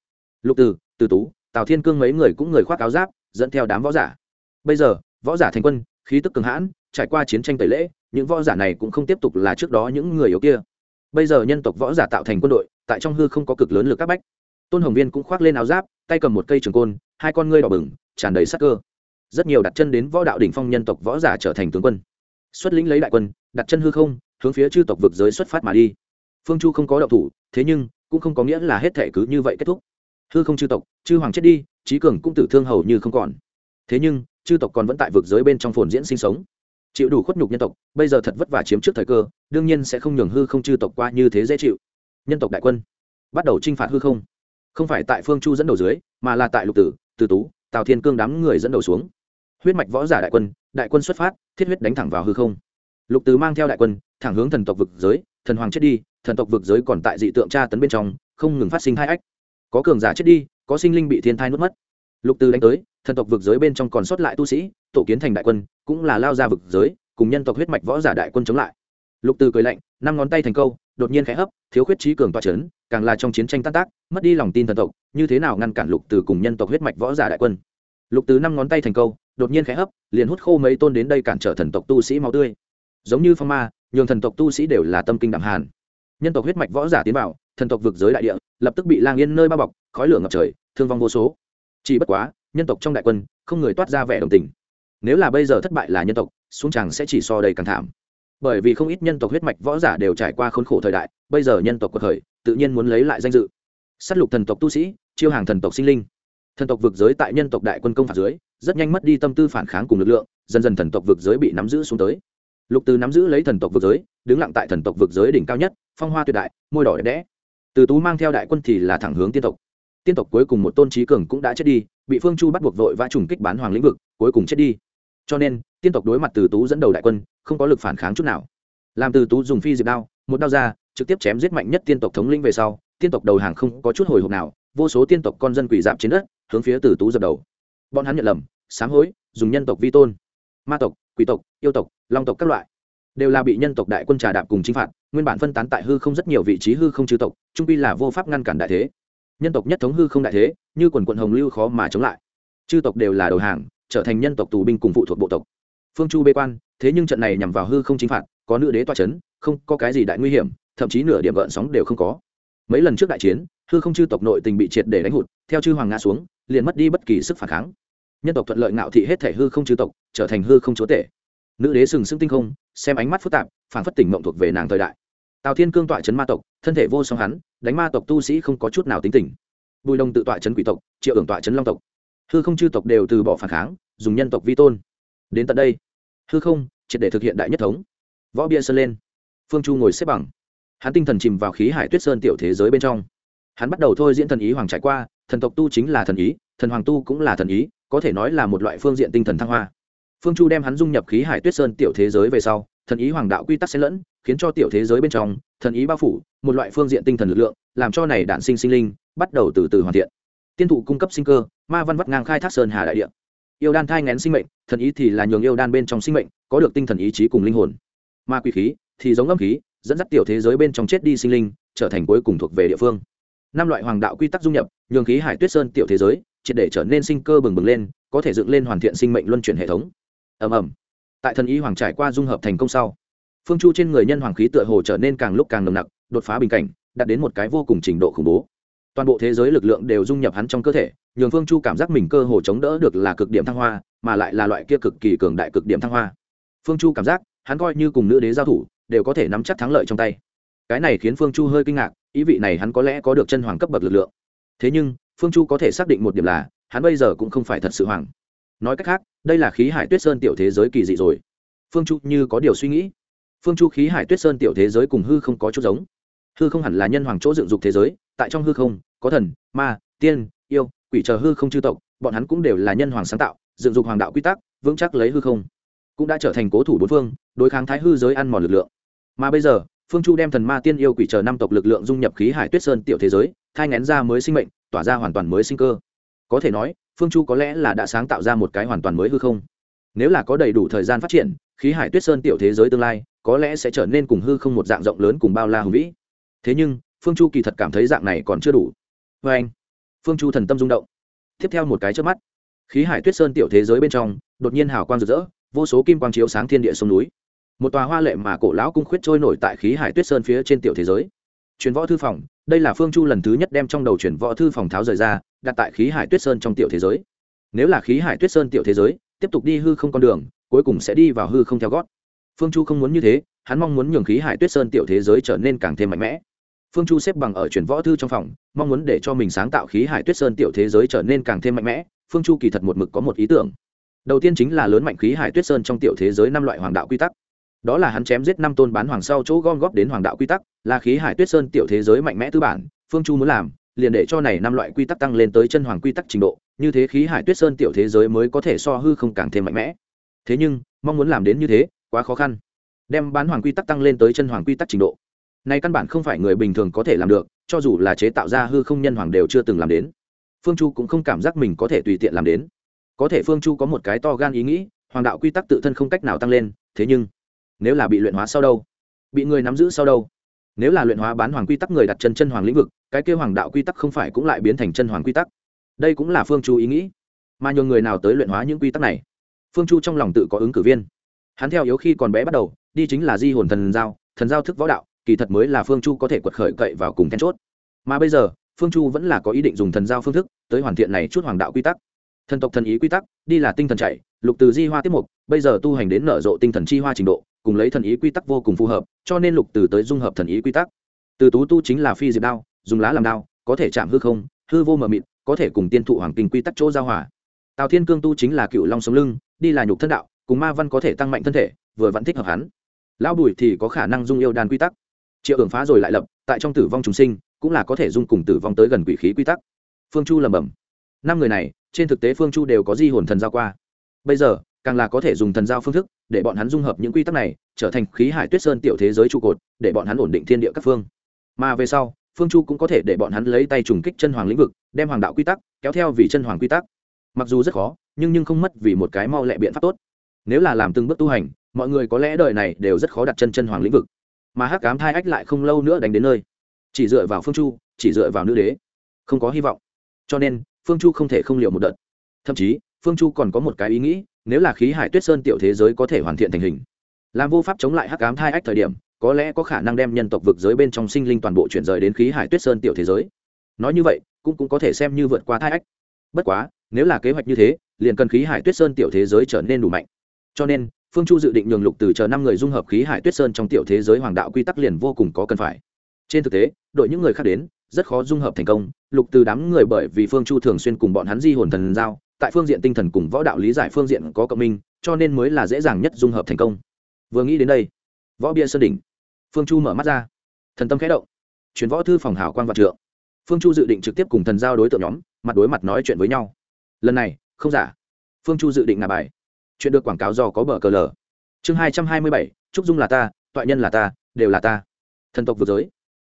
Lục từ từ tú, tào thiên cương mấy người cũng người khoác áo giáp, dẫn theo đám võ giả. Bây giờ, võ giả thành quân, khí tức cường hãn, trải qua chiến tranh tẩy lễ, những võ giả này cũng không tiếp tục là trước đó những người yếu kia. Bây giờ nhân tộc võ giả tạo thành quân đội tại trong hư không có cực lớn lực các bách. Tôn hồng viên cũng khoác lên áo giáp, tay cầm một cây trường côn, hai con ngươi đỏ bừng, tràn đầy sắc cơ. Rất nhiều đặt chân đến võ đạo đỉnh phong nhân tộc võ giả trở thành tướng quân. Xuất lĩnh lấy đại quân, đặt chân hư không, hướng phía chư tộc vực giới xuất phát mà đi. Phương chu không có đạo thủ, thế nhưng cũng không có nghĩa là hết thể cứ như vậy kết thúc. Hư không chư tộc, chư hoàng chết đi trí cường cũng tử thương hầu như không còn. Thế nhưng, chư tộc còn vẫn tại vực giới bên trong phồn diễn sinh sống. Chịu đủ khuất nhục nhân tộc, bây giờ thật vất vả chiếm trước thời cơ, đương nhiên sẽ không nhường hư không chư tộc qua như thế dễ chịu nhân tộc đại quân bắt đầu chinh phạt hư không. Không phải tại phương chu dẫn đầu dưới, mà là tại lục tử, từ tú, tào thiên cương đám người dẫn đầu xuống. Huyết mạch võ giả đại quân đại quân xuất phát, thiết huyết đánh thẳng vào hư không. Lục tứ mang theo đại quân, thẳng hướng thần tộc vực giới, thần hoàng chết đi, thần tộc vực giới còn tại dị tượng tra tấn bên trong, không ngừng phát sinh hai ách. Có cường giả chết đi, có sinh linh bị thiên thai nuốt mất. Lục tứ đánh tới, thần tộc vực giới bên trong còn sót lại tu sĩ, tổ kiến thành đại quân, cũng là lao ra vực giới, cùng nhân tộc huyết mạch võ giả đại quân chống lại. Lục tứ cười lạnh, năm ngón tay thành câu đột nhiên khẽ hấp thiếu khuyết trí cường toa chấn, càng là trong chiến tranh tan tác mất đi lòng tin thần tộc như thế nào ngăn cản lục từ cùng nhân tộc huyết mạch võ giả đại quân? Lục từ năm ngón tay thành câu đột nhiên khẽ hấp liền hút khô mấy tôn đến đây cản trở thần tộc tu sĩ máu tươi. Giống như phong ma nhường thần tộc tu sĩ đều là tâm kinh đạm hàn. Nhân tộc huyết mạch võ giả tiến vào thần tộc vực giới đại địa lập tức bị lang yên nơi bao bọc khói lửa ngập trời thương vong vô số. Chỉ bất quá nhân tộc trong đại quân không người toát ra vẻ đồng tình. Nếu là bây giờ thất bại là nhân tộc xuống chàng sẽ chỉ so đầy càng thảm bởi vì không ít nhân tộc huyết mạch võ giả đều trải qua khốn khổ thời đại, bây giờ nhân tộc cuộc khởi tự nhiên muốn lấy lại danh dự. S á t lục thần tộc tu sĩ, chiêu hàng thần tộc sinh linh. Thần tộc vực giới tại nhân tộc đại quân công phạt dưới, rất nhanh mất đi tâm tư phản kháng cùng lực lượng, dần dần thần tộc vực giới bị nắm giữ xuống tới. Lục từ nắm giữ lấy thần tộc vực giới, đứng lặng tại thần tộc vực giới đỉnh cao nhất, phong hoa tuyệt đại, môi đỏ đẹp đẽ. Từ tú mang theo đại quân thì là thẳng hướng tiên tộc. Tiên tộc cuối cùng một tôn trí cường cũng đã chết đi, bị phương chu bắt buộc vội và trùng kích bán hoàng lĩnh vực, cuối cùng chết đi cho nên, tiên tộc đối mặt từ tú dẫn đầu đại quân, không có lực phản kháng chút nào. Làm từ tú dùng phi diệt đao, một đao ra, trực tiếp chém giết mạnh nhất tiên tộc thống linh về sau, tiên tộc đầu hàng không có chút hồi hộp nào, vô số tiên tộc con dân quỷ dạp trên đất, hướng phía từ tú dập đầu. Bọn hắn nhận lầm, sám hối, dùng nhân tộc vi tôn, ma tộc, quỷ tộc, yêu tộc, long tộc các loại, đều là bị nhân tộc đại quân trà đạp cùng chinh phạt, nguyên bản phân tán tại hư không rất nhiều vị trí hư không chư tộc, trung pi là vô pháp ngăn cản đại thế. Nhân tộc nhất thống hư không đại thế, như quần quận hồng lưu khó mà chống lại. Chư tộc đều là đầu hàng trở thành nhân tộc tù binh cùng phụ thuộc bộ tộc. Phương chu bê quan, thế nhưng trận này nhằm vào hư không chính phạt, có nữ đế toa c h ấ n không có cái gì đại nguy hiểm, thậm chí nửa điểm gợn sóng đều không có. Mấy lần trước đại chiến, hư không chư tộc nội tình bị triệt để đánh hụt, theo chư hoàng ngã xuống, liền mất đi bất kỳ sức phản kháng. Nhân tộc thuận lợi ngạo thị hết thể hư không chư tộc, trở thành hư không chúa tể. Nữ đế sừng sững tinh không, xem ánh mắt phức tạp phản phất tỉnh mộng thuộc về nàng thời đại. Tào thiên cương tọa chấn ma tộc, thân thể vô song hắn, đánh ma tộc tu sĩ không có chút nào tính tình. Bùi đông tự tọa chấn quỷ tộc, triệu ưởng tọa chấn long tộc hư không chư tộc đều từ bỏ phản kháng, dùng nhân tộc vi tôn. Đến tận đây, hư không, triệt để thực hiện đại nhất thống. Võ bia sơn lên. Phương chu ngồi xếp bằng. Hắn tinh thần chìm vào khí hải tuyết sơn tiểu thế giới bên trong. Hắn bắt đầu thôi diễn thần ý hoàng trải qua, thần tộc tu chính là thần ý, thần hoàng tu cũng là thần ý, có thể nói là một loại phương diện tinh thần thăng hoa. Phương chu đem hắn dung nhập khí hải tuyết sơn tiểu thế giới về sau, thần ý hoàng đạo quy tắc xen lẫn, khiến cho tiểu thế giới bên trong, thần ý bao phủ, một loại phương diện tinh thần lực lượng, làm cho này đạn sinh sinh linh bắt đầu từ từ hoàn thiện tiên thụ cung cấp sinh cơ, ma văn vắt ngang khai thác sơn hà đại địa. Yêu đan thai ngén sinh mệnh, thần ý thì là nhường yêu đan bên trong sinh mệnh, có được tinh thần ý chí cùng linh hồn. Ma quỷ khí, thì giống âm khí, dẫn dắt tiểu thế giới bên trong chết đi sinh linh, trở thành cuối cùng thuộc về địa phương. Năm loại hoàng đạo quy tắc dung nhập, nhường khí hải tuyết sơn tiểu thế giới, triệt để trở nên sinh cơ bừng bừng lên, có thể dựng lên hoàn thiện sinh mệnh luân chuyển hệ thống. Ầm ầm. Tại thần ý hoàng trải qua dung hợp thành công sau, phương chu trên người nhân hoàng khí tựa hồ trở nên càng lúc càng nồng nặc, đột phá bình cảnh, đạt đến một cái vô cùng trình độ khủng bố toàn bộ thế giới lực lượng đều dung nhập hắn trong cơ thể, nhường phương chu cảm giác mình cơ hồ chống đỡ được là cực điểm thăng hoa, mà lại là loại kia cực kỳ cường đại cực điểm thăng hoa. Phương chu cảm giác, hắn coi như cùng nữ đế giao thủ, đều có thể nắm chắc thắng lợi trong tay. Cái này khiến phương chu hơi kinh ngạc, ý vị này hắn có lẽ có được chân hoàng cấp bậc lực lượng. Thế nhưng, phương chu có thể xác định một điểm là, hắn bây giờ cũng không phải thật sự hoàng. Nói cách khác, đây là khí hải tuyết sơn tiểu thế giới kỳ dị rồi. Phương chu như có điều suy nghĩ. Phương chu khí hải tuyết sơn tiểu thế giới cùng hư không có chút giống hư không hẳn là nhân hoàng chỗ dựng dục thế giới, tại trong hư không, có thần, ma, tiên, yêu, quỷ chờ hư không chư tộc, bọn hắn cũng đều là nhân hoàng sáng tạo, dựng dục hoàng đạo quy tắc, vững chắc lấy hư không. Cũng đã trở thành cố thủ bốn phương, đối kháng thái hư giới ăn mòn lực lượng. Mà bây giờ, phương chu đem thần, ma, tiên, yêu, quỷ chờ năm tộc lực lượng dung nhập khí hải tuyết sơn tiểu thế giới, thai ngén ra mới sinh mệnh, tỏa ra hoàn toàn mới sinh cơ. Có thể nói, phương chu có lẽ là đã sáng tạo ra một cái hoàn toàn mới hư không. Nếu là có đầy đủ thời gian phát triển, khí hải tuyết sơn tiểu thế giới tương lai, có lẽ sẽ trở nên cùng hư không một dạng rộng lớn cùng bao la hùng vĩ thế nhưng, phương chu kỳ thật cảm thấy dạng này còn chưa đủ. Vê anh, phương chu thần tâm rung động. Tiếp theo một cái trước mắt, khí hải tuyết sơn tiểu thế giới bên trong, đột nhiên hào quang rực rỡ, vô số kim quang chiếu sáng thiên địa sông núi. Một tòa hoa lệ mà cổ lão cung khuyết trôi nổi tại khí hải tuyết sơn phía trên tiểu thế giới. Truyền võ thư phòng, đây là phương chu lần thứ nhất đem trong đầu truyền võ thư phòng tháo rời ra, đặt tại khí hải tuyết sơn trong tiểu thế giới. Nếu là khí hải tuyết sơn tiểu thế giới, tiếp tục đi hư không con đường, cuối cùng sẽ đi vào hư không theo gót. Phương chu không muốn như thế, hắn mong muốn nhường khí hải tuyết sơn tiểu thế giới trở nên càng thêm mạnh mẽ phương chu xếp bằng ở chuyển võ thư trong phòng, mong muốn để cho mình sáng tạo khí hải tuyết sơn tiểu thế giới trở nên càng thêm mạnh mẽ. Phương chu kỳ thật một mực có một ý tưởng. Đầu tiên chính là lớn mạnh khí hải tuyết sơn trong tiểu thế giới năm loại hoàng đạo quy tắc. Đó là hắn chém giết năm tôn bán hoàng sau chỗ gom góp đến hoàng đạo quy tắc, là khí hải tuyết sơn tiểu thế giới mạnh mẽ tư bản. Phương chu muốn làm, liền để cho này năm loại quy tắc tăng lên tới chân hoàng quy tắc trình độ, như thế khí hải tuyết sơn tiểu thế giới mới có thể so hư không càng thêm mạnh mẽ. Thế nhưng, mong muốn làm đến như thế, quá khó khăn. Đem bán hoàng quy tắc tăng lên tới chân hoàng quy tắc trình độ này căn bản không phải người bình thường có thể làm được, cho dù là chế tạo ra hư không nhân hoàng đều chưa từng làm đến. Phương chu cũng không cảm giác mình có thể tùy tiện làm đến. Có thể phương chu có một cái to gan ý nghĩ, hoàng đạo quy tắc tự thân không cách nào tăng lên, thế nhưng, nếu là bị luyện hóa sau đâu? Bị người nắm giữ sau đâu? Nếu là luyện hóa bán hoàng quy tắc người đặt chân chân hoàng lĩnh vực, cái kêu hoàng đạo quy tắc không phải cũng lại biến thành chân hoàng quy tắc? Đây cũng là phương chu ý nghĩ. Mà nhường người nào tới luyện hóa những quy tắc này? Phương chu trong lòng tự có ứng cử viên. Hắn theo yếu khi còn bé bắt đầu, đi chính là di hồn thần giao thần giao thức võ đạo kỳ thật mới là phương chu có thể quật khởi cậy vào cùng then chốt. Mà bây giờ, phương chu vẫn là có ý định dùng thần giao phương thức tới hoàn thiện này chút hoàng đạo quy tắc. Thần tộc thần ý quy tắc, đi là tinh thần chạy, lục từ di hoa tiết mục, bây giờ tu hành đến nở rộ tinh thần chi hoa trình độ, cùng lấy thần ý quy tắc vô cùng phù hợp, cho nên lục từ tới dung hợp thần ý quy tắc. Từ tú tu chính là phi diệp đao, dùng lá làm đao, có thể chạm hư không, hư vô mờ mịt, có thể cùng tiên thụ hoàng kinh quy tắc chỗ giao hòa. Tào thiên cương tu chính là cựu long sống lưng, đi là nhục thân đạo, cùng ma văn có thể tăng mạnh thân thể, vừa vẫn thích hợp hắn. Lão bùi thì có khả năng dung yêu đàn quy tắc triệu ưởng phá rồi lại lập, tại trong tử vong chúng sinh, cũng là có thể dung cùng tử vong tới gần quỷ khí quy tắc. Phương chu lầm bầm năm người này, trên thực tế phương chu đều có di hồn thần giao qua. Bây giờ, càng là có thể dùng thần giao phương thức, để bọn hắn dung hợp những quy tắc này, trở thành khí hải tuyết sơn tiểu thế giới trụ cột, để bọn hắn ổn định thiên địa các phương. Mà về sau, phương chu cũng có thể để bọn hắn lấy tay trùng kích chân hoàng lĩnh vực, đem hoàng đạo quy tắc kéo theo vì chân hoàng quy tắc. Mặc dù rất khó, nhưng nhưng không mất vì một cái mau lẹ biện pháp tốt. Nếu là làm từng bước tu hành, mọi người có lẽ đời này đều rất khó đặt chân chân hoàng lĩnh vực mà hắc cám thai ách lại không lâu nữa đánh đến nơi. Chỉ dựa vào phương chu chỉ dựa vào nữ đế. Không có hy vọng. Cho nên phương chu không thể không liều một đợt. Thậm chí phương chu còn có một cái ý nghĩ nếu là khí hải tuyết sơn tiểu thế giới có thể hoàn thiện thành hình làm vô pháp chống lại hắc cám thai ách thời điểm có lẽ có khả năng đem nhân tộc vực giới bên trong sinh linh toàn bộ chuyển rời đến khí hải tuyết sơn tiểu thế giới. Nói như vậy cũng, cũng có thể xem như vượt qua thai ách. Bất quá nếu là kế hoạch như thế liền cần khí hải tuyết sơn tiểu thế giới trở nên đủ mạnh. Cho nên phương chu dự định nhường lục từ chờ năm người dung hợp khí hải tuyết sơn trong tiểu thế giới hoàng đạo quy tắc liền vô cùng có cần phải. Trên thực tế, đội những người khác đến, rất khó dung hợp thành công. Lục từ đám người bởi vì phương chu thường xuyên cùng bọn hắn di hồn thần giao, tại phương diện tinh thần cùng võ đạo lý giải phương diện có cộng minh, cho nên mới là dễ dàng nhất dung hợp thành công. Vừa nghĩ đến đây, võ bia sơn đỉnh, phương chu mở mắt ra. Thần tâm khẽ động chuyển võ thư phòng hảo quan vạn trượng. Phương chu dự định trực tiếp cùng thần giao đối tượng nhóm, mặt đối mặt nói chuyện với nhau. Lần này, không giả. Phương chu dự định ngà bài chuyện được quảng cáo do có bờ cờ lờ. Chương hai trăm hai mươi bảy, trúc dung là ta, toại nhân là ta, đều là ta. Thần tộc vượt giới.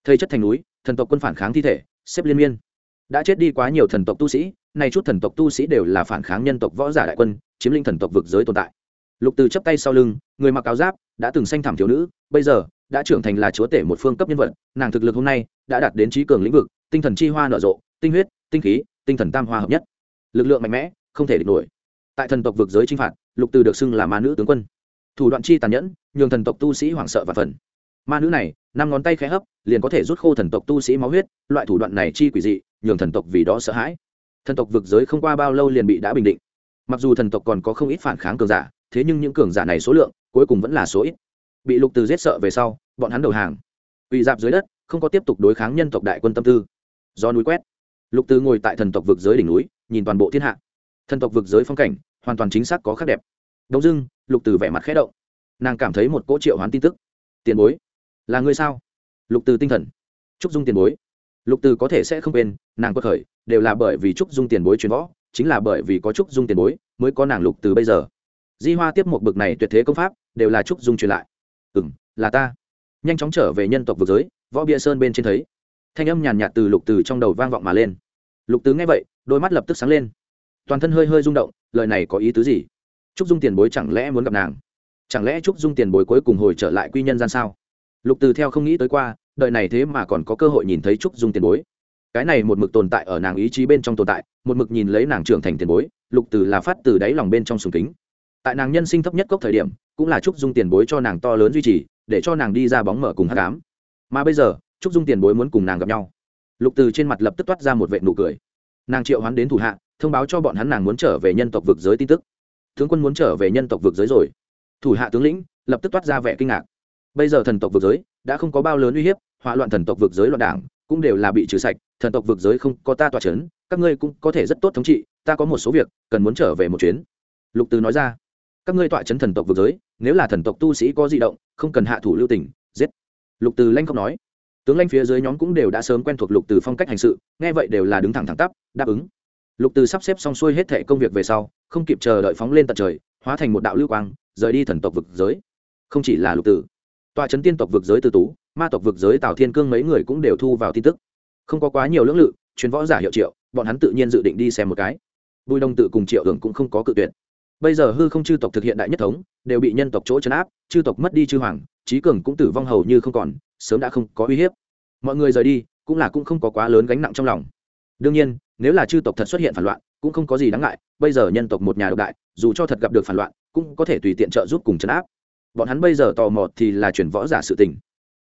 Thầy chất thành núi, thần tộc quân phản kháng thi thể, xếp liên miên. Đã chết đi quá nhiều thần tộc tu sĩ, nay chút thần tộc tu sĩ đều là phản kháng nhân tộc võ giả đại quân, chiếm linh thần tộc vực giới tồn tại. Lục từ chấp tay sau lưng, người mặc áo giáp, đã từng sanh thảm thiếu nữ, bây giờ, đã trưởng thành là chúa tể một phương cấp nhân vật, nàng thực lực hôm nay, đã đạt đến trí cường lĩnh vực, tinh thần chi hoa nở rộ, tinh huyết, tinh khí, tinh thần tam hoa hợp nhất. Lực lượng mạnh mẽ, không thể địch nổi tại thần tộc vực giới chinh phạt, lục từ được xưng là ma nữ tướng quân. Thủ đoạn chi tàn nhẫn, nhường thần tộc tu sĩ hoảng sợ và phần ma nữ này, năm ngón tay khẽ hấp, liền có thể rút khô thần tộc tu sĩ máu huyết, loại thủ đoạn này chi quỷ dị, nhường thần tộc vì đó sợ hãi. Thần tộc vực giới không qua bao lâu liền bị đã bình định. Mặc dù thần tộc còn có không ít phản kháng cường giả, thế nhưng những cường giả này số lượng, cuối cùng vẫn là số ít. Bị lục từ giết sợ về sau, bọn hắn đầu hàng. Ủy dạp dưới đất, không có tiếp tục đối kháng nhân tộc đại quân tâm tư. Do núi quét. Lục từ ngồi tại thần tộc vực giới đỉnh núi, nhìn toàn bộ thiên hạ. Thần tộc vực giới phong cảnh hoàn toàn chính xác có khác đẹp. Đông dưng lục từ vẻ mặt khẽ động. Nàng cảm thấy một cỗ triệu hoán tin tức. Tiền bối, là người sao? Lục từ tinh thần. Trúc dung tiền bối. Lục từ có thể sẽ không quên, nàng quật khởi, đều là bởi vì trúc dung tiền bối truyền võ, chính là bởi vì có trúc dung tiền bối, mới có nàng lục từ bây giờ. Di hoa tiếp một bực này tuyệt thế công pháp, đều là trúc dung truyền lại. Ừ m là ta. Nhanh chóng trở về nhân tộc vực giới, võ bia sơn bên trên thấy. Thanh âm nhàn nhạt từ lục từ trong đầu vang vọng mà lên. Lục từ nghe vậy, đôi mắt lập tức sáng lên toàn thân hơi hơi rung động, lời này có ý tứ gì? Trúc dung tiền bối chẳng lẽ muốn gặp nàng? Chẳng lẽ trúc dung tiền bối cuối cùng hồi trở lại quy nhân gian sao? Lục từ theo không nghĩ tới qua, đời này thế mà còn có cơ hội nhìn thấy trúc dung tiền bối. Cái này một mực tồn tại ở nàng ý chí bên trong tồn tại, một mực nhìn lấy nàng trưởng thành tiền bối, lục từ là phát từ đáy lòng bên trong sùng kính. Tại nàng nhân sinh thấp nhất cốc thời điểm, cũng là trúc dung tiền bối cho nàng to lớn duy trì, để cho nàng đi ra bóng mở cùng hát cám mà bây giờ, trúc dung tiền bối muốn cùng nàng gặp nhau. Lục từ trên mặt lập tức toát ra một vệ nụ cười. Nàng triệu hoán đến thủ hạ thông báo cho bọn hắn nàng muốn trở về nhân tộc vực giới tin tức. Tướng quân muốn trở về nhân tộc vực giới rồi. Thủ hạ tướng lĩnh lập tức toát ra vẻ kinh ngạc. Bây giờ thần tộc vực giới đã không có bao lớn uy hiếp, hỏa loạn thần tộc vực giới loạn đảng cũng đều là bị trừ sạch, thần tộc vực giới không có ta tỏa c h ấ n các ngươi cũng có thể rất tốt thống trị, ta có một số việc cần muốn trở về một chuyến. Lục từ nói ra. Các ngươi tọa chấn thần tộc vực giới, nếu là thần tộc tu sĩ có di động, không cần hạ thủ lưu tỉnh giết. Lục từ lanh không nói. Tướng lanh phía dưới nhóm cũng đều đã sớm quen thuộc lục từ phong cách hành sự, nghe vậy đều là đứng thẳng thẳng tắp, đáp ứng lục từ sắp xếp xong xuôi hết thệ công việc về sau, không kịp chờ đợi phóng lên tận trời, hóa thành một đạo lưu quang, rời đi thần tộc vực giới. Không chỉ là lục tử tòa trấn tiên tộc vực giới từ tú, ma tộc vực giới tào thiên cương mấy người cũng đều thu vào tin tức. Không có quá nhiều lưỡng lự chuyến võ giả hiệu triệu, bọn hắn tự nhiên dự định đi xem một cái. Bùi đông tự cùng triệu hưởng cũng không có cự tuyệt. Bây giờ hư không chư tộc thực hiện đại nhất thống, đều bị nhân tộc chỗ chấn áp, chư tộc mất đi chư hoàng trí cường cũng tử vong hầu như không còn, sớm đã không có uy hiếp. Mọi người rời đi, cũng là cũng không có quá lớn gánh nặng trong lòng. Đương nhiên nếu là chư tộc thật xuất hiện phản loạn, cũng không có gì đáng ngại, bây giờ nhân tộc một nhà độc đại, dù cho thật gặp được phản loạn, cũng có thể tùy tiện trợ giúp cùng chấn áp. Bọn hắn bây giờ tò mò thì là chuyển võ giả sự tình.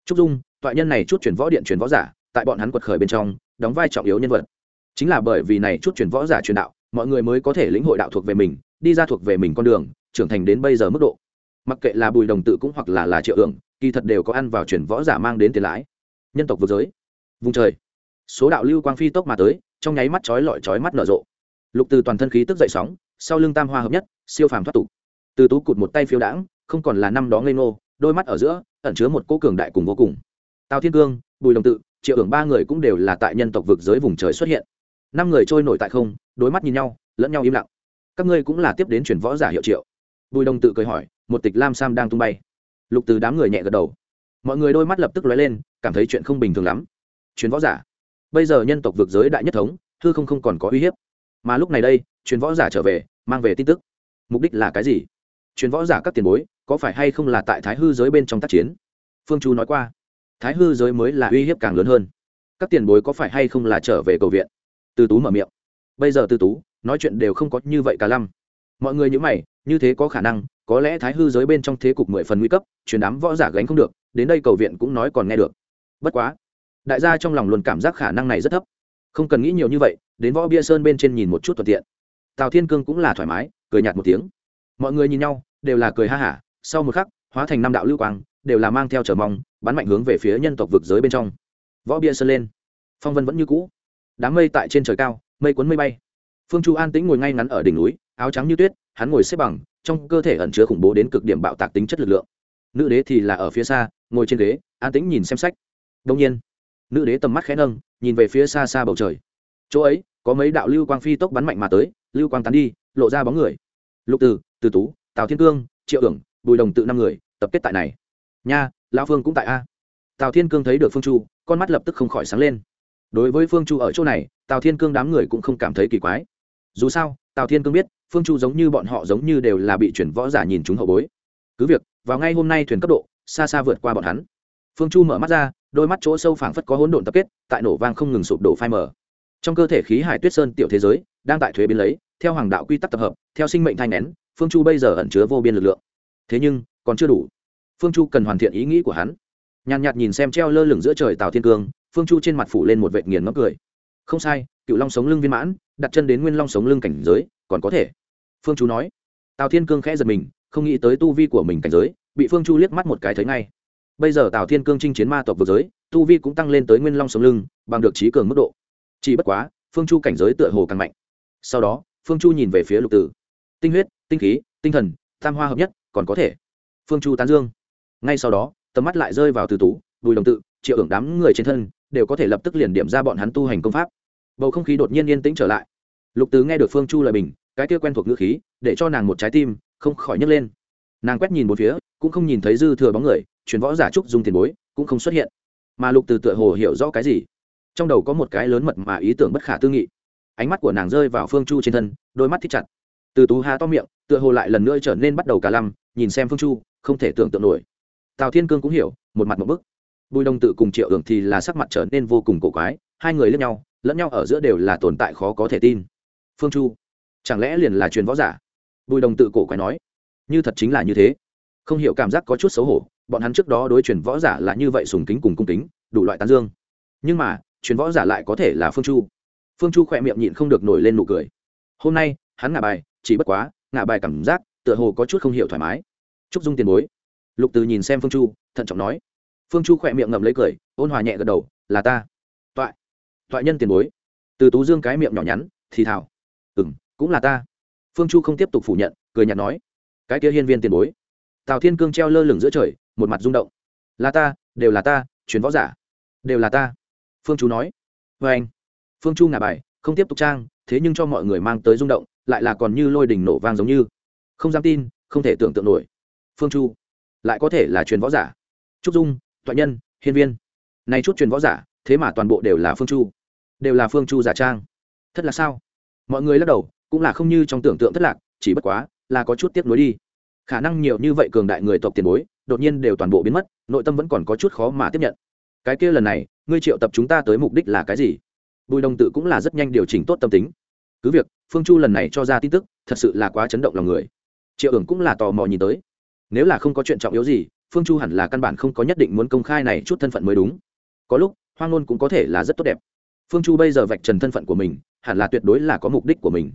Trúc dung, toại nhân này chút chuyển võ điện chuyển võ giả, tại bọn hắn quật khởi bên trong, đóng vai trọng yếu nhân vật. Chính là bởi vì này chút chuyển võ giả truyền đạo, mọi người mới có thể lĩnh hội đạo thuộc về mình, đi ra thuộc về mình con đường, trưởng thành đến bây giờ mức độ. Mặc kệ là bùi đồng tự cũng hoặc là là triệu ưởng kỳ thật đều có ăn vào chuyển võ giả mang đến tiền lãi. Nhân tộc vực giới. Vùng trời. Số đạo lưu quang phi tốc mà tới trong nháy mắt chói lọi chói mắt nở rộ. Lục từ toàn thân khí tức dậy sóng, sau lưng tam hoa hợp nhất, siêu phàm thoát tục. Từ tú cụt một tay phiêu đãng, không còn là năm đó ngây ngô, đôi mắt ở giữa, ẩn chứa một cô cường đại cùng vô cùng. Tào thiên cương, bùi đồng tự, triệu ưởng ba người cũng đều là tại nhân tộc vực giới vùng trời xuất hiện. Năm người trôi nổi tại không, đối mắt nhìn nhau, lẫn nhau im lặng. Các ngươi cũng là tiếp đến chuyển võ giả hiệu triệu. Bùi đồng tự cười hỏi, một tịch lam sam đang tung bay. Lục từ đám người nhẹ gật đầu. Mọi người đôi mắt lập tức lóe lên, cảm thấy chuyện không bình thường lắm. Chuyến võ giả bây giờ nhân tộc vực giới đại nhất thống, hư không không còn có uy hiếp. Mà lúc này đây chuyến võ giả trở về, mang về tin tức. Mục đích là cái gì? Chuyến võ giả các tiền bối, có phải hay không là tại thái hư giới bên trong tác chiến? Phương chu nói qua. Thái hư giới mới là uy hiếp càng lớn hơn. Các tiền bối có phải hay không là trở về cầu viện? Từ tú mở miệng. Bây giờ từ tú, nói chuyện đều không có như vậy cả lăm mọi người nhớ mày, như thế có khả năng, có lẽ thái hư giới bên trong thế cục mười phần nguy cấp, truyền đám võ giả gánh không được, đến đây cầu viện cũng nói còn nghe được. Bất quá đại gia trong lòng luôn cảm giác khả năng này rất thấp. Không cần nghĩ nhiều như vậy, đến võ bia sơn bên trên nhìn một chút thuận tiện. Tào thiên cương cũng là thoải mái, cười nhạt một tiếng. Mọi người nhìn nhau, đều là cười ha hả, sau một khắc, hóa thành năm đạo lưu quang, đều là mang theo chờ mong, bắn mạnh hướng về phía nhân tộc vực giới bên trong. Võ bia sơn lên. Phong vân vẫn như cũ. Đám mây tại trên trời cao, mây cuốn mây bay. Phương chu an tĩnh ngồi ngay ngắn ở đỉnh núi, áo trắng như tuyết, hắn ngồi xếp bằng, trong cơ thể ẩn chứa khủng bố đến cực điểm bạo tạc tính chất lực lượng. Nữ đế thì là ở phía xa, ngồi trên ghế, an tĩnh nhìn xem sách. Đông nhiên nữ đế tầm mắt khẽ nâng, nhìn về phía xa xa bầu trời. Chỗ ấy, có mấy đạo lưu quang phi tốc bắn mạnh mà tới, lưu quang tán đi, lộ ra bóng người. Lục từ từ tú, tào thiên cương, triệu ưởng bùi đồng tự năm người, tập kết tại này. Nha, lão phương cũng tại a. Tào thiên cương thấy được phương chu, con mắt lập tức không khỏi sáng lên. Đối với phương chu ở chỗ này, tào thiên cương đám người cũng không cảm thấy kỳ quái. Dù sao, tào thiên cương biết, phương chu giống như bọn họ giống như đều là bị chuyển võ giả nhìn chúng hậu bối. Cứ việc, vào ngay hôm nay thuyền cấp độ, xa xa vượt qua bọn hắn. Phương chu mở mắt ra đôi mắt chỗ sâu phảng phất có hỗn độn tập kết, tại nổ vang không ngừng sụp đổ phai mờ. trong cơ thể khí hải tuyết sơn tiểu thế giới, đang tại thuế biến lấy, theo hoàng đạo quy tắc tập hợp, theo sinh mệnh thanh nén, phương chu bây giờ ẩn chứa vô biên lực lượng. Thế nhưng, còn chưa đủ. Phương chu cần hoàn thiện ý nghĩ của hắn. Nhàn nhạt nhìn xem treo lơ lửng giữa trời tào thiên cương, phương chu trên mặt phủ lên một vệt nghiền ngấm cười. Không sai, cựu long sống lưng viên mãn, đặt chân đến nguyên long sống lưng cảnh giới, còn có thể. Phương chu nói. Tào thiên cương khẽ giật mình, không nghĩ tới tu vi của mình cảnh giới, bị phương chu liếc mắt một cái thấy ngay bây giờ tào thiên cương chinh chiến ma tộc vực giới, tu vi cũng tăng lên tới nguyên long sống lưng, bằng được trí cường mức độ. Chỉ bất quá, phương chu cảnh giới tựa hồ càng mạnh. Sau đó, phương chu nhìn về phía lục tử. Tinh huyết, tinh khí, tinh thần, tam hoa hợp nhất, còn có thể. Phương chu tán dương. Ngay sau đó, tầm mắt lại rơi vào từ tú, bùi đồng tự, triệu ưởng đám người trên thân, đều có thể lập tức liền điểm ra bọn hắn tu hành công pháp. Bầu không khí đột nhiên yên tĩnh trở lại. Lục tứ nghe được phương chu lời bình, cái kia quen thuộc ngữ khí, để cho nàng một trái tim, không khỏi nhấc lên nàng quét nhìn một phía, cũng không nhìn thấy dư thừa bóng người, truyền võ giả trúc dùng tiền bối, cũng không xuất hiện. Mà lục từ tựa hồ hiểu rõ cái gì. Trong đầu có một cái lớn mật mà ý tưởng bất khả tư nghị. Ánh mắt của nàng rơi vào phương chu trên thân, đôi mắt thích chặt. Từ tú há to miệng, tựa hồ lại lần nữa trở nên bắt đầu cả lăm, nhìn xem phương chu, không thể tưởng tượng nổi. Tào thiên cương cũng hiểu, một mặt một bức. Bùi đông tự cùng triệu ưởng thì là sắc mặt trở nên vô cùng cổ quái, hai người lẫn nhau lẫn nhau ở giữa đều là tồn tại khó có thể tin. Phương chu, chẳng lẽ liền là truyền võ giả? Bùi đồng tự cổ quái nói như thật chính là như thế. Không hiểu cảm giác có chút xấu hổ, bọn hắn trước đó đối truyền võ giả là như vậy sùng kính cùng cung kính, đủ loại tán dương. Nhưng mà, truyền võ giả lại có thể là phương chu. Phương chu khỏe miệng nhịn không được nổi lên nụ cười. Hôm nay, hắn ngả bài, chỉ bất quá, ngả bài cảm giác, tựa hồ có chút không hiểu thoải mái. Trúc dung tiền bối. Lục từ nhìn xem phương chu, thận trọng nói. Phương chu khỏe miệng ngậm lấy cười, ôn hòa nhẹ gật đầu, là ta. Toại toại nhân tiền bối. Từ tú dương cái miệng nhỏ nhắn, thì thảo. Ừ m cũng là ta. Phương chu không tiếp tục phủ nhận, cười nhạt nói cái kia hiên viên tiền bối. Tào thiên cương treo lơ lửng giữa trời, một mặt rung động. Là ta, đều là ta chuyến võ giả. Đều là ta. Phương chu nói. Vê anh, phương chu ngả bài, không tiếp tục trang, thế nhưng cho mọi người mang tới rung động, lại là còn như lôi đỉnh nổ vang giống như. Không dám tin, không thể tưởng tượng nổi. Phương chu, lại có thể là truyền võ giả. Trúc dung, toại nhân, hiên viên. Nay chút truyền võ giả, thế mà toàn bộ đều là phương chu. Đều là phương chu giả trang. Thật là sao? Mọi người lắc đầu, cũng là không như trong tưởng tượng thất lạc, chỉ bất quá là có chút tiếc nuối đi. Khả năng nhiều như vậy cường đại người tộc tiền bối, đột nhiên đều toàn bộ biến mất, nội tâm vẫn còn có chút khó mà tiếp nhận. Cái kia lần này, ngươi triệu tập chúng ta tới mục đích là cái gì? Bùi đồng tự cũng là rất nhanh điều chỉnh tốt tâm tính. Cứ việc, phương chu lần này cho ra tin tức, thật sự là quá chấn động lòng người. Triệu ưởng cũng là tò mò nhìn tới. Nếu là không có chuyện trọng yếu gì, phương chu hẳn là căn bản không có nhất định muốn công khai này chút thân phận mới đúng. Có lúc, hoang ngôn cũng có thể là rất tốt đẹp. Phương chu bây giờ vạch trần thân phận của mình, hẳn là tuyệt đối là có mục đích của mình.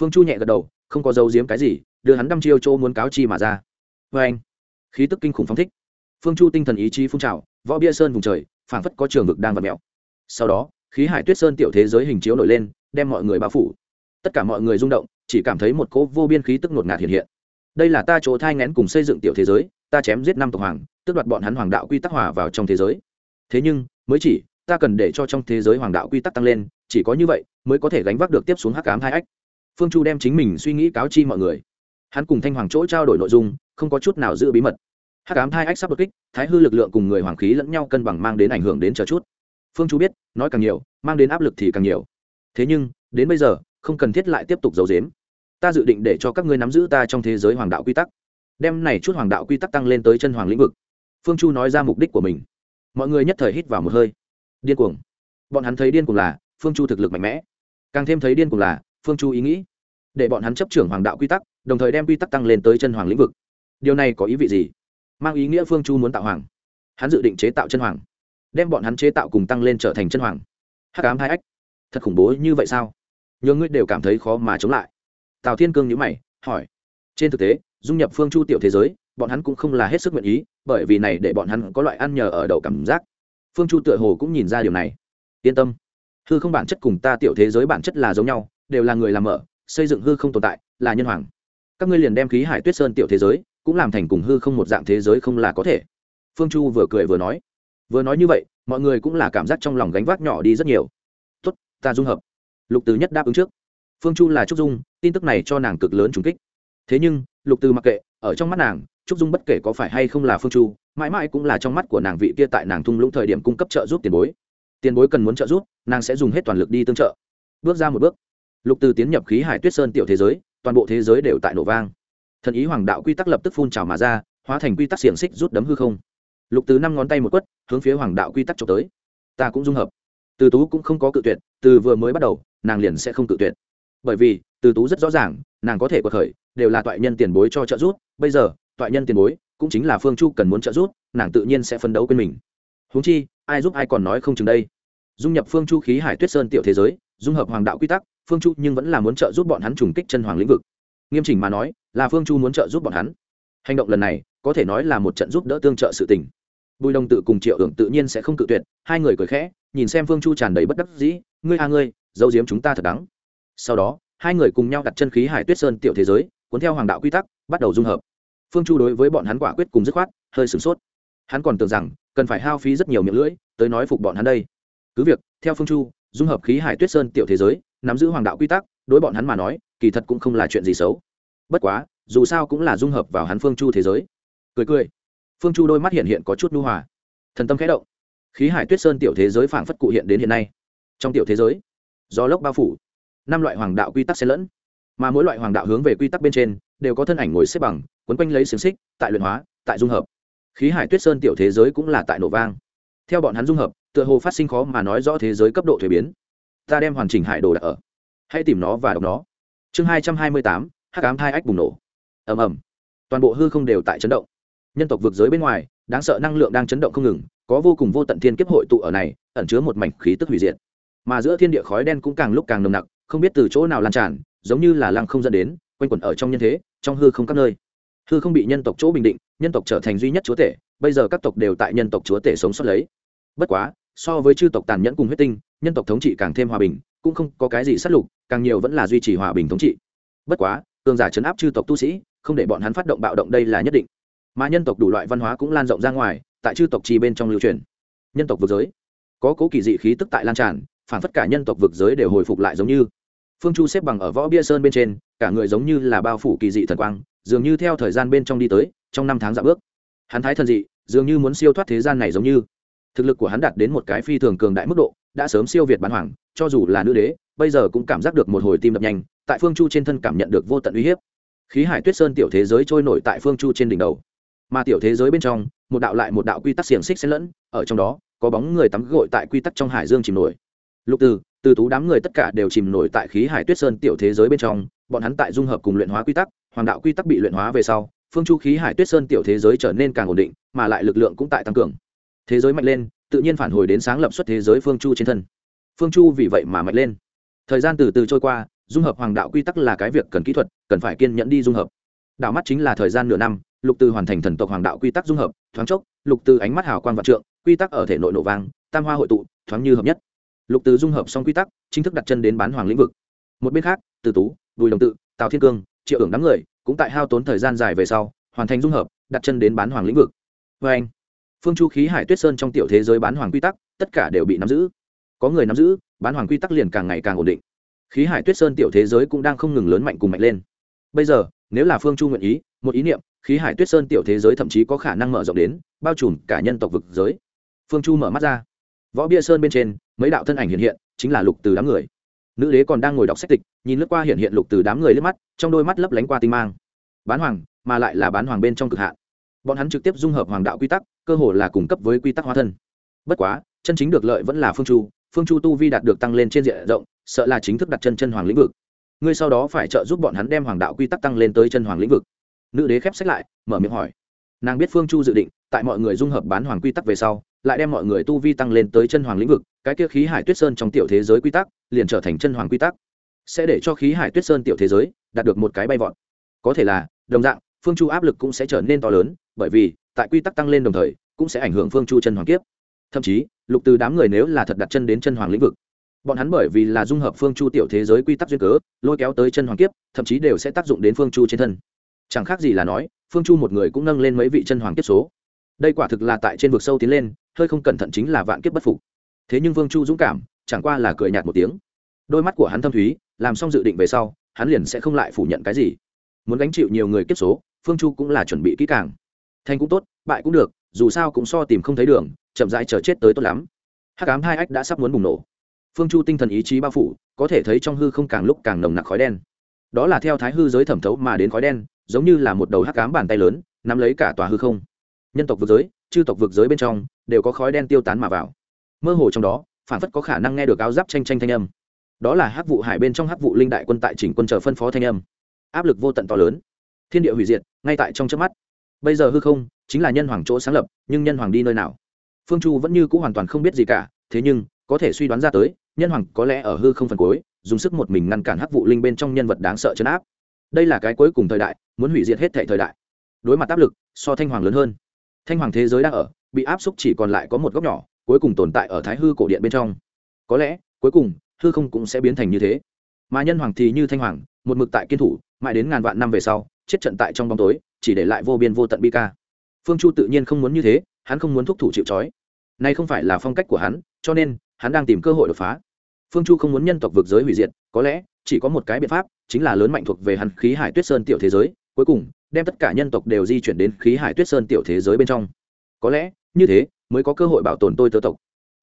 Phương chu nhẹ gật đầu không có dấu giếm cái gì, đưa hắn đăm chiêu chỗ muốn cáo chi mà ra. Vê anh, khí tức kinh khủng phóng thích. Phương chu tinh thần ý chí phun trào, võ bia sơn vùng trời, phảng phất có trường vực đang vật mẹo sau đó, khí hải tuyết sơn tiểu thế giới hình chiếu nổi lên, đem mọi người bao phủ. Tất cả mọi người rung động, chỉ cảm thấy một cỗ vô biên khí tức ngột ngạt hiện hiện. Đây là ta chỗ thai ngén cùng xây dựng tiểu thế giới, ta chém giết năm tộc hoàng, tước đoạt bọn hắn hoàng đạo quy tắc hòa vào trong thế giới. Thế nhưng, mới chỉ, ta cần để cho trong thế giới hoàng đạo quy tắc tăng lên, chỉ có như vậy, mới có thể gánh vác được tiếp xuống hắc cám hai ách phương chu đem chính mình suy nghĩ cáo chi mọi người. Hắn cùng thanh hoàng chỗ trao đổi nội dung, không có chút nào giữ bí mật. Hát cám thai ách sắp đột kích, thái hư lực lượng cùng người hoàng khí lẫn nhau cân bằng mang đến ảnh hưởng đến chờ chút. Phương chu biết, nói càng nhiều, mang đến áp lực thì càng nhiều. Thế nhưng, đến bây giờ, không cần thiết lại tiếp tục giấu dếm ta dự định để cho các ngươi nắm giữ ta trong thế giới hoàng đạo quy tắc. Đem này chút hoàng đạo quy tắc tăng lên tới chân hoàng lĩnh vực. Phương chu nói ra mục đích của mình. Mọi người nhất thời hít vào một hơi. Điên cuồng. Bọn hắn thấy điên cuồng là, phương chu thực lực mạnh mẽ. Càng thêm thấy điên cuồng là phương chu ý nghĩ, để bọn hắn chấp trưởng hoàng đạo quy tắc, đồng thời đem quy tắc tăng lên tới chân hoàng lĩnh vực. Điều này có ý vị gì? Mang ý nghĩa phương chu muốn tạo hoàng. Hắn dự định chế tạo chân hoàng, đem bọn hắn chế tạo cùng tăng lên trở thành chân hoàng. Hắc ám hai ách, thật khủng bố như vậy sao? Nhường ngươi đều cảm thấy khó mà chống lại. Tào thiên cương nhữ mày, hỏi. Trên thực tế, dung nhập phương chu tiểu thế giới, bọn hắn cũng không là hết sức nguyện ý, bởi vì này để bọn hắn có loại ăn nhờ ở đậu cảm giác. Phương chu tựa hồ cũng nhìn ra điều này. Yên tâm. Hư không bản chất cùng ta tiểu thế giới bản chất là giống nhau đều là người làm mở xây dựng hư không tồn tại, là nhân hoàng. Các ngươi liền đem khí hải tuyết sơn tiểu thế giới, cũng làm thành cùng hư không một dạng thế giới không là có thể. Phương chu vừa cười vừa nói. Vừa nói như vậy, mọi người cũng là cảm giác trong lòng gánh vác nhỏ đi rất nhiều. Tốt, ta dung hợp. Lục từ nhất đáp ứng trước. Phương chu là trúc dung, tin tức này cho nàng cực lớn trùng kích. Thế nhưng, lục từ mặc kệ, ở trong mắt nàng, trúc dung bất kể có phải hay không là phương chu, mãi mãi cũng là trong mắt của nàng vị kia tại nàng thung lũng thời điểm cung cấp trợ giúp tiền bối. Tiền bối cần muốn trợ giúp, nàng sẽ dùng hết toàn lực đi tương trợ. Bước ra một bước lục từ tiến nhập khí hải tuyết sơn tiểu thế giới, toàn bộ thế giới đều tại nổ vang. Thần ý hoàng đạo quy tắc lập tức phun trào mà ra, hóa thành quy tắc xiềng xích rút đấm hư không. Lục từ năm ngón tay một quất, hướng phía hoàng đạo quy tắc trộm tới. Ta cũng dung hợp. Từ tú cũng không có cự tuyệt, từ vừa mới bắt đầu, nàng liền sẽ không cự tuyệt. Bởi vì, từ tú rất rõ ràng, nàng có thể quật khởi, đều là toại nhân tiền bối cho trợ giúp, bây giờ, toại nhân tiền bối cũng chính là phương chu cần muốn trợ giúp, nàng tự nhiên sẽ phấn đấu quên mình. Huống chi, ai giúp ai còn nói không chừng đây. Dung nhập phương chu khí hải tuyết sơn tiểu thế giới, dung hợp hoàng đạo quy tắc phương chu nhưng vẫn là muốn trợ giúp bọn hắn trùng kích chân hoàng lĩnh vực. Nghiêm chỉnh mà nói, là phương chu muốn trợ giúp bọn hắn. Hành động lần này, có thể nói là một trận giúp đỡ tương trợ sự tình. Bùi đồng tự cùng triệu ưởng tự nhiên sẽ không cự tuyệt, hai người cười khẽ, nhìn xem phương chu tràn đầy bất đắc dĩ, ngươi a ngươi, giấu giếm chúng ta thật đắng. Sau đó, hai người cùng nhau đặt chân khí hải tuyết sơn tiểu thế giới, cuốn theo hoàng đạo quy tắc, bắt đầu dung hợp. Phương chu đối với bọn hắn quả quyết cùng dứt khoát, hơi sửng sốt. Hắn còn tưởng rằng, cần phải hao phí rất nhiều miệng lưỡi, tới nói phục bọn hắn đây. Cứ việc, theo phương chu, dung hợp khí hải tuyết sơn tiểu thế giới nắm giữ hoàng đạo quy tắc, đối bọn hắn mà nói, kỳ thật cũng không là chuyện gì xấu. Bất quá, dù sao cũng là dung hợp vào hắn phương chu thế giới. Cười cười. Phương chu đôi mắt hiện hiện có chút nu hòa. Thần tâm khẽ động. Khí hải tuyết sơn tiểu thế giới phảng phất cụ hiện đến hiện nay. Trong tiểu thế giới do lốc bao phủ. Năm loại hoàng đạo quy tắc xen lẫn. Mà mỗi loại hoàng đạo hướng về quy tắc bên trên, đều có thân ảnh ngồi xếp bằng, quấn quanh lấy xiềng xích, tại luyện hóa, tại dung hợp. Khí hải tuyết sơn tiểu thế giới cũng là tại nổ vang. Theo bọn hắn dung hợp, tựa hồ phát sinh khó mà nói rõ thế giới cấp độ thuế biến ta đem hoàn chỉnh hải đồ đặt ở. Hãy tìm nó và đọc nó. Chương hai trăm hai mươi tám, hắc ám hai ách bùng nổ. Ầm ầm. Toàn bộ hư không đều tại chấn động. Nhân tộc vượt giới bên ngoài, đáng sợ năng lượng đang chấn động không ngừng, có vô cùng vô tận thiên kiếp hội tụ ở này, ẩn chứa một mảnh khí tức hủy diệt. Mà giữa thiên địa khói đen cũng càng lúc càng nồng nặc, không biết từ chỗ nào lan tràn, giống như là lăng không dẫn đến, quanh quẩn ở trong nhân thế, trong hư không các nơi. Hư không bị nhân tộc chỗ bình định, nhân tộc trở thành duy nhất chúa tể, bây giờ các tộc đều tại nhân tộc chúa tể sống sót lấy. Bất quá, so với chư tộc tàn nhẫn cùng huyết tinh nhân tộc thống trị càng thêm hòa bình, cũng không có cái gì sát lục, càng nhiều vẫn là duy trì hòa bình thống trị. Bất quá, cường giả chấn áp chư tộc tu sĩ, không để bọn hắn phát động bạo động đây là nhất định. Mà nhân tộc đủ loại văn hóa cũng lan rộng ra ngoài, tại chư tộc chi bên trong lưu truyền. Nhân tộc vực giới. Có cố kỳ dị khí tức tại lan tràn, phản phất cả nhân tộc vực giới đều hồi phục lại giống như. Phương chu xếp bằng ở võ bia sơn bên trên, cả người giống như là bao phủ kỳ dị thần quang, dường như theo thời gian bên trong đi tới, trong năm tháng dạo bước. Hắn thái thần dị, dường như muốn siêu thoát thế gian này giống như. Thực lực của hắn đạt đến một cái phi thường cường đại mức độ đã sớm siêu việt bán hoàng, cho dù là nữ đế, bây giờ cũng cảm giác được một hồi tim đập nhanh, tại phương chu trên thân cảm nhận được vô tận uy hiếp. Khí hải tuyết sơn tiểu thế giới trôi nổi tại phương chu trên đỉnh đầu. Mà tiểu thế giới bên trong, một đạo lại một đạo quy tắc xiềng xích xen lẫn, ở trong đó, có bóng người tắm gội tại quy tắc trong hải dương chìm nổi. Lục từ từ tú đám người tất cả đều chìm nổi tại khí hải tuyết sơn tiểu thế giới bên trong, bọn hắn tại dung hợp cùng luyện hóa quy tắc, hoàng đạo quy tắc bị luyện hóa về sau, phương chu khí hải tuyết sơn tiểu thế giới trở nên càng ổn định, mà lại lực lượng cũng tại tăng cường thế giới mạnh lên, tự nhiên phản hồi đến sáng lập xuất thế giới phương chu trên thân. Phương chu vì vậy mà mạnh lên. Thời gian từ từ trôi qua, dung hợp hoàng đạo quy tắc là cái việc cần kỹ thuật, cần phải kiên nhẫn đi dung hợp. Đạo mắt chính là thời gian nửa năm, lục từ hoàn thành thần tộc hoàng đạo quy tắc dung hợp, thoáng chốc, lục từ ánh mắt hào quang vạn trượng, quy tắc ở thể nội nổ vang, tam hoa hội tụ, thoáng như hợp nhất. Lục từ dung hợp xong quy tắc, chính thức đặt chân đến bán hoàng lĩnh vực. Một bên khác, từ tú, bùi đồng tự, tào thiên cương, triệu ưởng đám người, cũng tại hao tốn thời gian dài về sau, hoàn thành dung hợp, đặt chân đến bán hoàng lĩnh vực. Vê anh phương chu khí hải tuyết sơn trong tiểu thế giới bán hoàng quy tắc, tất cả đều bị nắm giữ. Có người nắm giữ, bán hoàng quy tắc liền càng ngày càng ổn định. Khí hải tuyết sơn tiểu thế giới cũng đang không ngừng lớn mạnh cùng mạnh lên. Bây giờ, nếu là phương chu nguyện ý, một ý niệm, khí hải tuyết sơn tiểu thế giới thậm chí có khả năng mở rộng đến, bao trùm cả nhân tộc vực giới. Phương chu mở mắt ra. Võ bia sơn bên trên, mấy đạo thân ảnh hiện hiện, chính là lục từ đám người. Nữ đế còn đang ngồi đọc sách tịch, nhìn lướt qua hiện hiện lục từ đám người lướt mắt, trong đôi mắt lấp lánh qua tinh mang. Bán hoàng, mà lại là bán hoàng bên trong cực hạn. Bọn hắn trực tiếp dung hợp hoàng đạo quy tắc cơ hồ là cung cấp với quy tắc hóa thân. Bất quá, chân chính được lợi vẫn là phương chu. Phương chu tu vi đạt được tăng lên trên diện rộng, sợ là chính thức đặt chân chân hoàng lĩnh vực. Ngươi sau đó phải trợ giúp bọn hắn đem hoàng đạo quy tắc tăng lên tới chân hoàng lĩnh vực. Nữ đế khép sách lại, mở miệng hỏi. Nàng biết phương chu dự định, tại mọi người dung hợp bán hoàng quy tắc về sau, lại đem mọi người tu vi tăng lên tới chân hoàng lĩnh vực, cái kia khí hải tuyết sơn trong tiểu thế giới quy tắc, liền trở thành chân hoàng quy tắc. Sẽ để cho khí hải tuyết sơn tiểu thế giới đạt được một cái bay vọt. Có thể là, đồng dạng, phương chu áp lực cũng sẽ trở nên to lớn, bởi vì tại quy tắc tăng lên đồng thời, cũng sẽ ảnh hưởng phương chu chân hoàng kiếp. Thậm chí, lục từ đám người nếu là thật đặt chân đến chân hoàng lĩnh vực, bọn hắn bởi vì là dung hợp phương chu tiểu thế giới quy tắc duyên cớ, lôi kéo tới chân hoàng kiếp, thậm chí đều sẽ tác dụng đến phương chu trên thân. Chẳng khác gì là nói, phương chu một người cũng nâng lên mấy vị chân hoàng kiếp số. Đây quả thực là tại trên vực sâu tiến lên, hơi không cẩn thận chính là vạn kiếp bất phục. Thế nhưng phương chu dũng cảm, chẳng qua là cười nhạt một tiếng. Đôi mắt của hắn thâm thúy, làm xong dự định về sau, hắn liền sẽ không lại phủ nhận cái gì. Muốn gánh chịu nhiều người kiếp số, phương chu cũng là chuẩn bị kỹ càng thành cũng tốt, bại cũng được, dù sao cũng so tìm không thấy đường, chậm rãi chờ chết tới tốt lắm. Hắc ám hai ách đã sắp muốn bùng nổ. Phương chu tinh thần ý chí bao phủ, có thể thấy trong hư không càng lúc càng nồng nặc khói đen. Đó là theo thái hư giới thẩm thấu mà đến khói đen, giống như là một đầu hắc ám bàn tay lớn, nắm lấy cả tòa hư không. Nhân tộc vực giới, chư tộc vực giới bên trong, đều có khói đen tiêu tán mà vào. Mơ hồ trong đó, phản phất có khả năng nghe được áo giáp tranh tranh thanh âm. Đó là hắc vụ hải bên trong hắc vụ linh đại quân tại chỉnh quân chờ phân phó thanh âm. Áp lực vô tận to lớn. Thiên địa hủy diệt, ngay tại trong trước mắt bây giờ hư không chính là nhân hoàng chỗ sáng lập, nhưng nhân hoàng đi nơi nào? Phương chu vẫn như c ũ hoàn toàn không biết gì cả, thế nhưng, có thể suy đoán ra tới, nhân hoàng có lẽ ở hư không phần cuối, dùng sức một mình ngăn cản hắc vụ linh bên trong nhân vật đáng sợ chấn áp. Đây là cái cuối cùng thời đại, muốn hủy diệt hết thệ thời đại. Đối mặt áp lực, so thanh hoàng lớn hơn. Thanh hoàng thế giới đang ở, bị áp xúc chỉ còn lại có một góc nhỏ, cuối cùng tồn tại ở thái hư cổ điện bên trong. Có lẽ, cuối cùng, hư không cũng sẽ biến thành như thế. Mà nhân hoàng thì như thanh hoàng, một mực tại kiên thủ, mãi đến ngàn vạn năm về sau chết trận tại trong bóng tối, chỉ để lại vô biên vô tận bi ca. Phương chu tự nhiên không muốn như thế, hắn không muốn thúc thủ chịu c nay không phải là phong cách của hắn, cho nên, hắn đang tìm cơ hội đột phá. Phương chu không muốn nhân tộc vực giới hủy diệt, có lẽ, chỉ có một cái biện pháp, chính là lớn mạnh thuộc về hắn khí hải tuyết sơn tiểu thế giới, cuối cùng, đem tất cả nhân tộc đều di chuyển đến khí hải tuyết sơn tiểu thế giới bên trong. Có lẽ, như thế, mới có cơ hội bảo tồn tôi tơ tộc.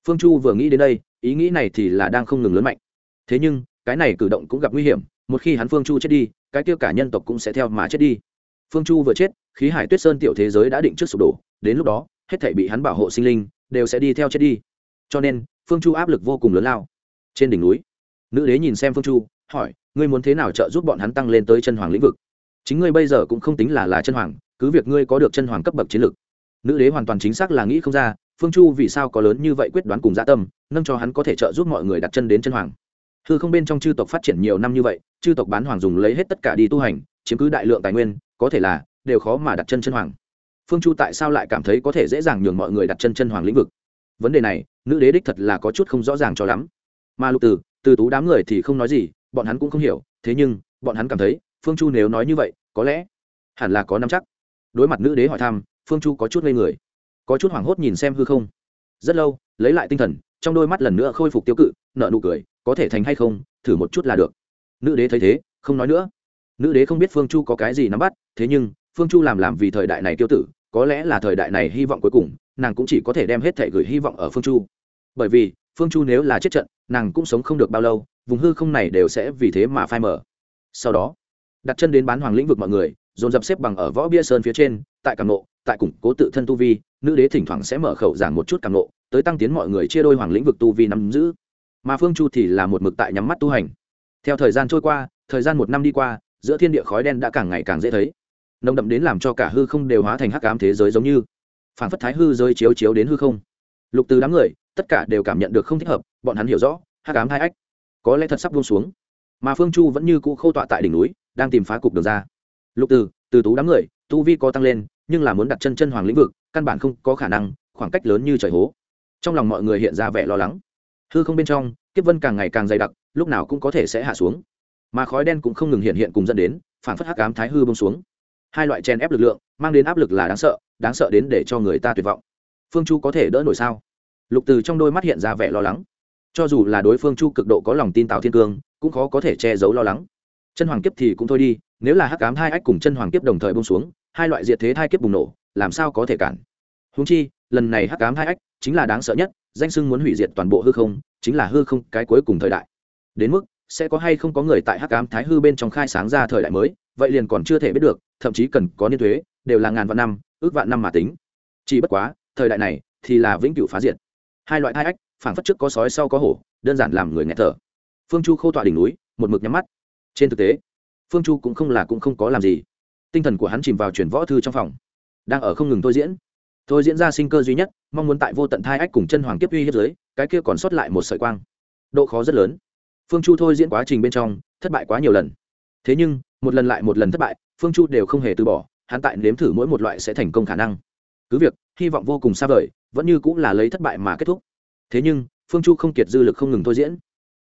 Phương chu vừa nghĩ đến đây, ý nghĩ này thì là đang không ngừng lớn mạnh. Thế nhưng, cái này cử động cũng gặp nguy hiểm một khi hắn phương chu chết đi, cái kia cả nhân tộc cũng sẽ theo mà chết đi. Phương chu vừa chết, khí hải tuyết sơn tiểu thế giới đã định trước sụp đổ, đến lúc đó, hết thể bị hắn bảo hộ sinh linh đều sẽ đi theo chết đi. Cho nên, phương chu áp lực vô cùng lớn lao. Trên đỉnh núi, nữ đế nhìn xem phương chu, hỏi, ngươi muốn thế nào trợ giúp bọn hắn tăng lên tới chân hoàng lĩnh vực? Chính ngươi bây giờ cũng không tính là là chân hoàng, cứ việc ngươi có được chân hoàng cấp bậc chiến lược nữ đế hoàn toàn chính xác là nghĩ không ra, phương chu vì sao có lớn như vậy quyết đoán cùng dã tâm, nâng cho hắn có thể trợ giúp mọi người đặt chân đến chân hoàng hư không bên trong chư tộc phát triển nhiều năm như vậy, chư tộc bán hoàng dùng lấy hết tất cả đi tu hành, chiếm cứ đại lượng tài nguyên, có thể là, đều khó mà đặt chân chân hoàng. Phương chu tại sao lại cảm thấy có thể dễ dàng nhường mọi người đặt chân chân hoàng lĩnh vực? Vấn đề này, nữ đế đích thật là có chút không rõ ràng cho lắm. Mà lục từ từ tú đám người thì không nói gì, bọn hắn cũng không hiểu, thế nhưng, bọn hắn cảm thấy, phương chu nếu nói như vậy, có lẽ, hẳn là có năm chắc. Đối mặt nữ đế hỏi thăm, phương chu có chút ngây người, có chút hoảng hốt nhìn xem hư không. Rất lâu, lấy lại tinh thần trong đôi mắt lần nữa khôi phục tiêu cự nợ nụ cười, có thể thành hay không, thử một chút là được. Nữ đế thấy thế, không nói nữa. Nữ đế không biết phương chu có cái gì nắm bắt, thế nhưng, phương chu làm làm vì thời đại này tiêu tử, có lẽ là thời đại này hy vọng cuối cùng, nàng cũng chỉ có thể đem hết thể gửi hy vọng ở phương chu. Bởi vì, phương chu nếu là chết trận, nàng cũng sống không được bao lâu, vùng hư không này đều sẽ vì thế mà phai mở sau đó, đặt chân đến bán hoàng lĩnh vực mọi người, dồn dập xếp bằng ở võ bia sơn phía trên, tại càng nộ tại củng cố tự thân tu vi nữ đế thỉnh thoảng sẽ mở khẩu giảng một chút càng nộ tới tăng tiến mọi người chia đôi hoàng lĩnh vực tu vi nắm giữ. Mà phương chu thì là một mực tại nhắm mắt tu hành. Theo thời gian trôi qua, thời gian một năm đi qua, giữa thiên địa khói đen đã càng ngày càng dễ thấy. Nồng đậm đến làm cho cả hư không đều hóa thành hắc ám thế giới giống như. Phản phất thái hư rơi chiếu chiếu đến hư không. Lục từ đám người, tất cả đều cảm nhận được không thích hợp, bọn hắn hiểu rõ, hắc ám hai ách. Có lẽ thật sắp buông xuống. Mà phương chu vẫn như cũ khâu tọa tại đỉnh núi, đang tìm phá cục được ra. Lục từ từ tú đám người, tu vi có tăng lên nhưng là muốn đặt chân chân hoàng lĩnh vực, căn bản không có khả năng, khoảng cách lớn như trời hố. Trong lòng mọi người hiện ra vẻ lo lắng. Hư không bên trong, kiếp vân càng ngày càng dày đặc, lúc nào cũng có thể sẽ hạ xuống. Mà khói đen cũng không ngừng hiện hiện cùng dẫn đến, phản phất hắc ám thái hư bông xuống. Hai loại chen ép lực lượng, mang đến áp lực là đáng sợ đáng sợ đến để cho người ta tuyệt vọng. Phương chu có thể đỡ nổi sao? Lục từ trong đôi mắt hiện ra vẻ lo lắng. Cho dù là đối phương chu cực độ có lòng tin tạo thiên cương, cũng khó có thể che giấu lo lắng. Chân hoàng kiếp thì cũng thôi đi, nếu là hắc cám hai ách cùng chân hoàng kiếp đồng thời bông xuống hai loại diệt thế thai kiếp bùng nổ, làm sao có thể cản? Húng chi, lần này hắc cám hai ách chính là đáng sợ nhất, danh sưng muốn hủy diệt toàn bộ hư không, chính là hư không cái cuối cùng thời đại. Đến mức, sẽ có hay không có người tại hắc cám thái hư bên trong khai sáng ra thời đại mới, vậy liền còn chưa thể biết được, thậm chí cần có niên thuế, đều là ngàn vạn năm, ước vạn năm mà tính. Chỉ bất quá, thời đại này thì là vĩnh cửu phá diệt. Hai loại thai ách phản phất trước có sói sau có hổ, đơn giản làm người nghe thở. Phương chu khâu tọa đỉnh núi, một mực nhắm mắt. Trên thực tế, phương chu cũng không là cũng không có làm gì tinh thần của hắn chìm vào chuyển võ thư trong phòng. Đang ở không ngừng thôi diễn. Thôi diễn ra sinh cơ duy nhất mong muốn tại vô tận thai ách cùng chân hoàng kiếp uy hiếp dưới, cái kia còn sót lại một sợi quang. Độ khó rất lớn. Phương chu thôi diễn quá trình bên trong thất bại quá nhiều lần. Thế nhưng một lần lại một lần thất bại phương chu đều không hề từ bỏ hắn tại nếm thử mỗi một loại sẽ thành công khả năng. Cứ việc hy vọng vô cùng xa vời vẫn như cũng là lấy thất bại mà kết thúc. Thế nhưng phương chu không kiệt dư lực không ngừng thôi diễn.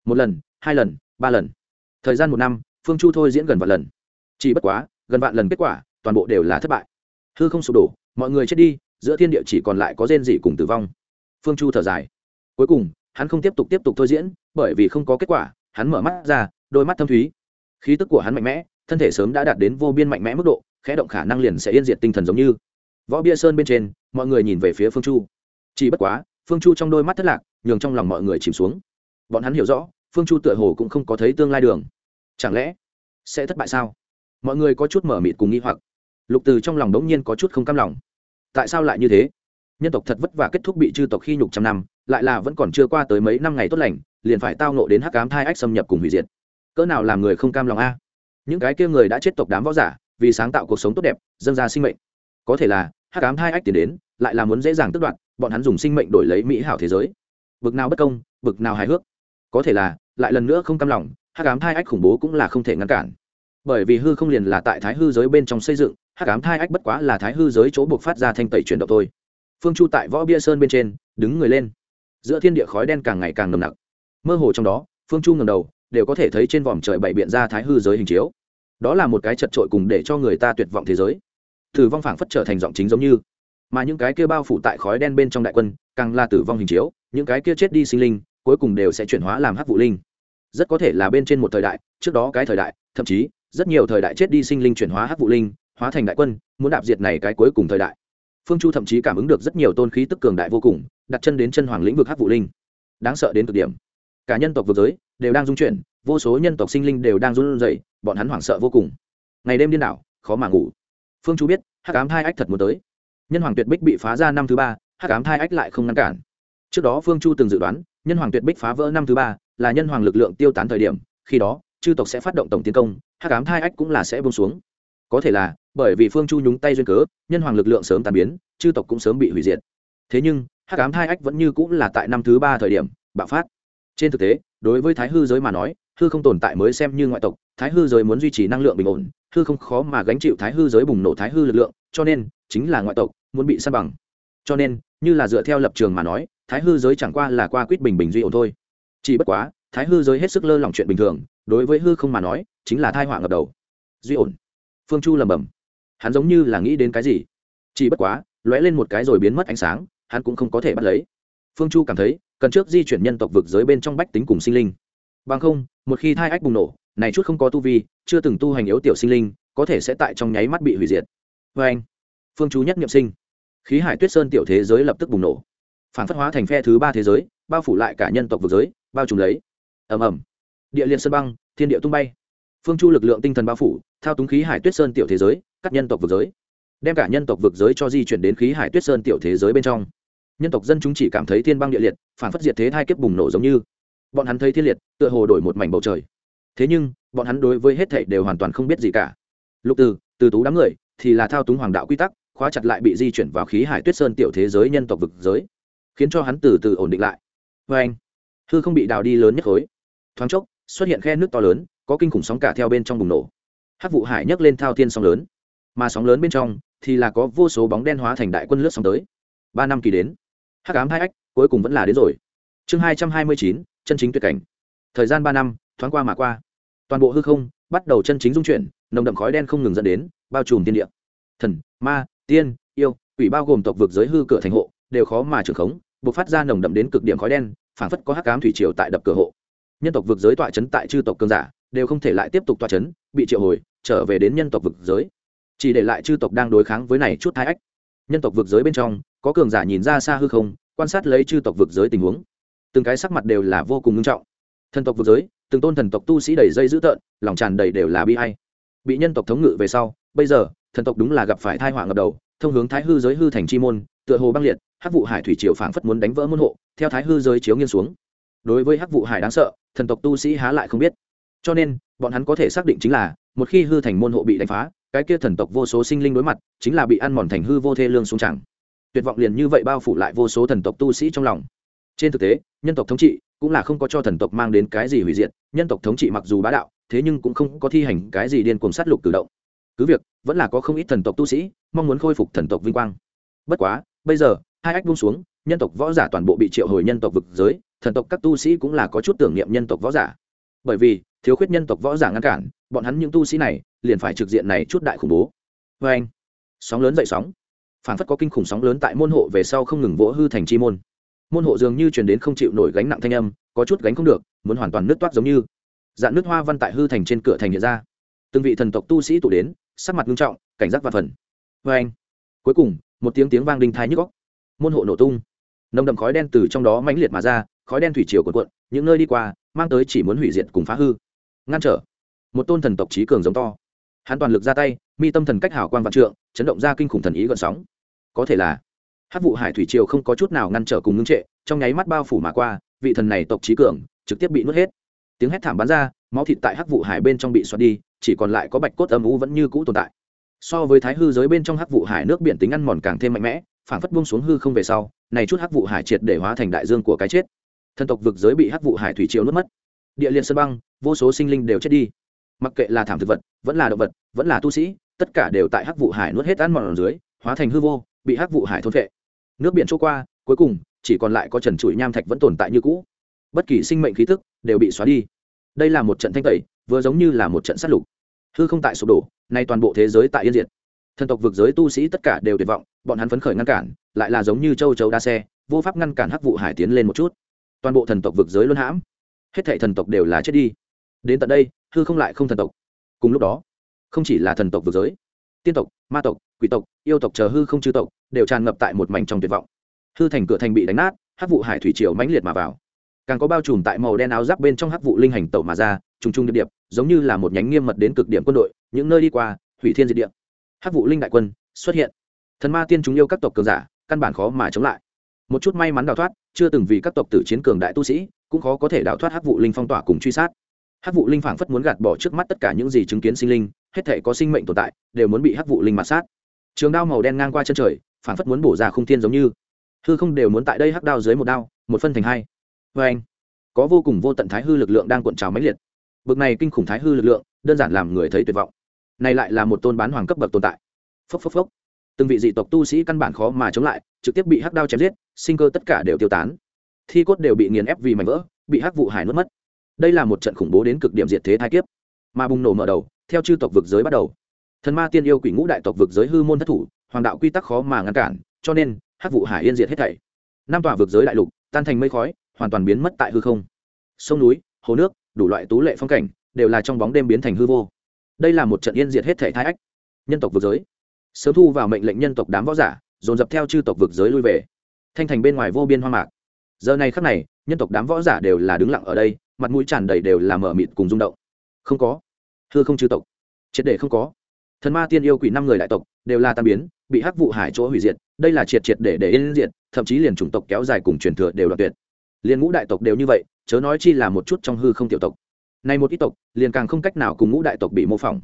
Một lần hai lần ba lần. Thời gian một năm phương chu thôi diễn gần vạn lần. Chỉ bất quá gần vạn lần kết quả, toàn bộ đều là thất bại. Hư không sụp đổ, mọi người chết đi, giữa thiên địa chỉ còn lại có rên dị cùng tử vong. Phương chu thở dài. Cuối cùng, hắn không tiếp tục tiếp tục thôi diễn, bởi vì không có kết quả, hắn mở mắt ra, đôi mắt thâm thúy. Khí tức của hắn mạnh mẽ, thân thể sớm đã đạt đến vô biên mạnh mẽ mức độ, khẽ động khả năng liền sẽ yên diệt tinh thần giống như. Võ bia sơn bên trên, mọi người nhìn về phía phương chu. Chỉ bất quá, phương chu trong đôi mắt thất lạc, nhường trong lòng mọi người chìm xuống. Bọn hắn hiểu rõ, phương chu tựa hồ cũng không có thấy tương lai đường. Chẳng lẽ sẽ thất bại sao? Mọi người có chút mở mịt cùng nghi hoặc. Lục từ trong lòng đống nhiên có chút không cam lòng. Tại sao lại như thế? Nhân tộc thật vất vả kết thúc bị chư tộc khi nhục trăm năm, lại là vẫn còn chưa qua tới mấy năm ngày tốt lành, liền phải tao nộ đến hắc cám thai ách xâm nhập cùng hủy diệt. Cỡ nào làm người không cam lòng a? Những cái kia người đã chết tộc đám võ giả, vì sáng tạo cuộc sống tốt đẹp, dâng ra sinh mệnh. Có thể là, hắc ám thai ách tiến đến, lại là muốn dễ dàng tước đoạt, bọn hắn dùng sinh mệnh đổi lấy mỹ hảo thế giới. Bực nào bất công, bực nào hài hước. Có thể là, lại lần nữa không cam lòng, hắc ám thai ách khủng bố cũng là không thể ngăn cản bởi vì hư không liền là tại thái hư giới bên trong xây dựng, hắc ám thai ách bất quá là thái hư giới chỗ buộc phát ra thanh tẩy chuyển động thôi. Phương chu tại võ bia sơn bên trên, đứng người lên. Giữa thiên địa khói đen càng ngày càng nồng nặc. Mơ hồ trong đó, phương chu ngầm đầu, đều có thể thấy trên vòm trời bảy biện ra thái hư giới hình chiếu. Đó là một cái chật trội cùng để cho người ta tuyệt vọng thế giới. Tử vong phảng phất trở thành giọng chính giống như. Mà những cái kia bao phủ tại khói đen bên trong đại quân, càng là tử vong hình chiếu, những cái kia chết đi sinh linh, cuối cùng đều sẽ chuyển hóa làm hắc vụ linh. Rất có thể là bên trên một thời đại, trước đó cái thời đại, thậm chí rất nhiều thời đại chết đi sinh linh chuyển hóa hắc vụ linh, hóa thành đại quân, muốn đạp diệt này cái cuối cùng thời đại. Phương chu thậm chí cảm ứng được rất nhiều tôn khí tức cường đại vô cùng, đặt chân đến chân hoàng lĩnh vực hắc vụ linh. Đáng sợ đến cực điểm. Cả nhân tộc vực giới đều đang dung chuyển, vô số nhân tộc sinh linh đều đang run rẩy, bọn hắn hoảng sợ vô cùng. Ngày đêm điên đảo, khó mà ngủ. Phương chu biết, hắc ám thai ách thật muốn tới. Nhân hoàng tuyệt bích bị phá ra năm thứ ba, hắc ám thai ách lại không ngăn cản. Trước đó phương chu từng dự đoán, nhân hoàng tuyệt bích phá vỡ năm thứ ba là nhân hoàng lực lượng tiêu tán thời điểm, khi đó chư tộc sẽ phát động tổng tiến công, hắc ám thai ách cũng là sẽ bông xuống. Có thể là, bởi vì phương chu nhúng tay duyên cớ, nhân hoàng lực lượng sớm tàn biến, chư tộc cũng sớm bị hủy diệt. Thế nhưng, hắc ám thai ách vẫn như cũng là tại năm thứ ba thời điểm, bạo phát. Trên thực tế, đối với thái hư giới mà nói, hư không tồn tại mới xem như ngoại tộc, thái hư giới muốn duy trì năng lượng bình ổn, hư không khó mà gánh chịu thái hư giới bùng nổ thái hư lực lượng, cho nên, chính là ngoại tộc muốn bị săn bằng. Cho nên, như là dựa theo lập trường mà nói, thái hư giới chẳng qua là qua quýt bình bình duy ổn thôi. Chỉ bất quá, thái hư giới hết sức lơ lỏng chuyện bình thường đối với hư không mà nói, chính là thai họa ngập đầu. Duy ổn. Phương chu lầm bầm hắn giống như là nghĩ đến cái gì. Chỉ bất quá, lóe lên một cái rồi biến mất ánh sáng, hắn cũng không có thể bắt lấy. Phương chu cảm thấy, cần trước di chuyển nhân tộc vực giới bên trong bách tính cùng sinh linh. Bằng không, một khi thai ách bùng nổ, này chút không có tu vi, chưa từng tu hành yếu tiểu sinh linh, có thể sẽ tại trong nháy mắt bị hủy diệt. Vê anh, phương chú nhất nghiệm sinh. Khí hải tuyết sơn tiểu thế giới lập tức bùng nổ. Phản phất hóa thành phe thứ ba thế giới, bao phủ lại cả nhân tộc vực giới, bao trùm lấy. Ầm ầm địa liên sơn băng, thiên địa tung bay. Phương chu lực lượng tinh thần bao phủ, thao túng khí hải tuyết sơn tiểu thế giới, cắt nhân tộc vực giới. Đem cả nhân tộc vực giới cho di chuyển đến khí hải tuyết sơn tiểu thế giới bên trong. Nhân tộc dân chúng chỉ cảm thấy thiên băng địa liệt, phản phất diệt thế hai kiếp bùng nổ giống như. Bọn hắn thấy thiên liệt, tựa hồ đổi một mảnh bầu trời. Thế nhưng, bọn hắn đối với hết thảy đều hoàn toàn không biết gì cả. Lục từ từ tú đám người, thì là thao túng hoàng đạo quy tắc, khóa chặt lại bị di chuyển vào khí hải tuyết sơn tiểu thế giới nhân tộc vực giới. Khiến cho hắn từ từ ổn định lại. Vê anh, hư không bị đào đi lớn nhất khối. Thoáng chốc xuất hiện khe nước to lớn, có kinh khủng sóng cả theo bên trong bùng nổ. Hát vụ hải nhấc lên thao thiên sóng lớn. Mà sóng lớn bên trong thì là có vô số bóng đen hóa thành đại quân lướt sóng tới. Ba năm kỳ đến, hắc ám hai ách cuối cùng vẫn là đến rồi. Chương hai trăm hai mươi chín, chân chính tuyệt cảnh. Thời gian ba năm, thoáng qua mà qua. Toàn bộ hư không bắt đầu chân chính dung chuyển, nồng đậm khói đen không ngừng dẫn đến, bao trùm tiên địa. Thần, ma, tiên, yêu, quỷ bao gồm tộc vực giới hư cửa thành hộ, đều khó mà trưởng khống buộc phát ra nồng đậm đến cực điểm khói đen, phảng phất có hắc ám thủy triều tại đập cửa hộ nhân tộc vực giới tọa chấn tại chư tộc cương giả, đều không thể lại tiếp tục tọa chấn, bị triệu hồi, trở về đến nhân tộc vực giới. Chỉ để lại chư tộc đang đối kháng với này chút thái ách. Nhân tộc vực giới bên trong, có cường giả nhìn ra xa hư không, quan sát lấy chư tộc vực giới tình huống. Từng cái sắc mặt đều là vô cùng nghiêm trọng. Thần tộc vực giới, từng tôn thần tộc tu sĩ đầy dây dữ tợn, lòng tràn đầy đều là bi hay bị nhân tộc thống ngự về sau, bây giờ, thần tộc đúng là gặp phải thai họa ngập đầu, thông hướng thái hư giới hư thành chi môn, tựa hồ băng liệt, hắc vụ hải thủy triều phảng phất muốn đánh vỡ môn hộ, theo thái hư giới chiếu nghiêng xuống. Đối với hắc vụ hải đáng sợ thần tộc tu sĩ há lại không biết. Cho nên, bọn hắn có thể xác định chính là, một khi hư thành môn hộ bị đánh phá, cái kia thần tộc vô số sinh linh đối mặt, chính là bị ăn mòn thành hư vô thê lương xuống chẳng. Tuyệt vọng liền như vậy bao phủ lại vô số thần tộc tu sĩ trong lòng. Trên thực tế, nhân tộc thống trị cũng là không có cho thần tộc mang đến cái gì hủy diệt, nhân tộc thống trị mặc dù bá đạo, thế nhưng cũng không có thi hành cái gì điên cuồng sát lục cử động. Cứ việc, vẫn là có không ít thần tộc tu sĩ mong muốn khôi phục thần tộc vinh quang. Bất quá, bây giờ, hai ách buông xuống, nhân tộc võ giả toàn bộ bị triệu hồi nhân tộc vực giới thần tộc các tu sĩ cũng là có chút tưởng niệm nhân tộc võ giả. Bởi vì, thiếu khuyết nhân tộc võ giả ngăn cản, bọn hắn những tu sĩ này, liền phải trực diện này chút đại khủng bố. Vê anh, sóng lớn dậy sóng. Phản phất có kinh khủng sóng lớn tại môn hộ về sau không ngừng vỗ hư thành chi môn. Môn hộ dường như truyền đến không chịu nổi gánh nặng thanh âm, có chút gánh không được, muốn hoàn toàn nứt toát giống như. Dạng nước hoa văn tại hư thành trên cửa thành hiện ra. Từng vị thần tộc tu sĩ tụ đến, sắc mặt nghiêm trọng, cảnh giác và phần. Vê anh, cuối cùng, một tiếng tiếng vang đinh thái nhức góc môn hộ nổ tung. Nồng đậm khói đen từ trong đó mãnh liệt mà ra khói đen thủy triều cuộn cuộn, những nơi đi qua, mang tới chỉ muốn hủy diệt cùng phá hư. Ngăn trở. Một tôn thần tộc trí cường giống to. Hắn toàn lực ra tay, mi tâm thần cách hảo quan vạn trượng, chấn động ra kinh khủng thần ý gợn sóng. Có thể là hát vụ hải thủy triều không có chút nào ngăn trở cùng ngưng trệ, trong nháy mắt bao phủ mà qua, vị thần này tộc trí cường, trực tiếp bị nuốt hết. Tiếng hét thảm bắn ra, máu thịt tại hắc vụ hải bên trong bị xoắn đi, chỉ còn lại có bạch cốt âm u vẫn như cũ tồn tại. So với thái hư giới bên trong hắc vụ hải nước biển tính ăn mòn càng thêm mạnh mẽ phản phất buông xuống hư không về sau, này chút hắc vụ hải triệt để hóa thành đại dương của cái chết thần tộc vực giới bị hắc vụ hải thủy triều nuốt mất. Địa liên sơn băng, vô số sinh linh đều chết đi. Mặc kệ là thảm thực vật, vẫn là động vật, vẫn là tu sĩ, tất cả đều tại hắc vụ hải nuốt hết ăn mòn ở dưới, hóa thành hư vô, bị hắc vụ hải thôn vệ nước biển trôi qua, cuối cùng, chỉ còn lại có trần trụi nham thạch vẫn tồn tại như cũ. Bất kỳ sinh mệnh khí thức đều bị xóa đi. Đây là một trận thanh tẩy, vừa giống như là một trận sát lục. Hư không tại sụp đổ, nay toàn bộ thế giới tại yên diệt. Thần tộc vực giới tu sĩ tất cả đều tuyệt vọng, bọn hắn phấn khởi ngăn cản, lại là giống như châu chấu đa xe, vô pháp ngăn cản hắc vụ hải tiến lên một chút toàn bộ thần tộc vực giới luân hãm. Hết thảy thần tộc đều là chết đi. Đến tận đây, hư không lại không thần tộc. Cùng lúc đó, không chỉ là thần tộc vực giới, tiên tộc, ma tộc, quỷ tộc, yêu tộc chờ hư không chư tộc đều tràn ngập tại một mảnh trong tuyệt vọng. Hư thành cửa thành bị đánh nát, hắc vụ hải thủy triều mãnh liệt mà vào. Càng có bao trùm tại màu đen áo giáp bên trong hắc vụ linh hành tẩu mà ra, trùng trùng điệp điệp, giống như là một nhánh nghiêm mật đến cực điểm quân đội, những nơi đi qua, hủy thiên diệt địa. Hắc vụ linh đại quân xuất hiện. Thần ma tiên chúng yêu các tộc cường giả, căn bản khó mà chống lại. Một chút may mắn đào thoát chưa từng vì các tộc tử chiến cường đại tu sĩ, cũng khó có thể đào thoát hắc vụ linh phong tỏa cùng truy sát. Hắc vụ linh phảng phất muốn gạt bỏ trước mắt tất cả những gì chứng kiến sinh linh, hết thể có sinh mệnh tồn tại, đều muốn bị hắc vụ linh mặt sát. Trường đao màu đen ngang qua chân trời, phảng phất muốn bổ ra khung thiên giống như. Hư không đều muốn tại đây hắc đao dưới một đao, một phân thành hai. Vê anh, có vô cùng vô tận thái hư lực lượng đang cuộn trào mãnh liệt. Bực này kinh khủng thái hư lực lượng, đơn giản làm người thấy tuyệt vọng. Này lại là một tôn bán hoàng cấp bậc tồn tại. Phốc phốc phốc từng vị dị tộc tu sĩ căn bản khó mà chống lại, trực tiếp bị hắc đao chém giết, sinh cơ tất cả đều tiêu tán. Thi cốt đều bị nghiền ép vì mảnh vỡ, bị hắc vụ hải nuốt mất. Đây là một trận khủng bố đến cực điểm diệt thế thai kiếp. Mà bùng nổ mở đầu, theo chư tộc vực giới bắt đầu. Thần ma tiên yêu quỷ ngũ đại tộc vực giới hư môn thất thủ, hoàng đạo quy tắc khó mà ngăn cản, cho nên, hắc vụ hải yên diệt hết thảy. Năm tòa vực giới đại lục, tan thành mây khói, hoàn toàn biến mất tại hư không. Sông núi, hồ nước, đủ loại tú lệ phong cảnh, đều là trong bóng đêm biến thành hư vô. Đây là một trận yên diệt hết thảy thái ách. Nhân tộc vực giới sớm thu vào mệnh lệnh nhân tộc đám võ giả, dồn dập theo chư tộc vực giới lui về. Thanh thành bên ngoài vô biên hoang mạc. Giờ này khắc này, nhân tộc đám võ giả đều là đứng lặng ở đây, mặt mũi tràn đầy đều là mở mịt cùng rung động. Không có. Thưa không chư tộc. Triệt để không có. Thần ma tiên yêu quỷ năm người đại tộc đều là tan biến, bị hắc vụ hải chỗ hủy diệt, đây là triệt triệt để để yên diệt, thậm chí liền chủng tộc kéo dài cùng truyền thừa đều đoạt tuyệt. Liền ngũ đại tộc đều như vậy, chớ nói chi là một chút trong hư không tiểu tộc. Này một ít tộc, liền càng không cách nào cùng ngũ đại tộc bị mô phỏng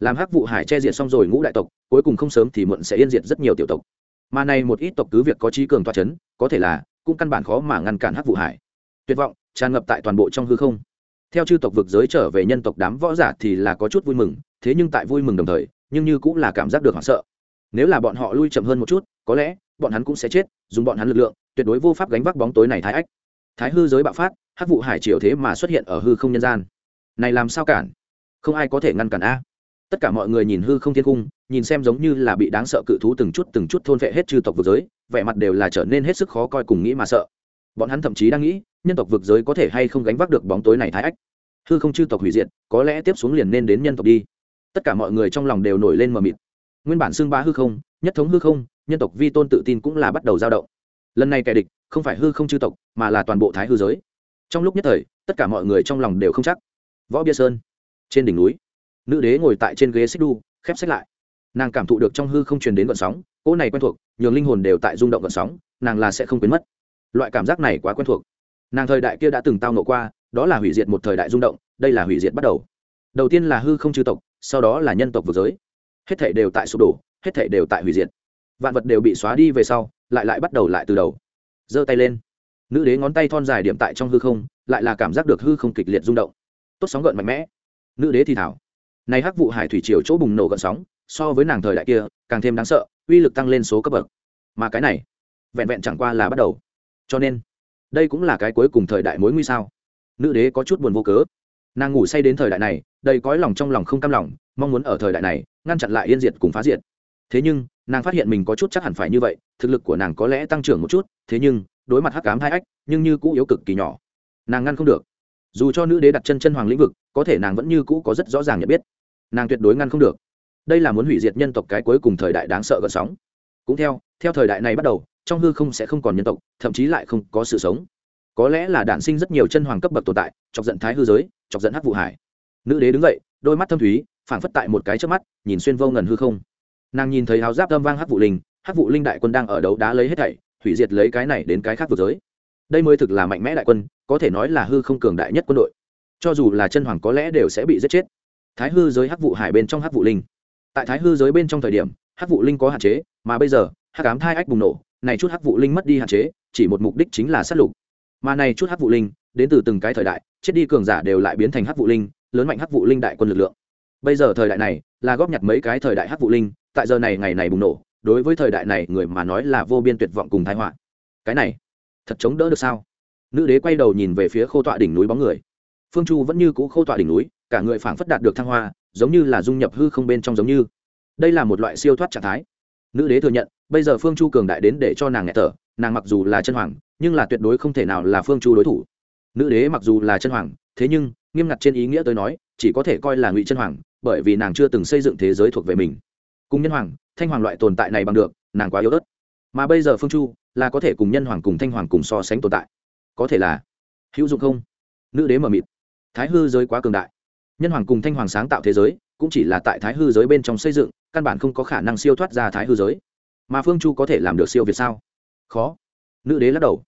làm hắc vụ hải che diệt xong rồi ngũ đại tộc, cuối cùng không sớm thì muộn sẽ yên diệt rất nhiều tiểu tộc. Mà này một ít tộc cứ việc có trí cường toa chấn, có thể là cũng căn bản khó mà ngăn cản hắc vụ hải. Tuyệt vọng, tràn ngập tại toàn bộ trong hư không. Theo chư tộc vực giới trở về nhân tộc đám võ giả thì là có chút vui mừng, thế nhưng tại vui mừng đồng thời, nhưng như cũng là cảm giác được hoảng sợ. Nếu là bọn họ lui chậm hơn một chút, có lẽ bọn hắn cũng sẽ chết, dùng bọn hắn lực lượng, tuyệt đối vô pháp gánh vác bóng tối này thái ách. Thái hư giới bạo phát, hắc vụ hải triều thế mà xuất hiện ở hư không nhân gian. Này làm sao cản? Không ai có thể ngăn cản a tất cả mọi người nhìn hư không thiên cung, nhìn xem giống như là bị đáng sợ cự thú từng chút từng chút thôn vệ hết chư tộc vực giới, vẻ mặt đều là trở nên hết sức khó coi cùng nghĩ mà sợ. Bọn hắn thậm chí đang nghĩ, nhân tộc vực giới có thể hay không gánh vác được bóng tối này thái ách? Hư không chư tộc hủy diệt, có lẽ tiếp xuống liền nên đến nhân tộc đi. Tất cả mọi người trong lòng đều nổi lên mờ mịt. Nguyên bản xưng ba hư không, nhất thống hư không, nhân tộc vi tôn tự tin cũng là bắt đầu dao động. Lần này kẻ địch, không phải hư không chư tộc, mà là toàn bộ thái hư giới. Trong lúc nhất thời, tất cả mọi người trong lòng đều không chắc. Võ bia sơn, trên đỉnh núi nữ đế ngồi tại trên ghế xích đu, khép sách lại. Nàng cảm thụ được trong hư không truyền đến vận sóng, cỗ này quen thuộc, nhường linh hồn đều tại rung động vận sóng, nàng là sẽ không quên mất. Loại cảm giác này quá quen thuộc. Nàng thời đại kia đã từng tao nộ qua, đó là hủy diệt một thời đại rung động, đây là hủy diệt bắt đầu. Đầu tiên là hư không chư tộc, sau đó là nhân tộc vực giới. Hết thể đều tại sụp đổ, hết thể đều tại hủy diệt. Vạn vật đều bị xóa đi về sau, lại lại bắt đầu lại từ đầu. Giơ tay lên. Nữ đế ngón tay thon dài điểm tại trong hư không, lại là cảm giác được hư không kịch liệt rung động. Tốt sóng gợn mạnh mẽ. Nữ đế thì thảo này hắc vụ hải thủy triều chỗ bùng nổ gợn sóng, so với nàng thời đại kia, càng thêm đáng sợ, uy lực tăng lên số cấp bậc. Mà cái này, vẹn vẹn chẳng qua là bắt đầu. Cho nên, đây cũng là cái cuối cùng thời đại mối nguy sao? Nữ đế có chút buồn vô cớ. Nàng ngủ say đến thời đại này, đầy cõi lòng trong lòng không cam lòng, mong muốn ở thời đại này, ngăn chặn lại yên diệt cùng phá diệt. Thế nhưng, nàng phát hiện mình có chút chắc hẳn phải như vậy, thực lực của nàng có lẽ tăng trưởng một chút, thế nhưng, đối mặt hắc cám hai ách, nhưng như cũ yếu cực kỳ nhỏ. Nàng ngăn không được. Dù cho nữ đế đặt chân chân hoàng lĩnh vực, có thể nàng vẫn như cũ có rất rõ ràng nhận biết nàng tuyệt đối ngăn không được. Đây là muốn hủy diệt nhân tộc cái cuối cùng thời đại đáng sợ gợn sóng. Cũng theo theo thời đại này bắt đầu, trong hư không sẽ không còn nhân tộc, thậm chí lại không có sự sống. Có lẽ là đản sinh rất nhiều chân hoàng cấp bậc tồn tại, chọc giận thái hư giới, chọc giận hắc vụ hải. Nữ đế đứng dậy, đôi mắt thâm thúy, phảng phất tại một cái trước mắt, nhìn xuyên vô ngần hư không. Nàng nhìn thấy áo giáp âm vang hắc vụ linh, hắc vụ linh đại quân đang ở đấu đá lấy hết thảy, hủy diệt lấy cái này đến cái khác vượt giới. Đây mới thực là mạnh mẽ đại quân, có thể nói là hư không cường đại nhất quân đội. Cho dù là chân hoàng có lẽ đều sẽ bị giết chết thái hư giới hắc vụ hải bên trong hắc vụ linh. Tại thái hư giới bên trong thời điểm, hắc vụ linh có hạn chế, mà bây giờ, hắc ám thai ách bùng nổ, này chút hắc vụ linh mất đi hạn chế, chỉ một mục đích chính là sát lục. Mà này chút hắc vụ linh, đến từ từng cái thời đại, chết đi cường giả đều lại biến thành hắc vụ linh, lớn mạnh hắc vụ linh đại quân lực lượng. Bây giờ thời đại này, là góp nhặt mấy cái thời đại hắc vụ linh, tại giờ này ngày này bùng nổ, đối với thời đại này người mà nói là vô biên tuyệt vọng cùng thái họa. Cái này, thật chống đỡ được sao? Nữ đế quay đầu nhìn về phía khô tọa đỉnh núi bóng người. Phương chu vẫn như cũ khô tọa đỉnh núi cả người phảng phất đạt được thăng hoa, giống như là dung nhập hư không bên trong giống như. Đây là một loại siêu thoát trạng thái. Nữ đế thừa nhận, bây giờ phương chu cường đại đến để cho nàng nghe thở, nàng mặc dù là chân hoàng, nhưng là tuyệt đối không thể nào là phương chu đối thủ. Nữ đế mặc dù là chân hoàng, thế nhưng, nghiêm ngặt trên ý nghĩa tới nói, chỉ có thể coi là ngụy chân hoàng, bởi vì nàng chưa từng xây dựng thế giới thuộc về mình. Cùng nhân hoàng, thanh hoàng loại tồn tại này bằng được, nàng quá yếu ớt. Mà bây giờ phương chu là có thể cùng nhân hoàng cùng thanh hoàng cùng so sánh tồn tại. Có thể là hữu dụng không? Nữ đế mờ mịt. Thái hư giới quá cường đại nhân hoàng cùng thanh hoàng sáng tạo thế giới, cũng chỉ là tại thái hư giới bên trong xây dựng, căn bản không có khả năng siêu thoát ra thái hư giới. Mà phương chu có thể làm được siêu việt sao? Khó. Nữ đế lắc đầu.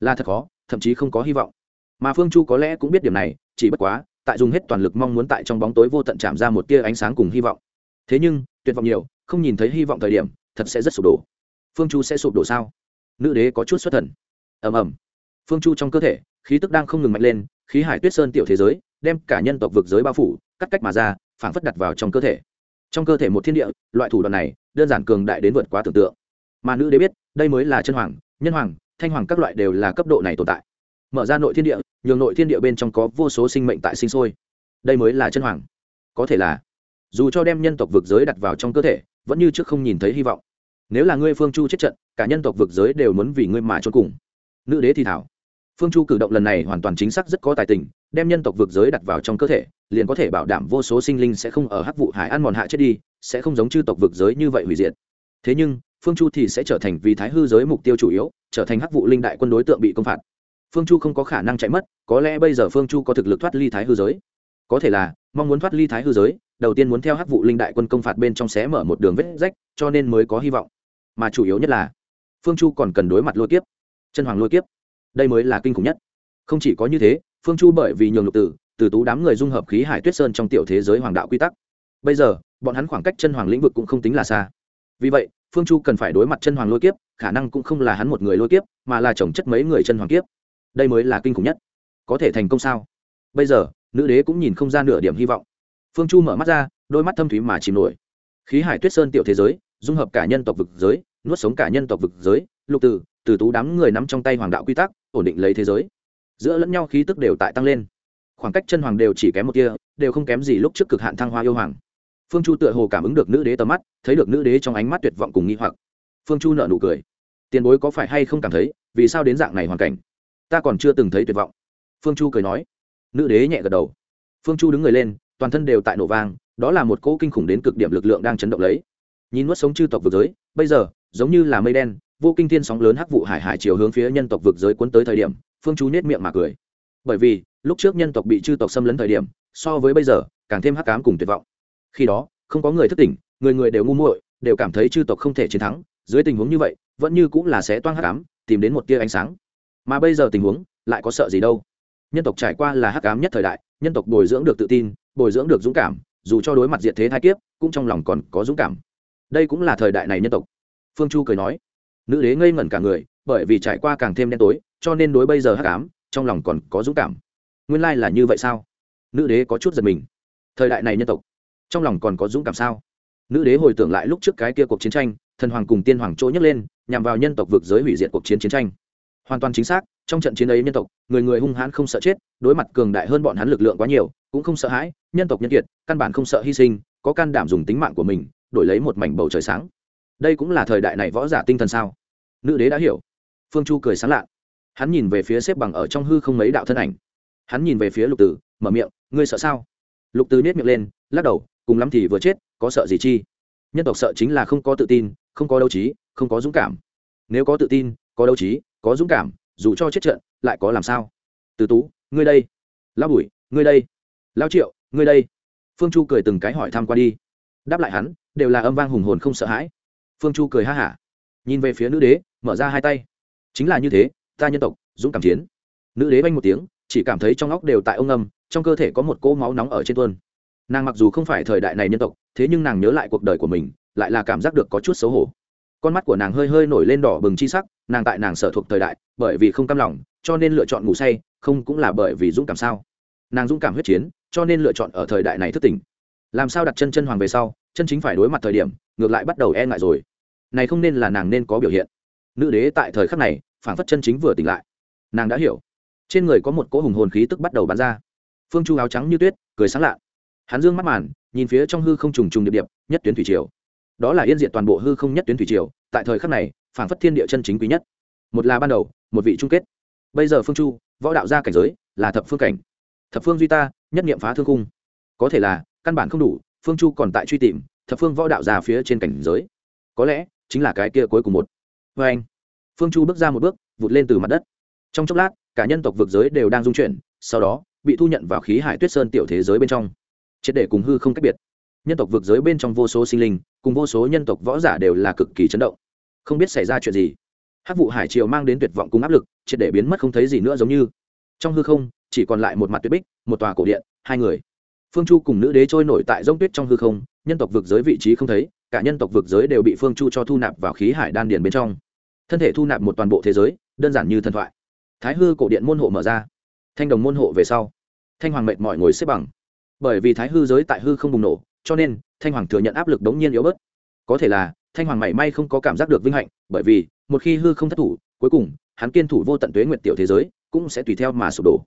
Là thật khó, thậm chí không có hy vọng. Mà phương chu có lẽ cũng biết điểm này, chỉ bất quá, tại dùng hết toàn lực mong muốn tại trong bóng tối vô tận chạm ra một tia ánh sáng cùng hy vọng. Thế nhưng, tuyệt vọng nhiều, không nhìn thấy hy vọng thời điểm, thật sẽ rất sụp đổ. Phương chu sẽ sụp đổ sao? Nữ đế có chút xuất thần. Ầm ầm. Phương chu trong cơ thể, khí tức đang không ngừng mạnh lên, khí hải tuyết sơn tiểu thế giới đem cả nhân tộc vực giới bao phủ, cắt cách mà ra, phảng phất đặt vào trong cơ thể. Trong cơ thể một thiên địa, loại thủ đoạn này, đơn giản cường đại đến vượt quá tưởng tượng. Mà nữ đế biết, đây mới là chân hoàng, nhân hoàng, thanh hoàng các loại đều là cấp độ này tồn tại. Mở ra nội thiên địa, nhường nội thiên địa bên trong có vô số sinh mệnh tại sinh sôi. Đây mới là chân hoàng. Có thể là, dù cho đem nhân tộc vực giới đặt vào trong cơ thể, vẫn như trước không nhìn thấy hy vọng. Nếu là ngươi phương chu chết trận, cả nhân tộc vực giới đều muốn vì ngươi mà trốn cùng. Nữ đế thì thảo. Phương chu cử động lần này hoàn toàn chính xác rất có tài tình đem nhân tộc vực giới đặt vào trong cơ thể, liền có thể bảo đảm vô số sinh linh sẽ không ở hắc vụ hải ăn mòn hạ chết đi, sẽ không giống chư tộc vực giới như vậy hủy diệt. Thế nhưng, phương chu thì sẽ trở thành vì thái hư giới mục tiêu chủ yếu, trở thành hắc vụ linh đại quân đối tượng bị công phạt. Phương chu không có khả năng chạy mất, có lẽ bây giờ phương chu có thực lực thoát ly thái hư giới. Có thể là, mong muốn thoát ly thái hư giới, đầu tiên muốn theo hắc vụ linh đại quân công phạt bên trong xé mở một đường vết rách, cho nên mới có hy vọng. Mà chủ yếu nhất là, phương chu còn cần đối mặt lôi kiếp, chân hoàng lôi kiếp. Đây mới là kinh khủng nhất. Không chỉ có như thế phương chu bởi vì nhường lục tử, từ tú đám người dung hợp khí hải tuyết sơn trong tiểu thế giới hoàng đạo quy tắc. Bây giờ, bọn hắn khoảng cách chân hoàng lĩnh vực cũng không tính là xa. Vì vậy, phương chu cần phải đối mặt chân hoàng lôi kiếp, khả năng cũng không là hắn một người lôi kiếp, mà là chồng chất mấy người chân hoàng kiếp. Đây mới là kinh khủng nhất. Có thể thành công sao? Bây giờ, nữ đế cũng nhìn không ra nửa điểm hy vọng. Phương chu mở mắt ra, đôi mắt thâm thúy mà chìm nổi. Khí hải tuyết sơn tiểu thế giới, dung hợp cả nhân tộc vực giới, nuốt sống cả nhân tộc vực giới, lục từ từ tú đám người nắm trong tay hoàng đạo quy tắc, ổn định lấy thế giới giữa lẫn nhau khí tức đều tại tăng lên. Khoảng cách chân hoàng đều chỉ kém một kia đều không kém gì lúc trước cực hạn thăng hoa yêu hoàng. Phương chu tựa hồ cảm ứng được nữ đế tầm mắt, thấy được nữ đế trong ánh mắt tuyệt vọng cùng nghi hoặc. Phương chu nợ nụ cười. Tiền bối có phải hay không cảm thấy, vì sao đến dạng này hoàn cảnh? Ta còn chưa từng thấy tuyệt vọng. Phương chu cười nói. Nữ đế nhẹ gật đầu. Phương chu đứng người lên, toàn thân đều tại nổ vang, đó là một cỗ kinh khủng đến cực điểm lực lượng đang chấn động lấy. Nhìn nuốt sống chư tộc vực giới, bây giờ, giống như là mây đen, vô kinh thiên sóng lớn hắc vụ hải hải chiều hướng phía nhân tộc vực giới cuốn tới thời điểm phương chú nết miệng mà cười. Bởi vì, lúc trước nhân tộc bị chư tộc xâm lấn thời điểm, so với bây giờ, càng thêm hắc cám cùng tuyệt vọng. Khi đó, không có người thức tỉnh, người người đều ngu muội, đều cảm thấy chư tộc không thể chiến thắng. Dưới tình huống như vậy, vẫn như cũng là sẽ toan hắc ám, tìm đến một tia ánh sáng. Mà bây giờ tình huống, lại có sợ gì đâu. Nhân tộc trải qua là hắc ám nhất thời đại, nhân tộc bồi dưỡng được tự tin, bồi dưỡng được dũng cảm, dù cho đối mặt diện thế thái kiếp, cũng trong lòng còn có dũng cảm. Đây cũng là thời đại này nhân tộc. Phương chu cười nói. Nữ đế ngây ngẩn cả người bởi vì trải qua càng thêm đen tối, cho nên đối bây giờ hắc ám, trong lòng còn có dũng cảm. Nguyên lai là như vậy sao? Nữ đế có chút giật mình. Thời đại này nhân tộc, trong lòng còn có dũng cảm sao? Nữ đế hồi tưởng lại lúc trước cái kia cuộc chiến tranh, thần hoàng cùng tiên hoàng chỗ nhấc lên, nhằm vào nhân tộc vực giới hủy diệt cuộc chiến chiến tranh. Hoàn toàn chính xác, trong trận chiến ấy nhân tộc, người người hung hãn không sợ chết, đối mặt cường đại hơn bọn hắn lực lượng quá nhiều, cũng không sợ hãi, nhân tộc nhân kiệt, căn bản không sợ hy sinh, có can đảm dùng tính mạng của mình, đổi lấy một mảnh bầu trời sáng. Đây cũng là thời đại này võ giả tinh thần sao? Nữ đế đã hiểu phương chu cười sáng lạ. Hắn nhìn về phía xếp bằng ở trong hư không mấy đạo thân ảnh. Hắn nhìn về phía lục tử, mở miệng, ngươi sợ sao? Lục tử nết miệng lên, lắc đầu, cùng lắm thì vừa chết, có sợ gì chi? Nhân tộc sợ chính là không có tự tin, không có đấu trí, không có dũng cảm. Nếu có tự tin, có đấu trí, có dũng cảm, dù cho chết trận, lại có làm sao? Từ tú, ngươi đây. Lao bùi, ngươi đây. Lao triệu, ngươi đây. Phương chu cười từng cái hỏi thăm qua đi. Đáp lại hắn, đều là âm vang hùng hồn không sợ hãi. Phương chu cười ha hả, nhìn về phía nữ đế, mở ra hai tay chính là như thế, ta nhân tộc, dũng cảm chiến. Nữ đế vanh một tiếng, chỉ cảm thấy trong óc đều tại ông âm, trong cơ thể có một cỗ máu nóng ở trên tuôn. Nàng mặc dù không phải thời đại này nhân tộc, thế nhưng nàng nhớ lại cuộc đời của mình, lại là cảm giác được có chút xấu hổ. Con mắt của nàng hơi hơi nổi lên đỏ bừng chi sắc, nàng tại nàng sở thuộc thời đại, bởi vì không cam lòng, cho nên lựa chọn ngủ say, không cũng là bởi vì dũng cảm sao? Nàng dũng cảm huyết chiến, cho nên lựa chọn ở thời đại này thức tỉnh. Làm sao đặt chân chân hoàng về sau, chân chính phải đối mặt thời điểm, ngược lại bắt đầu e ngại rồi. Này không nên là nàng nên có biểu hiện nữ đế tại thời khắc này phản phất chân chính vừa tỉnh lại. Nàng đã hiểu. Trên người có một cỗ hùng hồn khí tức bắt đầu bắn ra. Phương chu áo trắng như tuyết, cười sáng lạ. Hắn dương mắt màn, nhìn phía trong hư không trùng trùng điệp điệp, nhất tuyến thủy triều. Đó là yên diện toàn bộ hư không nhất tuyến thủy triều, tại thời khắc này phản phất thiên địa chân chính quý nhất. Một là ban đầu, một vị chung kết. Bây giờ phương chu, võ đạo gia cảnh giới, là thập phương cảnh. Thập phương duy ta, nhất nghiệm phá thương cung có thể là, căn bản không đủ, phương chu còn tại truy tìm, thập phương võ đạo già phía trên cảnh giới. Có lẽ, chính là cái kia cuối cùng một vê anh, phương chu bước ra một bước, vụt lên từ mặt đất. Trong chốc lát, cả nhân tộc vực giới đều đang dung chuyển, sau đó, bị thu nhận vào khí hải tuyết sơn tiểu thế giới bên trong. Triệt để cùng hư không cách biệt. Nhân tộc vực giới bên trong vô số sinh linh, cùng vô số nhân tộc võ giả đều là cực kỳ chấn động. Không biết xảy ra chuyện gì. Hát vụ hải triều mang đến tuyệt vọng cùng áp lực, triệt để biến mất không thấy gì nữa giống như. Trong hư không, chỉ còn lại một mặt tuyết bích, một tòa cổ điện, hai người. Phương chu cùng nữ đế trôi nổi tại g tuyết trong hư không, nhân tộc vực giới vị trí không thấy, cả nhân tộc vực giới đều bị phương chu cho thu nạp vào khí hải đan điền bên trong thân thể thu nạp một toàn bộ thế giới, đơn giản như thần thoại. Thái hư cổ điện môn hộ mở ra. Thanh đồng môn hộ về sau. Thanh hoàng mệt mỏi ngồi xếp bằng. Bởi vì thái hư giới tại hư không bùng nổ, cho nên, thanh hoàng thừa nhận áp lực đống nhiên yếu bớt. Có thể là, thanh hoàng mảy may không có cảm giác được vinh hạnh, bởi vì, một khi hư không thất thủ, cuối cùng, hắn kiên thủ vô tận tuế nguyệt tiểu thế giới, cũng sẽ tùy theo mà sụp đổ.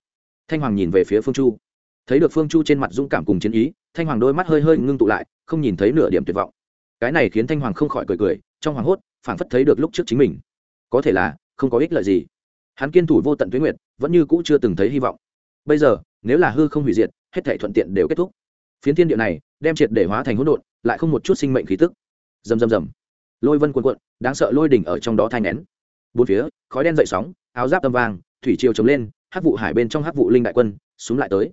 Thanh hoàng nhìn về phía phương chu. Thấy được phương chu trên mặt dũng cảm cùng chiến ý, thanh hoàng đôi mắt hơi hơi ngưng tụ lại, không nhìn thấy nửa điểm tuyệt vọng. Cái này khiến thanh hoàng không khỏi cười cười, trong hoàng hốt, phảng phất thấy được lúc trước chính mình có thể là không có ích lợi gì. Hắn kiên thủ vô tận tuyến nguyệt, vẫn như cũ chưa từng thấy hy vọng. Bây giờ, nếu là hư không hủy diệt, hết thể thuận tiện đều kết thúc. Phiến thiên địa này đem triệt để hóa thành hỗn độn, lại không một chút sinh mệnh khí tức. Rầm rầm rầm. Lôi vân quần cuộn, đáng sợ lôi đỉnh ở trong đó thai nén. Bốn phía, khói đen dậy sóng, áo giáp âm vàng, thủy triều chống lên, hắc vụ hải bên trong hắc vụ linh đại quân, súng lại tới.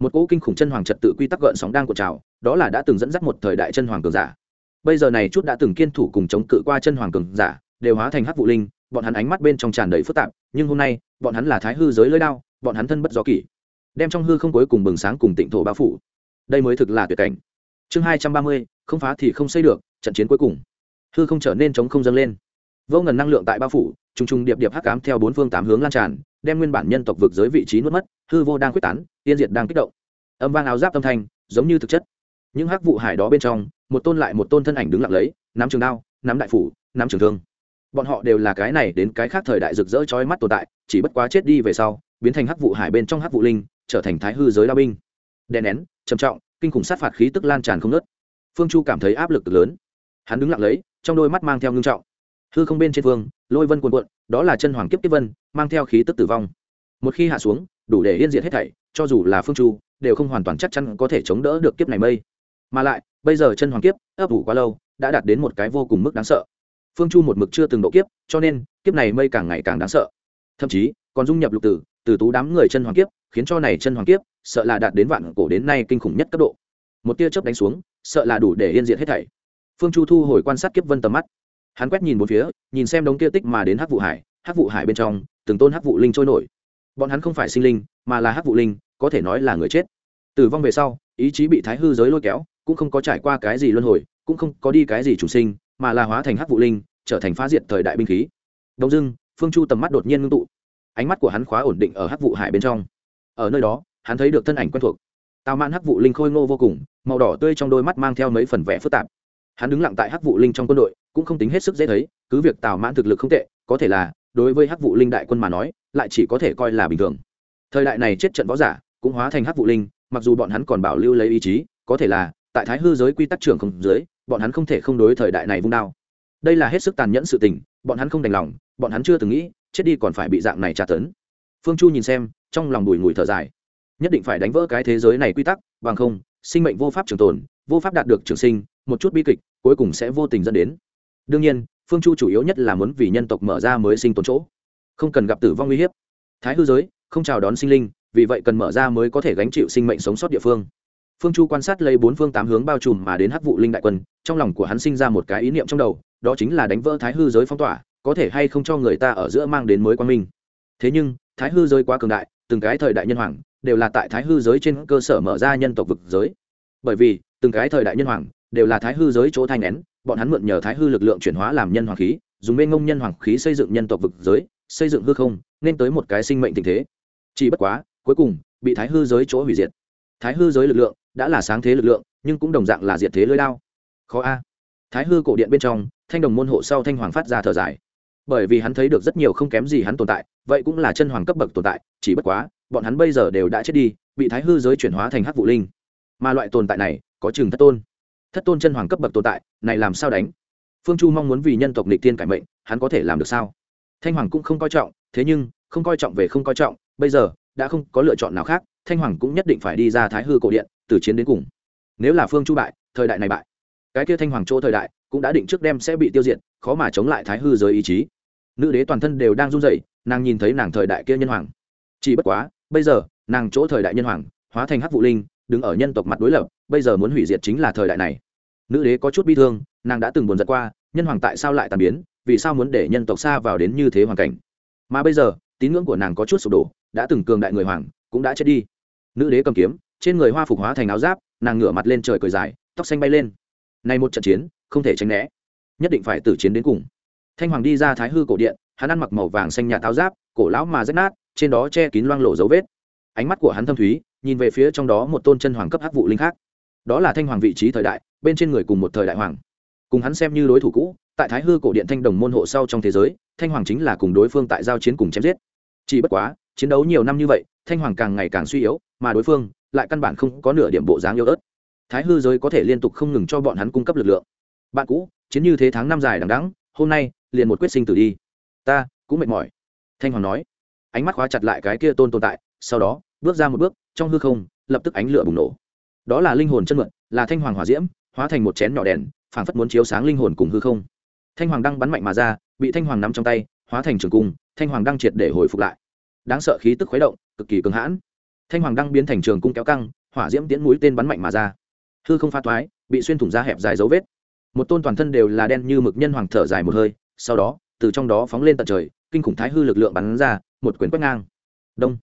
Một cỗ kinh khủng chân hoàng trật tự quy tắc gợn sóng đang cuộn trào, đó là đã từng dẫn dắt một thời đại chân hoàng cường giả. Bây giờ này chút đã từng kiên thủ cùng chống cự qua chân hoàng cường giả, đều hóa thành hắc vụ linh bọn hắn ánh mắt bên trong tràn đầy phức tạp, nhưng hôm nay, bọn hắn là thái hư giới lưỡi đao, bọn hắn thân bất do kỷ, đem trong hư không cuối cùng bừng sáng cùng tịnh thổ bao phủ. Đây mới thực là tuyệt cảnh. Chương hai trăm ba mươi, không phá thì không xây được, trận chiến cuối cùng. Hư không trở nên chống không dâng lên. Vô ngần năng lượng tại bao phủ t r ù n g t r ù n g điệp điệp hắc cám theo bốn phương tám hướng lan tràn, đem nguyên bản nhân tộc vực giới vị trí nuốt mất, hư vô đang quyết tán, tiên diệt đang kích động. Âm vang áo giáp âm thanh, giống như thực chất. Những hắc vụ hải đó bên trong, một tôn lại một tôn thân ảnh đứng lặng lấy, nắm trường đao, nắm đại phủ, nắm trường thương bọn họ đều là cái này đến cái khác thời đại rực rỡ trói mắt tồn tại, chỉ bất quá chết đi về sau, biến thành hắc vụ hải bên trong hắc vụ linh, trở thành thái hư giới đao binh. Đè nén, trầm trọng, kinh khủng sát phạt khí tức lan tràn không nớt phương chu cảm thấy áp lực cực lớn. Hắn đứng lặng lấy, trong đôi mắt mang theo ngưng trọng. Hư không bên trên phương lôi vân cuồn cuộn, đó là chân hoàng kiếp kiếp vân, mang theo khí tức tử vong. Một khi hạ xuống, đủ để yên diệt hết thảy, cho dù là phương chu, đều không hoàn toàn chắc chắn có thể chống đỡ được kiếp này mây. Mà lại, bây giờ chân hoàng kiếp, ấp ủ quá lâu, đã đạt đến một cái vô cùng mức đáng sợ phương chu một mực chưa từng độ kiếp, cho nên, kiếp này mây càng ngày càng đáng sợ. Thậm chí, còn dung nhập lục tử, từ tú đám người chân hoàng kiếp, khiến cho này chân hoàng kiếp, sợ là đạt đến vạn cổ đến nay kinh khủng nhất cấp độ. Một tia chớp đánh xuống, sợ là đủ để yên diện hết thảy. Phương chu thu hồi quan sát kiếp vân tầm mắt. Hắn quét nhìn một phía, nhìn xem đống kia tích mà đến hắc vụ hải, hắc vụ hải bên trong, từng tôn hắc vụ linh trôi nổi. Bọn hắn không phải sinh linh, mà là hắc vụ linh, có thể nói là người chết. Tử vong về sau, ý chí bị thái hư giới lôi kéo, cũng không có trải qua cái gì luân hồi, cũng không có đi cái gì chủ sinh mà là hóa thành hắc vụ linh, trở thành phá diệt thời đại binh khí. Đông dưng phương chu tầm mắt đột nhiên ngưng tụ. Ánh mắt của hắn khóa ổn định ở hắc vụ hải bên trong. Ở nơi đó, hắn thấy được thân ảnh quen thuộc. Tào mãn hắc vụ linh khôi ngô vô cùng, màu đỏ tươi trong đôi mắt mang theo mấy phần vẽ phức tạp. Hắn đứng lặng tại hắc vụ linh trong quân đội, cũng không tính hết sức dễ thấy, cứ việc tào mãn thực lực không tệ, có thể là, đối với hắc vụ linh đại quân mà nói, lại chỉ có thể coi là bình thường. Thời đại này chết trận võ giả, cũng hóa thành hắc vụ linh, mặc dù bọn hắn còn bảo lưu lấy ý chí, có thể là, tại thái hư giới quy tắc trưởng không dưới bọn hắn không thể không đối thời đại này vung đao. Đây là hết sức tàn nhẫn sự tình, bọn hắn không đành lòng, bọn hắn chưa từng nghĩ, chết đi còn phải bị dạng này tra tấn. Phương chu nhìn xem, trong lòng đùi ngùi thở dài. Nhất định phải đánh vỡ cái thế giới này quy tắc, bằng không, sinh mệnh vô pháp trường tồn, vô pháp đạt được trường sinh, một chút bi kịch, cuối cùng sẽ vô tình dẫn đến. Đương nhiên, phương chu chủ yếu nhất là muốn vì nhân tộc mở ra mới sinh tồn chỗ. Không cần gặp tử vong uy hiếp. Thái hư giới, không chào đón sinh linh, vì vậy cần mở ra mới có thể gánh chịu sinh mệnh sống sót địa phương phương chu quan sát lấy bốn phương tám hướng bao trùm mà đến hắc vụ linh đại quân, trong lòng của hắn sinh ra một cái ý niệm trong đầu, đó chính là đánh vỡ thái hư giới phong tỏa, có thể hay không cho người ta ở giữa mang đến mới quan minh. Thế nhưng, thái hư giới quá cường đại, từng cái thời đại nhân hoàng đều là tại thái hư giới trên cơ sở mở ra nhân tộc vực giới. Bởi vì, từng cái thời đại nhân hoàng đều là thái hư giới chỗ thanh nén, bọn hắn mượn nhờ thái hư lực lượng chuyển hóa làm nhân hoàng khí, dùng bên ngông nhân hoàng khí xây dựng nhân tộc vực giới, xây dựng hư không, nên tới một cái sinh mệnh tình thế. Chỉ bất quá, cuối cùng, bị thái hư giới chỗ hủy diệt. Thái hư giới lực lượng đã là sáng thế lực lượng, nhưng cũng đồng dạng là diệt thế lưới lao khó a. Thái hư cổ điện bên trong, thanh đồng môn hộ sau thanh hoàng phát ra thở dài. Bởi vì hắn thấy được rất nhiều không kém gì hắn tồn tại, vậy cũng là chân hoàng cấp bậc tồn tại, chỉ bất quá, bọn hắn bây giờ đều đã chết đi, bị thái hư giới chuyển hóa thành hắc vụ linh. Mà loại tồn tại này, có chừng thất tôn. Thất tôn chân hoàng cấp bậc tồn tại, này làm sao đánh? Phương chu mong muốn vì nhân tộc nịch tiên cải mệnh, hắn có thể làm được sao? Thanh hoàng cũng không coi trọng, thế nhưng, không coi trọng về không coi trọng, bây giờ, đã không có lựa chọn nào khác, thanh hoàng cũng nhất định phải đi ra thái hư cổ điện từ chiến đến cùng. Nếu là phương chu bại, thời đại này bại, cái kia thanh hoàng chỗ thời đại cũng đã định trước đem sẽ bị tiêu diệt, khó mà chống lại thái hư giới ý chí. Nữ đế toàn thân đều đang run rẩy, nàng nhìn thấy nàng thời đại kia nhân hoàng. Chỉ bất quá, bây giờ, nàng chỗ thời đại nhân hoàng, hóa thành hắc vụ linh, đứng ở nhân tộc mặt đối lập, bây giờ muốn hủy diệt chính là thời đại này. Nữ đế có chút bi thương, nàng đã từng buồn giật qua, nhân hoàng tại sao lại tàn biến, vì sao muốn để nhân tộc xa vào đến như thế hoàn cảnh? Mà bây giờ, tín ngưỡng của nàng có chút sụp đổ, đã từng cường đại người hoàng, cũng đã chết đi. Nữ đế cầm kiếm trên người hoa phục hóa thành áo giáp, nàng ngửa mặt lên trời cười dài, tóc xanh bay lên. Này một trận chiến, không thể tránh né. Nhất định phải tử chiến đến cùng. Thanh hoàng đi ra thái hư cổ điện, hắn ăn mặc màu vàng xanh nhạt áo giáp, cổ lão mà rách nát, trên đó che kín loang lộ dấu vết. Ánh mắt của hắn thâm thúy, nhìn về phía trong đó một tôn chân hoàng cấp hắc vụ linh khác. Đó là thanh hoàng vị trí thời đại, bên trên người cùng một thời đại hoàng. Cùng hắn xem như đối thủ cũ, tại thái hư cổ điện thanh đồng môn hộ sau trong thế giới, thanh hoàng chính là cùng đối phương tại giao chiến cùng chém giết. Chỉ bất quá, chiến đấu nhiều năm như vậy, thanh hoàng càng ngày càng suy yếu, mà đối phương lại căn bản không có nửa điểm bộ dáng yếu ớt. Thái hư giới có thể liên tục không ngừng cho bọn hắn cung cấp lực lượng. Bạn cũ, chiến như thế tháng năm dài đằng đẵng, hôm nay, liền một quyết sinh tử đi. Ta, cũng mệt mỏi. Thanh hoàng nói. Ánh mắt khóa chặt lại cái kia tôn tồn tại, sau đó, bước ra một bước, trong hư không, lập tức ánh lửa bùng nổ. Đó là linh hồn chân mượn, là thanh hoàng hỏa diễm, hóa thành một chén nhỏ đèn, phảng phất muốn chiếu sáng linh hồn cùng hư không. Thanh hoàng đang bắn mạnh mà ra, bị thanh hoàng nắm trong tay, hóa thành trường cung, thanh hoàng đang triệt để hồi phục lại. Đáng sợ khí tức khuấy động, cực kỳ cường hãn thanh hoàng đăng biến thành trường cung kéo căng, hỏa diễm tiễn mũi tên bắn mạnh mà ra. Hư không pha toái, bị xuyên thủng ra hẹp dài dấu vết. Một tôn toàn thân đều là đen như mực nhân hoàng thở dài một hơi, sau đó, từ trong đó phóng lên tận trời, kinh khủng thái hư lực lượng bắn ra, một quyền quét ngang. Đông.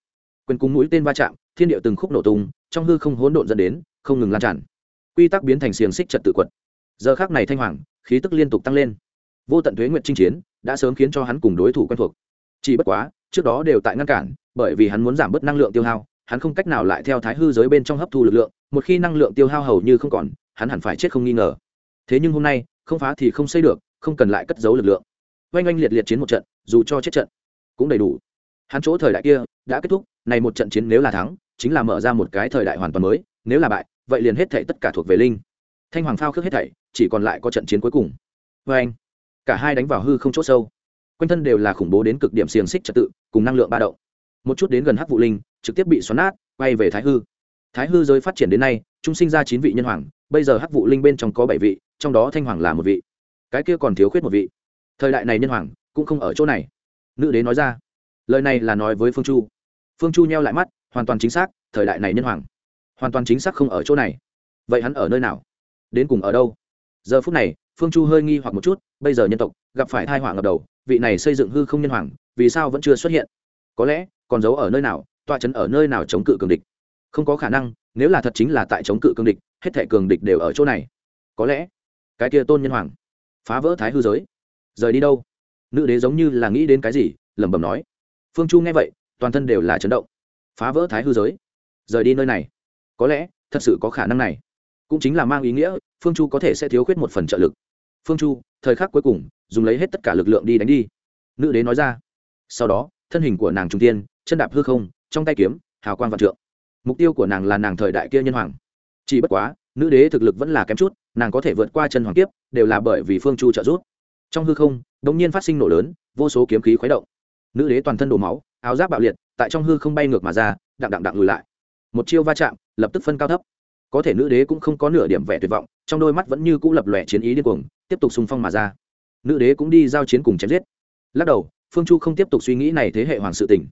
Quyền cung mũi tên va chạm, thiên địa từng khúc nổ tung, trong hư không hỗn độn dẫn đến, không ngừng lan tràn. Quy tắc biến thành xiềng xích trật tự quật. Giờ khác này thanh hoàng, khí tức liên tục tăng lên. Vô tận thuế nguyện chinh chiến, đã sớm khiến cho hắn cùng đối thủ quen thuộc. Chỉ bất quá, trước đó đều tại ngăn cản, bởi vì hắn muốn giảm bớt năng lượng tiêu hao hắn không cách nào lại theo thái hư giới bên trong hấp thu lực lượng, một khi năng lượng tiêu hao hầu như không còn, hắn hẳn phải chết không nghi ngờ. Thế nhưng hôm nay, không phá thì không xây được, không cần lại cất giấu lực lượng. Oanh oanh liệt liệt chiến một trận, dù cho chết trận, cũng đầy đủ. Hắn chỗ thời đại kia, đã kết thúc, này một trận chiến nếu là thắng, chính là mở ra một cái thời đại hoàn toàn mới, nếu là bại, vậy liền hết thảy tất cả thuộc về linh. Thanh hoàng phao khước hết thảy, chỉ còn lại có trận chiến cuối cùng. Vê anh cả hai đánh vào hư không chỗ sâu. Quanh thân đều là khủng bố đến cực điểm xiềng xích trật tự, cùng năng lượng ba động. Một chút đến gần hắc vụ linh trực tiếp bị xoắn nát, quay về thái hư. Thái hư giới phát triển đến nay chúng sinh ra chín vị nhân hoàng, bây giờ hắc vụ linh bên trong có bảy vị, trong đó thanh hoàng là một vị. Cái kia còn thiếu khuyết một vị. Thời đại này nhân hoàng cũng không ở chỗ này. Nữ đế nói ra, lời này là nói với phương chu. Phương chu nheo lại mắt, hoàn toàn chính xác, thời đại này nhân hoàng, hoàn toàn chính xác không ở chỗ này. Vậy hắn ở nơi nào? Đến cùng ở đâu? Giờ phút này, phương chu hơi nghi hoặc một chút, bây giờ nhân tộc gặp phải thai họa ngập đầu, vị này xây dựng hư không nhân hoàng, vì sao vẫn chưa xuất hiện? Có lẽ, còn giấu ở nơi nào tọa chấn ở nơi nào chống cự cường địch? Không có khả năng, nếu là thật chính là tại chống cự cường địch, hết thẻ cường địch đều ở chỗ này. Có lẽ, cái kia tôn nhân hoàng, phá vỡ thái hư giới. Rời đi đâu? Nữ đế giống như là nghĩ đến cái gì, lẩm bẩm nói. Phương chu nghe vậy, toàn thân đều là chấn động. Phá vỡ thái hư giới? Rời đi nơi này. Có lẽ, thật sự có khả năng này. Cũng chính là mang ý nghĩa, phương chu có thể sẽ thiếu khuyết một phần trợ lực. Phương chu, thời khắc cuối cùng, dùng lấy hết tất cả lực lượng đi đánh đi. Nữ đế nói ra. Sau đó, thân hình của nàng trung tiên chân đạp hư không trong tay kiếm, hào quang vạn trượng. Mục tiêu của nàng là nàng thời đại kia nhân hoàng. Chỉ bất quá, nữ đế thực lực vẫn là kém chút, nàng có thể vượt qua chân hoàng kiếp, đều là bởi vì phương chu trợ giúp. Trong hư không đ ỗ n g nhiên phát sinh nổ lớn, vô số kiếm khí khuấy động. Nữ đế toàn thân đổ máu, áo giáp bạo liệt, tại trong hư không bay ngược mà ra, đặng đặng đặng lùi lại. Một chiêu va chạm, lập tức phân cao thấp. Có thể nữ đế cũng không có nửa điểm vẻ tuyệt vọng, trong đôi mắt vẫn như cũ lập lòe chiến ý điên cuồng, tiếp tục xung phong mà ra. Nữ đế cũng đi giao chiến cùng chém giết. Lắc đầu, phương chu không tiếp tục suy nghĩ này thế hệ hoàng sự tỉnh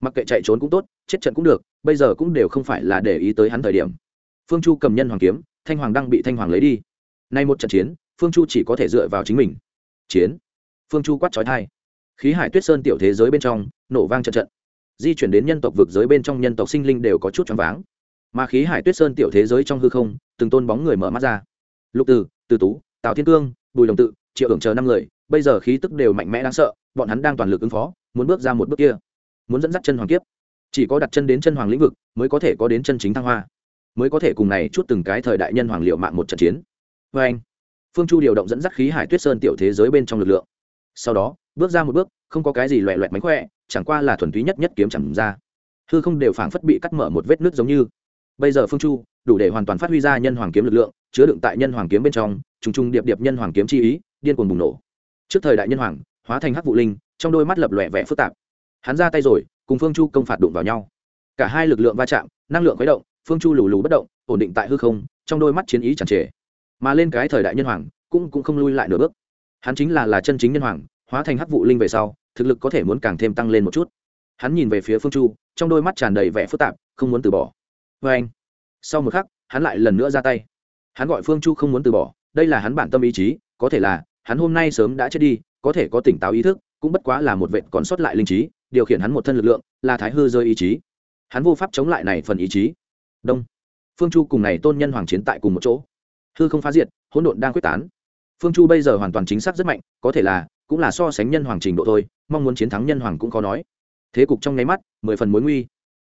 mặc kệ chạy trốn cũng tốt, chết trận cũng được, bây giờ cũng đều không phải là để ý tới hắn thời điểm. Phương chu cầm nhân hoàng kiếm, thanh hoàng đang bị thanh hoàng lấy đi. Nay một trận chiến, phương chu chỉ có thể dựa vào chính mình. Chiến. Phương chu quát trói thai khí hải tuyết sơn tiểu thế giới bên trong, nổ vang trận trận. Di chuyển đến nhân tộc vực giới bên trong nhân tộc sinh linh đều có chút choáng váng. Mà khí hải tuyết sơn tiểu thế giới trong hư không, từng tôn bóng người mở mắt ra. Lục từ từ tú, tào thiên cương, bùi đồng tự, triệu hưởng chờ năm người, bây giờ khí tức đều mạnh mẽ đáng sợ, bọn hắn đang toàn lực ứng phó, muốn bước ra một bước kia muốn dẫn dắt chân hoàng kiếp. Chỉ có đặt chân đến chân hoàng lĩnh vực, mới có thể có đến chân chính thăng hoa. Mới có thể cùng này chút từng cái thời đại nhân hoàng liệu mạng một trận chiến. Vê anh, phương chu điều động dẫn dắt khí hải tuyết sơn tiểu thế giới bên trong lực lượng. Sau đó, bước ra một bước, không có cái gì loẹ loẹt mánh khỏe, chẳng qua là thuần túy nhất nhất kiếm chẳng ra. Hư không đều phảng phất bị cắt mở một vết nước giống như. Bây giờ phương chu, đủ để hoàn toàn phát huy ra nhân hoàng kiếm lực lượng, chứa đựng tại nhân hoàng kiếm bên trong, trùng trùng điệp điệp nhân hoàng kiếm chi ý, điên cuồng bùng nổ. Trước thời đại nhân hoàng, hóa thành hắc vụ linh, trong đôi mắt lập lòe vẻ phức tạp hắn ra tay rồi, cùng phương chu công phạt đụng vào nhau. Cả hai lực lượng va chạm, năng lượng khuấy động, phương chu lù lù bất động, ổn định tại hư không, trong đôi mắt chiến ý chẳng trề. Mà lên cái thời đại nhân hoàng, cũng cũng không lui lại nửa bước. Hắn chính là là chân chính nhân hoàng, hóa thành hắc vụ linh về sau, thực lực có thể muốn càng thêm tăng lên một chút. Hắn nhìn về phía phương chu, trong đôi mắt tràn đầy vẻ phức tạp, không muốn từ bỏ. Vê anh, sau một khắc, hắn lại lần nữa ra tay. Hắn gọi phương chu không muốn từ bỏ, đây là hắn bản tâm ý chí, có thể là, hắn hôm nay sớm đã chết đi, có thể có tỉnh táo ý thức, cũng bất quá là một vệ còn sót lại linh trí điều khiển hắn một thân lực lượng, là thái hư rơi ý chí. Hắn vô pháp chống lại này phần ý chí. Đông. Phương chu cùng này tôn nhân hoàng chiến tại cùng một chỗ. Hư không phá diệt, hỗn độn đang quyết tán. Phương chu bây giờ hoàn toàn chính xác rất mạnh, có thể là, cũng là so sánh nhân hoàng trình độ thôi, mong muốn chiến thắng nhân hoàng cũng khó nói. Thế cục trong nháy mắt, mười phần mối nguy.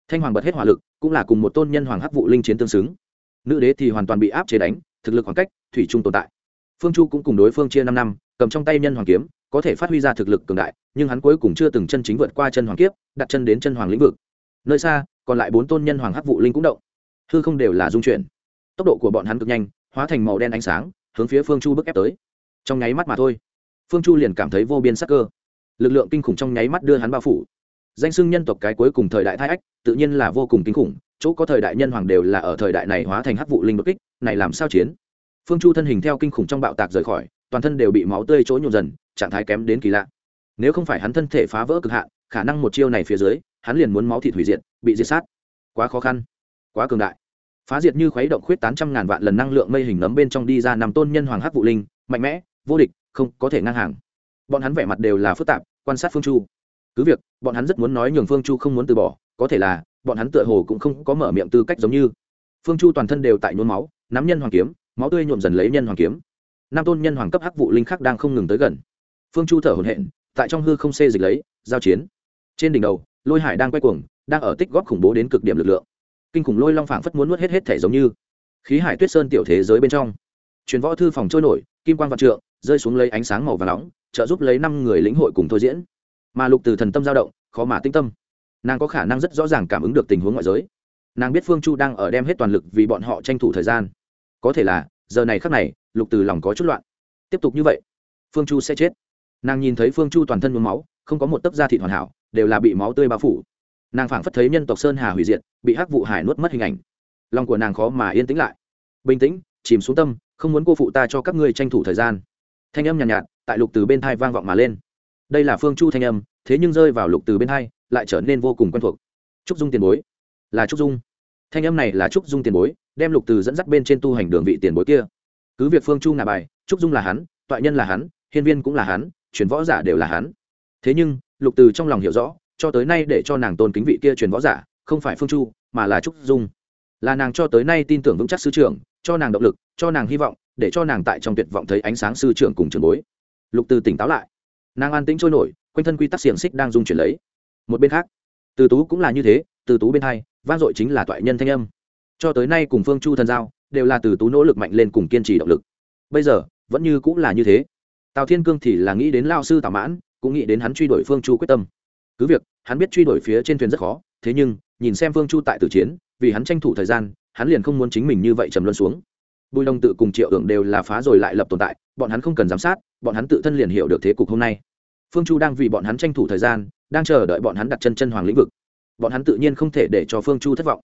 Thanh hoàng bật hết hỏa lực, cũng là cùng một tôn nhân hoàng hắc vụ linh chiến tương xứng. Nữ đế thì hoàn toàn bị áp chế đánh, thực lực khoảng cách, thủy chung tồn tại. Phương chu cũng cùng đối phương chia năm năm, cầm trong tay nhân hoàng kiếm có thể phát huy ra thực lực cường đại, nhưng hắn cuối cùng chưa từng chân chính vượt qua chân hoàng kiếp, đặt chân đến chân hoàng lĩnh vực. Nơi xa, còn lại bốn tôn nhân hoàng hắc vụ linh cũng động. Hư không đều là dung chuyển. Tốc độ của bọn hắn cực nhanh, hóa thành màu đen ánh sáng, hướng phía phương chu bức ép tới. Trong nháy mắt mà thôi, phương chu liền cảm thấy vô biên sắc cơ. Lực lượng kinh khủng trong nháy mắt đưa hắn bao phủ. Danh xưng nhân tộc cái cuối cùng thời đại thái ách, tự nhiên là vô cùng kinh khủng, chỗ có thời đại nhân hoàng đều là ở thời đại này hóa thành hắc vụ linh đột kích, này làm sao chiến? Phương chu thân hình theo kinh khủng trong bạo tạc rời khỏi toàn thân đều bị máu tươi chỗ nhộn dần, trạng thái kém đến kỳ lạ. Nếu không phải hắn thân thể phá vỡ cực hạn, khả năng một chiêu này phía dưới, hắn liền muốn máu thịt hủy diệt, bị diệt sát. Quá khó khăn, quá cường đại. Phá diệt như khuấy động khuyết tán trăm ngàn vạn lần năng lượng mây hình nấm bên trong đi ra nằm tôn nhân hoàng hắc vụ linh, mạnh mẽ, vô địch, không có thể ngang hàng. Bọn hắn vẻ mặt đều là phức tạp, quan sát phương chu. Cứ việc, bọn hắn rất muốn nói nhường phương chu không muốn từ bỏ, có thể là, bọn hắn tựa hồ cũng không có mở miệng tư cách giống như. Phương chu toàn thân đều tại nhuốm máu, nắm nhân hoàng kiếm, máu tươi nhuộm dần lấy nhân hoàng kiếm nam tôn nhân hoàng cấp hắc vụ linh khác đang không ngừng tới gần. Phương chu thở hổn hển, tại trong hư không xê dịch lấy, giao chiến. Trên đỉnh đầu, lôi hải đang quay cuồng, đang ở tích góp khủng bố đến cực điểm lực lượng. Kinh khủng lôi long phảng phất muốn nuốt hết hết thể giống như khí hải tuyết sơn tiểu thế giới bên trong. Truyền võ thư phòng trôi nổi, kim quan vạn trượng, rơi xuống lấy ánh sáng màu và nóng, trợ giúp lấy năm người lĩnh hội cùng thôi diễn. Mà lục từ thần tâm dao động, khó mà tinh tâm. Nàng có khả năng rất rõ ràng cảm ứng được tình huống ngoại giới. Nàng biết phương chu đang ở đem hết toàn lực vì bọn họ tranh thủ thời gian. Có thể là, giờ này khắc này lục từ lòng có chút loạn. Tiếp tục như vậy phương chu sẽ chết. Nàng nhìn thấy phương chu toàn thân nhuốm máu không có một tấc da thịt hoàn hảo đều là bị máu tươi bao phủ. Nàng phảng phất thấy nhân tộc sơn hà hủy diệt bị hắc vụ hải nuốt mất hình ảnh. Lòng của nàng khó mà yên tĩnh lại. Bình tĩnh chìm xuống tâm không muốn cô phụ ta cho các ngươi tranh thủ thời gian. Thanh âm nhàn nhạt, nhạt tại lục từ bên thai vang vọng mà lên. Đây là phương chu thanh âm thế nhưng rơi vào lục từ bên thai lại trở nên vô cùng quen thuộc. Trúc dung tiền bối. Là trúc dung. Thanh âm này là trúc dung tiền bối đem lục từ dẫn dắt bên trên tu hành đường vị tiền bối kia cứ việc phương chu ngà bài, trúc dung là hắn, toại nhân là hắn, hiên viên cũng là hắn, truyền võ giả đều là hắn. Thế nhưng, lục từ trong lòng hiểu rõ, cho tới nay để cho nàng tôn kính vị kia truyền võ giả, không phải phương chu, mà là trúc dung. Là nàng cho tới nay tin tưởng vững chắc sư trưởng, cho nàng động lực, cho nàng hy vọng, để cho nàng tại trong tuyệt vọng thấy ánh sáng sư trưởng cùng trường bối. Lục từ tỉnh táo lại. Nàng an tĩnh trôi nổi, quanh thân quy tắc xiềng xích đang dung chuyển lấy. Một bên khác, từ tú cũng là như thế, từ tú bên hai, vang dội chính là toại nhân thanh âm. Cho tới nay cùng phương chu thần giao đều là từ tú nỗ lực mạnh lên cùng kiên trì động lực. Bây giờ, vẫn như cũng là như thế. Tào thiên cương thì là nghĩ đến lao sư tào mãn, cũng nghĩ đến hắn truy đuổi phương chu quyết tâm. Cứ việc, hắn biết truy đuổi phía trên thuyền rất khó, thế nhưng, nhìn xem phương chu tại tử chiến, vì hắn tranh thủ thời gian, hắn liền không muốn chính mình như vậy trầm luân xuống. Bùi đồng tự cùng triệu ưởng đều là phá rồi lại lập tồn tại, bọn hắn không cần giám sát, bọn hắn tự thân liền hiểu được thế cục hôm nay. Phương chu đang vì bọn hắn tranh thủ thời gian, đang chờ đợi bọn hắn đặt chân chân hoàng lĩnh vực. Bọn hắn tự nhiên không thể để cho phương chu thất vọng.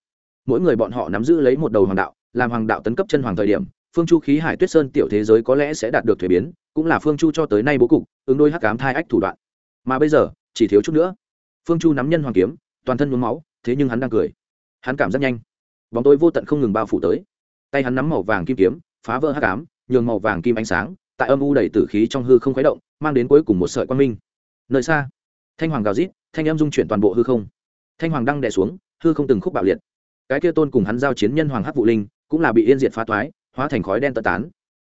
Mỗi người bọn họ nắm giữ lấy một đầu hoàng đạo làm hoàng đạo tấn cấp chân hoàng thời điểm, phương chu khí hải tuyết sơn tiểu thế giới có lẽ sẽ đạt được thuế biến, cũng là phương chu cho tới nay bố cục, ứng đôi hắc cám thai ách thủ đoạn. Mà bây giờ, chỉ thiếu chút nữa. Phương chu nắm nhân hoàng kiếm, toàn thân nhuốm máu, thế nhưng hắn đang cười. Hắn cảm rất nhanh. Bóng tối vô tận không ngừng bao phủ tới. Tay hắn nắm màu vàng kim kiếm, phá vỡ hắc ám, nhường màu vàng kim ánh sáng, tại âm u đầy tử khí trong hư không khuấy động, mang đến cuối cùng một sợi quang minh. Nơi xa, thanh hoàng gào rít, thanh âm dung chuyển toàn bộ hư không. Thanh hoàng đang đè xuống, hư không từng khúc bạo liệt. Cái kia tôn cùng hắn giao chiến nhân hoàng hắc vụ linh cũng là bị yên diệt phá toái, hóa thành khói đen tơ tán.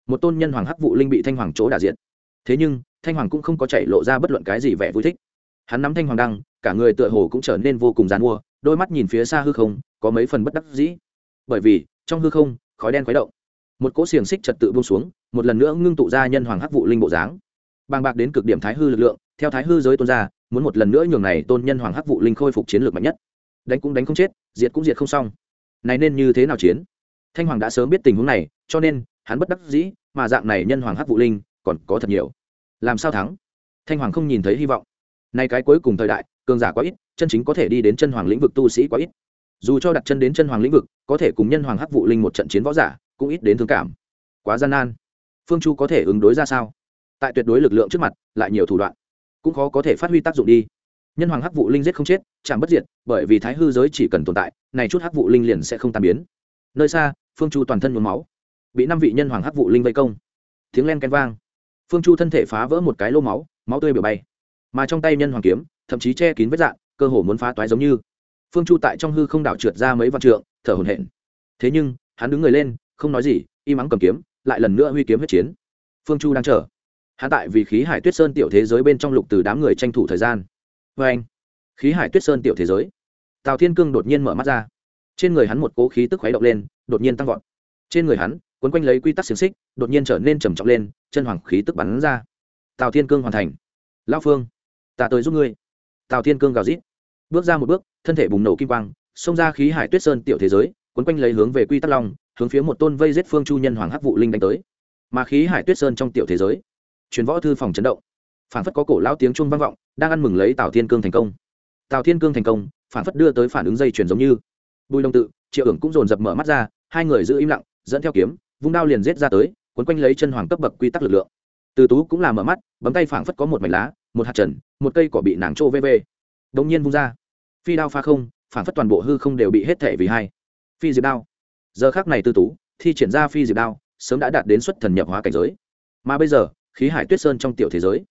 Một tôn nhân hoàng hắc vụ linh bị thanh hoàng chỗ đả diệt. Thế nhưng, thanh hoàng cũng không có chạy lộ ra bất luận cái gì vẻ vui thích. Hắn nắm thanh hoàng đăng, cả người tựa hồ cũng trở nên vô cùng dàn mua, đôi mắt nhìn phía xa hư không, có mấy phần bất đắc dĩ. Bởi vì, trong hư không, khói đen khuấy động. Một cỗ xiềng xích trật tự buông xuống, một lần nữa ngưng tụ ra nhân hoàng hắc vụ linh bộ dáng. Bàng bạc đến cực điểm thái hư lực lượng, theo thái hư giới tôn ra, muốn một lần nữa nhường này tôn nhân hoàng hắc vụ linh khôi phục chiến lược mạnh nhất. Đánh cũng đánh không chết, diệt cũng diệt không xong. Này nên như thế nào chiến? Thanh hoàng đã sớm biết tình huống này, cho nên, hắn bất đắc dĩ, mà dạng này nhân hoàng hắc vụ linh, còn có thật nhiều. Làm sao thắng? Thanh hoàng không nhìn thấy hy vọng. Nay cái cuối cùng thời đại, cường giả quá ít, chân chính có thể đi đến chân hoàng lĩnh vực tu sĩ quá ít. Dù cho đặt chân đến chân hoàng lĩnh vực, có thể cùng nhân hoàng hắc vụ linh một trận chiến võ giả, cũng ít đến thương cảm. Quá gian nan. Phương chu có thể ứng đối ra sao? Tại tuyệt đối lực lượng trước mặt, lại nhiều thủ đoạn. Cũng khó có thể phát huy tác dụng đi. Nhân hoàng hắc vụ linh giết không chết chẳng bất diệt, bởi vì thái hư giới chỉ cần tồn tại, này chút hắc vụ linh liền sẽ không tan biến. Nơi xa phương chu toàn thân nhuốm máu. Bị năm vị nhân hoàng hắc vụ linh vây công. Tiếng len canh vang. Phương chu thân thể phá vỡ một cái lô máu máu tươi biểu bay mà trong tay nhân hoàng kiếm, thậm chí che kín vết dạn, cơ hồ muốn phá toái giống như. Phương chu tại trong hư không đảo trượt ra mấy vạn trượng, thở hổn hển. Thế nhưng, hắn đứng người lên, không nói gì im ắng cầm kiếm, lại lần nữa huy kiếm huyết chiến. Phương chu đang chờ. Hắn tại vì khí hải tuyết sơn tiểu thế giới bên trong lục từ đám người tranh thủ thời gian. Vê anh khí hải tuyết sơn tiểu thế giới. Tào thiên cương đột nhiên mở mắt ra trên người hắn một cố khí tức khuấy động lên, đột nhiên tăng vọt. Trên người hắn, quấn quanh lấy quy tắc xiềng xích, đột nhiên trở nên trầm trọng lên, chân hoàng khí tức bắn ra. Tào thiên cương hoàn thành. Lao phương, ta tới giúp ngươi. Tào thiên cương gào rít. Bước ra một bước, thân thể bùng nổ kim quang, xông ra khí hải tuyết sơn tiểu thế giới, quấn quanh lấy hướng về quy tắc long, hướng phía một tôn vây giết phương chu nhân hoàng hắc vụ linh đánh tới. Mà khí hải tuyết sơn trong tiểu thế giới, truyền võ thư phòng chấn động. Phản phất có cổ lao tiếng chuông vang vọng, đang ăn mừng lấy tào thiên cương thành công. Tào thiên cương thành công, phản phất đưa tới phản ứng dây chuyển giống như bùi đồng tự, triệu ưởng cũng dồn dập mở mắt ra, hai người giữ im lặng, dẫn theo kiếm, vung đao liền giết ra tới, quấn quanh lấy chân hoàng cấp bậc quy tắc lực lượng. Từ tú cũng là mở mắt, bấm tay phảng phất có một mảnh lá, một hạt trần, một cây cỏ bị nàng trô vê vê. Nhiên vung ra. Phi đao pha không, phảng phất toàn bộ hư không đều bị hết thể vì hai. Phi diệp đao. Giờ khác này từ tú, thi triển ra phi diệp đao, sớm đã đạt đến xuất thần nhập hóa cảnh giới. Mà bây giờ, khí hải tuyết sơn trong tiểu thế giới,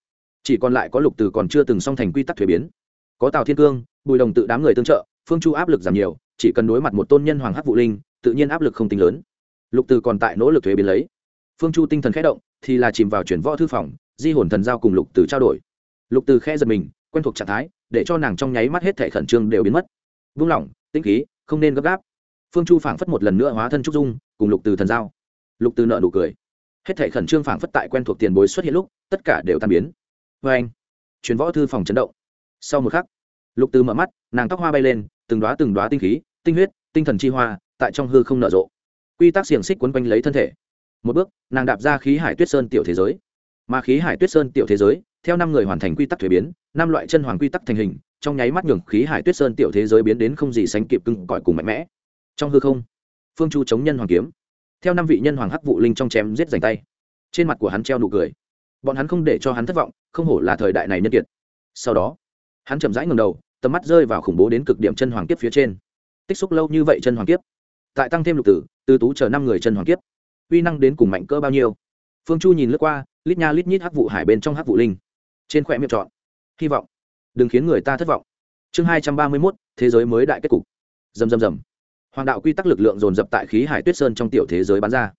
chỉ còn lại có lục từ còn chưa từng song thành quy tắc thuế biến. Có tào thiên cương, bùi đồng tự đám người tương trợ, phương chu áp lực giảm nhiều chỉ cần đối mặt một tôn nhân hoàng hắc vụ linh, tự nhiên áp lực không tính lớn. Lục từ còn tại nỗ lực thuế biến lấy. Phương chu tinh thần khẽ động, thì là chìm vào chuyển võ thư phòng, di hồn thần giao cùng lục từ trao đổi. Lục từ khẽ giật mình, quen thuộc trạng thái, để cho nàng trong nháy mắt hết thể khẩn trương đều biến mất. Vung lỏng tĩnh khí, không nên gấp gáp. Phương chu phảng phất một lần nữa hóa thân trúc dung, cùng lục từ thần giao. Lục từ nợ nụ cười. Hết thể khẩn trương phảng phất tại quen thuộc tiền bối xuất hiện lúc, tất cả đều tan biến. Vê anh chuyến võ thư phòng chấn động. Sau một khắc, lục từ mở mắt, nàng tóc hoa bay lên, từng đoá từng đoá tinh khí tinh huyết, tinh thần chi hoa, tại trong hư không nở rộ. Quy tắc xiềng xích quấn quanh lấy thân thể. Một bước, nàng đạp ra khí hải tuyết sơn tiểu thế giới. Mà khí hải tuyết sơn tiểu thế giới, theo năm người hoàn thành quy tắc thuế biến, năm loại chân hoàng quy tắc thành hình, trong nháy mắt nhường khí hải tuyết sơn tiểu thế giới biến đến không gì sánh kịp cưng cõi cùng mạnh mẽ. Trong hư không, phương chu chống nhân hoàng kiếm. Theo năm vị nhân hoàng hắc vụ linh trong chém giết dành tay. Trên mặt của hắn treo nụ cười. Bọn hắn không để cho hắn thất vọng, không hổ là thời đại này nhân kiệt. Sau đó, hắn chậm rãi ngầm đầu, tầm mắt rơi vào khủng bố đến cực điểm chân hoàng kiếp phía trên tích xúc lâu như vậy chân hoàng kiếp. Tại tăng thêm lục tử, từ tú chờ năm người chân hoàng kiếp. Uy năng đến cùng mạnh cỡ bao nhiêu? Phương chu nhìn lướt qua, lít nha lít nhít hắc vụ hải bên trong hắc vụ linh. Trên khỏe miệng chọn. Hy vọng. Đừng khiến người ta thất vọng. Chương hai trăm ba mươi mốt, thế giới mới đại kết cục. Dầm dầm dầm hoàng đạo quy tắc lực lượng dồn dập tại khí hải tuyết sơn trong tiểu thế giới bán ra.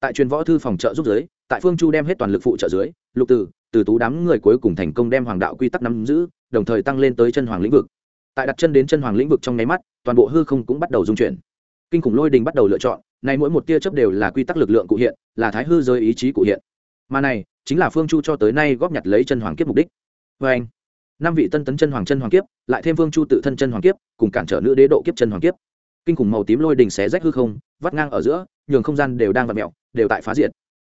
Tại truyền võ thư phòng trợ giúp giới tại phương chu đem hết toàn lực phụ trợ dưới, lục tử, từ tú đám người cuối cùng thành công đem hoàng đạo quy tắc nắm giữ, đồng thời tăng lên tới chân hoàng lĩnh vực tại đặt chân đến chân hoàng lĩnh vực trong nháy mắt, toàn bộ hư không cũng bắt đầu dung chuyển. Kinh khủng lôi đình bắt đầu lựa chọn này mỗi một tia chớp đều là quy tắc lực lượng cụ hiện, là thái hư giới ý chí cụ hiện. Mà này, chính là phương chu cho tới nay góp nhặt lấy chân hoàng kiếp mục đích. Vê anh, năm vị tân tấn chân hoàng chân hoàng kiếp, lại thêm phương chu tự thân chân hoàng kiếp, cùng cản trở nữ đế độ kiếp chân hoàng kiếp. Kinh khủng màu tím lôi đình xé rách hư không, vắt ngang ở giữa, nhường không gian đều đang vặt mẹo đều tại phá diệt.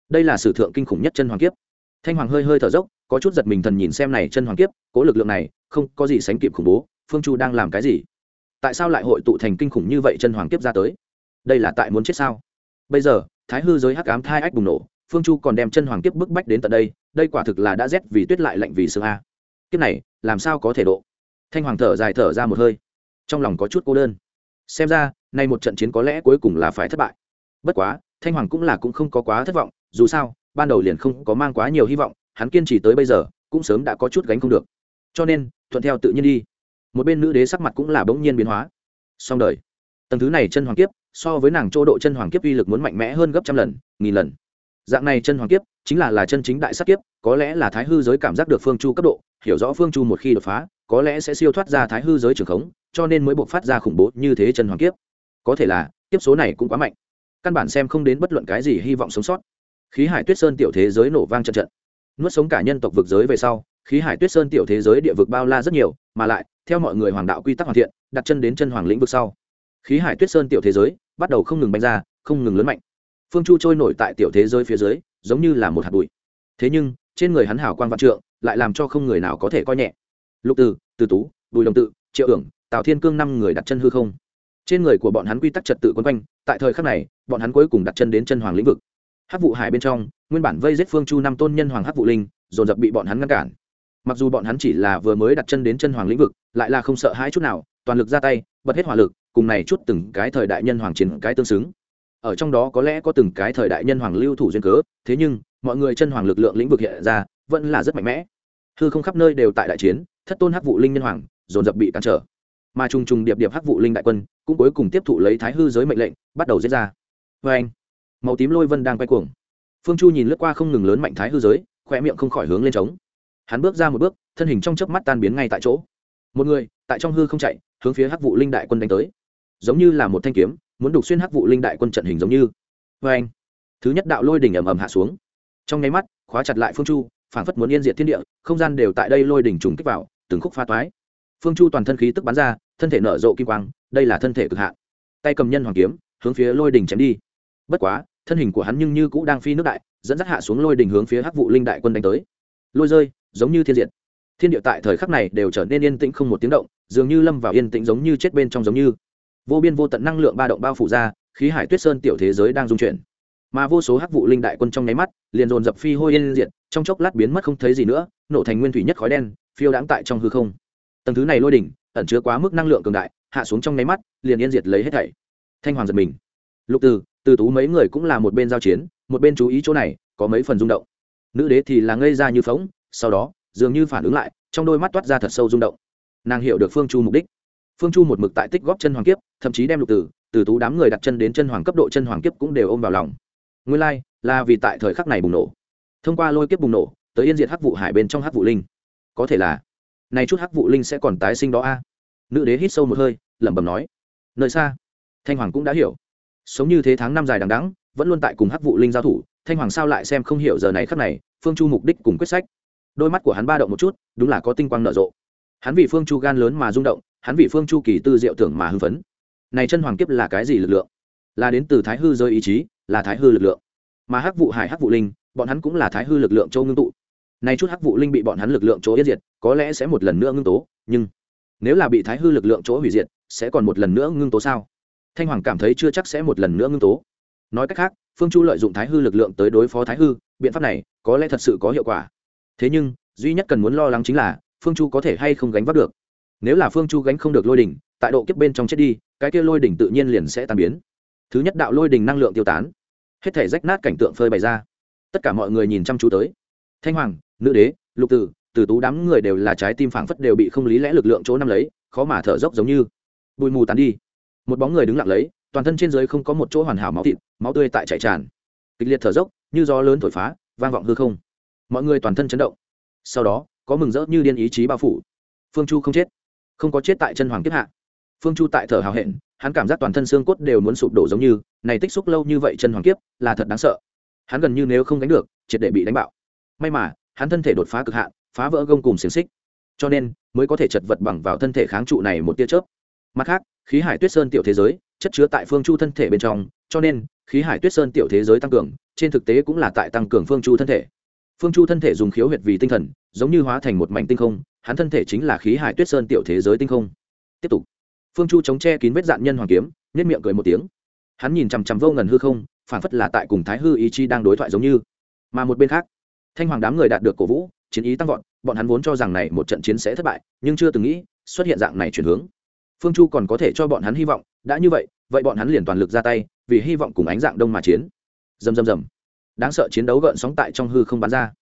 Đây là sử thượng kinh khủng nhất chân hoàng kiếp. Thanh hoàng hơi hơi thở dốc, có chút giật mình thần nhìn xem này chân hoàng kiếp, cố lực lượng này, không có gì sánh kịp khủng bố phương chu đang làm cái gì? Tại sao lại hội tụ thành kinh khủng như vậy chân hoàng kiếp ra tới? Đây là tại muốn chết sao? Bây giờ, thái hư giới hắc ám thai ách bùng nổ, phương chu còn đem chân hoàng kiếp bức bách đến tận đây đây quả thực là đã rét vì tuyết lại lạnh vì sương a. Kiếp này, làm sao có thể độ? Thanh hoàng thở dài thở ra một hơi. Trong lòng có chút cô đơn. Xem ra, nay một trận chiến có lẽ cuối cùng là phải thất bại. Bất quá, thanh hoàng cũng là cũng không có quá thất vọng, dù sao, ban đầu liền không có mang quá nhiều hy vọng, hắn kiên trì tới bây giờ, cũng sớm đã có chút gánh không được. Cho nên, thuận theo tự nhiên đi một bên nữ đế sắc mặt cũng là bỗng nhiên biến hóa. Song đời. Tầng thứ này chân hoàng kiếp, so với nàng chỗ độ chân hoàng kiếp uy lực muốn mạnh mẽ hơn gấp trăm lần, nghìn lần. Dạng này chân hoàng kiếp, chính là là chân chính đại sắc kiếp, có lẽ là thái hư giới cảm giác được phương chu cấp độ, hiểu rõ phương chu một khi đột phá, có lẽ sẽ siêu thoát ra thái hư giới trường khống, cho nên mới buộc phát ra khủng bố như thế chân hoàng kiếp. Có thể là, kiếp số này cũng quá mạnh. Căn bản xem không đến bất luận cái gì hy vọng sống sót. Khí hải tuyết sơn tiểu thế giới nổ vang trận trận. Nuốt sống cả nhân tộc vực giới về sau, khí hải tuyết sơn tiểu thế giới địa vực bao la rất nhiều, mà lại theo mọi người hoàng đạo quy tắc hoàn thiện, đặt chân đến chân hoàng lĩnh vực sau. Khí hải tuyết sơn tiểu thế giới bắt đầu không ngừng bành ra, không ngừng lớn mạnh. Phương chu trôi nổi tại tiểu thế giới phía dưới, giống như là một hạt bụi. Thế nhưng, trên người hắn hảo quan văn trượng, lại làm cho không người nào có thể coi nhẹ. Lục từ từ tú, bùi đồng tự, triệu ưởng tào thiên cương năm người đặt chân hư không. Trên người của bọn hắn quy tắc trật tự quấn quanh, tại thời khắc này, bọn hắn cuối cùng đặt chân đến chân hoàng lĩnh vực. Hắc vụ hải bên trong, nguyên bản vây giết phương chu năm tôn nhân hoàng hắc vụ linh, dồn dập bị bọn hắn ngăn cản mặc dù bọn hắn chỉ là vừa mới đặt chân đến chân hoàng lĩnh vực, lại là không sợ hãi chút nào, toàn lực ra tay, bật hết hỏa lực, cùng này chút từng cái thời đại nhân hoàng chiến cái tương xứng. Ở trong đó có lẽ có từng cái thời đại nhân hoàng lưu thủ duyên cớ, thế nhưng, mọi người chân hoàng lực lượng lĩnh vực hiện ra, vẫn là rất mạnh mẽ. Hư không khắp nơi đều tại đại chiến, thất tôn hắc vụ linh nhân hoàng, dồn dập bị cản trở. Mà trùng trùng điệp điệp hắc vụ linh đại quân, cũng cuối cùng tiếp thụ lấy thái hư giới mệnh lệnh, bắt đầu diễn ra. Vê anh, màu tím lôi vân đang quay cuồng. Phương chu nhìn lướt qua không ngừng lớn mạnh thái hư giới khoe miệng không khỏi hướng lên trống hắn bước ra một bước, thân hình trong chớp mắt tan biến ngay tại chỗ. Một người, tại trong hư không chạy, hướng phía hắc vụ linh đại quân đánh tới. Giống như là một thanh kiếm, muốn đục xuyên hắc vụ linh đại quân trận hình giống như. Vê anh, thứ nhất đạo lôi đỉnh ầm ầm hạ xuống. Trong nháy mắt, khóa chặt lại phương chu, phảng phất muốn yên diệt thiên địa, không gian đều tại đây lôi đỉnh trùng kích vào, từng khúc pha toái. Phương chu toàn thân khí tức bắn ra, thân thể nở rộ kim quang, đây là thân thể cực hạn. Tay cầm nhân hoàng kiếm, hướng phía lôi đỉnh chém đi. Bất quá, thân hình của hắn nhưng như cũ đang phi nước đại, dẫn dắt hạ xuống lôi đỉnh hướng phía hắc vụ linh đại quân đánh tới. Lôi rơi giống như thiên diện thiên địa tại thời khắc này đều trở nên yên tĩnh không một tiếng động, dường như lâm vào yên tĩnh giống như chết bên trong giống như. Vô biên vô tận năng lượng ba động bao phủ ra, khí hải tuyết sơn tiểu thế giới đang dung chuyển. Mà vô số hắc vụ linh đại quân trong nháy mắt, liền dồn dập phi hôi yên diệt, trong chốc lát biến mất không thấy gì nữa, nổ thành nguyên thủy nhất khói đen, phiêu đãng tại trong hư không. Tầng thứ này lôi đỉnh, ẩn chứa quá mức năng lượng cường đại, hạ xuống trong nháy mắt, liền yên diệt lấy hết thảy. Thanh hoàng giật mình. Lục từ từ tú mấy người cũng là một bên giao chiến, một bên chú ý chỗ này, có mấy phần rung động. Nữ đế thì là ngây ra như phóng sau đó dường như phản ứng lại trong đôi mắt toát ra thật sâu rung động. Nàng hiểu được phương chu mục đích. Phương chu một mực tại tích góp chân hoàng kiếp thậm chí đem lục tử từ tú đám người đặt chân đến chân hoàng cấp độ chân hoàng kiếp cũng đều ôm vào lòng. Nguyên lai、like, là vì tại thời khắc này bùng nổ. Thông qua lôi kiếp bùng nổ tới yên diệt hắc vụ hải bên trong hắc vụ linh. Có thể là này chút hắc vụ linh sẽ còn tái sinh đó a. Nữ đế hít sâu một hơi lẩm bẩm nói. Nơi xa thanh hoàng cũng đã hiểu. Sống như thế tháng năm dài đằng đẵng vẫn luôn tại cùng hắc vụ linh giao thủ thanh hoàng sao lại xem không hiểu giờ này khắc này phương chu mục đích cùng quyết sách đôi mắt của hắn ba động một chút, đúng là có tinh quang nở rộ. Hắn vì phương chu gan lớn mà rung động, hắn vì phương chu kỳ tư diệu tưởng mà hưng phấn. Này chân hoàng kiếp là cái gì lực lượng? Là đến từ thái hư rơi ý chí, là thái hư lực lượng. Mà hắc vụ hải, hắc vụ linh, bọn hắn cũng là thái hư lực lượng châu ngưng tụ. Này chút hắc vụ linh bị bọn hắn lực lượng chỗ yết diệt, có lẽ sẽ một lần nữa ngưng tố, nhưng nếu là bị thái hư lực lượng chỗ hủy diệt, sẽ còn một lần nữa ngưng tố sao? Thanh hoàng cảm thấy chưa chắc sẽ một lần nữa ngưng tố. Nói cách khác, phương chu lợi dụng thái hư lực lượng tới đối phó thái hư, biện pháp này có lẽ thật sự có hiệu quả thế nhưng, duy nhất cần muốn lo lắng chính là, phương chu có thể hay không gánh vác được. Nếu là phương chu gánh không được lôi đỉnh, tại độ kiếp bên trong chết đi, cái kia lôi đỉnh tự nhiên liền sẽ tan biến. Thứ nhất đạo lôi đỉnh năng lượng tiêu tán. Hết thể rách nát cảnh tượng phơi bày ra. Tất cả mọi người nhìn chăm chú tới. Thanh hoàng, nữ đế, lục tử từ tú đám người đều là trái tim phảng phất đều bị không lý lẽ lực lượng chỗ nắm lấy, khó mà thở dốc giống như. Bụi mù tán đi. Một bóng người đứng lặng lấy, toàn thân trên dưới không có một chỗ hoàn hảo máu thịt, máu tươi tại chảy tràn. Kịch liệt thở dốc, như gió lớn thổi phá, vang vọng hư không mọi người toàn thân chấn động. Sau đó, có mừng rỡ như điên ý chí bao phủ. Phương chu không chết. Không có chết tại chân hoàng kiếp hạ. Phương chu tại thở hào hẹn, hắn cảm giác toàn thân xương cốt đều muốn sụp đổ giống như, này tích xúc lâu như vậy chân hoàng kiếp, là thật đáng sợ. Hắn gần như nếu không đánh được, triệt để bị đánh bạo. May mà, hắn thân thể đột phá cực hạn, phá vỡ gông cùng xiềng xích. Cho nên, mới có thể chật vật bằng vào thân thể kháng trụ này một tia chớp. Mặt khác, khí hải tuyết sơn tiểu thế giới, chất chứa tại phương chu thân thể bên trong, cho nên, khí hải tuyết sơn tiểu thế giới tăng cường, trên thực tế cũng là tại tăng cường phương chu thân thể phương chu thân thể dùng khiếu huyệt vì tinh thần, giống như hóa thành một mảnh tinh không, hắn thân thể chính là khí hải tuyết sơn tiểu thế giới tinh không. Tiếp tục. Phương chu chống che kín vết dạn nhân hoàng kiếm nhất miệng cười một tiếng. Hắn nhìn chằm chằm vô ngần hư không phản phất là tại cùng thái hư ý chi đang đối thoại giống như. Mà một bên khác, thanh hoàng đám người đạt được cổ vũ, chiến ý tăng vọt, bọn hắn vốn cho rằng này một trận chiến sẽ thất bại, nhưng chưa từng nghĩ, xuất hiện dạng này chuyển hướng. Phương chu còn có thể cho bọn hắn hy vọng, đã như vậy vậy bọn hắn liền toàn lực ra tay, vì hy vọng cùng ánh dạng đông mà chiến. Dầm dầm dầm đáng sợ chiến đấu gợn sóng tại trong hư không bắn ra.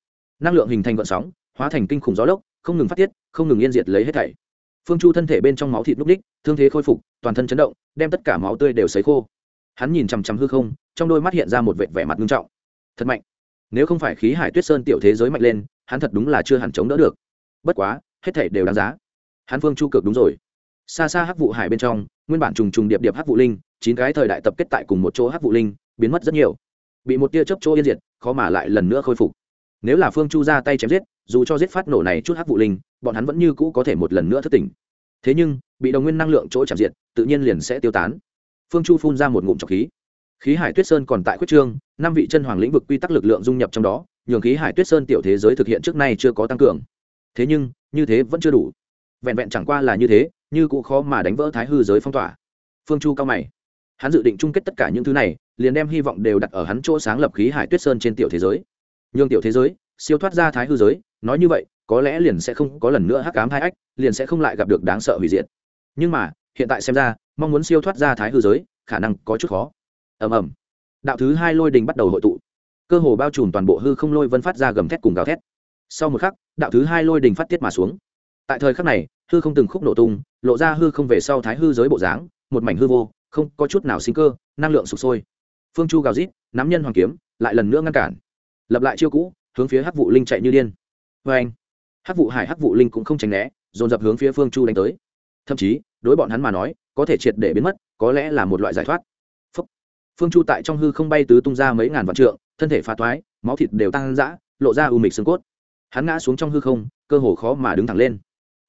Năng lượng hình thành gợn sóng, hóa thành kinh khủng gió lốc, không ngừng phát tiết, không ngừng yên diệt lấy hết thảy. Phương chu thân thể bên trong máu thịt núc ních, thương thế khôi phục, toàn thân chấn động, đem tất cả máu tươi đều sấy khô. Hắn nhìn chằm chằm hư không, trong đôi mắt hiện ra một vệt vẻ mặt nghiêm trọng. Thật mạnh. Nếu không phải khí hải tuyết sơn tiểu thế giới mạnh lên, hắn thật đúng là chưa hẳn chống đỡ được. Bất quá, hết thảy đều đáng giá. Hắn phương chu cực đúng rồi. Xa xa hắc vụ hải bên trong, nguyên bản trùng trùng điệp điệp hắc vụ linh, chín cái thời đại tập kết tại cùng một chỗ hắc vụ linh, biến mất rất nhiều bị một tia chớp chỗ yên diệt, khó mà lại lần nữa khôi phục. Nếu là phương chu ra tay chém giết, dù cho giết phát nổ này chút hắc vụ linh, bọn hắn vẫn như cũ có thể một lần nữa thất tỉnh. Thế nhưng, bị đồng nguyên năng lượng chỗ chạm diệt, tự nhiên liền sẽ tiêu tán. Phương chu phun ra một ngụm trọc khí. Khí hải tuyết sơn còn tại quyết trương, năm vị chân hoàng lĩnh vực quy tắc lực lượng dung nhập trong đó, nhường khí hải tuyết sơn tiểu thế giới thực hiện trước nay chưa có tăng cường. Thế nhưng, như thế vẫn chưa đủ. Vẹn vẹn chẳng qua là như thế, như cũng khó mà đánh vỡ thái hư giới phong tỏa. Phương chu cao mày hắn dự định chung kết tất cả những thứ này, liền đem hy vọng đều đặt ở hắn chỗ sáng lập khí hải tuyết sơn trên tiểu thế giới. Nhường tiểu thế giới, siêu thoát ra thái hư giới, nói như vậy, có lẽ liền sẽ không có lần nữa hắc cám hai ách, liền sẽ không lại gặp được đáng sợ hủy diệt. Nhưng mà, hiện tại xem ra, mong muốn siêu thoát ra thái hư giới, khả năng có chút khó. Ầm ầm. Đạo thứ hai lôi đình bắt đầu hội tụ. Cơ hồ bao trùm toàn bộ hư không lôi vân phát ra gầm thét cùng gào thét. Sau một khắc, đạo thứ hai lôi đình phát tiết mà xuống. Tại thời khắc này, hư không từng khúc nổ tung, lộ ra hư không về sau thái hư giới bộ dáng, một mảnh hư vô không có chút nào sinh cơ, năng lượng sụp sôi. Phương chu gào rít, nắm nhân hoàng kiếm, lại lần nữa ngăn cản. Lập lại chiêu cũ, hướng phía hắc vụ linh chạy như điên. Vê anh, hắc vụ hải, hắc vụ linh cũng không tránh né, dồn dập hướng phía phương chu đánh tới. Thậm chí, đối bọn hắn mà nói, có thể triệt để biến mất, có lẽ là một loại giải thoát. Phúc. phương chu tại trong hư không bay tứ tung ra mấy ngàn vạn trượng, thân thể phá toái, máu thịt đều tăng dã, lộ ra u mịch xương cốt. Hắn ngã xuống trong hư không, cơ hồ khó mà đứng thẳng lên.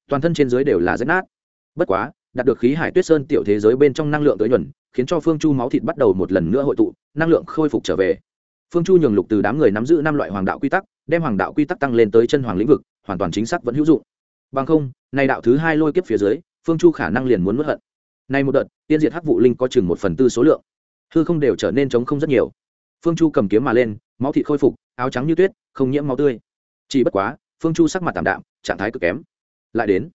Toàn thân trên dưới đều là rách nát. Bất quá đạt được khí hải tuyết sơn tiểu thế giới bên trong năng lượng tới nhuần, khiến cho phương chu máu thịt bắt đầu một lần nữa hội tụ, năng lượng khôi phục trở về. Phương chu nhường lục từ đám người nắm giữ năm loại hoàng đạo quy tắc, đem hoàng đạo quy tắc tăng lên tới chân hoàng lĩnh vực, hoàn toàn chính xác vẫn hữu dụng. Bằng không, nay đạo thứ hai lôi kiếp phía dưới, phương chu khả năng liền muốn mất hận. Nay một đợt, tiên diệt hắc vụ linh có chừng một phần tư số lượng. Hư không đều trở nên trống không rất nhiều. Phương chu cầm kiếm mà lên, máu thịt khôi phục, áo trắng như tuyết, không nhiễm máu tươi. Chỉ bất quá, phương chu sắc mặt tạm đạm, trạng thái cực kém. Lại đến.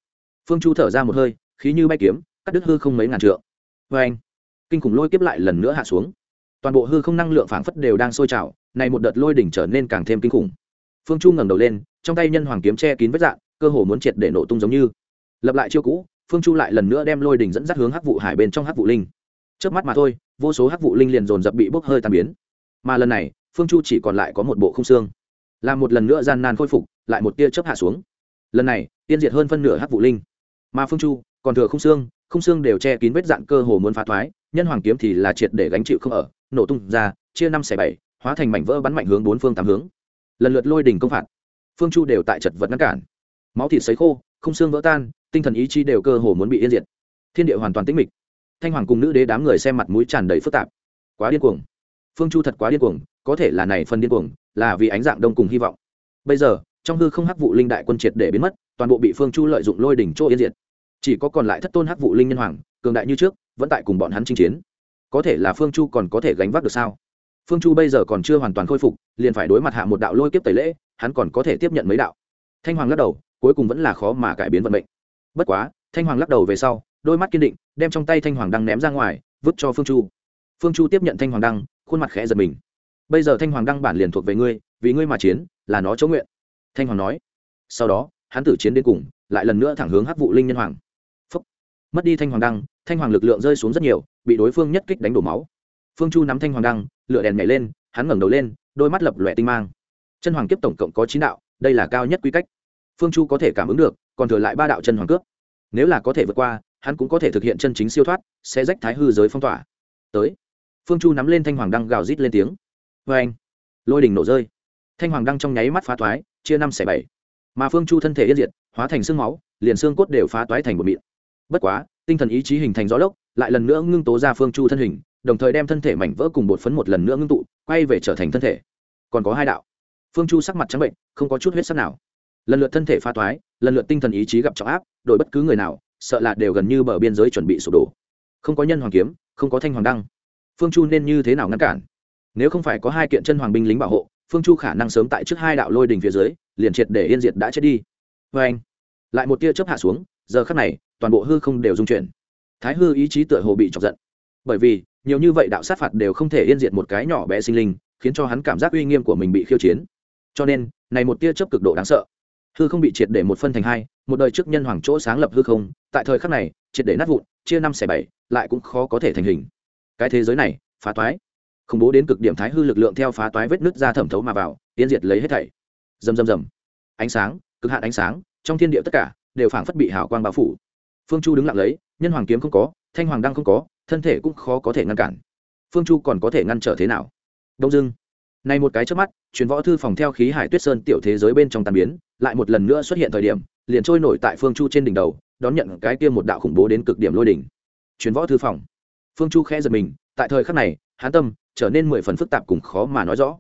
Phương chu thở ra một hơi khí như bay kiếm, cắt đứt hư không mấy ngàn trượng. Vê anh, kinh khủng lôi kiếp lại lần nữa hạ xuống. Toàn bộ hư không năng lượng phảng phất đều đang sôi trào, này một đợt lôi đỉnh trở nên càng thêm kinh khủng. Phương chu ngẩng đầu lên, trong tay nhân hoàng kiếm che kín vết dạng, cơ hồ muốn triệt để nổ tung giống như. Lập lại chiêu cũ, phương chu lại lần nữa đem lôi đỉnh dẫn dắt hướng hắc vụ hải bên trong hắc vụ linh. Trước mắt mà thôi, vô số hắc vụ linh liền dồn dập bị bốc hơi tan biến. Mà lần này, phương chu chỉ còn lại có một bộ không xương. Làm một lần nữa gian nan khôi phục, lại một tia chớp hạ xuống. Lần này tiên diệt hơn phân nửa hắc vụ linh. Mà phương chu còn thừa không xương không xương đều che kín vết dạn cơ hồ muốn phá thoái, nhân hoàng kiếm thì là triệt để gánh chịu không ở, nổ tung ra, chia năm xẻ bảy, hóa thành mảnh vỡ bắn mạnh hướng bốn phương tám hướng. Lần lượt lôi đỉnh công phạt. Phương chu đều tại chật vật ngăn cản. Máu thịt sấy khô không xương vỡ tan, tinh thần ý chí đều cơ hồ muốn bị yên diệt. Thiên địa hoàn toàn tĩnh mịch. Thanh hoàng cùng nữ đế đám người xem mặt mũi tràn đầy phức tạp. Quá điên cuồng. Phương chu thật quá điên cuồng, có thể là này phần điên cuồng, là vì ánh dạng đông cùng hy vọng. Bây giờ, trong hư không hắc vụ linh đại quân triệt để biến mất, toàn bộ bị phương chu lợi dụng lôi đỉnh chỗ yên diệt chỉ có còn lại thất tôn hắc vụ linh nhân hoàng, cường đại như trước, vẫn tại cùng bọn hắn chinh chiến. Có thể là phương chu còn có thể gánh vác được sao? Phương chu bây giờ còn chưa hoàn toàn khôi phục, liền phải đối mặt hạ một đạo lôi kiếp tẩy lễ, hắn còn có thể tiếp nhận mấy đạo. Thanh hoàng lắc đầu, cuối cùng vẫn là khó mà cải biến vận mệnh. Bất quá, thanh hoàng lắc đầu về sau, đôi mắt kiên định, đem trong tay thanh hoàng đăng ném ra ngoài, vứt cho phương chu. Phương chu tiếp nhận thanh hoàng đăng, khuôn mặt khẽ giật mình. Bây giờ thanh hoàng đăng bản liền thuộc về ngươi, vì ngươi mà chiến, là nó chỗ nguyện. Thanh hoàng nói. Sau đó, hắn tử chiến đến cùng, lại lần nữa thẳng hướng hắc vụ linh nhân hoàng mất đi thanh hoàng đăng, thanh hoàng lực lượng rơi xuống rất nhiều, bị đối phương nhất kích đánh đổ máu. Phương chu nắm thanh hoàng đăng, lửa đèn nhảy lên, hắn ngẩng đầu lên, đôi mắt lập lòe tinh mang. Chân hoàng kiếp tổng cộng có chín đạo, đây là cao nhất quy cách. Phương chu có thể cảm ứng được, còn thừa lại ba đạo chân hoàng cướp nếu là có thể vượt qua, hắn cũng có thể thực hiện chân chính siêu thoát, sẽ rách thái hư giới phong tỏa. Tới. Phương chu nắm lên thanh hoàng đăng gào rít lên tiếng. Vê anh, lôi đỉnh nổ rơi. Thanh hoàng đăng trong nháy mắt phá toái chia năm xẻ bảy. Mà phương chu thân thể yên diệt, hóa thành xương máu, liền xương cốt đều phá toái thành một mịn bất quá, tinh thần ý chí hình thành gió lốc, lại lần nữa ngưng tố ra phương chu thân hình, đồng thời đem thân thể mảnh vỡ cùng bột phấn một lần nữa ngưng tụ, quay về trở thành thân thể. Còn có hai đạo. Phương chu sắc mặt trắng bệnh, không có chút huyết sắc nào. Lần lượt thân thể pha toái lần lượt tinh thần ý chí gặp trọng áp, đổi bất cứ người nào, sợ là đều gần như bờ biên giới chuẩn bị sụp đổ. Không có nhân hoàng kiếm, không có thanh hoàng đăng. Phương chu nên như thế nào ngăn cản? Nếu không phải có hai kiện chân hoàng binh lính bảo hộ, phương chu khả năng sớm tại trước hai đạo lôi đình phía dưới, liền triệt để yên diệt đã chết đi. Vê anh lại một tia chớp hạ xuống, giờ khắc này toàn bộ hư không đều dung chuyển. Thái hư ý chí tựa hồ bị chọc giận. Bởi vì, nhiều như vậy đạo sát phạt đều không thể yên diệt một cái nhỏ bé sinh linh, khiến cho hắn cảm giác uy nghiêm của mình bị khiêu chiến. Cho nên, này một tia chớp cực độ đáng sợ. Hư không bị triệt để một phân thành hai, một đời trước nhân hoàng chỗ sáng lập hư không, tại thời khắc này, triệt để nát vụn, chia năm xẻ bảy, lại cũng khó có thể thành hình. Cái thế giới này, phá toái. Khủng bố đến cực điểm thái hư lực lượng theo phá toái vết nứt ra thẩm thấu mà vào tiến diệt lấy hết thảy. Rầm rầm rầm. Ánh sáng, cực hạn ánh sáng, trong thiên địa tất cả, đều phảng phất bị hào quang bao phủ phương chu đứng lặng lấy, nhân hoàng kiếm không có, thanh hoàng Đang không có, thân thể cũng khó có thể ngăn cản. Phương chu còn có thể ngăn trở thế nào? Đông dưng này một cái trước mắt, truyền võ thư phòng theo khí hải tuyết sơn tiểu thế giới bên trong tàn biến, lại một lần nữa xuất hiện thời điểm, liền trôi nổi tại phương chu trên đỉnh đầu, đón nhận cái kia một đạo khủng bố đến cực điểm lôi đỉnh. Truyền võ thư phòng. Phương chu khẽ giật mình, tại thời khắc này hán tâm trở nên mười phần phức tạp cùng khó mà nói rõ.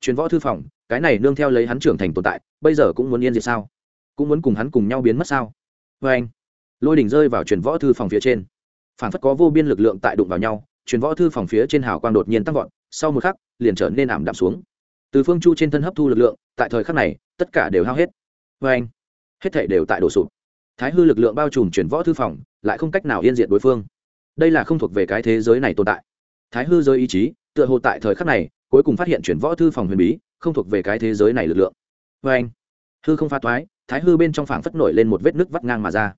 Truyền võ thư phòng, cái này nương theo lấy hắn trưởng thành tồn tại, bây giờ cũng muốn yên diệt sao? Cũng muốn cùng hắn cùng nhau biến mất sao? Vê anh lôi đỉnh rơi vào truyền võ thư phòng phía trên. Phản phất có vô biên lực lượng tại đụng vào nhau, truyền võ thư phòng phía trên hào quang đột nhiên tăng vọt, sau một khắc, liền trở nên ảm đạm xuống. Từ phương chu trên thân hấp thu lực lượng, tại thời khắc này, tất cả đều hao hết. Vê anh, hết thể đều tại đổ sụp. Thái hư lực lượng bao trùm chuyển võ thư phòng, lại không cách nào yên diệt đối phương. Đây là không thuộc về cái thế giới này tồn tại. Thái hư giới ý chí, tựa hồ tại thời khắc này, cuối cùng phát hiện chuyển võ thư phòng huyền bí, không thuộc về cái thế giới này lực lượng. Vê anh, hư không pha toái thái hư bên trong phảng phất nổi lên một vết nước vắt ngang mà ra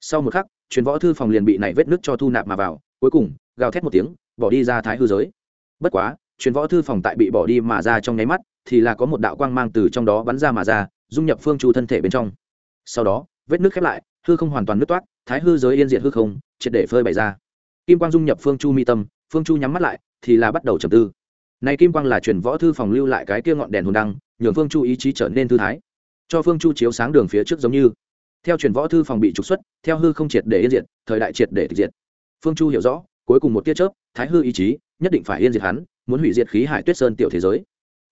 sau một khắc chuyến võ thư phòng liền bị này vết nước cho thu nạp mà vào, cuối cùng, gào thét một tiếng, bỏ đi ra thái hư giới. Bất quá chuyến võ thư phòng tại bị bỏ đi mà ra trong nháy mắt, thì là có một đạo quang mang từ trong đó bắn ra mà ra, dung nhập phương chu thân thể bên trong. Sau đó, vết nước khép lại, hư không hoàn toàn nứt toát, thái hư giới yên diệt hư không, triệt để phơi bày ra. Kim quang dung nhập phương chu mi tâm, phương chu nhắm mắt lại, thì là bắt đầu trầm tư. Này kim quang là chuyển võ thư phòng lưu lại cái kia ngọn đèn hồn đăng, nhường phương chu ý chí trở nên thư thái, cho phương chu chiếu sáng đường phía trước giống như theo truyền võ thư phòng bị trục xuất, theo hư không triệt để yên diệt, thời đại triệt để tịch diệt. Phương chu hiểu rõ, cuối cùng một tiết chớp, thái hư ý chí nhất định phải yên diệt hắn, muốn hủy diệt khí hải tuyết sơn tiểu thế giới.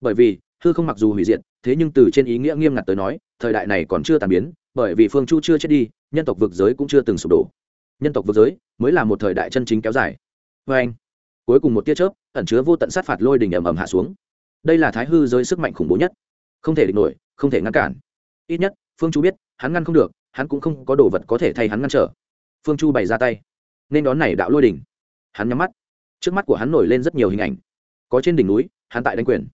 Bởi vì, hư không mặc dù hủy diệt, thế nhưng từ trên ý nghĩa nghiêm ngặt tới nói, thời đại này còn chưa tàn biến, bởi vì phương chu chưa chết đi, nhân tộc vực giới cũng chưa từng sụp đổ. Nhân tộc vực giới mới là một thời đại chân chính kéo dài. Vê anh, cuối cùng một tia chớp, ẩn chứa vô tận sát phạt lôi đình ầm ầm hạ xuống. Đây là thái hư giới sức mạnh khủng bố nhất. Không thể địch nổi, không thể ngăn cản. Ít nhất, phương chu biết, hắn ngăn không được hắn cũng không có đồ vật có thể thay hắn ngăn trở. Phương chu bày ra tay. Nên đón này đạo lôi đỉnh. Hắn nhắm mắt. Trước mắt của hắn nổi lên rất nhiều hình ảnh. Có trên đỉnh núi, hắn tại đánh quyền.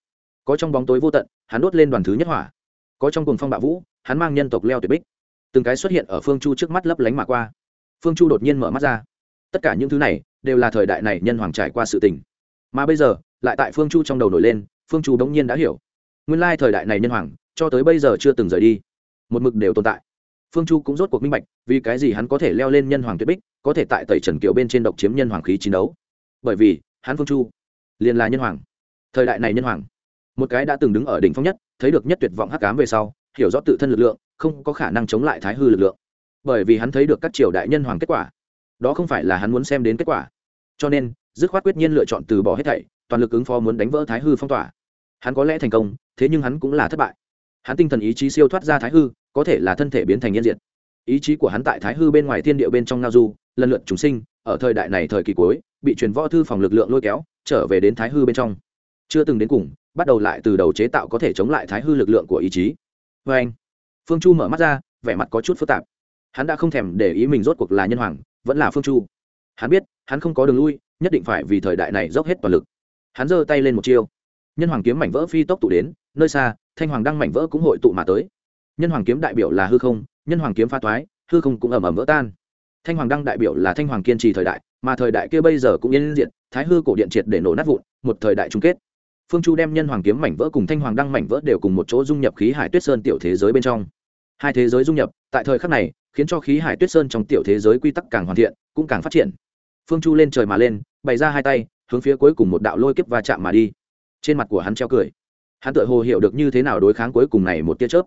Có trong bóng tối vô tận, hắn đốt lên đoàn thứ nhất hỏa. Có trong cùng phong bạo vũ, hắn mang nhân tộc leo tuyệt bích. Từng cái xuất hiện ở phương chu trước mắt lấp lánh mà qua. Phương chu đột nhiên mở mắt ra. Tất cả những thứ này đều là thời đại này nhân hoàng trải qua sự tình. Mà bây giờ, lại tại phương chu trong đầu nổi lên, phương chu bỗng nhiên đã hiểu. Nguyên lai thời đại này nhân hoàng, cho tới bây giờ chưa từng rời đi. Một mực đều tồn tại phương chu cũng rốt cuộc minh bạch, vì cái gì hắn có thể leo lên nhân hoàng tuyệt bích, có thể tại tẩy trần kiều bên trên độc chiếm nhân hoàng khí chiến đấu. Bởi vì, hắn phương chu, liền là nhân hoàng. Thời đại này nhân hoàng. Một cái đã từng đứng ở đỉnh phong nhất, thấy được nhất tuyệt vọng hắc cám về sau, hiểu rõ tự thân lực lượng, không có khả năng chống lại thái hư lực lượng. Bởi vì hắn thấy được các triều đại nhân hoàng kết quả. Đó không phải là hắn muốn xem đến kết quả. Cho nên, dứt khoát quyết nhiên lựa chọn từ bỏ hết thảy, toàn lực ứng phó muốn đánh vỡ thái hư phong tỏa. Hắn có lẽ thành công, thế nhưng hắn cũng là thất bại. Hắn tinh thần ý chí siêu thoát ra thái hư có thể là thân thể biến thành nhân diện ý chí của hắn tại thái hư bên ngoài thiên địa bên trong ngao du, lần lượt chúng sinh, ở thời đại này thời kỳ cuối, bị truyền võ thư phòng lực lượng lôi kéo, trở về đến thái hư bên trong. Chưa từng đến cùng, bắt đầu lại từ đầu chế tạo có thể chống lại thái hư lực lượng của ý chí. Vê anh, phương chu mở mắt ra, vẻ mặt có chút phức tạp. Hắn đã không thèm để ý mình rốt cuộc là nhân hoàng, vẫn là phương chu. Hắn biết, hắn không có đường lui, nhất định phải vì thời đại này dốc hết toàn lực. Hắn giơ tay lên một chiêu. Nhân hoàng kiếm mảnh vỡ phi tốc tụ đến, nơi xa, thanh hoàng đăng mảnh vỡ cũng hội tụ mà tới nhân hoàng kiếm đại biểu là hư không, nhân hoàng kiếm pha toái, hư không cũng ẩm ẩm vỡ tan. Thanh hoàng đăng đại biểu là thanh hoàng kiên trì thời đại, mà thời đại kia bây giờ cũng yên diện thái hư cổ điện triệt để nổ nát vụn, một thời đại chung kết. Phương chu đem nhân hoàng kiếm mảnh vỡ cùng thanh hoàng đăng mảnh vỡ đều cùng một chỗ dung nhập khí hải tuyết sơn tiểu thế giới bên trong. Hai thế giới dung nhập, tại thời khắc này, khiến cho khí hải tuyết sơn trong tiểu thế giới quy tắc càng hoàn thiện, cũng càng phát triển. Phương chu lên trời mà lên, bày ra hai tay, hướng phía cuối cùng một đạo lôi kiếp va chạm mà đi. Trên mặt của hắn treo cười. Hắn tự hồ hiểu được như thế nào đối kháng cuối cùng này một tia chớp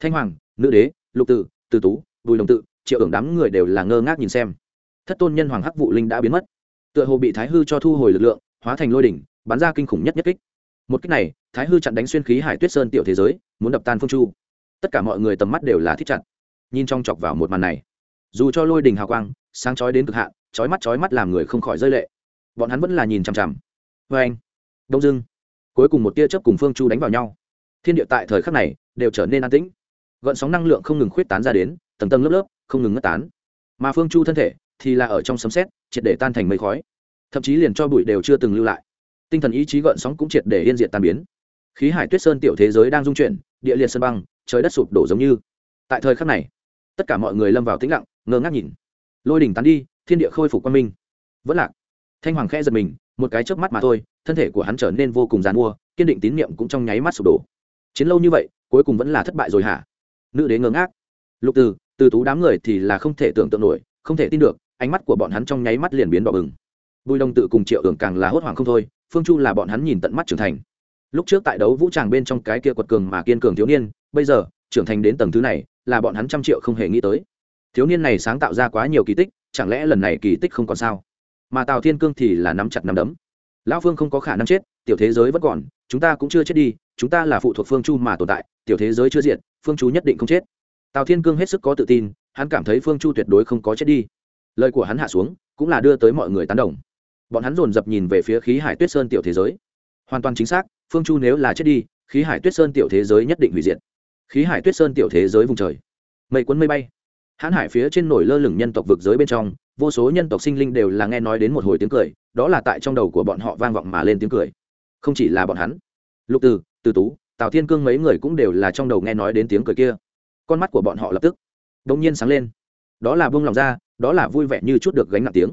thanh hoàng, nữ đế, lục tử, từ tú, bùi đồng tự, triệu ưởng đám người đều là ngơ ngác nhìn xem. Thất tôn nhân hoàng hắc vụ linh đã biến mất. Tựa hồ bị thái hư cho thu hồi lực lượng, hóa thành lôi đỉnh, bắn ra kinh khủng nhất nhất kích. Một kích này, thái hư chặn đánh xuyên khí hải tuyết sơn tiểu thế giới, muốn đập tan phương chu. Tất cả mọi người tầm mắt đều là thích chặt. Nhìn trong chọc vào một màn này, dù cho lôi đình hào quang, sáng chói đến cực hạn, chói mắt chói mắt làm người không khỏi rơi lệ. Bọn hắn vẫn là nhìn chằm chằm. Vê anh, đông dưng cuối cùng một tia chớp cùng phương chu đánh vào nhau. Thiên địa tại thời khắc này, đều trở nên an tĩnh gợn sóng năng lượng không ngừng khuyết tán ra đến, tầng tầng lớp lớp, không ngừng ngất tán. Mà phương chu thân thể thì là ở trong sấm xét triệt để tan thành mây khói. Thậm chí liền cho bụi đều chưa từng lưu lại. Tinh thần ý chí gợn sóng cũng triệt để yên diện tan biến. Khí hải tuyết sơn tiểu thế giới đang dung chuyển, địa liệt sân băng, trời đất sụp đổ giống như. Tại thời khắc này, tất cả mọi người lâm vào tĩnh lặng, ngơ ngác nhìn. Lôi đỉnh tán đi, thiên địa khôi phục quan minh. Vẫn lạc. Thanh hoàng khẽ giật mình, một cái chớp mắt mà thôi, thân thể của hắn trở nên vô cùng dàn mua, kiên định tín niệm cũng trong nháy mắt sụp đổ. Chiến lâu như vậy, cuối cùng vẫn là thất bại rồi hả? Nữ đế ngơ ngác. Lục từ từ tú đám người thì là không thể tưởng tượng nổi, không thể tin được, ánh mắt của bọn hắn trong nháy mắt liền biến đỏ bừng. Bùi đông tự cùng triệu tưởng càng là hốt hoảng không thôi, phương chu là bọn hắn nhìn tận mắt trưởng thành. Lúc trước tại đấu vũ tràng bên trong cái kia quật cường mà kiên cường thiếu niên, bây giờ, trưởng thành đến tầng thứ này, là bọn hắn trăm triệu không hề nghĩ tới. Thiếu niên này sáng tạo ra quá nhiều kỳ tích, chẳng lẽ lần này kỳ tích không còn sao? Mà tào thiên cương thì là nắm chặt nắm đấm. Lão phương không có khả năng chết, tiểu thế giới vẫn còn, chúng ta cũng chưa chết đi, chúng ta là phụ thuộc phương chu mà tồn tại tiểu thế giới chưa diện phương chu nhất định không chết. Tào thiên cương hết sức có tự tin, hắn cảm thấy phương chu tuyệt đối không có chết đi. Lời của hắn hạ xuống, cũng là đưa tới mọi người tán đồng. Bọn hắn dồn dập nhìn về phía khí hải tuyết sơn tiểu thế giới. Hoàn toàn chính xác, phương chu nếu là chết đi, khí hải tuyết sơn tiểu thế giới nhất định hủy diệt. Khí hải tuyết sơn tiểu thế giới vùng trời. Mây cuốn mây bay. Hãn hải phía trên nổi lơ lửng nhân tộc vực giới bên trong, vô số nhân tộc sinh linh đều là nghe nói đến một hồi tiếng cười, đó là tại trong đầu của bọn họ vang vọng mà lên tiếng cười. Không chỉ là bọn hắn. Lục từ từ tú tào thiên cương mấy người cũng đều là trong đầu nghe nói đến tiếng cười kia. Con mắt của bọn họ lập tức đ ỗ n g nhiên sáng lên. Đó là buông lòng ra, đó là vui vẻ như chút được gánh nặng tiếng.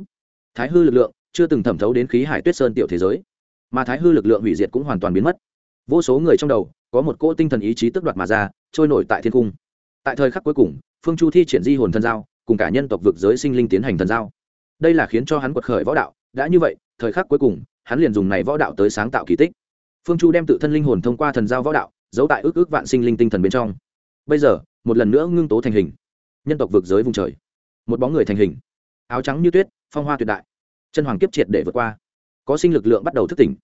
Thái hư lực lượng chưa từng thẩm thấu đến khí hải tuyết sơn tiểu thế giới, mà thái hư lực lượng hủy diệt cũng hoàn toàn biến mất. Vô số người trong đầu có một cỗ tinh thần ý chí tức đoạt mà ra, trôi nổi tại thiên cung. Tại thời khắc cuối cùng, phương chu thi triển di hồn thân giao, cùng cả nhân tộc vực giới sinh linh tiến hành thần giao. Đây là khiến cho hắn quật khởi võ đạo. Đã như vậy, thời khắc cuối cùng, hắn liền dùng này võ đạo tới sáng tạo kỳ tích phương chu đem tự thân linh hồn thông qua thần giao võ đạo, giấu tại ước ước vạn sinh linh tinh thần bên trong. Bây giờ, một lần nữa ngưng tố thành hình. Nhân tộc vực giới vùng trời. Một bóng người thành hình. Áo trắng như tuyết, phong hoa tuyệt đại. Chân hoàng kiếp triệt để vượt qua. Có sinh lực lượng bắt đầu thức tỉnh.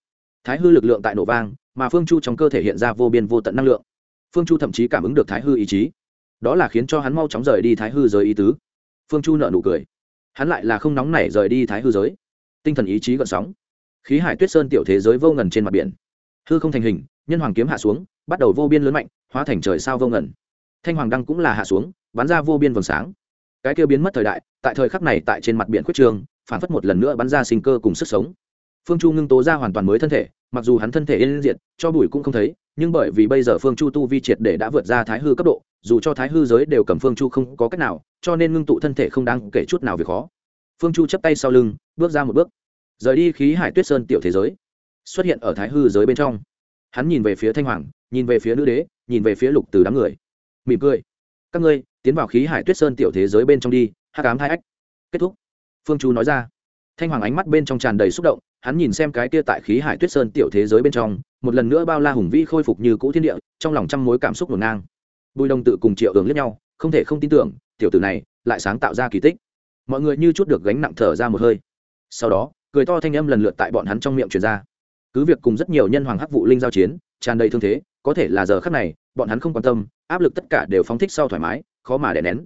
Thái hư lực lượng tại nổ vang, mà phương chu trong cơ thể hiện ra vô biên vô tận năng lượng. Phương chu thậm chí cảm ứng được thái hư ý chí. Đó là khiến cho hắn mau chóng rời đi thái hư giới ý tứ. Phương chu nợ nụ cười. Hắn lại là không nóng nảy rời đi thái hư giới. Tinh thần ý chí gợn sóng. Khí hải tuyết sơn tiểu thế giới vô ngần trên mặt biển hư không thành hình, nhân hoàng kiếm hạ xuống, bắt đầu vô biên lớn mạnh, hóa thành trời sao vô ngần. Thanh hoàng đăng cũng là hạ xuống, bắn ra vô biên vầng sáng. Cái kia biến mất thời đại, tại thời khắc này tại trên mặt biển quyết trường, phản phất một lần nữa bắn ra sinh cơ cùng sức sống. Phương chu ngưng tố ra hoàn toàn mới thân thể, mặc dù hắn thân thể yên diện cho bùi cũng không thấy, nhưng bởi vì bây giờ phương chu tu vi triệt để đã vượt ra thái hư cấp độ, dù cho thái hư giới đều cầm phương chu không có cách nào, cho nên ngưng tụ thân thể không đáng kể chút nào việc khó. Phương chu chấp tay sau lưng, bước ra một bước. Rời đi khí hải tuyết sơn tiểu thế giới xuất hiện ở thái hư giới bên trong. Hắn nhìn về phía thanh hoàng, nhìn về phía nữ đế, nhìn về phía lục từ đám người. Mỉm cười. Các ngươi, tiến vào khí hải tuyết sơn tiểu thế giới bên trong đi hát cám hai ách. Kết thúc. Phương chu nói ra. Thanh hoàng ánh mắt bên trong tràn đầy xúc động, hắn nhìn xem cái kia tại khí hải tuyết sơn tiểu thế giới bên trong, một lần nữa bao la hùng vĩ khôi phục như cũ thiên địa, trong lòng trăm mối cảm xúc ngổn ngang. Bùi đồng tự cùng triệu ứng lẫn nhau, không thể không tin tưởng, tiểu tử này lại sáng tạo ra kỳ tích. Mọi người như chút được gánh nặng thở ra một hơi. Sau đó, cười to thanh âm lần lượt tại bọn hắn trong miệng truyền ra cứ việc cùng rất nhiều nhân hoàng hắc vụ linh giao chiến, tràn đầy thương thế, có thể là giờ khắc này, bọn hắn không quan tâm, áp lực tất cả đều phóng thích sau thoải mái, khó mà đè nén.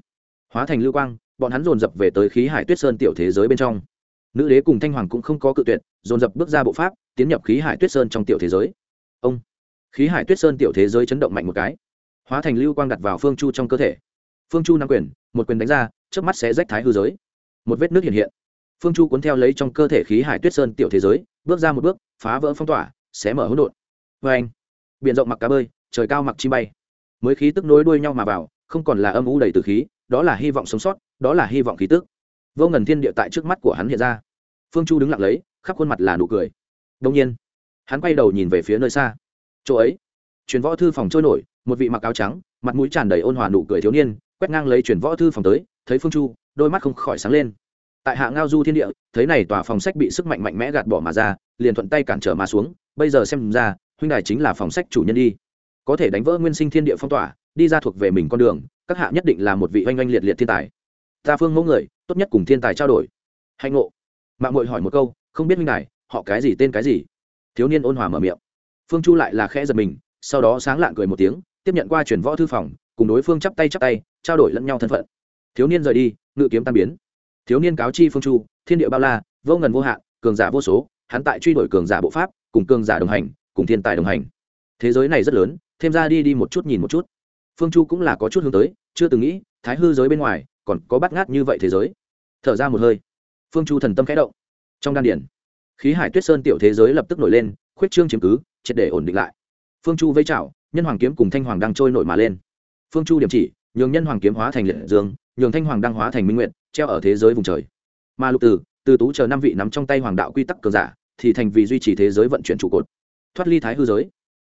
Hóa thành lưu quang, bọn hắn dồn dập về tới khí hải tuyết sơn tiểu thế giới bên trong. Nữ đế cùng thanh hoàng cũng không có cự tuyệt, dồn dập bước ra bộ pháp, tiến nhập khí hải tuyết sơn trong tiểu thế giới. Ông! Khí hải tuyết sơn tiểu thế giới chấn động mạnh một cái. Hóa thành lưu quang đặt vào phương chu trong cơ thể. Phương chu nắm quyền, một quyền đánh ra trước mắt sẽ rách thái hư giới. Một vết nước hiện hiện phương chu cuốn theo lấy trong cơ thể khí hải tuyết sơn tiểu thế giới, bước ra một bước, phá vỡ phong tỏa, xé mở hỗn độn. Vê anh biển rộng mặc cá bơi, trời cao mặc chi bay. Mới khí tức nối đuôi nhau mà vào, không còn là âm u đầy từ khí, đó là hy vọng sống sót, đó là hy vọng khí tức. Vô ngần thiên địa tại trước mắt của hắn hiện ra. Phương chu đứng lặng lấy, khắp khuôn mặt là nụ cười. Đông nhiên, hắn quay đầu nhìn về phía nơi xa. Chỗ ấy, truyền võ thư phòng trôi nổi, một vị mặc áo trắng, mặt mũi tràn đầy ôn hòa nụ cười thiếu niên, quét ngang lấy truyền võ thư phòng tới, thấy phương chu, đôi mắt không khỏi sáng lên tại hạ ngao du thiên địa, thấy này tòa phòng sách bị sức mạnh mạnh mẽ gạt bỏ mà ra, liền thuận tay cản trở mà xuống, bây giờ xem ra, huynh đài chính là phòng sách chủ nhân đi. Có thể đánh vỡ nguyên sinh thiên địa phong tỏa, đi ra thuộc về mình con đường, các hạ nhất định là một vị oanh oanh liệt liệt thiên tài. Ta phương mẫu người, tốt nhất cùng thiên tài trao đổi. Hạnh ngộ. Mạng mội hỏi một câu, không biết huynh đài, họ cái gì tên cái gì? Thiếu niên ôn hòa mở miệng. Phương chu lại là khẽ giật mình, sau đó sáng lạng cười một tiếng, tiếp nhận qua chuyển võ thư phòng, cùng đối phương chắp tay chắp tay, trao đổi lẫn nhau thân phận. Thiếu niên rời đi, ngự kiếm tan biến thiếu niên cáo chi phương chu, thiên địa bao la, vô ngần vô hạn, cường giả vô số, hắn tại truy đuổi cường giả bộ pháp, cùng cường giả đồng hành, cùng thiên tài đồng hành. Thế giới này rất lớn, thêm ra đi đi một chút nhìn một chút. Phương chu cũng là có chút hướng tới, chưa từng nghĩ, thái hư giới bên ngoài, còn có bắt ngát như vậy thế giới. Thở ra một hơi, phương chu thần tâm khẽ động. Trong đan điển khí hải tuyết sơn tiểu thế giới lập tức nổi lên, khuyết trương chiếm cứ, triệt để ổn định lại. Phương chu vây chảo, nhân hoàng kiếm cùng thanh hoàng đang trôi nổi mà lên. Phương chu điểm chỉ, nhường nhân hoàng kiếm hóa thành liệt dương, nhường thanh hoàng đang hóa thành minh nguyện treo ở thế giới vùng trời. Mà lục từ từ tú chờ năm vị nắm trong tay hoàng đạo quy tắc cường giả, thì thành vì duy trì thế giới vận chuyển trụ cột. Thoát ly thái hư giới.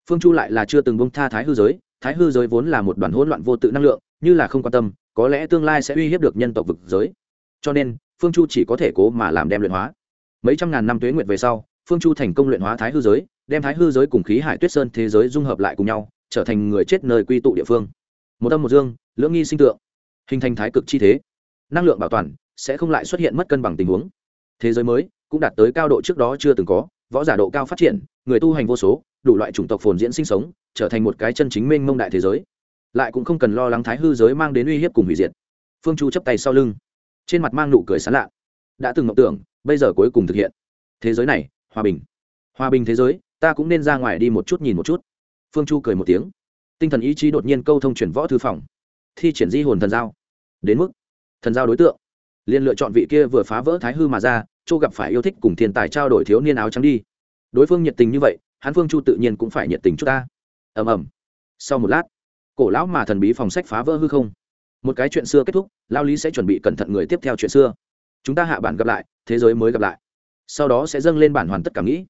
Phương chu lại là chưa từng bông tha thái hư giới, thái hư giới vốn là một đoàn hỗn loạn vô tự năng lượng, như là không quan tâm, có lẽ tương lai sẽ uy hiếp được nhân tộc vực giới. Cho nên, phương chu chỉ có thể cố mà làm đem luyện hóa. Mấy trăm ngàn năm tuế nguyệt về sau, phương chu thành công luyện hóa thái hư giới, đem thái hư giới cùng khí hải tuyết sơn thế giới dung hợp lại cùng nhau, trở thành người chết nơi quy tụ địa phương. Một âm một dương, lưỡng nghi sinh tượng, hình thành thái cực chi thế năng lượng bảo toàn sẽ không lại xuất hiện mất cân bằng tình huống. Thế giới mới cũng đạt tới cao độ trước đó chưa từng có, võ giả độ cao phát triển, người tu hành vô số, đủ loại chủng tộc phồn diễn sinh sống, trở thành một cái chân chính minh mông đại thế giới. Lại cũng không cần lo lắng thái hư giới mang đến uy hiếp cùng hủy diệt. Phương chu chấp tay sau lưng, trên mặt mang nụ cười sán lạ. Đã từng mộng tưởng, bây giờ cuối cùng thực hiện. Thế giới này, hòa bình. Hòa bình thế giới, ta cũng nên ra ngoài đi một chút nhìn một chút. Phương chu cười một tiếng. Tinh thần ý chí đột nhiên câu thông chuyển võ thư phòng. Thi triển di hồn thần giao. Đến mức thần giao đối tượng. Liền lựa chọn vị kia vừa phá vỡ thái hư mà ra châu gặp phải yêu thích cùng thiên tài trao đổi thiếu niên áo trắng đi. Đối phương nhiệt tình như vậy, hán phương chu tự nhiên cũng phải nhiệt tình chút ta. Ầm ầm. Sau một lát, cổ lão mà thần bí phòng sách phá vỡ hư không. Một cái chuyện xưa kết thúc lao lý sẽ chuẩn bị cẩn thận người tiếp theo chuyện xưa. Chúng ta hạ bản gặp lại, thế giới mới gặp lại. Sau đó sẽ dâng lên bản hoàn tất cảm nghĩ.